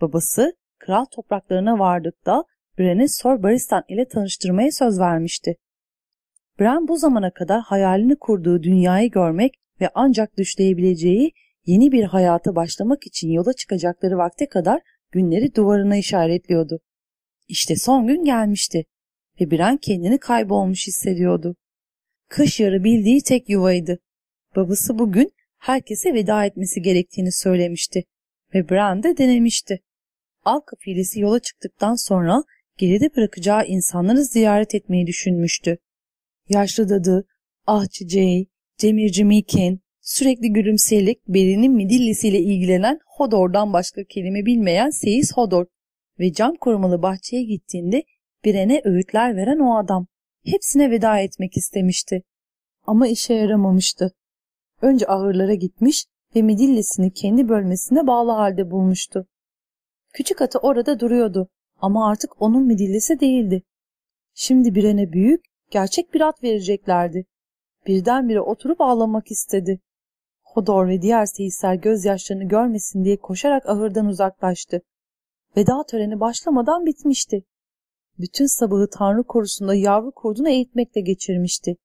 Babası kral topraklarına vardıkta Bran'i Sir Baristan ile tanıştırmaya söz vermişti. Bran bu zamana kadar hayalini kurduğu dünyayı görmek ve ancak düşleyebileceği yeni bir hayata başlamak için yola çıkacakları vakte kadar günleri duvarına işaretliyordu. İşte son gün gelmişti ve Bran kendini kaybolmuş hissediyordu. Kış yarı bildiği tek yuvaydı. Babası bugün herkese veda etmesi gerektiğini söylemişti ve Bran de denemişti. Al kafilesi yola çıktıktan sonra geride bırakacağı insanları ziyaret etmeyi düşünmüştü. Yaşlı dadı, ahçı Jay, demirci Miken, sürekli gülümseyerek Beri'nin midillisiyle ilgilenen Hodor'dan başka kelime bilmeyen Seyis Hodor ve cam korumalı bahçeye gittiğinde Biren'e öğütler veren o adam. Hepsine veda etmek istemişti. Ama işe yaramamıştı. Önce ahırlara gitmiş ve midillisini kendi bölmesine bağlı halde bulmuştu. Küçük atı orada duruyordu ama artık onun midillisi değildi. Şimdi Biren'e büyük, gerçek bir at vereceklerdi. Birdenbire oturup ağlamak istedi. Hodor ve diğer seyisler gözyaşlarını görmesin diye koşarak ahırdan uzaklaştı. Veda töreni başlamadan bitmişti. Bütün sabahı Tanrı korusunda yavru kurdunu eğitmekle geçirmişti.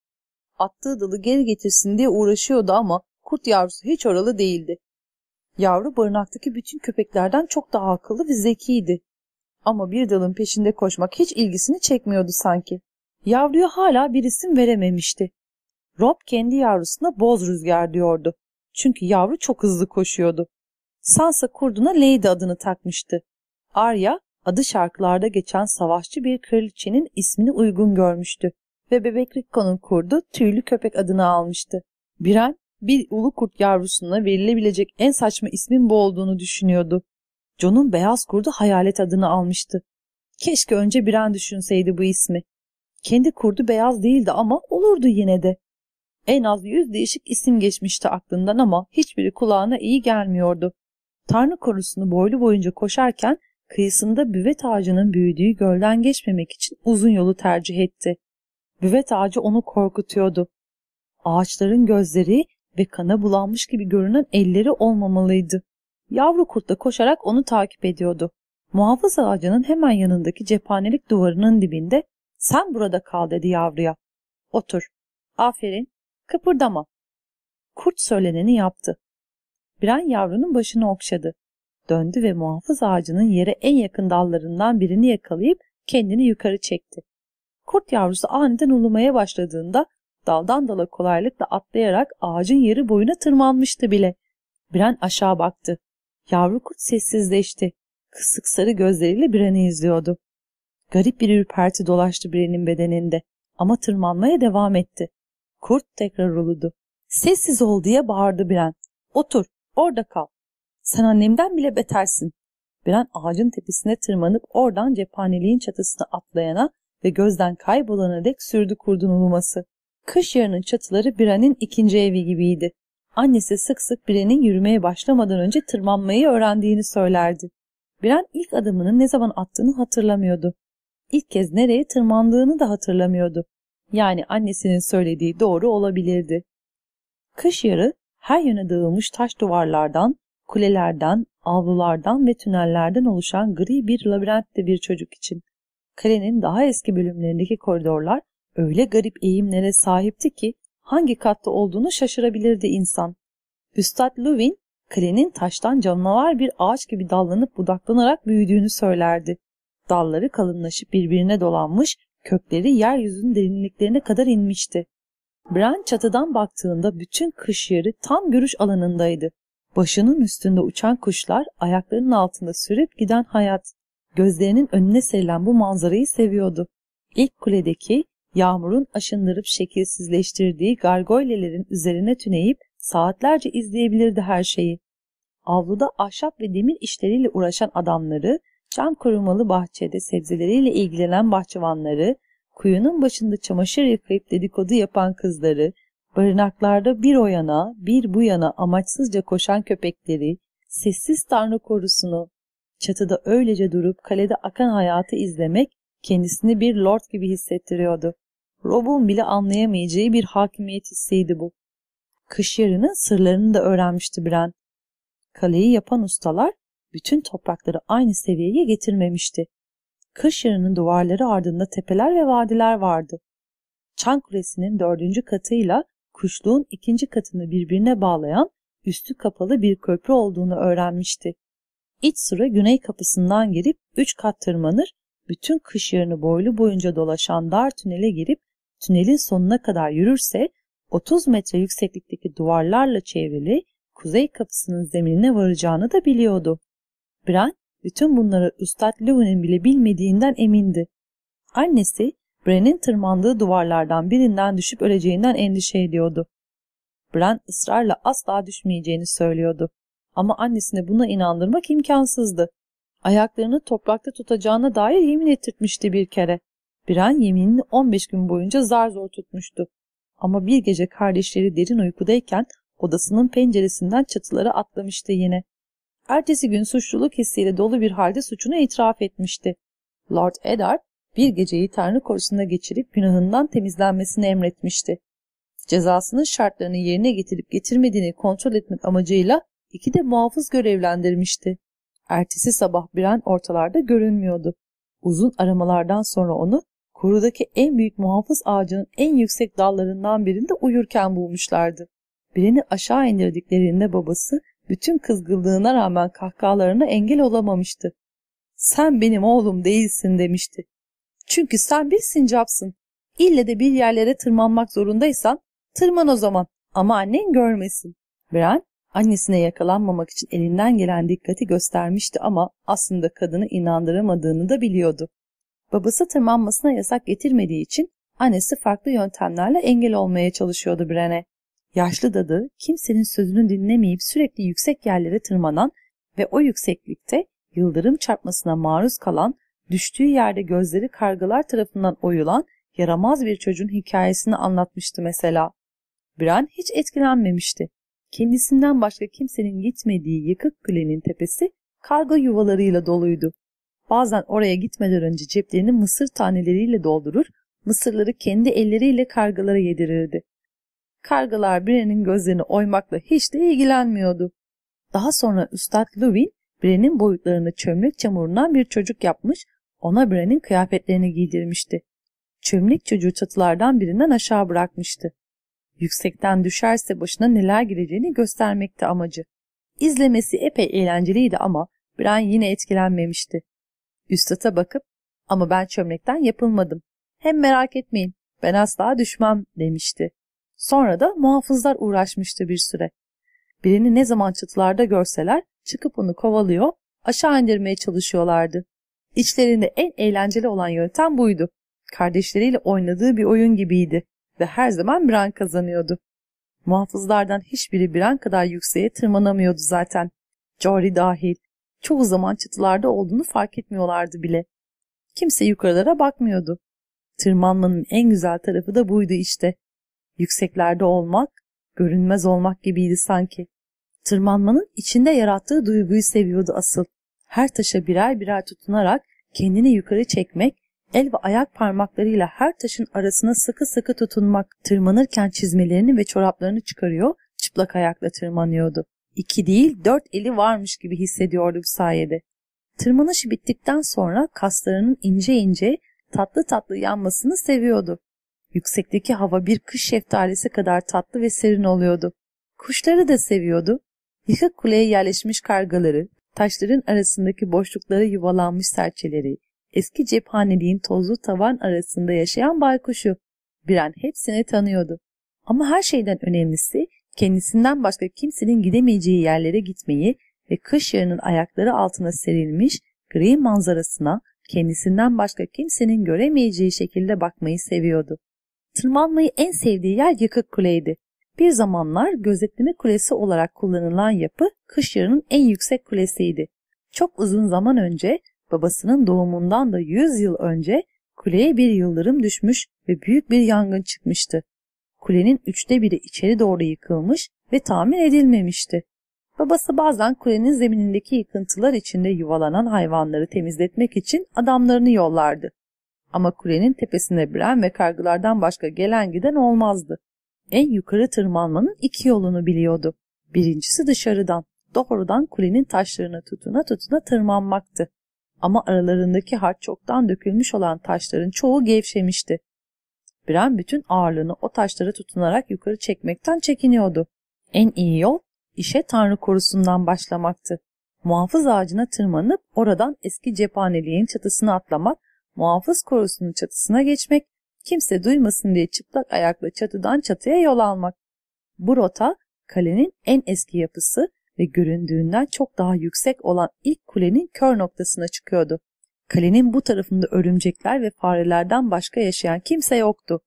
Attığı dalı geri getirsin diye uğraşıyordu ama kurt yavrusu hiç oralı değildi. Yavru barınaktaki bütün köpeklerden çok daha akıllı ve zekiydi. Ama bir dalın peşinde koşmak hiç ilgisini çekmiyordu sanki. Yavruya hala bir isim verememişti. Rob kendi yavrusuna boz rüzgar diyordu. Çünkü yavru çok hızlı koşuyordu. Sansa kurduna Lady adını takmıştı. Arya adı şarkılarda geçen savaşçı bir kraliçenin ismini uygun görmüştü ve bebek Ricko'nun kurdu tüylü köpek adını almıştı. Biren bir ulu kurt yavrusuna verilebilecek en saçma ismin bu olduğunu düşünüyordu. John'un beyaz kurdu hayalet adını almıştı. Keşke önce Biren düşünseydi bu ismi. Kendi kurdu beyaz değildi ama olurdu yine de. En az yüz değişik isim geçmişti aklından ama hiçbiri kulağına iyi gelmiyordu. Tanrı korusunu boylu boyunca koşarken kıyısında büvet ağacının büyüdüğü gölden geçmemek için uzun yolu tercih etti. Büvet ağacı onu korkutuyordu. Ağaçların gözleri ve kana bulanmış gibi görünen elleri olmamalıydı. Yavru kurt da koşarak onu takip ediyordu. Muhafız ağacının hemen yanındaki cephanelik duvarının dibinde sen burada kal dedi yavruya. Otur. Aferin. Kıpırdama. Kurt söyleneni yaptı. Biren yavrunun başını okşadı. Döndü ve muhafız ağacının yere en yakın dallarından birini yakalayıp kendini yukarı çekti. Kurt yavrusu aniden ulumaya başladığında daldan dala kolaylıkla atlayarak ağacın yeri boyuna tırmanmıştı bile. Biren aşağı baktı. Yavru kurt sessizleşti. Kısık sarı gözleriyle Biren'i izliyordu. Garip bir ürperti dolaştı Biren'in bedeninde ama tırmanmaya devam etti. Kurt tekrar uludu. Sessiz ol diye bağırdı Biren. Otur, orada kal. Sen annemden bile betersin. Biren ağacın tepesine tırmanıp oradan cephaneliğin çatısına atlayana ve gözden kaybolana dek sürdü kurdun uluması. Kış yarının çatıları Biren'in ikinci evi gibiydi. Annesi sık sık Biren'in yürümeye başlamadan önce tırmanmayı öğrendiğini söylerdi. Biren ilk adımını ne zaman attığını hatırlamıyordu. İlk kez nereye tırmandığını da hatırlamıyordu. Yani annesinin söylediği doğru olabilirdi. Kış yarı her yöne dağılmış taş duvarlardan, kulelerden, avlulardan ve tünellerden oluşan gri bir labirentti bir çocuk için. Kalenin daha eski bölümlerindeki koridorlar öyle garip eğimlere sahipti ki hangi katta olduğunu şaşırabilirdi insan. Üstad Luvin, kalenin taştan canavar bir ağaç gibi dallanıp budaklanarak büyüdüğünü söylerdi. Dalları kalınlaşıp birbirine dolanmış, kökleri yeryüzünün derinliklerine kadar inmişti. Bran çatıdan baktığında bütün kış yarı tam görüş alanındaydı. Başının üstünde uçan kuşlar, ayaklarının altında sürüp giden hayat. Gözlerinin önüne serilen bu manzarayı seviyordu. İlk kuledeki, yağmurun aşındırıp şekilsizleştirdiği gargoylelerin üzerine tüneyip saatlerce izleyebilirdi her şeyi. Avluda ahşap ve demir işleriyle uğraşan adamları, cam korumalı bahçede sebzeleriyle ilgilenen bahçıvanları, kuyunun başında çamaşır yıkayıp dedikodu yapan kızları, barınaklarda bir o yana bir bu yana amaçsızca koşan köpekleri, sessiz tanrı korusunu, çatıda öylece durup kalede akan hayatı izlemek kendisini bir lord gibi hissettiriyordu. Rob'un bile anlayamayacağı bir hakimiyet hissiydi bu. Kış yarının sırlarını da öğrenmişti Bren. Kaleyi yapan ustalar bütün toprakları aynı seviyeye getirmemişti. Kış yarının duvarları ardında tepeler ve vadiler vardı. Çan Kulesi'nin dördüncü katıyla kuşluğun ikinci katını birbirine bağlayan üstü kapalı bir köprü olduğunu öğrenmişti. İç sıra güney kapısından girip üç kat tırmanır, bütün kış yarını boylu boyunca dolaşan dar tünele girip tünelin sonuna kadar yürürse 30 metre yükseklikteki duvarlarla çevrili kuzey kapısının zeminine varacağını da biliyordu. Bran bütün bunları Üstad Lewin'in bile bilmediğinden emindi. Annesi Bran'in tırmandığı duvarlardan birinden düşüp öleceğinden endişe ediyordu. Bran ısrarla asla düşmeyeceğini söylüyordu. Ama annesine buna inandırmak imkansızdı. Ayaklarını toprakta tutacağına dair yemin ettirtmişti bir kere. Bran yeminini 15 gün boyunca zar zor tutmuştu. Ama bir gece kardeşleri derin uykudayken odasının penceresinden çatılara atlamıştı yine. Ertesi gün suçluluk hissiyle dolu bir halde suçunu itiraf etmişti. Lord Eddard bir geceyi Tanrı korusunda geçirip günahından temizlenmesini emretmişti. Cezasının şartlarını yerine getirip getirmediğini kontrol etmek amacıyla iki de muhafız görevlendirmişti. Ertesi sabah bir an ortalarda görünmüyordu. Uzun aramalardan sonra onu kurudaki en büyük muhafız ağacının en yüksek dallarından birinde uyurken bulmuşlardı. Birini aşağı indirdiklerinde babası bütün kızgınlığına rağmen kahkahalarına engel olamamıştı. Sen benim oğlum değilsin demişti. Çünkü sen bir sincapsın. İlle de bir yerlere tırmanmak zorundaysan tırman o zaman ama annen görmesin. Bren annesine yakalanmamak için elinden gelen dikkati göstermişti ama aslında kadını inandıramadığını da biliyordu. Babası tırmanmasına yasak getirmediği için annesi farklı yöntemlerle engel olmaya çalışıyordu Bren'e. Yaşlı dadı kimsenin sözünü dinlemeyip sürekli yüksek yerlere tırmanan ve o yükseklikte yıldırım çarpmasına maruz kalan, düştüğü yerde gözleri kargalar tarafından oyulan yaramaz bir çocuğun hikayesini anlatmıştı mesela. Bran hiç etkilenmemişti. Kendisinden başka kimsenin gitmediği yıkık külenin tepesi karga yuvalarıyla doluydu. Bazen oraya gitmeden önce ceplerini mısır taneleriyle doldurur, mısırları kendi elleriyle kargalara yedirirdi. Kargalar Bren'in gözlerini oymakla hiç de ilgilenmiyordu. Daha sonra Üstad Lewin, Bren'in boyutlarını çömlek çamurundan bir çocuk yapmış, ona Bren'in kıyafetlerini giydirmişti. Çömlek çocuğu çatılardan birinden aşağı bırakmıştı. Yüksekten düşerse başına neler geleceğini göstermekti amacı. İzlemesi epey eğlenceliydi ama Bren yine etkilenmemişti. Üstad'a bakıp ama ben çömlekten yapılmadım. Hem merak etmeyin ben asla düşmem demişti. Sonra da muhafızlar uğraşmıştı bir süre. Birini ne zaman çıtılarda görseler çıkıp onu kovalıyor, aşağı indirmeye çalışıyorlardı. İçlerinde en eğlenceli olan yöntem buydu. Kardeşleriyle oynadığı bir oyun gibiydi ve her zaman Bran kazanıyordu. Muhafızlardan hiçbiri Bran kadar yükseğe tırmanamıyordu zaten. Jory dahil. Çoğu zaman çıtılarda olduğunu fark etmiyorlardı bile. Kimse yukarılara bakmıyordu. Tırmanmanın en güzel tarafı da buydu işte. Yükseklerde olmak, görünmez olmak gibiydi sanki. Tırmanmanın içinde yarattığı duyguyu seviyordu asıl. Her taşa birer birer tutunarak kendini yukarı çekmek, el ve ayak parmaklarıyla her taşın arasına sıkı sıkı tutunmak, tırmanırken çizmelerini ve çoraplarını çıkarıyor, çıplak ayakla tırmanıyordu. İki değil dört eli varmış gibi hissediyordu bu sayede. Tırmanışı bittikten sonra kaslarının ince ince, tatlı tatlı yanmasını seviyordu. Yüksekteki hava bir kış şeftalisi kadar tatlı ve serin oluyordu. Kuşları da seviyordu. Yıkık kuleye yerleşmiş kargaları, taşların arasındaki boşluklara yuvalanmış serçeleri, eski cephaneliğin tozlu tavan arasında yaşayan baykuşu. Bir an hepsini tanıyordu. Ama her şeyden önemlisi kendisinden başka kimsenin gidemeyeceği yerlere gitmeyi ve kış yarının ayakları altına serilmiş gri manzarasına kendisinden başka kimsenin göremeyeceği şekilde bakmayı seviyordu. Tırmanmayı en sevdiği yer yıkık kuleydi. Bir zamanlar gözetleme kulesi olarak kullanılan yapı kış yarının en yüksek kulesiydi. Çok uzun zaman önce babasının doğumundan da 100 yıl önce kuleye bir yıldırım düşmüş ve büyük bir yangın çıkmıştı. Kulenin üçte biri içeri doğru yıkılmış ve tamir edilmemişti. Babası bazen kulenin zeminindeki yıkıntılar içinde yuvalanan hayvanları temizletmek için adamlarını yollardı. Ama kulenin tepesine biren ve kargılardan başka gelen giden olmazdı. En yukarı tırmanmanın iki yolunu biliyordu. Birincisi dışarıdan, doğrudan kulenin taşlarına tutuna tutuna tırmanmaktı. Ama aralarındaki harç çoktan dökülmüş olan taşların çoğu gevşemişti. Bren bütün ağırlığını o taşlara tutunarak yukarı çekmekten çekiniyordu. En iyi yol işe Tanrı korusundan başlamaktı. Muhafız ağacına tırmanıp oradan eski cephaneliğin çatısına atlamak, muhafız korusunun çatısına geçmek, kimse duymasın diye çıplak ayakla çatıdan çatıya yol almak. Bu rota kalenin en eski yapısı ve göründüğünden çok daha yüksek olan ilk kulenin kör noktasına çıkıyordu. Kalenin bu tarafında örümcekler ve farelerden başka yaşayan kimse yoktu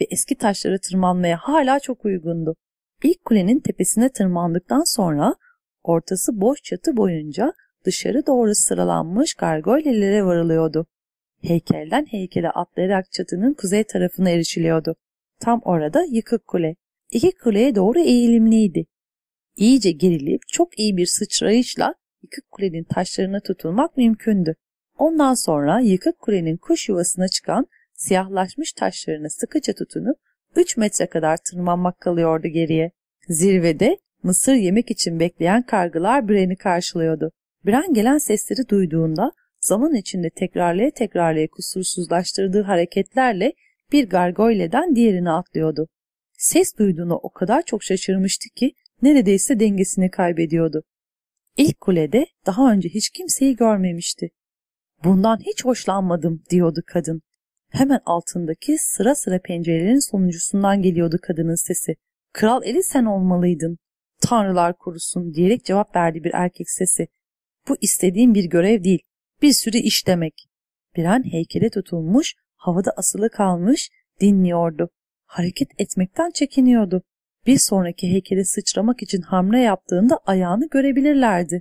ve eski taşlara tırmanmaya hala çok uygundu. İlk kulenin tepesine tırmandıktan sonra ortası boş çatı boyunca dışarı doğru sıralanmış gargoylelere varılıyordu. Heykelden heykele atlayarak çatının kuzey tarafına erişiliyordu. Tam orada yıkık kule. İki kuleye doğru eğilimliydi. İyice gerilip çok iyi bir sıçrayışla yıkık kulenin taşlarına tutulmak mümkündü. Ondan sonra yıkık kulenin kuş yuvasına çıkan siyahlaşmış taşlarına sıkıca tutunup 3 metre kadar tırmanmak kalıyordu geriye. Zirvede mısır yemek için bekleyen kargılar Bren'i karşılıyordu. Bren gelen sesleri duyduğunda zaman içinde tekrarlaya tekrarlaya kusursuzlaştırdığı hareketlerle bir gargoyleden diğerine atlıyordu. Ses duyduğunu o kadar çok şaşırmıştı ki neredeyse dengesini kaybediyordu. İlk kulede daha önce hiç kimseyi görmemişti. Bundan hiç hoşlanmadım diyordu kadın. Hemen altındaki sıra sıra pencerelerin sonuncusundan geliyordu kadının sesi. Kral Eli sen olmalıydın. Tanrılar korusun diyerek cevap verdi bir erkek sesi. Bu istediğim bir görev değil. Bir sürü iş demek. Bir an heykele tutulmuş, havada asılı kalmış, dinliyordu. Hareket etmekten çekiniyordu. Bir sonraki heykele sıçramak için hamle yaptığında ayağını görebilirlerdi.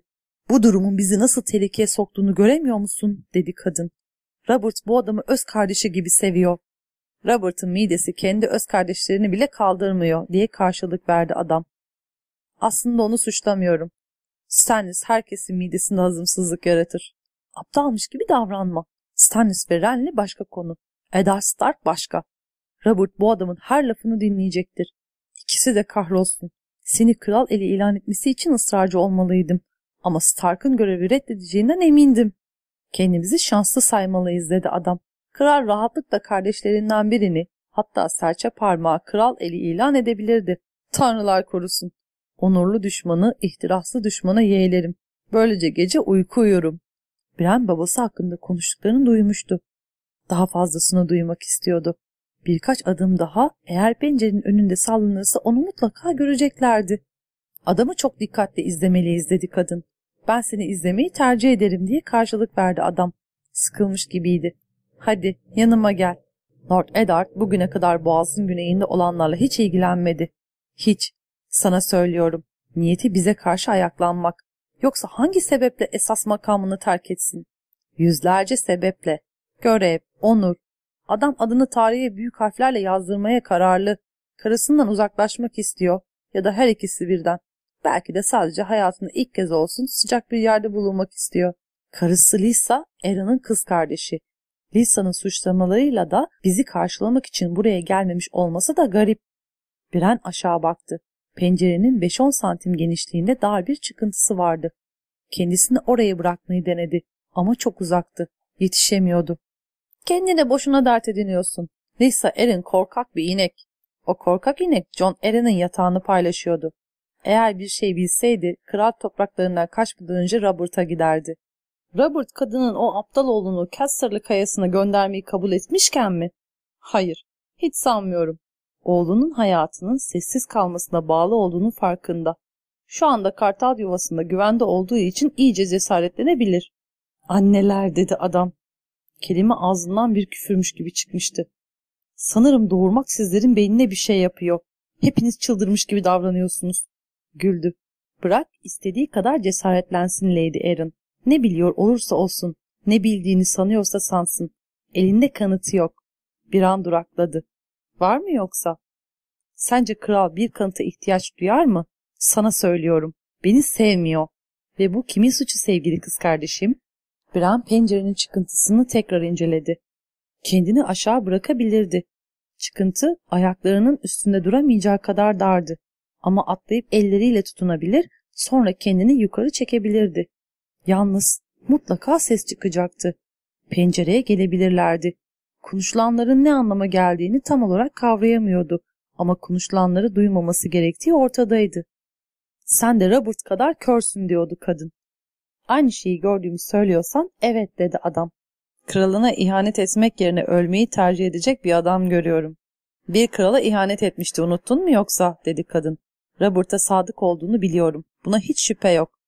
Bu durumun bizi nasıl tehlikeye soktuğunu göremiyor musun? dedi kadın. Robert bu adamı öz kardeşi gibi seviyor. Robert'ın midesi kendi öz kardeşlerini bile kaldırmıyor diye karşılık verdi adam. Aslında onu suçlamıyorum. Stannis herkesin midesinde hazımsızlık yaratır. Aptalmış gibi davranma. Stannis ve Renly başka konu. Eddard Stark başka. Robert bu adamın her lafını dinleyecektir. İkisi de kahrolsun. Seni kral eli ilan etmesi için ısrarcı olmalıydım. Ama Stark'ın görevi reddedeceğinden emindim. Kendimizi şanslı saymalıyız dedi adam. Kral rahatlıkla kardeşlerinden birini hatta serçe parmağı kral eli ilan edebilirdi. Tanrılar korusun. Onurlu düşmanı, ihtiraslı düşmana yeğlerim. Böylece gece uyku uyurum. Bren babası hakkında konuştuklarını duymuştu. Daha fazlasını duymak istiyordu. Birkaç adım daha eğer pencerenin önünde sallanırsa onu mutlaka göreceklerdi. Adamı çok dikkatle izlemeliyiz dedi kadın. Ben seni izlemeyi tercih ederim diye karşılık verdi adam. Sıkılmış gibiydi. Hadi yanıma gel. Lord Eddard bugüne kadar boğazın güneyinde olanlarla hiç ilgilenmedi. Hiç. Sana söylüyorum. Niyeti bize karşı ayaklanmak. Yoksa hangi sebeple esas makamını terk etsin? Yüzlerce sebeple. Görev, onur. Adam adını tarihe büyük harflerle yazdırmaya kararlı. Karısından uzaklaşmak istiyor. Ya da her ikisi birden. Belki de sadece hayatında ilk kez olsun sıcak bir yerde bulunmak istiyor. Karısı Lisa, Aaron'ın kız kardeşi. Lisa'nın suçlamalarıyla da bizi karşılamak için buraya gelmemiş olması da garip. Biren aşağı baktı. Pencerenin 5-10 santim genişliğinde dar bir çıkıntısı vardı. Kendisini oraya bırakmayı denedi ama çok uzaktı. Yetişemiyordu. Kendine boşuna dert ediniyorsun. Lisa Aaron korkak bir inek. O korkak inek John Aaron'ın yatağını paylaşıyordu. Eğer bir şey bilseydi kral topraklarından kaçmadan önce Robert'a giderdi. Robert kadının o aptal oğlunu Caster'lı kayasına göndermeyi kabul etmişken mi? Hayır, hiç sanmıyorum. Oğlunun hayatının sessiz kalmasına bağlı olduğunu farkında. Şu anda kartal yuvasında güvende olduğu için iyice cesaretlenebilir. Anneler dedi adam. Kelime ağzından bir küfürmüş gibi çıkmıştı. Sanırım doğurmak sizlerin beynine bir şey yapıyor. Hepiniz çıldırmış gibi davranıyorsunuz. Güldü. Bırak istediği kadar cesaretlensin Lady Aaron. Ne biliyor olursa olsun, ne bildiğini sanıyorsa sansın. Elinde kanıtı yok. Bir an durakladı. Var mı yoksa? Sence kral bir kanıta ihtiyaç duyar mı? Sana söylüyorum. Beni sevmiyor. Ve bu kimin suçu sevgili kız kardeşim? Bran pencerenin çıkıntısını tekrar inceledi. Kendini aşağı bırakabilirdi. Çıkıntı ayaklarının üstünde duramayacağı kadar dardı. Ama atlayıp elleriyle tutunabilir, sonra kendini yukarı çekebilirdi. Yalnız mutlaka ses çıkacaktı. Pencereye gelebilirlerdi. Konuşulanların ne anlama geldiğini tam olarak kavrayamıyordu ama konuşulanları duymaması gerektiği ortadaydı. Sen de Robert kadar körsün diyordu kadın. Aynı şeyi gördüğümü söylüyorsan evet dedi adam. Kralına ihanet etmek yerine ölmeyi tercih edecek bir adam görüyorum. Bir krala ihanet etmişti unuttun mu yoksa dedi kadın. Robert'a sadık olduğunu biliyorum. Buna hiç şüphe yok.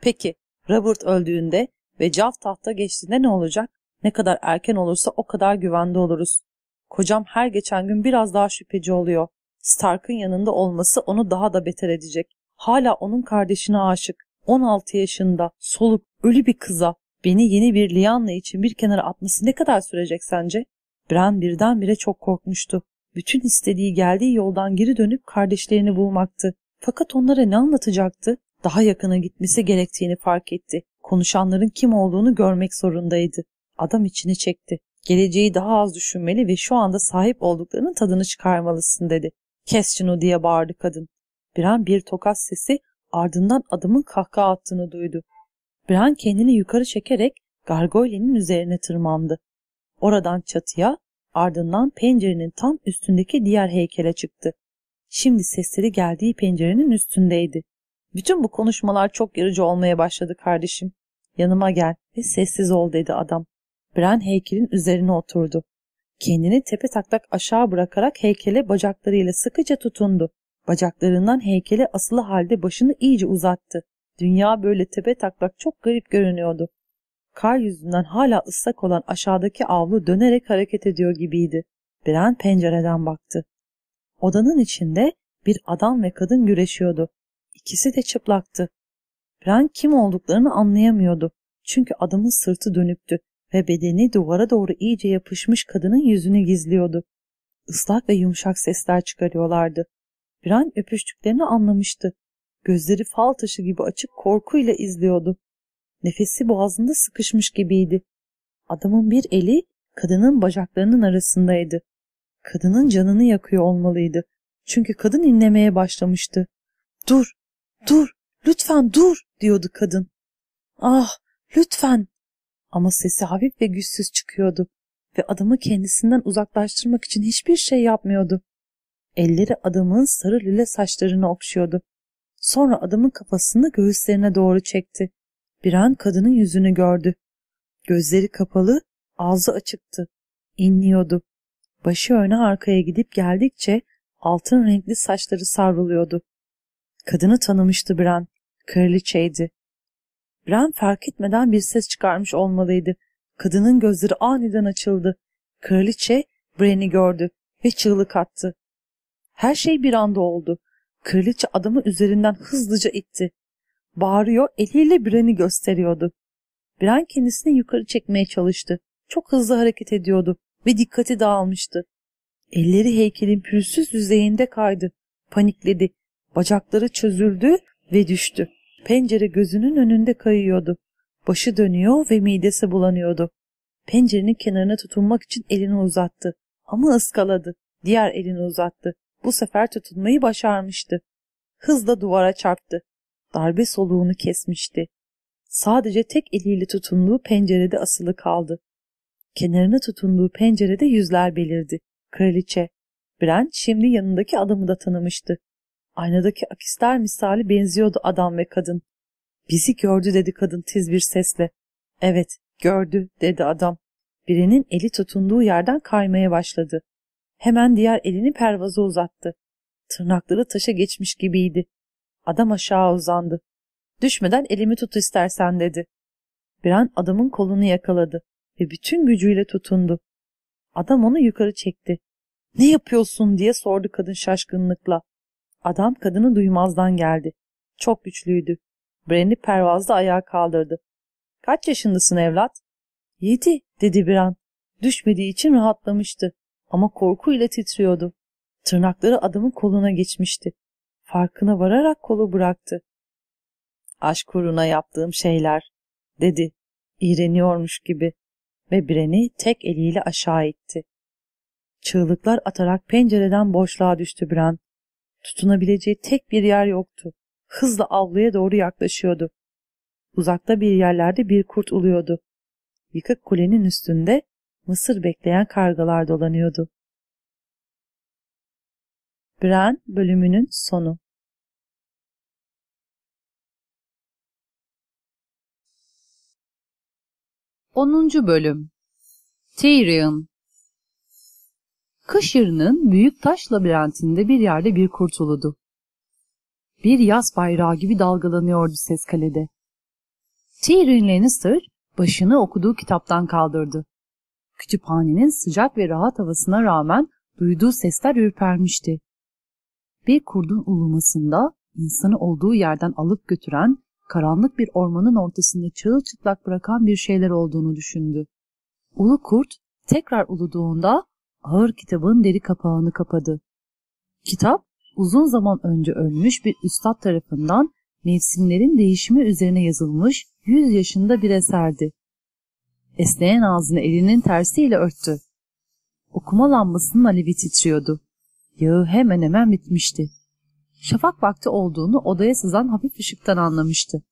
Peki Robert öldüğünde ve Cav tahta geçtiğinde ne olacak? Ne kadar erken olursa o kadar güvende oluruz. Kocam her geçen gün biraz daha şüpheci oluyor. Stark'ın yanında olması onu daha da beter edecek. Hala onun kardeşine aşık. 16 yaşında, soluk, ölü bir kıza. Beni yeni bir Lyanna için bir kenara atması ne kadar sürecek sence? Bran birdenbire çok korkmuştu. Bütün istediği geldiği yoldan geri dönüp kardeşlerini bulmaktı. Fakat onlara ne anlatacaktı? Daha yakına gitmesi gerektiğini fark etti. Konuşanların kim olduğunu görmek zorundaydı. Adam içini çekti. Geleceği daha az düşünmeli ve şu anda sahip olduklarının tadını çıkarmalısın dedi. Kes şunu diye bağırdı kadın. Bir bir tokat sesi ardından adamın kahkaha attığını duydu. Bir kendini yukarı çekerek Gargoyle'nin üzerine tırmandı. Oradan çatıya, ardından pencerenin tam üstündeki diğer heykele çıktı. Şimdi sesleri geldiği pencerenin üstündeydi. Bütün bu konuşmalar çok yarıcı olmaya başladı kardeşim. Yanıma gel ve sessiz ol dedi adam. Bren heykelin üzerine oturdu. Kendini tepe taklak aşağı bırakarak heykele bacaklarıyla sıkıca tutundu. Bacaklarından heykele asılı halde başını iyice uzattı. Dünya böyle tepe taklak çok garip görünüyordu. Kar yüzünden hala ıslak olan aşağıdaki avlu dönerek hareket ediyor gibiydi. Bren pencereden baktı. Odanın içinde bir adam ve kadın güreşiyordu. İkisi de çıplaktı. Bren kim olduklarını anlayamıyordu. Çünkü adamın sırtı dönüktü ve bedeni duvara doğru iyice yapışmış kadının yüzünü gizliyordu. Islak ve yumuşak sesler çıkarıyorlardı. Bren öpüştüklerini anlamıştı. Gözleri fal taşı gibi açık korkuyla izliyordu. Nefesi boğazında sıkışmış gibiydi. Adamın bir eli kadının bacaklarının arasındaydı. Kadının canını yakıyor olmalıydı. Çünkü kadın inlemeye başlamıştı. Dur, dur, lütfen dur diyordu kadın. Ah, lütfen. Ama sesi hafif ve güçsüz çıkıyordu ve adamı kendisinden uzaklaştırmak için hiçbir şey yapmıyordu. Elleri adamın sarı lüle saçlarını okşuyordu. Sonra adamın kafasını göğüslerine doğru çekti. Bir an kadının yüzünü gördü. Gözleri kapalı, ağzı açıktı. İnliyordu. Başı öne arkaya gidip geldikçe altın renkli saçları savruluyordu. Kadını tanımıştı Bran. Kraliçeydi. Bran fark etmeden bir ses çıkarmış olmalıydı. Kadının gözleri aniden açıldı. Kraliçe Bran'i gördü ve çığlık attı. Her şey bir anda oldu. Kraliçe adamı üzerinden hızlıca itti. Bağırıyor, eliyle Bran'i gösteriyordu. Bran kendisini yukarı çekmeye çalıştı. Çok hızlı hareket ediyordu ve dikkati dağılmıştı. Elleri heykelin pürüzsüz yüzeyinde kaydı. Panikledi. Bacakları çözüldü ve düştü. Pencere gözünün önünde kayıyordu. Başı dönüyor ve midesi bulanıyordu. Pencerenin kenarına tutunmak için elini uzattı. Ama ıskaladı. Diğer elini uzattı. Bu sefer tutunmayı başarmıştı. Hızla duvara çarptı. Darbe soluğunu kesmişti. Sadece tek eliyle tutunduğu pencerede asılı kaldı. Kenarına tutunduğu pencerede yüzler belirdi. Kraliçe. Brent şimdi yanındaki adamı da tanımıştı. Aynadaki akisler misali benziyordu adam ve kadın. Bizi gördü dedi kadın tiz bir sesle. Evet, gördü dedi adam. Birinin eli tutunduğu yerden kaymaya başladı. Hemen diğer elini pervaza uzattı. Tırnakları taşa geçmiş gibiydi. Adam aşağı uzandı. Düşmeden elimi tut istersen dedi. Bir an adamın kolunu yakaladı ve bütün gücüyle tutundu. Adam onu yukarı çekti. Ne yapıyorsun diye sordu kadın şaşkınlıkla. Adam kadını duymazdan geldi. Çok güçlüydü. Bren'i pervazda ayağa kaldırdı. Kaç yaşındasın evlat? Yedi dedi bir an. Düşmediği için rahatlamıştı ama korkuyla titriyordu. Tırnakları adamın koluna geçmişti. Farkına vararak kolu bıraktı. Aşk uğruna yaptığım şeyler dedi. İğreniyormuş gibi ve Bren'i tek eliyle aşağı itti. Çığlıklar atarak pencereden boşluğa düştü Bren. Tutunabileceği tek bir yer yoktu. Hızla avluya doğru yaklaşıyordu. Uzakta bir yerlerde bir kurt uluyordu. Yıkık kulenin üstünde mısır bekleyen kargalar dolanıyordu. Bren bölümünün sonu 10. Bölüm Tyrion Kış yarının büyük taş labirentinde bir yerde bir kurt uludu. Bir yaz bayrağı gibi dalgalanıyordu ses kalede. Tyrion Lannister başını okuduğu kitaptan kaldırdı. Kütüphanenin sıcak ve rahat havasına rağmen duyduğu sesler ürpermişti. Bir kurdun ulumasında insanı olduğu yerden alıp götüren karanlık bir ormanın ortasında çırılçıplak bırakan bir şeyler olduğunu düşündü. Ulu kurt tekrar uluduğunda ağır kitabın deri kapağını kapadı. Kitap uzun zaman önce ölmüş bir üstad tarafından mevsimlerin değişimi üzerine yazılmış yüz yaşında bir eserdi. Esneyen ağzını elinin tersiyle örttü. Okuma lambasının alevi titriyordu. Yağı hemen hemen bitmişti. Şafak vakti olduğunu odaya sızan hafif ışıktan anlamıştı.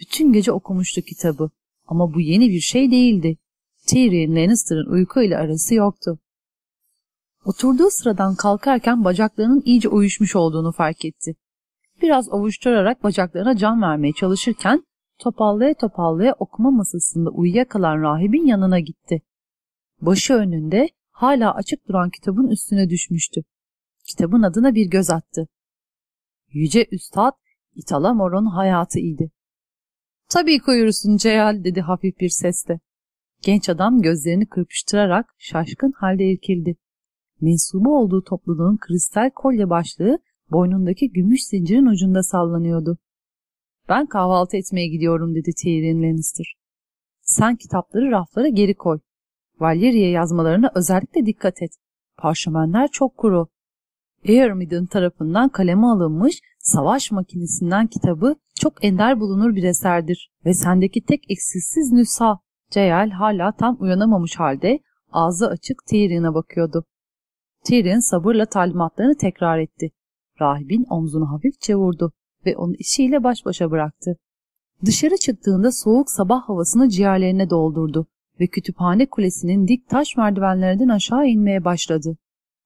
Bütün gece okumuştu kitabı Ama bu yeni bir şey değildi. Tyrion Lannister'ın uykuyla arası yoktu. Oturduğu sıradan kalkarken bacaklarının iyice uyuşmuş olduğunu fark etti. Biraz ovuşturarak bacaklarına can vermeye çalışırken topallaya topallaya okuma masasında uyuyakalan rahibin yanına gitti. Başı önünde hala açık duran kitabın üstüne düşmüştü. Kitabın adına bir göz attı. Yüce Üstad İtalamor'un hayatıydı. Tabii koyursun Ceyal dedi hafif bir sesle. Genç adam gözlerini kırpıştırarak şaşkın halde irkildi. Mensubu olduğu topluluğun kristal kolye başlığı boynundaki gümüş zincirin ucunda sallanıyordu. Ben kahvaltı etmeye gidiyorum dedi Tyrion Lannister. Sen kitapları raflara geri koy. Valyeri'ye yazmalarına özellikle dikkat et. Parşömenler çok kuru. Earmid'in tarafından kaleme alınmış savaş makinesinden kitabı çok ender bulunur bir eserdir ve sendeki tek eksiksiz nüsha. Ceyal hala tam uyanamamış halde ağzı açık Tyrion'a bakıyordu. Tyrion sabırla talimatlarını tekrar etti. Rahibin omzunu hafifçe vurdu ve onu işiyle baş başa bıraktı. Dışarı çıktığında soğuk sabah havasını ciğerlerine doldurdu ve kütüphane kulesinin dik taş merdivenlerinden aşağı inmeye başladı.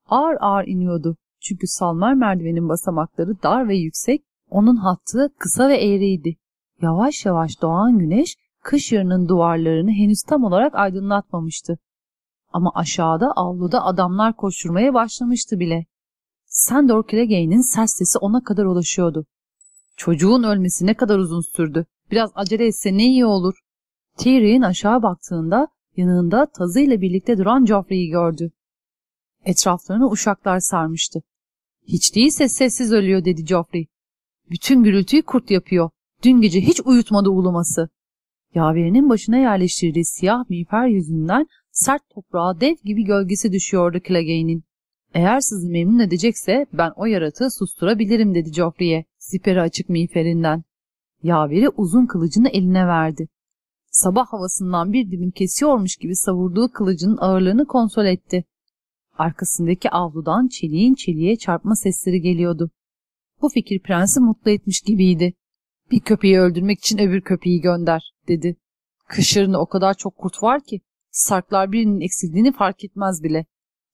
Ağır ağır iniyordu çünkü salmer merdivenin basamakları dar ve yüksek, onun hattı kısa ve eğriydi. Yavaş yavaş doğan güneş kış yarının duvarlarını henüz tam olarak aydınlatmamıştı. Ama aşağıda avluda adamlar koşturmaya başlamıştı bile. Sandor Clegane'in sert sesi ona kadar ulaşıyordu. Çocuğun ölmesi ne kadar uzun sürdü. Biraz acele etse ne iyi olur. Tyrion aşağı baktığında yanında tazıyla birlikte duran Joffrey'i gördü. Etraflarını uşaklar sarmıştı. Hiç değilse sessiz ölüyor dedi Joffrey. Bütün gürültüyü kurt yapıyor. Dün gece hiç uyutmadı uluması. Yaverinin başına yerleştirdiği siyah miğfer yüzünden sert toprağa dev gibi gölgesi düşüyordu Clegane'in. Eğer sizi memnun edecekse ben o yaratığı susturabilirim dedi Joffrey'e siperi açık miğferinden. Yaveri uzun kılıcını eline verdi. Sabah havasından bir dilim kesiyormuş gibi savurduğu kılıcının ağırlığını kontrol etti. Arkasındaki avludan çeliğin çeliğe çarpma sesleri geliyordu. Bu fikir prensi mutlu etmiş gibiydi. Bir köpeği öldürmek için öbür köpeği gönder, dedi. Kışırında o kadar çok kurt var ki, sarklar birinin eksildiğini fark etmez bile.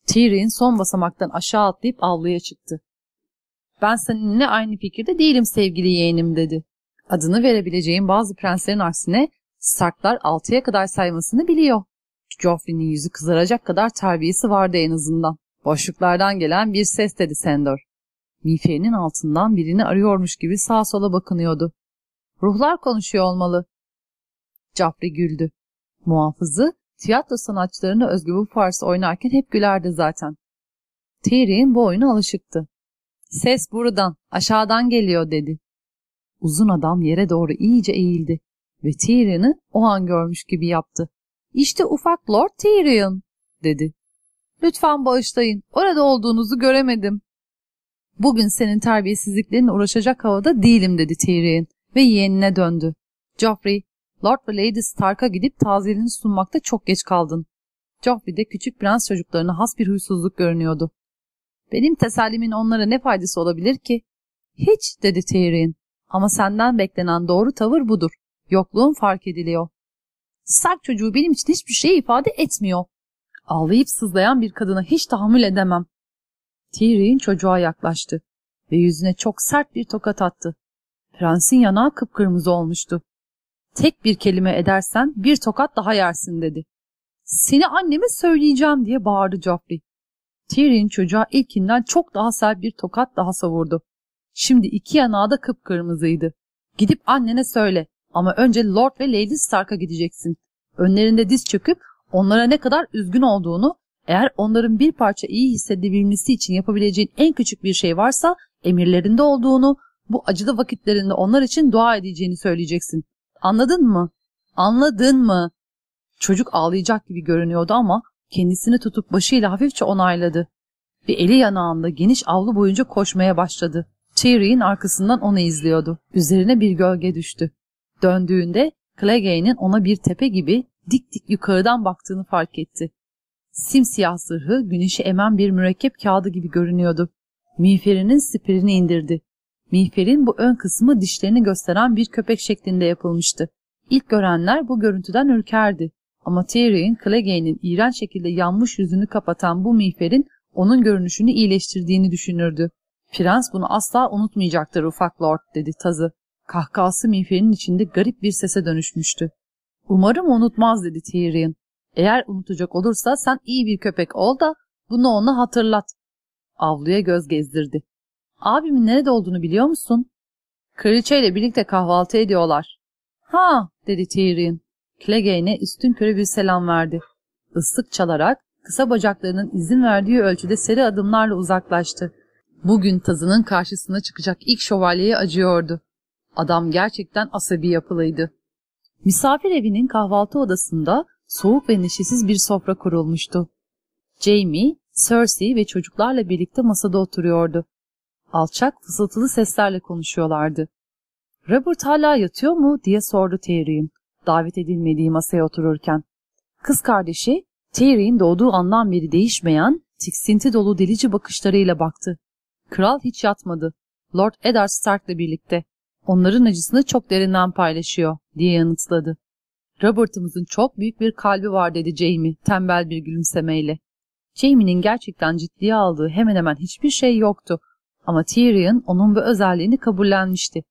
Tyrion son basamaktan aşağı atlayıp avluya çıktı. Ben seninle aynı fikirde değilim sevgili yeğenim dedi. Adını verebileceğim bazı prenslerin aksine Starklar altıya kadar saymasını biliyor. Joffrey'nin yüzü kızaracak kadar terbiyesi vardı en azından. Boşluklardan gelen bir ses dedi Sandor. Miğferinin altından birini arıyormuş gibi sağa sola bakınıyordu. Ruhlar konuşuyor olmalı. Joffrey güldü. Muhafızı tiyatro sanatçılarına özgü bu farsı oynarken hep gülerdi zaten. Tyrion bu oyuna alışıktı. Ses buradan, aşağıdan geliyor dedi. Uzun adam yere doğru iyice eğildi ve Tyrion'ı o an görmüş gibi yaptı. İşte ufak Lord Tyrion, dedi. Lütfen bağışlayın, orada olduğunuzu göremedim. Bugün senin terbiyesizliklerinle uğraşacak havada değilim, dedi Tyrion ve yeğenine döndü. Joffrey, Lord ve Lady Stark'a gidip taziyelerini sunmakta çok geç kaldın. Joffrey'de küçük prens çocuklarına has bir huysuzluk görünüyordu. Benim tesellimin onlara ne faydası olabilir ki? Hiç, dedi Tyrion. Ama senden beklenen doğru tavır budur. Yokluğun fark ediliyor. Sark çocuğu benim için hiçbir şey ifade etmiyor. Ağlayıp sızlayan bir kadına hiç tahammül edemem. Tyrion çocuğa yaklaştı ve yüzüne çok sert bir tokat attı. Prensin yanağı kıpkırmızı olmuştu. Tek bir kelime edersen bir tokat daha yersin dedi. Seni anneme söyleyeceğim diye bağırdı Joffrey. Tyrion çocuğa ilkinden çok daha sert bir tokat daha savurdu. Şimdi iki yanağı da kıpkırmızıydı. Gidip annene söyle. Ama önce Lord ve Lady Stark'a gideceksin. Önlerinde diz çöküp onlara ne kadar üzgün olduğunu, eğer onların bir parça iyi hissedebilmesi için yapabileceğin en küçük bir şey varsa emirlerinde olduğunu, bu acılı vakitlerinde onlar için dua edeceğini söyleyeceksin. Anladın mı? Anladın mı? Çocuk ağlayacak gibi görünüyordu ama kendisini tutup başıyla hafifçe onayladı. Ve eli yanağında geniş avlu boyunca koşmaya başladı. Tyrion arkasından onu izliyordu. Üzerine bir gölge düştü. Döndüğünde Clegane'in ona bir tepe gibi dik dik yukarıdan baktığını fark etti. Simsiyah zırhı güneşi emen bir mürekkep kağıdı gibi görünüyordu. Miğferinin siperini indirdi. Miğferin bu ön kısmı dişlerini gösteren bir köpek şeklinde yapılmıştı. İlk görenler bu görüntüden ürkerdi. Ama Tyrion, Clegane'in iğrenç şekilde yanmış yüzünü kapatan bu miğferin onun görünüşünü iyileştirdiğini düşünürdü. Prens bunu asla unutmayacaktır ufak lord dedi tazı. Kahkahası miğferin içinde garip bir sese dönüşmüştü. Umarım unutmaz dedi Tyrion. Eğer unutacak olursa sen iyi bir köpek ol da bunu ona hatırlat. Avluya göz gezdirdi. Abimin nerede olduğunu biliyor musun? Kraliçeyle birlikte kahvaltı ediyorlar. Ha dedi Tyrion. Clegane'e üstün körü bir selam verdi. Islık çalarak kısa bacaklarının izin verdiği ölçüde seri adımlarla uzaklaştı. Bugün tazının karşısına çıkacak ilk şövalyeye acıyordu. Adam gerçekten asabi yapılıydı. Misafir evinin kahvaltı odasında soğuk ve neşesiz bir sofra kurulmuştu. Jamie, Cersei ve çocuklarla birlikte masada oturuyordu. Alçak, fısıltılı seslerle konuşuyorlardı. Robert hala yatıyor mu diye sordu Tyrion, davet edilmediği masaya otururken. Kız kardeşi, Tyrion doğduğu andan beri değişmeyen, tiksinti dolu delici bakışlarıyla baktı. Kral hiç yatmadı. Lord Eddard Stark'la birlikte. Onların acısını çok derinden paylaşıyor, diye yanıtladı. Robert'ımızın çok büyük bir kalbi var dedi Jamie, tembel bir gülümsemeyle. Jamie'nin gerçekten ciddiye aldığı hemen hemen hiçbir şey yoktu. Ama Tyrion onun bu özelliğini kabullenmişti.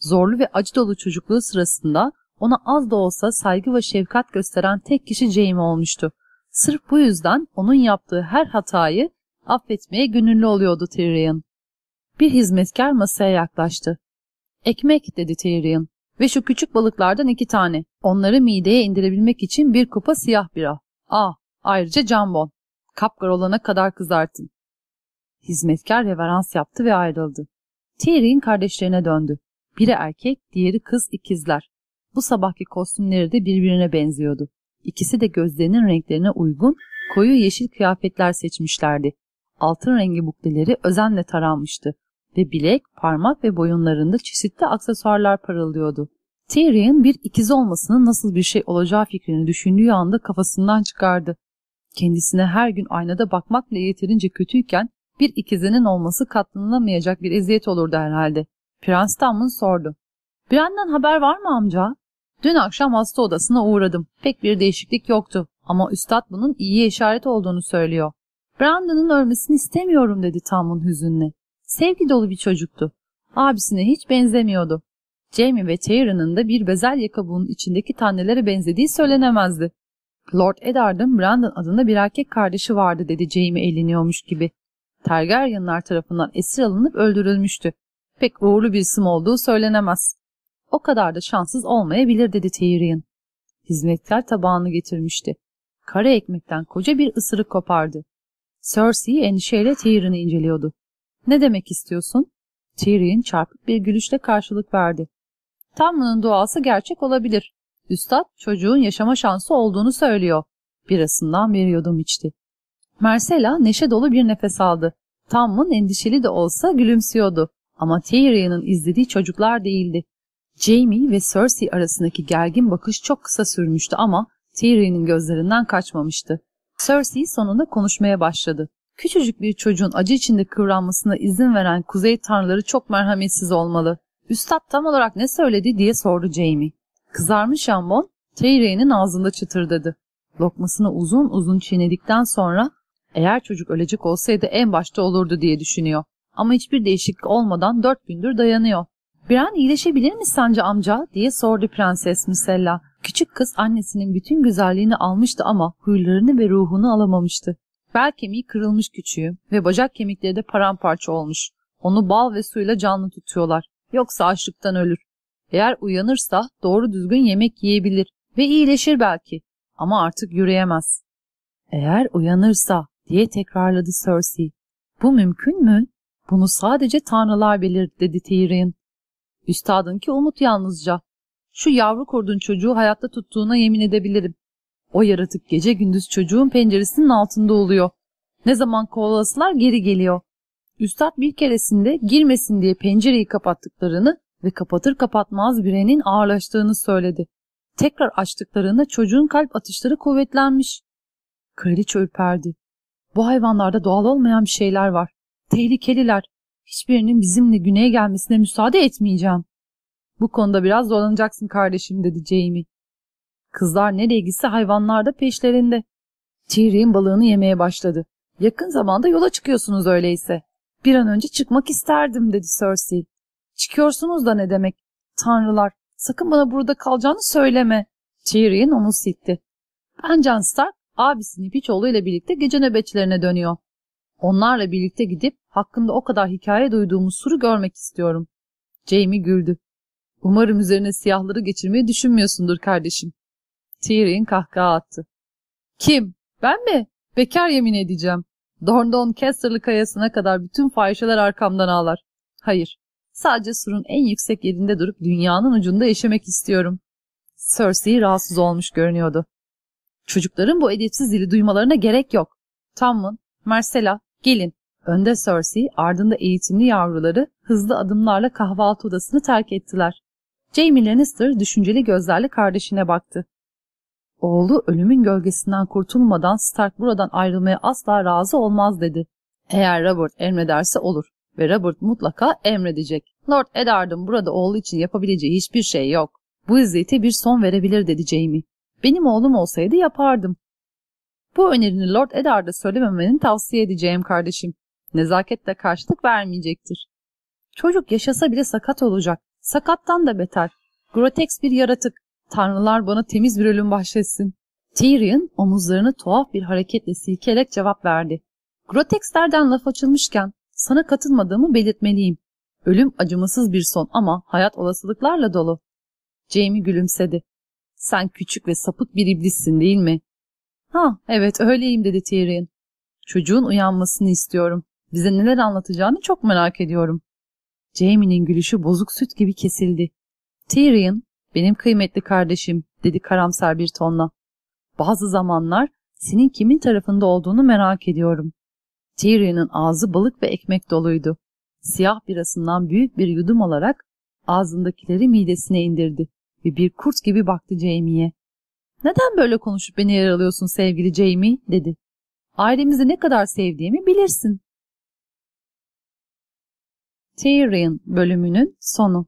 Zorlu ve acı dolu çocukluğu sırasında ona az da olsa saygı ve şefkat gösteren tek kişi Jamie olmuştu. Sırf bu yüzden onun yaptığı her hatayı affetmeye gönüllü oluyordu Tyrion. Bir hizmetkar masaya yaklaştı. Ekmek dedi Tyrion ve şu küçük balıklardan iki tane. Onları mideye indirebilmek için bir kupa siyah bira. Ah, ayrıca jambon. Kapkar olana kadar kızartın. Hizmetkar reverans yaptı ve ayrıldı. Tyrion kardeşlerine döndü. Biri erkek, diğeri kız ikizler. Bu sabahki kostümleri de birbirine benziyordu. İkisi de gözlerinin renklerine uygun koyu yeşil kıyafetler seçmişlerdi. Altın rengi bukleleri özenle taranmıştı ve bilek, parmak ve boyunlarında çeşitli aksesuarlar parıldıyordu. Tyrion bir ikiz olmasının nasıl bir şey olacağı fikrini düşündüğü anda kafasından çıkardı. Kendisine her gün aynada bakmakla yeterince kötüyken bir ikizinin olması katlanılamayacak bir eziyet olurdu herhalde. Prens Tamlin sordu. Brand'den haber var mı amca? Dün akşam hasta odasına uğradım. Pek bir değişiklik yoktu ama üstad bunun iyi işaret olduğunu söylüyor. Brandon'ın ölmesini istemiyorum dedi Tamlin hüzünle. Sevgi dolu bir çocuktu. Abisine hiç benzemiyordu. Jamie ve Tyrion'un da bir bezelye kabuğunun içindeki tanelere benzediği söylenemezdi. Lord Eddard'ın Brandon adında bir erkek kardeşi vardı dedi Jamie eliniyormuş gibi. Targaryenlar tarafından esir alınıp öldürülmüştü. Pek uğurlu bir isim olduğu söylenemez. O kadar da şanssız olmayabilir dedi Tyrion. Hizmetkar tabağını getirmişti. Kara ekmekten koca bir ısırık kopardı. Cersei endişeyle Tyrion'u inceliyordu. Ne demek istiyorsun? Tyrion çarpık bir gülüşle karşılık verdi. Tanrı'nın duası gerçek olabilir. Üstad çocuğun yaşama şansı olduğunu söylüyor. Birasından bir yudum içti. Marcella neşe dolu bir nefes aldı. Tammun endişeli de olsa gülümsüyordu. Ama Tyrion'un izlediği çocuklar değildi. Jamie ve Cersei arasındaki gergin bakış çok kısa sürmüştü ama Tyrion'un gözlerinden kaçmamıştı. Cersei sonunda konuşmaya başladı. Küçücük bir çocuğun acı içinde kıvranmasına izin veren kuzey tanrıları çok merhametsiz olmalı. Üstad tam olarak ne söyledi diye sordu Jamie. Kızarmış jambon Tyrion'un ağzında çıtırdadı. Lokmasını uzun uzun çiğnedikten sonra eğer çocuk ölecek olsaydı en başta olurdu diye düşünüyor. Ama hiçbir değişiklik olmadan dört gündür dayanıyor. Bir an iyileşebilir mi sence amca diye sordu Prenses Misella. Küçük kız annesinin bütün güzelliğini almıştı ama huylarını ve ruhunu alamamıştı. Bel kemiği kırılmış küçüğü ve bacak kemikleri de paramparça olmuş. Onu bal ve suyla canlı tutuyorlar. Yoksa açlıktan ölür. Eğer uyanırsa doğru düzgün yemek yiyebilir ve iyileşir belki. Ama artık yürüyemez. Eğer uyanırsa diye tekrarladı Cersei. Bu mümkün mü? Bunu sadece tanrılar bilir dedi Tyrion. Üstadınki umut yalnızca. Şu yavru kurdun çocuğu hayatta tuttuğuna yemin edebilirim. O yaratık gece gündüz çocuğun penceresinin altında oluyor. Ne zaman kovalasılar geri geliyor. Üstad bir keresinde girmesin diye pencereyi kapattıklarını ve kapatır kapatmaz birenin ağırlaştığını söyledi. Tekrar açtıklarında çocuğun kalp atışları kuvvetlenmiş. Kraliçe ürperdi. Bu hayvanlarda doğal olmayan bir şeyler var. Tehlikeliler. Hiçbirinin bizimle güneye gelmesine müsaade etmeyeceğim. Bu konuda biraz zorlanacaksın kardeşim dedi Jamie. Kızlar nereye gitse hayvanlar da peşlerinde. Tyrion balığını yemeye başladı. Yakın zamanda yola çıkıyorsunuz öyleyse. Bir an önce çıkmak isterdim dedi Cersei. Çıkıyorsunuz da ne demek? Tanrılar sakın bana burada kalacağını söyleme. Tyrion onu siltti. Ben Jon Stark abisinin Piçoğlu ile birlikte gece nöbetçilerine dönüyor. Onlarla birlikte gidip hakkında o kadar hikaye duyduğumuz suru görmek istiyorum. Jamie güldü. Umarım üzerine siyahları geçirmeyi düşünmüyorsundur kardeşim. Tyrion kahkaha attı. Kim? Ben mi? Bekar yemin edeceğim. Dorndon Caster'lı kayasına kadar bütün fahişeler arkamdan ağlar. Hayır, sadece surun en yüksek yerinde durup dünyanın ucunda yaşamak istiyorum. Cersei rahatsız olmuş görünüyordu. Çocukların bu edepsiz dili duymalarına gerek yok. Tammun, Marcella, gelin. Önde Cersei, ardında eğitimli yavruları hızlı adımlarla kahvaltı odasını terk ettiler. Jaime Lannister düşünceli gözlerle kardeşine baktı. Oğlu ölümün gölgesinden kurtulmadan Stark buradan ayrılmaya asla razı olmaz dedi. Eğer Robert emrederse olur ve Robert mutlaka emredecek. Lord Eddard'ın burada oğlu için yapabileceği hiçbir şey yok. Bu izzete bir son verebilir dedi Jamie. Benim oğlum olsaydı yapardım. Bu önerini Lord Eddard'a söylememeni tavsiye edeceğim kardeşim. Nezaketle karşılık vermeyecektir. Çocuk yaşasa bile sakat olacak. Sakattan da beter. Grotex bir yaratık. Tanrılar bana temiz bir ölüm bahşetsin. Tyrion omuzlarını tuhaf bir hareketle silkelek cevap verdi. Grotexlerden laf açılmışken sana katılmadığımı belirtmeliyim. Ölüm acımasız bir son ama hayat olasılıklarla dolu. Jamie gülümsedi. Sen küçük ve sapık bir iblissin değil mi? Ha evet öyleyim dedi Tyrion. Çocuğun uyanmasını istiyorum. Bize neler anlatacağını çok merak ediyorum. Jamie'nin gülüşü bozuk süt gibi kesildi. Tyrion, benim kıymetli kardeşim dedi karamsar bir tonla. Bazı zamanlar senin kimin tarafında olduğunu merak ediyorum. Tyrion'un ağzı balık ve ekmek doluydu. Siyah birasından büyük bir yudum alarak ağzındakileri midesine indirdi ve bir kurt gibi baktı Jamie'ye. Neden böyle konuşup beni yaralıyorsun sevgili Jamie dedi. Ailemizi ne kadar sevdiğimi bilirsin. Tyrion bölümünün sonu